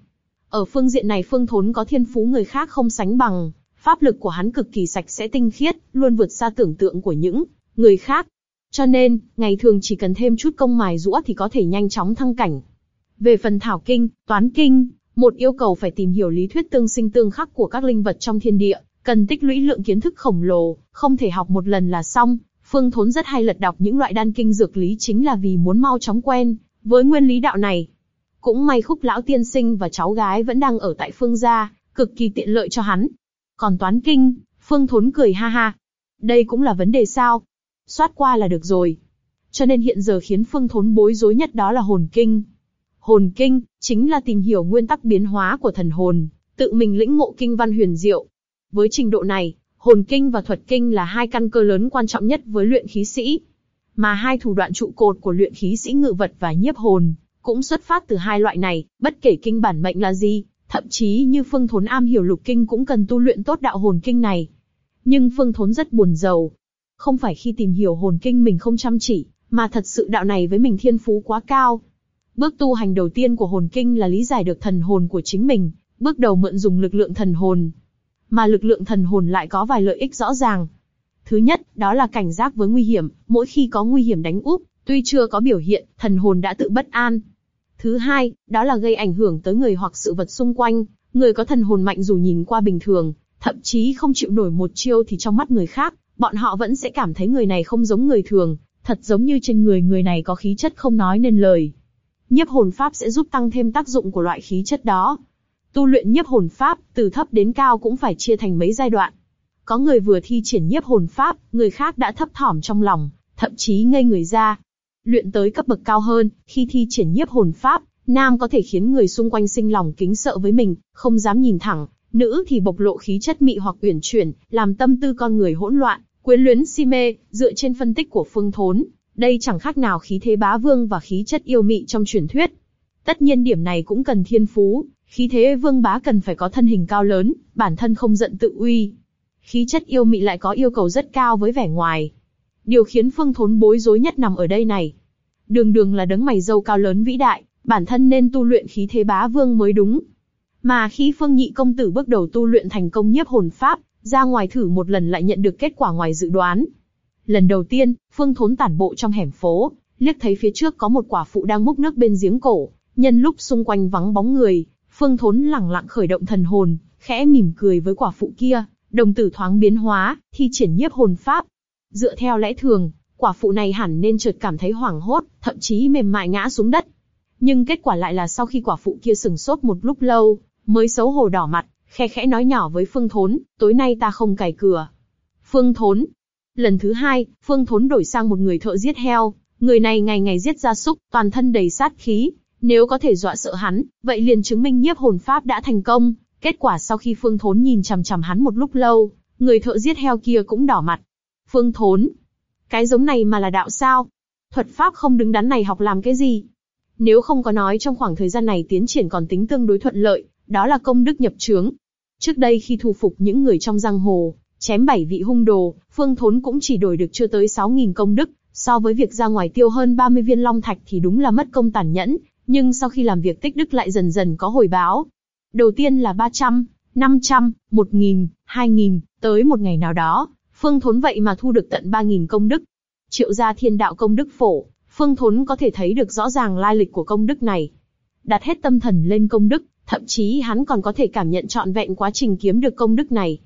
Ở phương diện này Phương Thốn có thiên phú người khác không sánh bằng, pháp lực của hắn cực kỳ sạch sẽ tinh khiết, luôn vượt xa tưởng tượng của những người khác. Cho nên, ngày thường chỉ cần thêm chút công mài rũa thì có thể nhanh chóng thăng cảnh. Về phần thảo kinh, toán kinh, một yêu cầu phải tìm hiểu lý thuyết tương sinh tương khắc của các linh vật trong thiên địa, cần tích lũy lượng kiến thức khổng lồ, không thể học một lần là xong. Phương Thốn rất hay lật đọc những loại đan kinh dược lý chính là vì muốn mau chóng quen với nguyên lý đạo này. Cũng may khúc lão tiên sinh và cháu gái vẫn đang ở tại Phương gia, cực kỳ tiện lợi cho hắn. Còn toán kinh, Phương Thốn cười ha ha. Đây cũng là vấn đề sao? Xoát qua là được rồi. Cho nên hiện giờ khiến Phương Thốn bối rối nhất đó là hồn kinh. Hồn kinh, chính là tìm hiểu nguyên tắc biến hóa của thần hồn, tự mình lĩnh ngộ kinh văn huyền diệu. Với trình độ này, hồn kinh và thuật kinh là hai căn cơ lớn quan trọng nhất với luyện khí sĩ. Mà hai thủ đoạn trụ cột của luyện khí sĩ ngự vật và nhiếp hồn, cũng xuất phát từ hai loại này, bất kể kinh bản mệnh là gì, thậm chí như Phương Thốn am hiểu lục kinh cũng cần tu luyện tốt đạo hồn kinh này. Nhưng Phương Thốn rất buồn giàu. Không phải khi tìm hiểu hồn kinh mình không chăm chỉ, Mà thật sự đạo này với mình thiên phú quá cao. Bước tu hành đầu tiên của hồn kinh là lý giải được thần hồn của chính mình, bước đầu mượn dùng lực lượng thần hồn. Mà lực lượng thần hồn lại có vài lợi ích rõ ràng. Thứ nhất, đó là cảnh giác với nguy hiểm, mỗi khi có nguy hiểm đánh úp, tuy chưa có biểu hiện, thần hồn đã tự bất an. Thứ hai, đó là gây ảnh hưởng tới người hoặc sự vật xung quanh, người có thần hồn mạnh dù nhìn qua bình thường, thậm chí không chịu nổi một chiêu thì trong mắt người khác, bọn họ vẫn sẽ cảm thấy người này không giống người thường, thật giống như trên người người này có khí chất không nói nên lời. Nhiếp hồn pháp sẽ giúp tăng thêm tác dụng của loại khí chất đó. Tu luyện nhiếp hồn pháp, từ thấp đến cao cũng phải chia thành mấy giai đoạn. Có người vừa thi triển nhiếp hồn pháp, người khác đã thấp thỏm trong lòng, thậm chí ngây người ra. Luyện tới cấp bậc cao hơn, khi thi triển nhiếp hồn pháp, nam có thể khiến người xung quanh sinh lòng kính sợ với mình, không dám nhìn thẳng, nữ thì bộc lộ khí chất mị hoặc uyển chuyển, làm tâm tư con người hỗn loạn, quyến luyến si mê, dựa trên phân tích của Phương Thốn, đây chẳng khác nào khí thế bá vương và khí chất yêu mị trong truyền thuyết. Tất nhiên điểm này cũng cần thiên phú, khí thế vương bá cần phải có thân hình cao lớn, bản thân không giận tự uy. Khí chất yêu mị lại có yêu cầu rất cao với vẻ ngoài. Điều khiến Phương Thốn bối rối nhất nằm ở đây này. Đường đường là đấng mày dâu cao lớn vĩ đại, bản thân nên tu luyện khí thế bá vương mới đúng. Mà khi Phương Nhị công tử bước đầu tu luyện thành công nhiếp hồn pháp, ra ngoài thử một lần lại nhận được kết quả ngoài dự đoán. Lần đầu tiên, Phương Thốn tản bộ trong hẻm phố, liếc thấy phía trước có một quả phụ đang múc nước bên giếng cổ. Nhân lúc xung quanh vắng bóng người, Phương Thốn lẳng lặng khởi động thần hồn, khẽ mỉm cười với quả phụ kia, đồng tử thoáng biến hóa, thi triển nhiếp hồn pháp. Dựa theo lẽ thường, quả phụ này hẳn nên chợt cảm thấy hoảng hốt, thậm chí mềm mại ngã xuống đất. Nhưng kết quả lại là sau khi quả phụ kia sừng sốt một lúc lâu, mới xấu hổ đỏ mặt, khe khẽ nói nhỏ với Phương Thốn, tối nay ta không cài cửa. Phương Thốn. Lần thứ hai, Phương Thốn đổi sang một người thợ giết heo, người này ngày ngày giết gia súc, toàn thân đầy sát khí. Nếu có thể dọa sợ hắn, vậy liền chứng minh nhiếp hồn pháp đã thành công. Kết quả sau khi Phương Thốn nhìn chằm chằm hắn một lúc lâu, người thợ giết heo kia cũng đỏ mặt. Phương Thốn, cái giống này mà là đạo sao? Thuật pháp không đứng đắn này học làm cái gì? Nếu không có nói trong khoảng thời gian này tiến triển còn tính tương đối thuận lợi, đó là công đức nhập trướng. Trước đây khi thu phục những người trong giang hồ, chém bảy vị hung đồ, Phương Thốn cũng chỉ đổi được chưa tới 6.000 công đức, so với việc ra ngoài tiêu hơn 30 viên long thạch thì đúng là mất công tàn nhẫn, nhưng sau khi làm việc tích đức lại dần dần có hồi báo. Đầu tiên là 300, 500, 1.000, 2.000, tới một ngày nào đó, Phương Thốn vậy mà thu được tận 3.000 công đức. Triệu gia thiên đạo công đức phổ, Phương Thốn có thể thấy được rõ ràng lai lịch của công đức này. Đặt hết tâm thần lên công đức, thậm chí hắn còn có thể cảm nhận trọn vẹn quá trình kiếm được công đức này.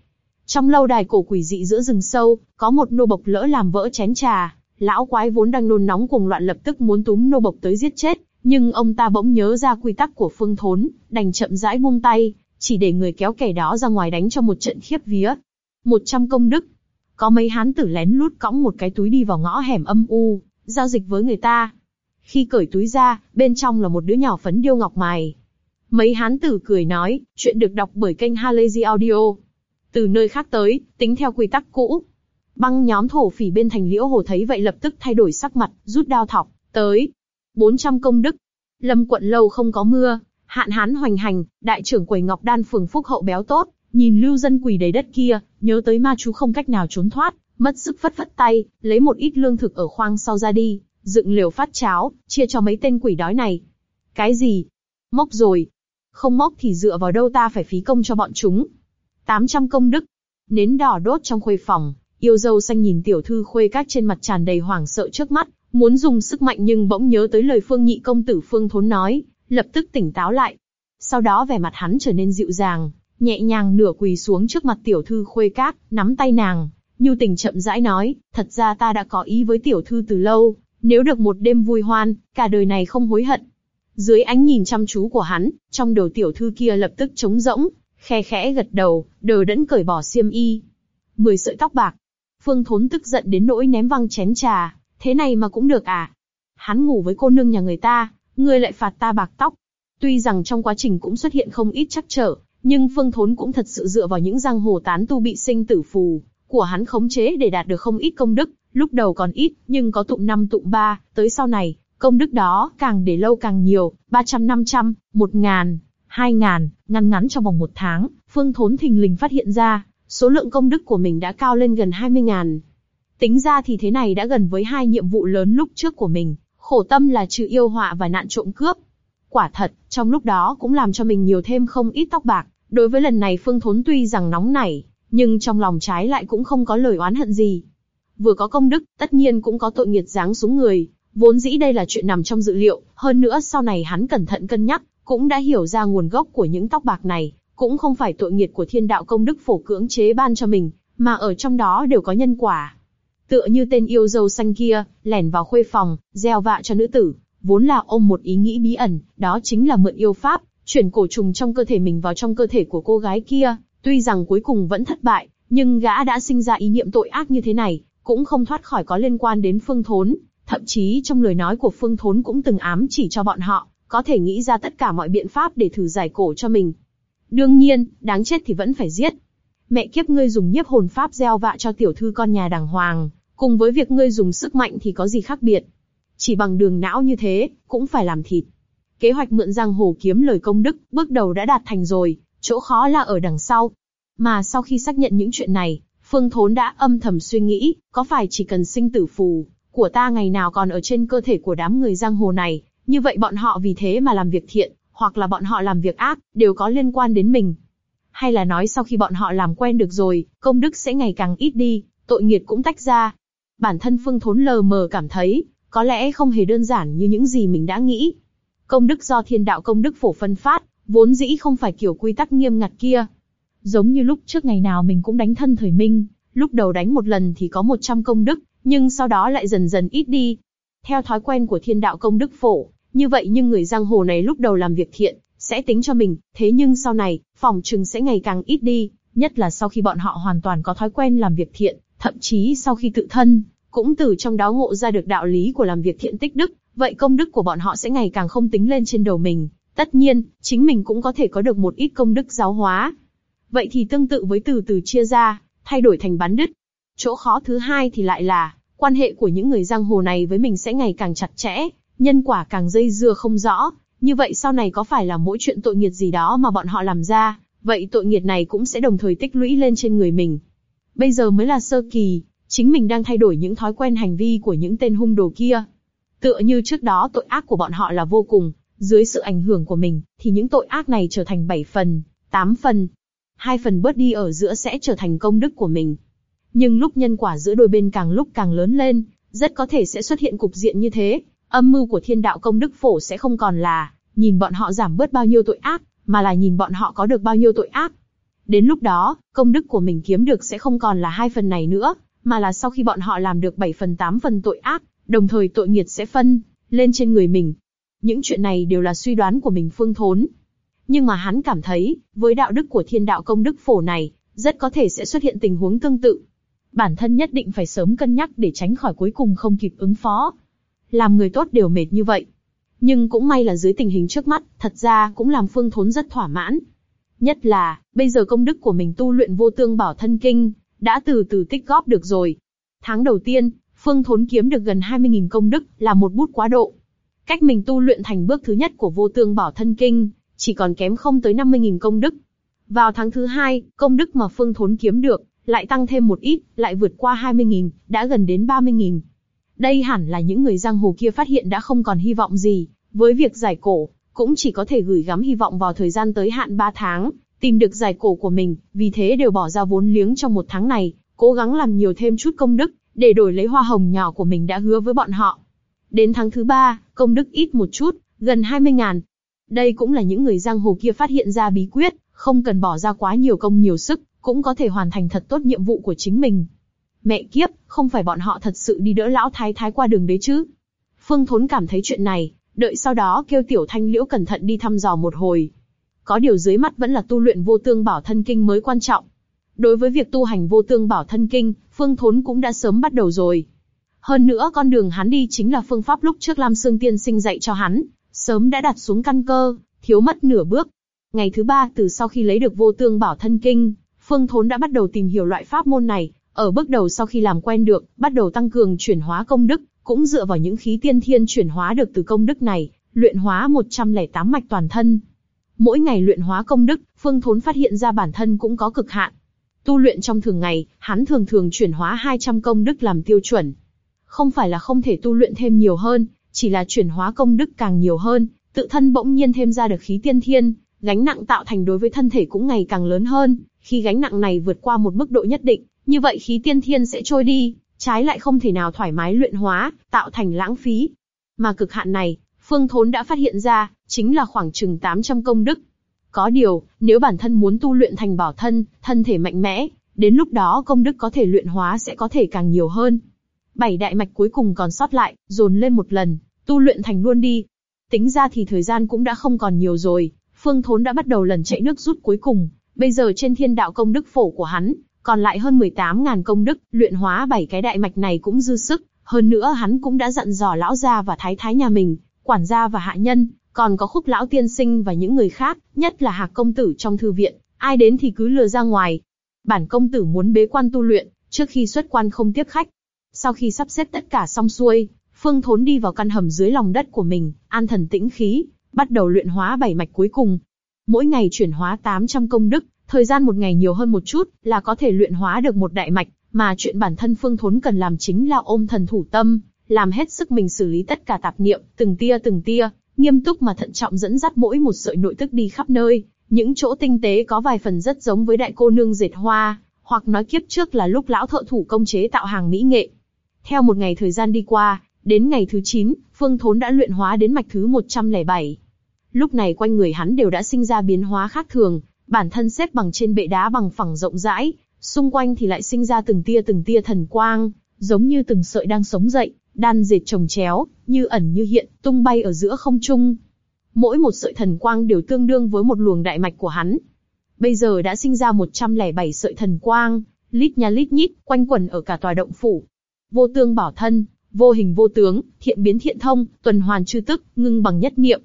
Trong lâu đài cổ quỷ dị giữa rừng sâu, có một nô bộc lỡ làm vỡ chén trà, lão quái vốn đang nôn nóng cuồng loạn lập tức muốn túm nô bộc tới giết chết, nhưng ông ta bỗng nhớ ra quy tắc của phương thốn, đành chậm rãi buông tay, chỉ để người kéo kẻ đó ra ngoài đánh cho một trận khiếp vía. Một trăm công đức. Có mấy hán tử lén lút cõng một cái túi đi vào ngõ hẻm âm u, giao dịch với người ta. Khi cởi túi ra, bên trong là một đứa nhỏ phấn điêu ngọc mài, Mấy hán tử cười nói, chuyện được đọc bởi kênh Halazy Audio. Từ nơi khác tới, tính theo quy tắc cũ. Băng nhóm thổ phỉ bên thành liễu hồ thấy vậy lập tức thay đổi sắc mặt, rút đao thọc, tới. 400 công đức. Lâm quận lâu không có mưa, hạn hán hoành hành, đại trưởng quầy ngọc đan phường phúc hậu béo tốt, nhìn lưu dân quỳ đầy đất kia, nhớ tới ma chú không cách nào trốn thoát, mất sức phất phất tay, lấy một ít lương thực ở khoang sau ra đi, dựng liều phát cháo, chia cho mấy tên quỷ đói này. Cái gì? móc rồi, không móc thì dựa vào đâu ta phải phí công cho bọn chúng. 800 công đức. Nến đỏ đốt trong khuê phòng, yêu dâu xanh nhìn tiểu thư khuê các trên mặt tràn đầy hoảng sợ trước mắt, muốn dùng sức mạnh nhưng bỗng nhớ tới lời phương nhị công tử phương thốn nói, lập tức tỉnh táo lại. Sau đó vẻ mặt hắn trở nên dịu dàng, nhẹ nhàng nửa quỳ xuống trước mặt tiểu thư khuê các, nắm tay nàng, nhu tình chậm rãi nói, thật ra ta đã có ý với tiểu thư từ lâu, nếu được một đêm vui hoan, cả đời này không hối hận. Dưới ánh nhìn chăm chú của hắn, trong đầu tiểu thư kia lập tức trống rỗng, khe khẽ gật đầu, đờ đẫn cởi bỏ xiêm y. Mười sợi tóc bạc. Phương Thốn tức giận đến nỗi ném văng chén trà, thế này mà cũng được à? Hắn ngủ với cô nương nhà người ta, ngươi lại phạt ta bạc tóc. Tuy rằng trong quá trình cũng xuất hiện không ít chắc trở, nhưng Phương Thốn cũng thật sự dựa vào những giang hồ tán tu bị sinh tử phù của hắn khống chế để đạt được không ít công đức. Lúc đầu còn ít, nhưng có tụng năm tụng ba, tới sau này, Công đức đó càng để lâu càng nhiều, 300 500, 1 2 ngàn, ngăn ngắn trong vòng một tháng, Phương Thốn thình lình phát hiện ra, số lượng công đức của mình đã cao lên gần 20 ngàn. Tính ra thì thế này đã gần với hai nhiệm vụ lớn lúc trước của mình, khổ tâm là trừ yêu họa và nạn trộm cướp. Quả thật, trong lúc đó cũng làm cho mình nhiều thêm không ít tóc bạc, đối với lần này Phương Thốn tuy rằng nóng nảy, nhưng trong lòng trái lại cũng không có lời oán hận gì. Vừa có công đức, tất nhiên cũng có tội nghiệt giáng xuống người, vốn dĩ đây là chuyện nằm trong dự liệu, hơn nữa sau này hắn cẩn thận cân nhắc, cũng đã hiểu ra nguồn gốc của những tóc bạc này, cũng không phải tội nghiệt của thiên đạo công đức phổ cưỡng chế ban cho mình, mà ở trong đó đều có nhân quả. Tựa như tên yêu dâu xanh kia, lẻn vào khuê phòng, gieo vạ cho nữ tử, vốn là ôm một ý nghĩ bí ẩn, đó chính là mượn yêu pháp, chuyển cổ trùng trong cơ thể mình vào trong cơ thể của cô gái kia, tuy rằng cuối cùng vẫn thất bại, nhưng gã đã sinh ra ý niệm tội ác như thế này, cũng không thoát khỏi có liên quan đến Phương Thốn, thậm chí trong lời nói của Phương Thốn cũng từng ám chỉ cho bọn họ, có thể nghĩ ra tất cả mọi biện pháp để thử giải cổ cho mình. Đương nhiên, đáng chết thì vẫn phải giết. Mẹ kiếp ngươi dùng nhiếp hồn pháp gieo vạ cho tiểu thư con nhà đàng hoàng, cùng với việc ngươi dùng sức mạnh thì có gì khác biệt. Chỉ bằng đường não như thế, cũng phải làm thịt. Kế hoạch mượn giang hồ kiếm lời công đức, bước đầu đã đạt thành rồi, chỗ khó là ở đằng sau. Mà sau khi xác nhận những chuyện này, Phương Thốn đã âm thầm suy nghĩ, có phải chỉ cần sinh tử phù của ta ngày nào còn ở trên cơ thể của đám người giang hồ này, như vậy bọn họ vì thế mà làm việc thiện, hoặc là bọn họ làm việc ác, đều có liên quan đến mình. Hay là nói sau khi bọn họ làm quen được rồi, công đức sẽ ngày càng ít đi, tội nghiệt cũng tách ra. Bản thân Phương Thốn lờ mờ cảm thấy, có lẽ không hề đơn giản như những gì mình đã nghĩ. Công đức do thiên đạo công đức phổ phân phát, vốn dĩ không phải kiểu quy tắc nghiêm ngặt kia. Giống như lúc trước ngày nào mình cũng đánh thân thời minh, lúc đầu đánh một lần thì có 100 công đức, nhưng sau đó lại dần dần ít đi. Theo thói quen của thiên đạo công đức phổ, như vậy nhưng người giang hồ này lúc đầu làm việc thiện, sẽ tính cho mình, thế nhưng sau này, phòng trừng sẽ ngày càng ít đi, nhất là sau khi bọn họ hoàn toàn có thói quen làm việc thiện, thậm chí sau khi tự thân, cũng từ trong đó ngộ ra được đạo lý của làm việc thiện tích đức, vậy công đức của bọn họ sẽ ngày càng không tính lên trên đầu mình. Tất nhiên, chính mình cũng có thể có được một ít công đức giáo hóa. Vậy thì tương tự với từ từ chia ra, thay đổi thành bán đứt. Chỗ khó thứ hai thì lại là, quan hệ của những người giang hồ này với mình sẽ ngày càng chặt chẽ, nhân quả càng dây dưa không rõ. Như vậy sau này có phải là mỗi chuyện tội nghiệt gì đó mà bọn họ làm ra, vậy tội nghiệt này cũng sẽ đồng thời tích lũy lên trên người mình. Bây giờ mới là sơ kỳ, chính mình đang thay đổi những thói quen hành vi của những tên hung đồ kia. Tựa như trước đó tội ác của bọn họ là vô cùng, dưới sự ảnh hưởng của mình, thì những tội ác này trở thành 7 phần, 8 phần. Hai phần bớt đi ở giữa sẽ trở thành công đức của mình. Nhưng lúc nhân quả giữa đôi bên càng lúc càng lớn lên, rất có thể sẽ xuất hiện cục diện như thế. Âm mưu của thiên đạo công đức phổ sẽ không còn là, nhìn bọn họ giảm bớt bao nhiêu tội ác, mà là nhìn bọn họ có được bao nhiêu tội ác. Đến lúc đó, công đức của mình kiếm được sẽ không còn là hai phần này nữa, mà là sau khi bọn họ làm được 7 phần 8 phần tội ác, đồng thời tội nghiệt sẽ phân lên trên người mình. Những chuyện này đều là suy đoán của mình Phương Thốn. Nhưng mà hắn cảm thấy, với đạo đức của thiên đạo công đức phổ này, rất có thể sẽ xuất hiện tình huống tương tự. Bản thân nhất định phải sớm cân nhắc để tránh khỏi cuối cùng không kịp ứng phó. Làm người tốt đều mệt như vậy. Nhưng cũng may là dưới tình hình trước mắt, thật ra cũng làm Phương Thốn rất thỏa mãn. Nhất là, bây giờ công đức của mình tu luyện vô tương bảo thân kinh, đã từ từ tích góp được rồi. Tháng đầu tiên, Phương Thốn kiếm được gần 20.000 công đức, là một bút quá độ. Cách mình tu luyện thành bước thứ nhất của vô tương bảo thân kinh, chỉ còn kém không tới 50.000 công đức. Vào tháng thứ hai, công đức mà Phương Thốn kiếm được, lại tăng thêm một ít, lại vượt qua 20.000, đã gần đến 30.000. Đây hẳn là những người giang hồ kia phát hiện đã không còn hy vọng gì, với việc giải cổ, cũng chỉ có thể gửi gắm hy vọng vào thời gian tới hạn 3 tháng, tìm được giải cổ của mình, vì thế đều bỏ ra vốn liếng trong một tháng này, cố gắng làm nhiều thêm chút công đức, để đổi lấy hoa hồng nhỏ của mình đã hứa với bọn họ. Đến tháng thứ ba, công đức ít một chút, gần 20 ngàn. Đây cũng là những người giang hồ kia phát hiện ra bí quyết, không cần bỏ ra quá nhiều công nhiều sức, cũng có thể hoàn thành thật tốt nhiệm vụ của chính mình. Mẹ kiếp, không phải bọn họ thật sự đi đỡ lão thái thái qua đường đấy chứ? Phương Thốn cảm thấy chuyện này, đợi sau đó kêu Tiểu Thanh Liễu cẩn thận đi thăm dò một hồi. Có điều dưới mắt vẫn là tu luyện vô tương bảo thân kinh mới quan trọng. Đối với việc tu hành vô tương bảo thân kinh, Phương Thốn cũng đã sớm bắt đầu rồi. Hơn nữa con đường hắn đi chính là phương pháp lúc trước Lam Sương Tiên sinh dạy cho hắn, sớm đã đặt xuống căn cơ, thiếu mất nửa bước. Ngày thứ ba từ sau khi lấy được vô tương bảo thân kinh, Phương Thốn đã bắt đầu tìm hiểu loại pháp môn này. Ở bước đầu sau khi làm quen được, bắt đầu tăng cường chuyển hóa công đức, cũng dựa vào những khí tiên thiên chuyển hóa được từ công đức này, luyện hóa 108 mạch toàn thân. Mỗi ngày luyện hóa công đức, Phương Thốn phát hiện ra bản thân cũng có cực hạn. Tu luyện trong thường ngày, hắn thường thường chuyển hóa 200 công đức làm tiêu chuẩn. Không phải là không thể tu luyện thêm nhiều hơn, chỉ là chuyển hóa công đức càng nhiều hơn, tự thân bỗng nhiên thêm ra được khí tiên thiên, gánh nặng tạo thành đối với thân thể cũng ngày càng lớn hơn, khi gánh nặng này vượt qua một mức độ nhất định, như vậy khí tiên thiên sẽ trôi đi, trái lại không thể nào thoải mái luyện hóa, tạo thành lãng phí. Mà cực hạn này, Phương Thốn đã phát hiện ra, chính là khoảng chừng 800 công đức. Có điều, nếu bản thân muốn tu luyện thành bảo thân, thân thể mạnh mẽ, đến lúc đó công đức có thể luyện hóa sẽ có thể càng nhiều hơn. Bảy đại mạch cuối cùng còn sót lại, dồn lên một lần, tu luyện thành luôn đi. Tính ra thì thời gian cũng đã không còn nhiều rồi, Phương Thốn đã bắt đầu lần chạy nước rút cuối cùng. Bây giờ trên thiên đạo công đức phổ của hắn, còn lại hơn 18.000 công đức, luyện hóa bảy cái đại mạch này cũng dư sức. Hơn nữa hắn cũng đã dặn dò lão gia và thái thái nhà mình, quản gia và hạ nhân, còn có khúc lão tiên sinh và những người khác, nhất là hạc công tử trong thư viện, ai đến thì cứ lừa ra ngoài. Bản công tử muốn bế quan tu luyện, trước khi xuất quan không tiếp khách. Sau khi sắp xếp tất cả xong xuôi, Phương Thốn đi vào căn hầm dưới lòng đất của mình, an thần tĩnh khí, bắt đầu luyện hóa bảy mạch cuối cùng. Mỗi ngày chuyển hóa 800 công đức, thời gian một ngày nhiều hơn một chút, là có thể luyện hóa được một đại mạch, mà chuyện bản thân Phương Thốn cần làm chính là ôm thần thủ tâm, làm hết sức mình xử lý tất cả tạp niệm, từng tia từng tia, nghiêm túc mà thận trọng dẫn dắt mỗi một sợi nội tức đi khắp nơi, những chỗ tinh tế có vài phần rất giống với đại cô nương dệt hoa, hoặc nói kiếp trước là lúc lão thợ thủ công chế tạo hàng mỹ nghệ. Theo một ngày thời gian đi qua, đến ngày thứ 9, Phương Thốn đã luyện hóa đến mạch thứ 107. Lúc này quanh người hắn đều đã sinh ra biến hóa khác thường, bản thân xếp bằng trên bệ đá bằng phẳng rộng rãi, xung quanh thì lại sinh ra từng tia từng tia thần quang, giống như từng sợi đang sống dậy, đan dệt chồng chéo, như ẩn như hiện, tung bay ở giữa không trung. Mỗi một sợi thần quang đều tương đương với một luồng đại mạch của hắn. Bây giờ đã sinh ra 107 sợi thần quang, lít nha lít nhít, quanh quẩn ở cả tòa động phủ. Vô tương bảo thân, vô hình vô tướng, thiện biến thiện thông, tuần hoàn chư tức, ngưng bằng nhất niệm.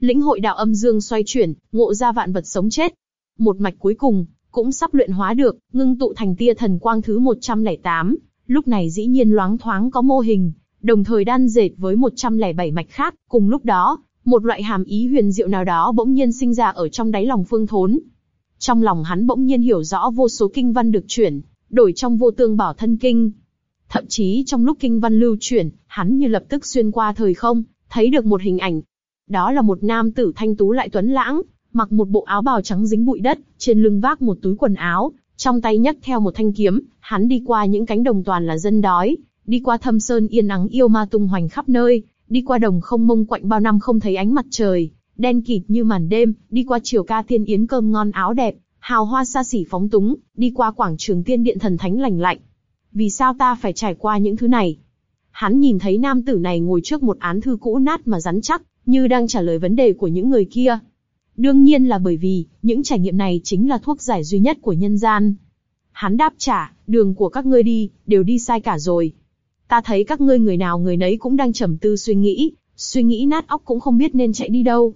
Lĩnh hội đạo âm dương xoay chuyển, ngộ ra vạn vật sống chết. Một mạch cuối cùng, cũng sắp luyện hóa được, ngưng tụ thành tia thần quang thứ 108, lúc này dĩ nhiên loáng thoáng có mô hình, đồng thời đan dệt với 107 mạch khác, cùng lúc đó, một loại hàm ý huyền diệu nào đó bỗng nhiên sinh ra ở trong đáy lòng Phương Thốn. Trong lòng hắn bỗng nhiên hiểu rõ vô số kinh văn được chuyển, đổi trong vô tương bảo thân kinh. Thậm chí trong lúc kinh văn lưu chuyển, hắn như lập tức xuyên qua thời không, thấy được một hình ảnh. Đó là một nam tử thanh tú lại tuấn lãng, mặc một bộ áo bào trắng dính bụi đất, trên lưng vác một túi quần áo, trong tay nhấc theo một thanh kiếm, hắn đi qua những cánh đồng toàn là dân đói, đi qua thâm sơn yên nắng yêu ma tung hoành khắp nơi, đi qua đồng không mông quạnh bao năm không thấy ánh mặt trời, đen kịt như màn đêm, đi qua triều ca thiên yến cơm ngon áo đẹp, hào hoa xa xỉ phóng túng, đi qua quảng trường tiên điện thần thánh lành lạnh. Vì sao ta phải trải qua những thứ này? Hắn nhìn thấy nam tử này ngồi trước một án thư cũ nát mà rắn chắc, như đang trả lời vấn đề của những người kia. Đương nhiên là bởi vì, những trải nghiệm này chính là thuốc giải duy nhất của nhân gian. Hắn đáp trả, đường của các ngươi đi, đều đi sai cả rồi. Ta thấy các ngươi người nào người nấy cũng đang trầm tư suy nghĩ, suy nghĩ nát óc cũng không biết nên chạy đi đâu.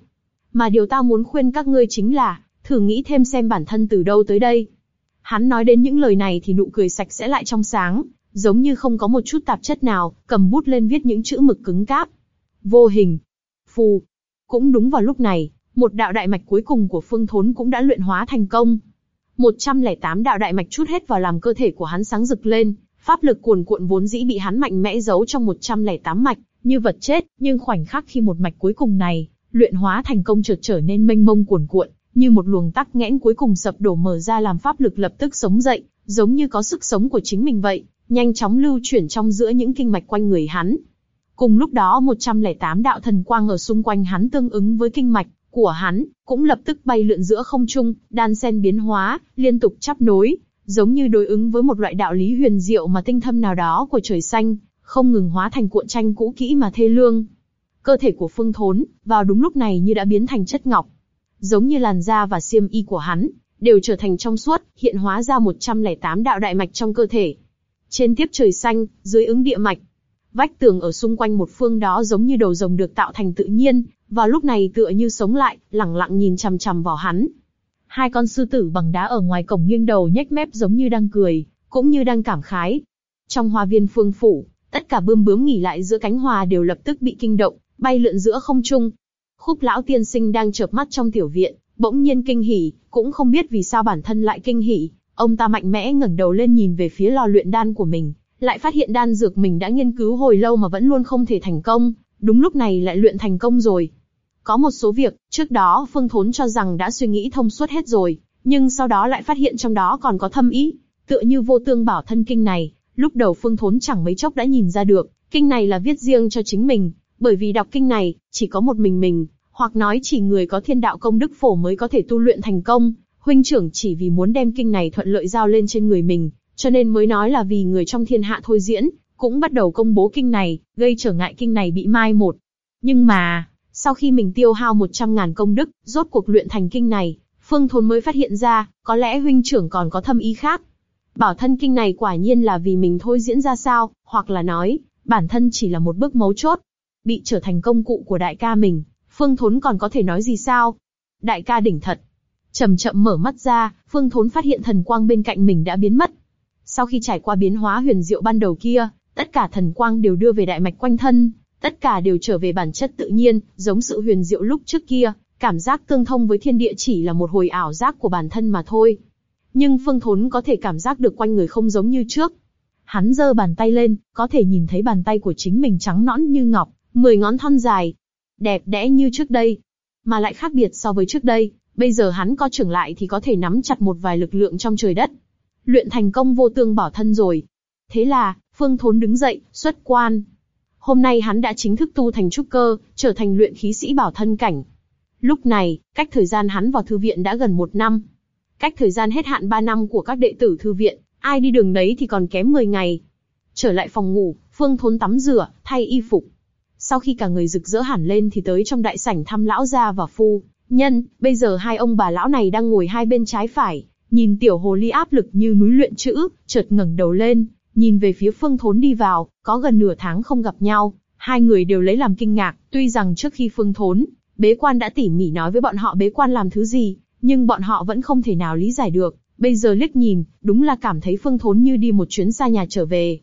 Mà điều ta muốn khuyên các ngươi chính là, thử nghĩ thêm xem bản thân từ đâu tới đây. Hắn nói đến những lời này thì nụ cười sạch sẽ lại trong sáng, giống như không có một chút tạp chất nào, cầm bút lên viết những chữ mực cứng cáp. Vô hình. Phù. Cũng đúng vào lúc này, một đạo đại mạch cuối cùng của Phương Thốn cũng đã luyện hóa thành công. 108 đạo đại mạch chút hết vào làm cơ thể của hắn sáng rực lên, Pháp lực cuồn cuộn vốn dĩ bị hắn mạnh mẽ giấu trong 108 mạch, như vật chết, nhưng khoảnh khắc khi một mạch cuối cùng này, luyện hóa thành công chợt trở nên mênh mông cuồn cuộn, như một luồng tắc nghẽn cuối cùng sập đổ mở ra làm pháp lực lập tức sống dậy, giống như có sức sống của chính mình vậy, nhanh chóng lưu chuyển trong giữa những kinh mạch quanh người hắn. Cùng lúc đó 108 đạo thần quang ở xung quanh hắn tương ứng với kinh mạch của hắn, cũng lập tức bay lượn giữa không trung, đan sen biến hóa, liên tục chắp nối, giống như đối ứng với một loại đạo lý huyền diệu mà tinh thâm nào đó của trời xanh, không ngừng hóa thành cuộn tranh cũ kỹ mà thê lương. Cơ thể của Phương Thốn, vào đúng lúc này như đã biến thành chất ngọc. Giống như làn da và xiêm y của hắn, đều trở thành trong suốt, hiện hóa ra 108 đạo đại mạch trong cơ thể. Trên tiếp trời xanh, dưới ứng địa mạch. Vách tường ở xung quanh một phương đó giống như đầu rồng được tạo thành tự nhiên, vào lúc này tựa như sống lại, lẳng lặng nhìn chằm chằm vào hắn, Hai con sư tử bằng đá ở ngoài cổng nghiêng đầu nhếch mép giống như đang cười, cũng như đang cảm khái. Trong hoa viên phương phủ, tất cả bươm bướm nghỉ lại giữa cánh hoa đều lập tức bị kinh động, bay lượn giữa không trung. Khúc lão tiên sinh đang chợp mắt trong tiểu viện, bỗng nhiên kinh hỉ, cũng không biết vì sao bản thân lại kinh hỉ. Ông ta mạnh mẽ ngẩng đầu lên nhìn về phía lò luyện đan của mình, lại phát hiện đan dược mình đã nghiên cứu hồi lâu mà vẫn luôn không thể thành công, đúng lúc này lại luyện thành công rồi. Có một số việc, trước đó Phương Thốn cho rằng đã suy nghĩ thông suốt hết rồi, nhưng sau đó lại phát hiện trong đó còn có thâm ý, tựa như vô tương bảo thân kinh này, lúc đầu Phương Thốn chẳng mấy chốc đã nhìn ra được, kinh này là viết riêng cho chính mình, bởi vì đọc kinh này, chỉ có một mình mình, hoặc nói chỉ người có thiên đạo công đức phổ mới có thể tu luyện thành công, huynh trưởng chỉ vì muốn đem kinh này thuận lợi giao lên trên người mình, cho nên mới nói là vì người trong thiên hạ thôi diễn, cũng bắt đầu công bố kinh này, gây trở ngại kinh này bị mai một. Nhưng mà, sau khi mình tiêu hao 100 ngàn công đức, rốt cuộc luyện thành kinh này, Phương Thốn mới phát hiện ra, có lẽ huynh trưởng còn có thâm ý khác. Bảo thân kinh này quả nhiên là vì mình thôi diễn ra sao, hoặc là nói, bản thân chỉ là một bước mấu chốt, bị trở thành công cụ của đại ca mình, Phương Thốn còn có thể nói gì sao? Đại ca đỉnh thật. Chậm chậm mở mắt ra, Phương Thốn phát hiện thần quang bên cạnh mình đã biến mất. Sau khi trải qua biến hóa huyền diệu ban đầu kia, tất cả thần quang đều đưa về đại mạch quanh thân, tất cả đều trở về bản chất tự nhiên, giống sự huyền diệu lúc trước kia, cảm giác tương thông với thiên địa chỉ là một hồi ảo giác của bản thân mà thôi. Nhưng Phương Thốn có thể cảm giác được quanh người không giống như trước. Hắn giơ bàn tay lên, có thể nhìn thấy bàn tay của chính mình trắng nõn như ngọc, mười ngón thon dài, đẹp đẽ như trước đây, mà lại khác biệt so với trước đây. Bây giờ hắn co trưởng lại thì có thể nắm chặt một vài lực lượng trong trời đất, luyện thành công vô tương bảo thân rồi. Thế là, Phương Thốn đứng dậy, xuất quan. Hôm nay hắn đã chính thức tu thành trúc cơ, trở thành luyện khí sĩ bảo thân cảnh. Lúc này, cách thời gian hắn vào thư viện đã gần một năm. Cách thời gian hết hạn ba năm của các đệ tử thư viện, ai đi đường đấy thì còn kém 10 ngày. Trở lại phòng ngủ, Phương Thốn tắm rửa, thay y phục. Sau khi cả người rực rỡ hẳn lên thì tới trong đại sảnh thăm lão gia và phu nhân. Bây giờ hai ông bà lão này đang ngồi hai bên trái phải, nhìn tiểu hồ ly áp lực như núi luyện chữ, chợt ngẩng đầu lên, nhìn về phía Phương Thốn đi vào. Có gần nửa tháng không gặp nhau, hai người đều lấy làm kinh ngạc. Tuy rằng trước khi Phương Thốn bế quan đã tỉ mỉ nói với bọn họ bế quan làm thứ gì, nhưng bọn họ vẫn không thể nào lý giải được. Bây giờ liếc nhìn, đúng là cảm thấy Phương Thốn như đi một chuyến xa nhà trở về.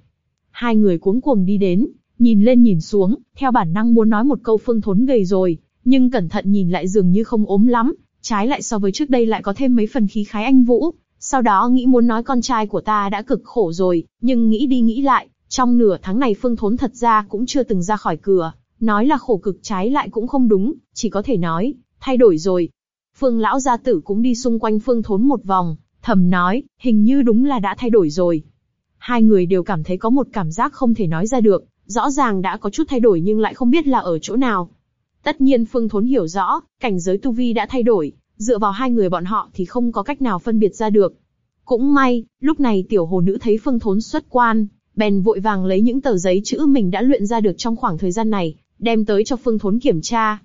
Hai người cuống cuồng đi đến, nhìn lên nhìn xuống, theo bản năng muốn nói một câu Phương Thốn gầy rồi, nhưng cẩn thận nhìn lại dường như không ốm lắm, trái lại so với trước đây lại có thêm mấy phần khí khái anh vũ. Sau đó nghĩ muốn nói con trai của ta đã cực khổ rồi, nhưng nghĩ đi nghĩ lại, trong nửa tháng này Phương Thốn thật ra cũng chưa từng ra khỏi cửa, nói là khổ cực trái lại cũng không đúng, chỉ có thể nói, thay đổi rồi. Phương lão gia tử cũng đi xung quanh Phương Thốn một vòng, thầm nói, hình như đúng là đã thay đổi rồi. Hai người đều cảm thấy có một cảm giác không thể nói ra được, rõ ràng đã có chút thay đổi nhưng lại không biết là ở chỗ nào. Tất nhiên Phương Thốn hiểu rõ, cảnh giới tu vi đã thay đổi, dựa vào hai người bọn họ thì không có cách nào phân biệt ra được. Cũng may, lúc này tiểu hồ nữ thấy Phương Thốn xuất quan, bèn vội vàng lấy những tờ giấy chữ mình đã luyện ra được trong khoảng thời gian này, đem tới cho Phương Thốn kiểm tra.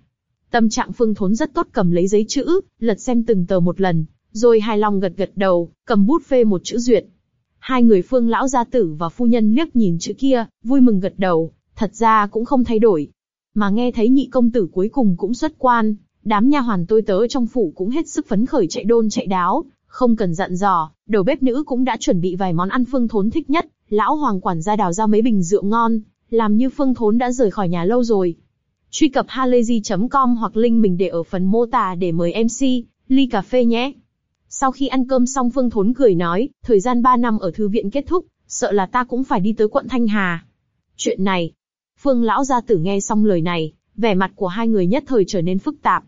Tâm trạng Phương Thốn rất tốt cầm lấy giấy chữ, lật xem từng tờ một lần, rồi hài lòng gật gật đầu, cầm bút phê một chữ duyệt. Hai người Phương lão gia tử và phu nhân liếc nhìn chữ kia, vui mừng gật đầu, thật ra cũng không thay đổi. Mà nghe thấy nhị công tử cuối cùng cũng xuất quan, đám nha hoàn tôi tớ trong phủ cũng hết sức phấn khởi chạy đôn chạy đáo, không cần dặn dò, đầu bếp nữ cũng đã chuẩn bị vài món ăn Phương Thốn thích nhất, lão hoàng quản gia đào ra mấy bình rượu ngon, làm như Phương Thốn đã rời khỏi nhà lâu rồi. Truy cập halayzi.com hoặc link mình để ở phần mô tả để mời MC, ly cà phê nhé. Sau khi ăn cơm xong Phương Thốn cười nói, thời gian 3 năm ở thư viện kết thúc, sợ là ta cũng phải đi tới quận Thanh Hà. Chuyện này, Phương lão gia tử nghe xong lời này, vẻ mặt của hai người nhất thời trở nên phức tạp.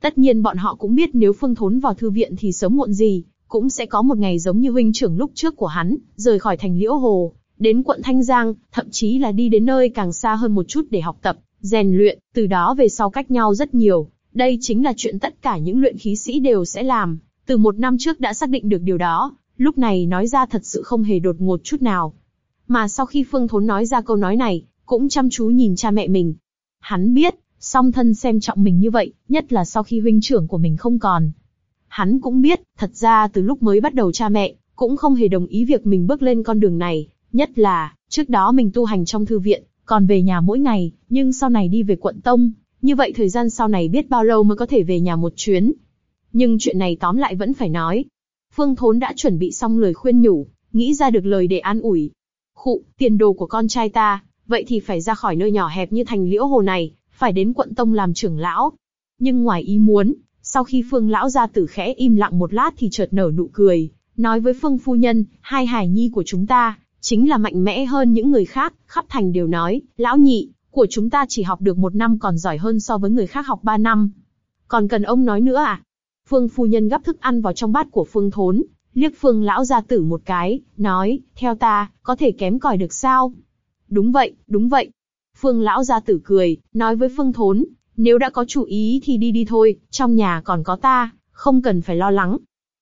Tất nhiên bọn họ cũng biết nếu Phương Thốn vào thư viện thì sớm muộn gì, cũng sẽ có một ngày giống như huynh trưởng lúc trước của hắn, rời khỏi thành Liễu Hồ, đến quận Thanh Giang, thậm chí là đi đến nơi càng xa hơn một chút để học tập, rèn luyện, từ đó về sau cách nhau rất nhiều. Đây chính là chuyện tất cả những luyện khí sĩ đều sẽ làm. Từ một năm trước đã xác định được điều đó, lúc này nói ra thật sự không hề đột ngột chút nào. Mà sau khi Phương Thốn nói ra câu nói này, cũng chăm chú nhìn cha mẹ mình. Hắn biết, song thân xem trọng mình như vậy, nhất là sau khi huynh trưởng của mình không còn. Hắn cũng biết, thật ra từ lúc mới bắt đầu cha mẹ, cũng không hề đồng ý việc mình bước lên con đường này, nhất là, trước đó mình tu hành trong thư viện, còn về nhà mỗi ngày, nhưng sau này đi về quận Tông, như vậy thời gian sau này biết bao lâu mới có thể về nhà một chuyến. Nhưng chuyện này tóm lại vẫn phải nói. Phương Thốn đã chuẩn bị xong lời khuyên nhủ, nghĩ ra được lời để an ủi. Khụ, tiền đồ của con trai ta, vậy thì phải ra khỏi nơi nhỏ hẹp như thành liễu hồ này, phải đến quận tông làm trưởng lão. Nhưng ngoài ý muốn, sau khi phương lão gia tử khẽ im lặng một lát thì chợt nở nụ cười, nói với Phương Phu Nhân, hai hải nhi của chúng ta, chính là mạnh mẽ hơn những người khác, khắp thành đều nói, lão nhị, của chúng ta chỉ học được một năm còn giỏi hơn so với người khác học ba năm. Còn cần ông nói nữa à? Phương Phu Nhân gắp thức ăn vào trong bát của Phương Thốn, liếc Phương Lão gia tử một cái, nói, theo ta, có thể kém cỏi được sao? Đúng vậy, đúng vậy. Phương Lão gia tử cười, nói với Phương Thốn, nếu đã có chủ ý thì đi đi thôi, trong nhà còn có ta, không cần phải lo lắng.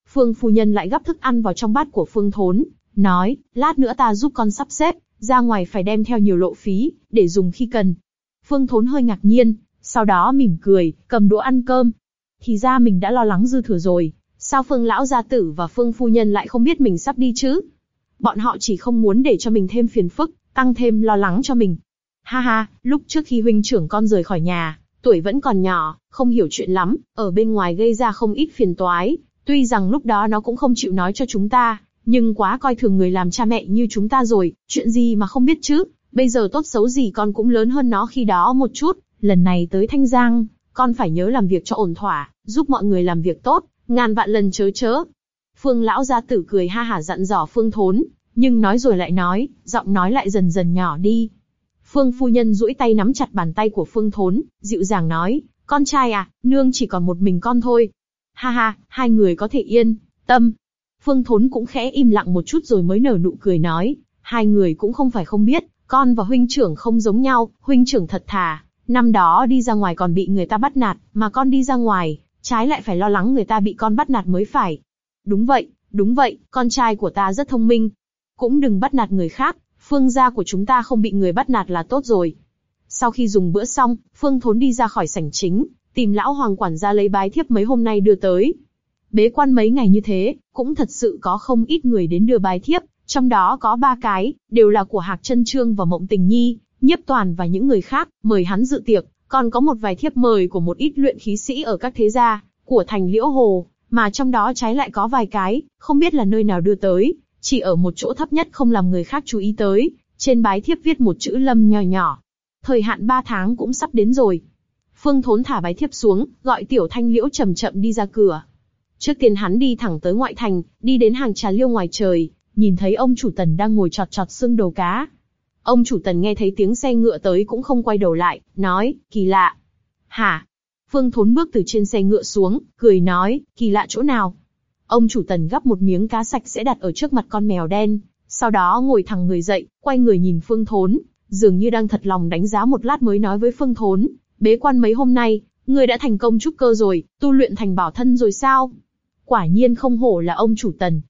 Phương phu nhân lại gắp thức ăn vào trong bát của Phương Thốn, nói, lát nữa ta giúp con sắp xếp, ra ngoài phải đem theo nhiều lộ phí, để dùng khi cần. Phương Thốn hơi ngạc nhiên, sau đó mỉm cười, cầm đũa ăn cơm. Thì ra mình đã lo lắng dư thừa rồi, sao Phương Lão gia tử và Phương phu nhân lại không biết mình sắp đi chứ? Bọn họ chỉ không muốn để cho mình thêm phiền phức, tăng thêm lo lắng cho mình. Ha ha, lúc trước khi huynh trưởng con rời khỏi nhà, tuổi vẫn còn nhỏ, không hiểu chuyện lắm, ở bên ngoài gây ra không ít phiền toái. Tuy rằng lúc đó nó cũng không chịu nói cho chúng ta, nhưng quá coi thường người làm cha mẹ như chúng ta rồi, chuyện gì mà không biết chứ. Bây giờ tốt xấu gì con cũng lớn hơn nó khi đó một chút, lần này tới Thanh Giang, con phải nhớ làm việc cho ổn thỏa, giúp mọi người làm việc tốt, ngàn vạn lần chớ chớ. Phương lão gia tử cười ha hả dặn dò Phương Thốn, nhưng nói rồi lại nói, giọng nói lại dần dần nhỏ đi. Phương phu nhân duỗi tay nắm chặt bàn tay của Phương Thốn, dịu dàng nói, con trai à, nương chỉ còn một mình con thôi. Ha ha, hai người có thể yên, tâm. Phương Thốn cũng khẽ im lặng một chút rồi mới nở nụ cười nói, hai người cũng không phải không biết, con và huynh trưởng không giống nhau, huynh trưởng thật thà, năm đó đi ra ngoài còn bị người ta bắt nạt, mà con đi ra ngoài, trái lại phải lo lắng người ta bị con bắt nạt mới phải. Đúng vậy, đúng vậy, con trai của ta rất thông minh. Cũng đừng bắt nạt người khác, phương gia của chúng ta không bị người bắt nạt là tốt rồi. Sau khi dùng bữa xong, Phương Thốn đi ra khỏi sảnh chính, tìm lão hoàng quản gia lấy bái thiếp mấy hôm nay đưa tới. Bế quan mấy ngày như thế, cũng thật sự có không ít người đến đưa bái thiếp, trong đó có ba cái, đều là của Hạc Chân Trương và Mộng Tình Nhi, Nhiếp Toàn và những người khác, mời hắn dự tiệc, còn có một vài thiếp mời của một ít luyện khí sĩ ở các thế gia, của thành Liễu Hồ, mà trong đó trái lại có vài cái, không biết là nơi nào đưa tới, chỉ ở một chỗ thấp nhất không làm người khác chú ý tới, trên bái thiếp viết một chữ lâm nhỏ nhỏ. Thời hạn 3 tháng cũng sắp đến rồi. Phương Thốn thả bái thiếp xuống, gọi Tiểu Thanh Liễu chậm chậm đi ra cửa. Trước tiên hắn đi thẳng tới ngoại thành, đi đến hàng trà liêu ngoài trời, nhìn thấy ông chủ tần đang ngồi chọt chọt xương đầu cá. Ông chủ tần nghe thấy tiếng xe ngựa tới cũng không quay đầu lại, nói, kỳ lạ. Hả? Phương Thốn bước từ trên xe ngựa xuống, cười nói, kỳ lạ chỗ nào? Ông chủ tần gắp một miếng cá sạch sẽ đặt ở trước mặt con mèo đen, sau đó ngồi thẳng người dậy, quay người nhìn Phương Thốn, dường như đang thật lòng đánh giá một lát mới nói với Phương Thốn, bế quan mấy hôm nay, người đã thành công trúc cơ rồi, tu luyện thành bảo thân rồi sao? Quả nhiên không hổ là ông chủ tần.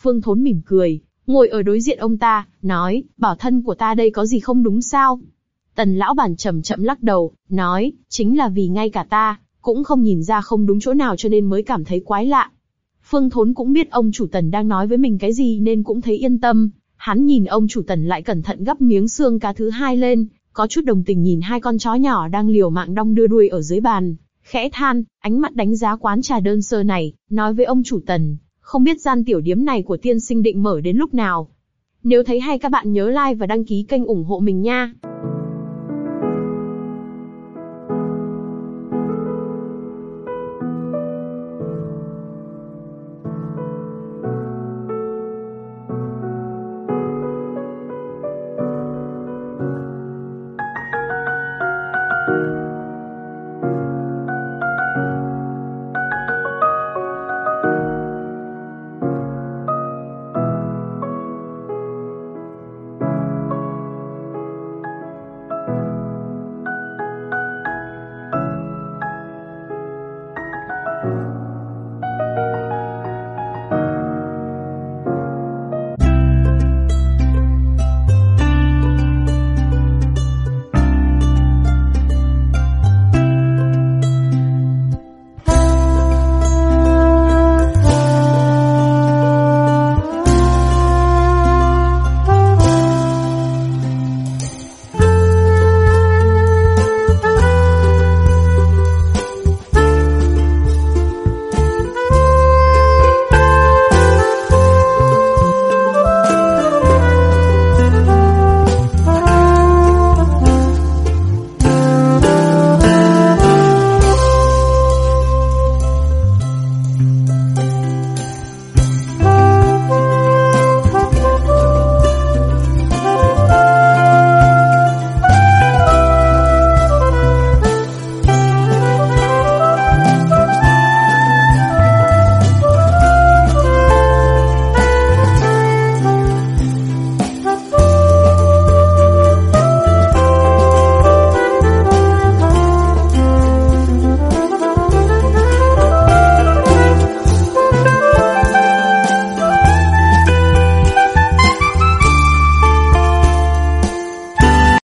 Phương Thốn mỉm cười, ngồi ở đối diện ông ta, nói, bảo thân của ta đây có gì không đúng sao? Tần lão bản chậm chậm lắc đầu, nói, chính là vì ngay cả ta, cũng không nhìn ra không đúng chỗ nào cho nên mới cảm thấy quái lạ. Phương Thốn cũng biết ông chủ tần đang nói với mình cái gì nên cũng thấy yên tâm. Hắn nhìn ông chủ tần lại cẩn thận gấp miếng xương cá thứ hai lên, có chút đồng tình nhìn hai con chó nhỏ đang liều mạng đong đưa đuôi ở dưới bàn, khẽ than, ánh mắt đánh giá quán trà đơn sơ này, nói với ông chủ tần, không biết gian tiểu điếm này của tiên sinh định mở đến lúc nào. Nếu thấy hay các bạn nhớ like và đăng ký kênh ủng hộ mình nha.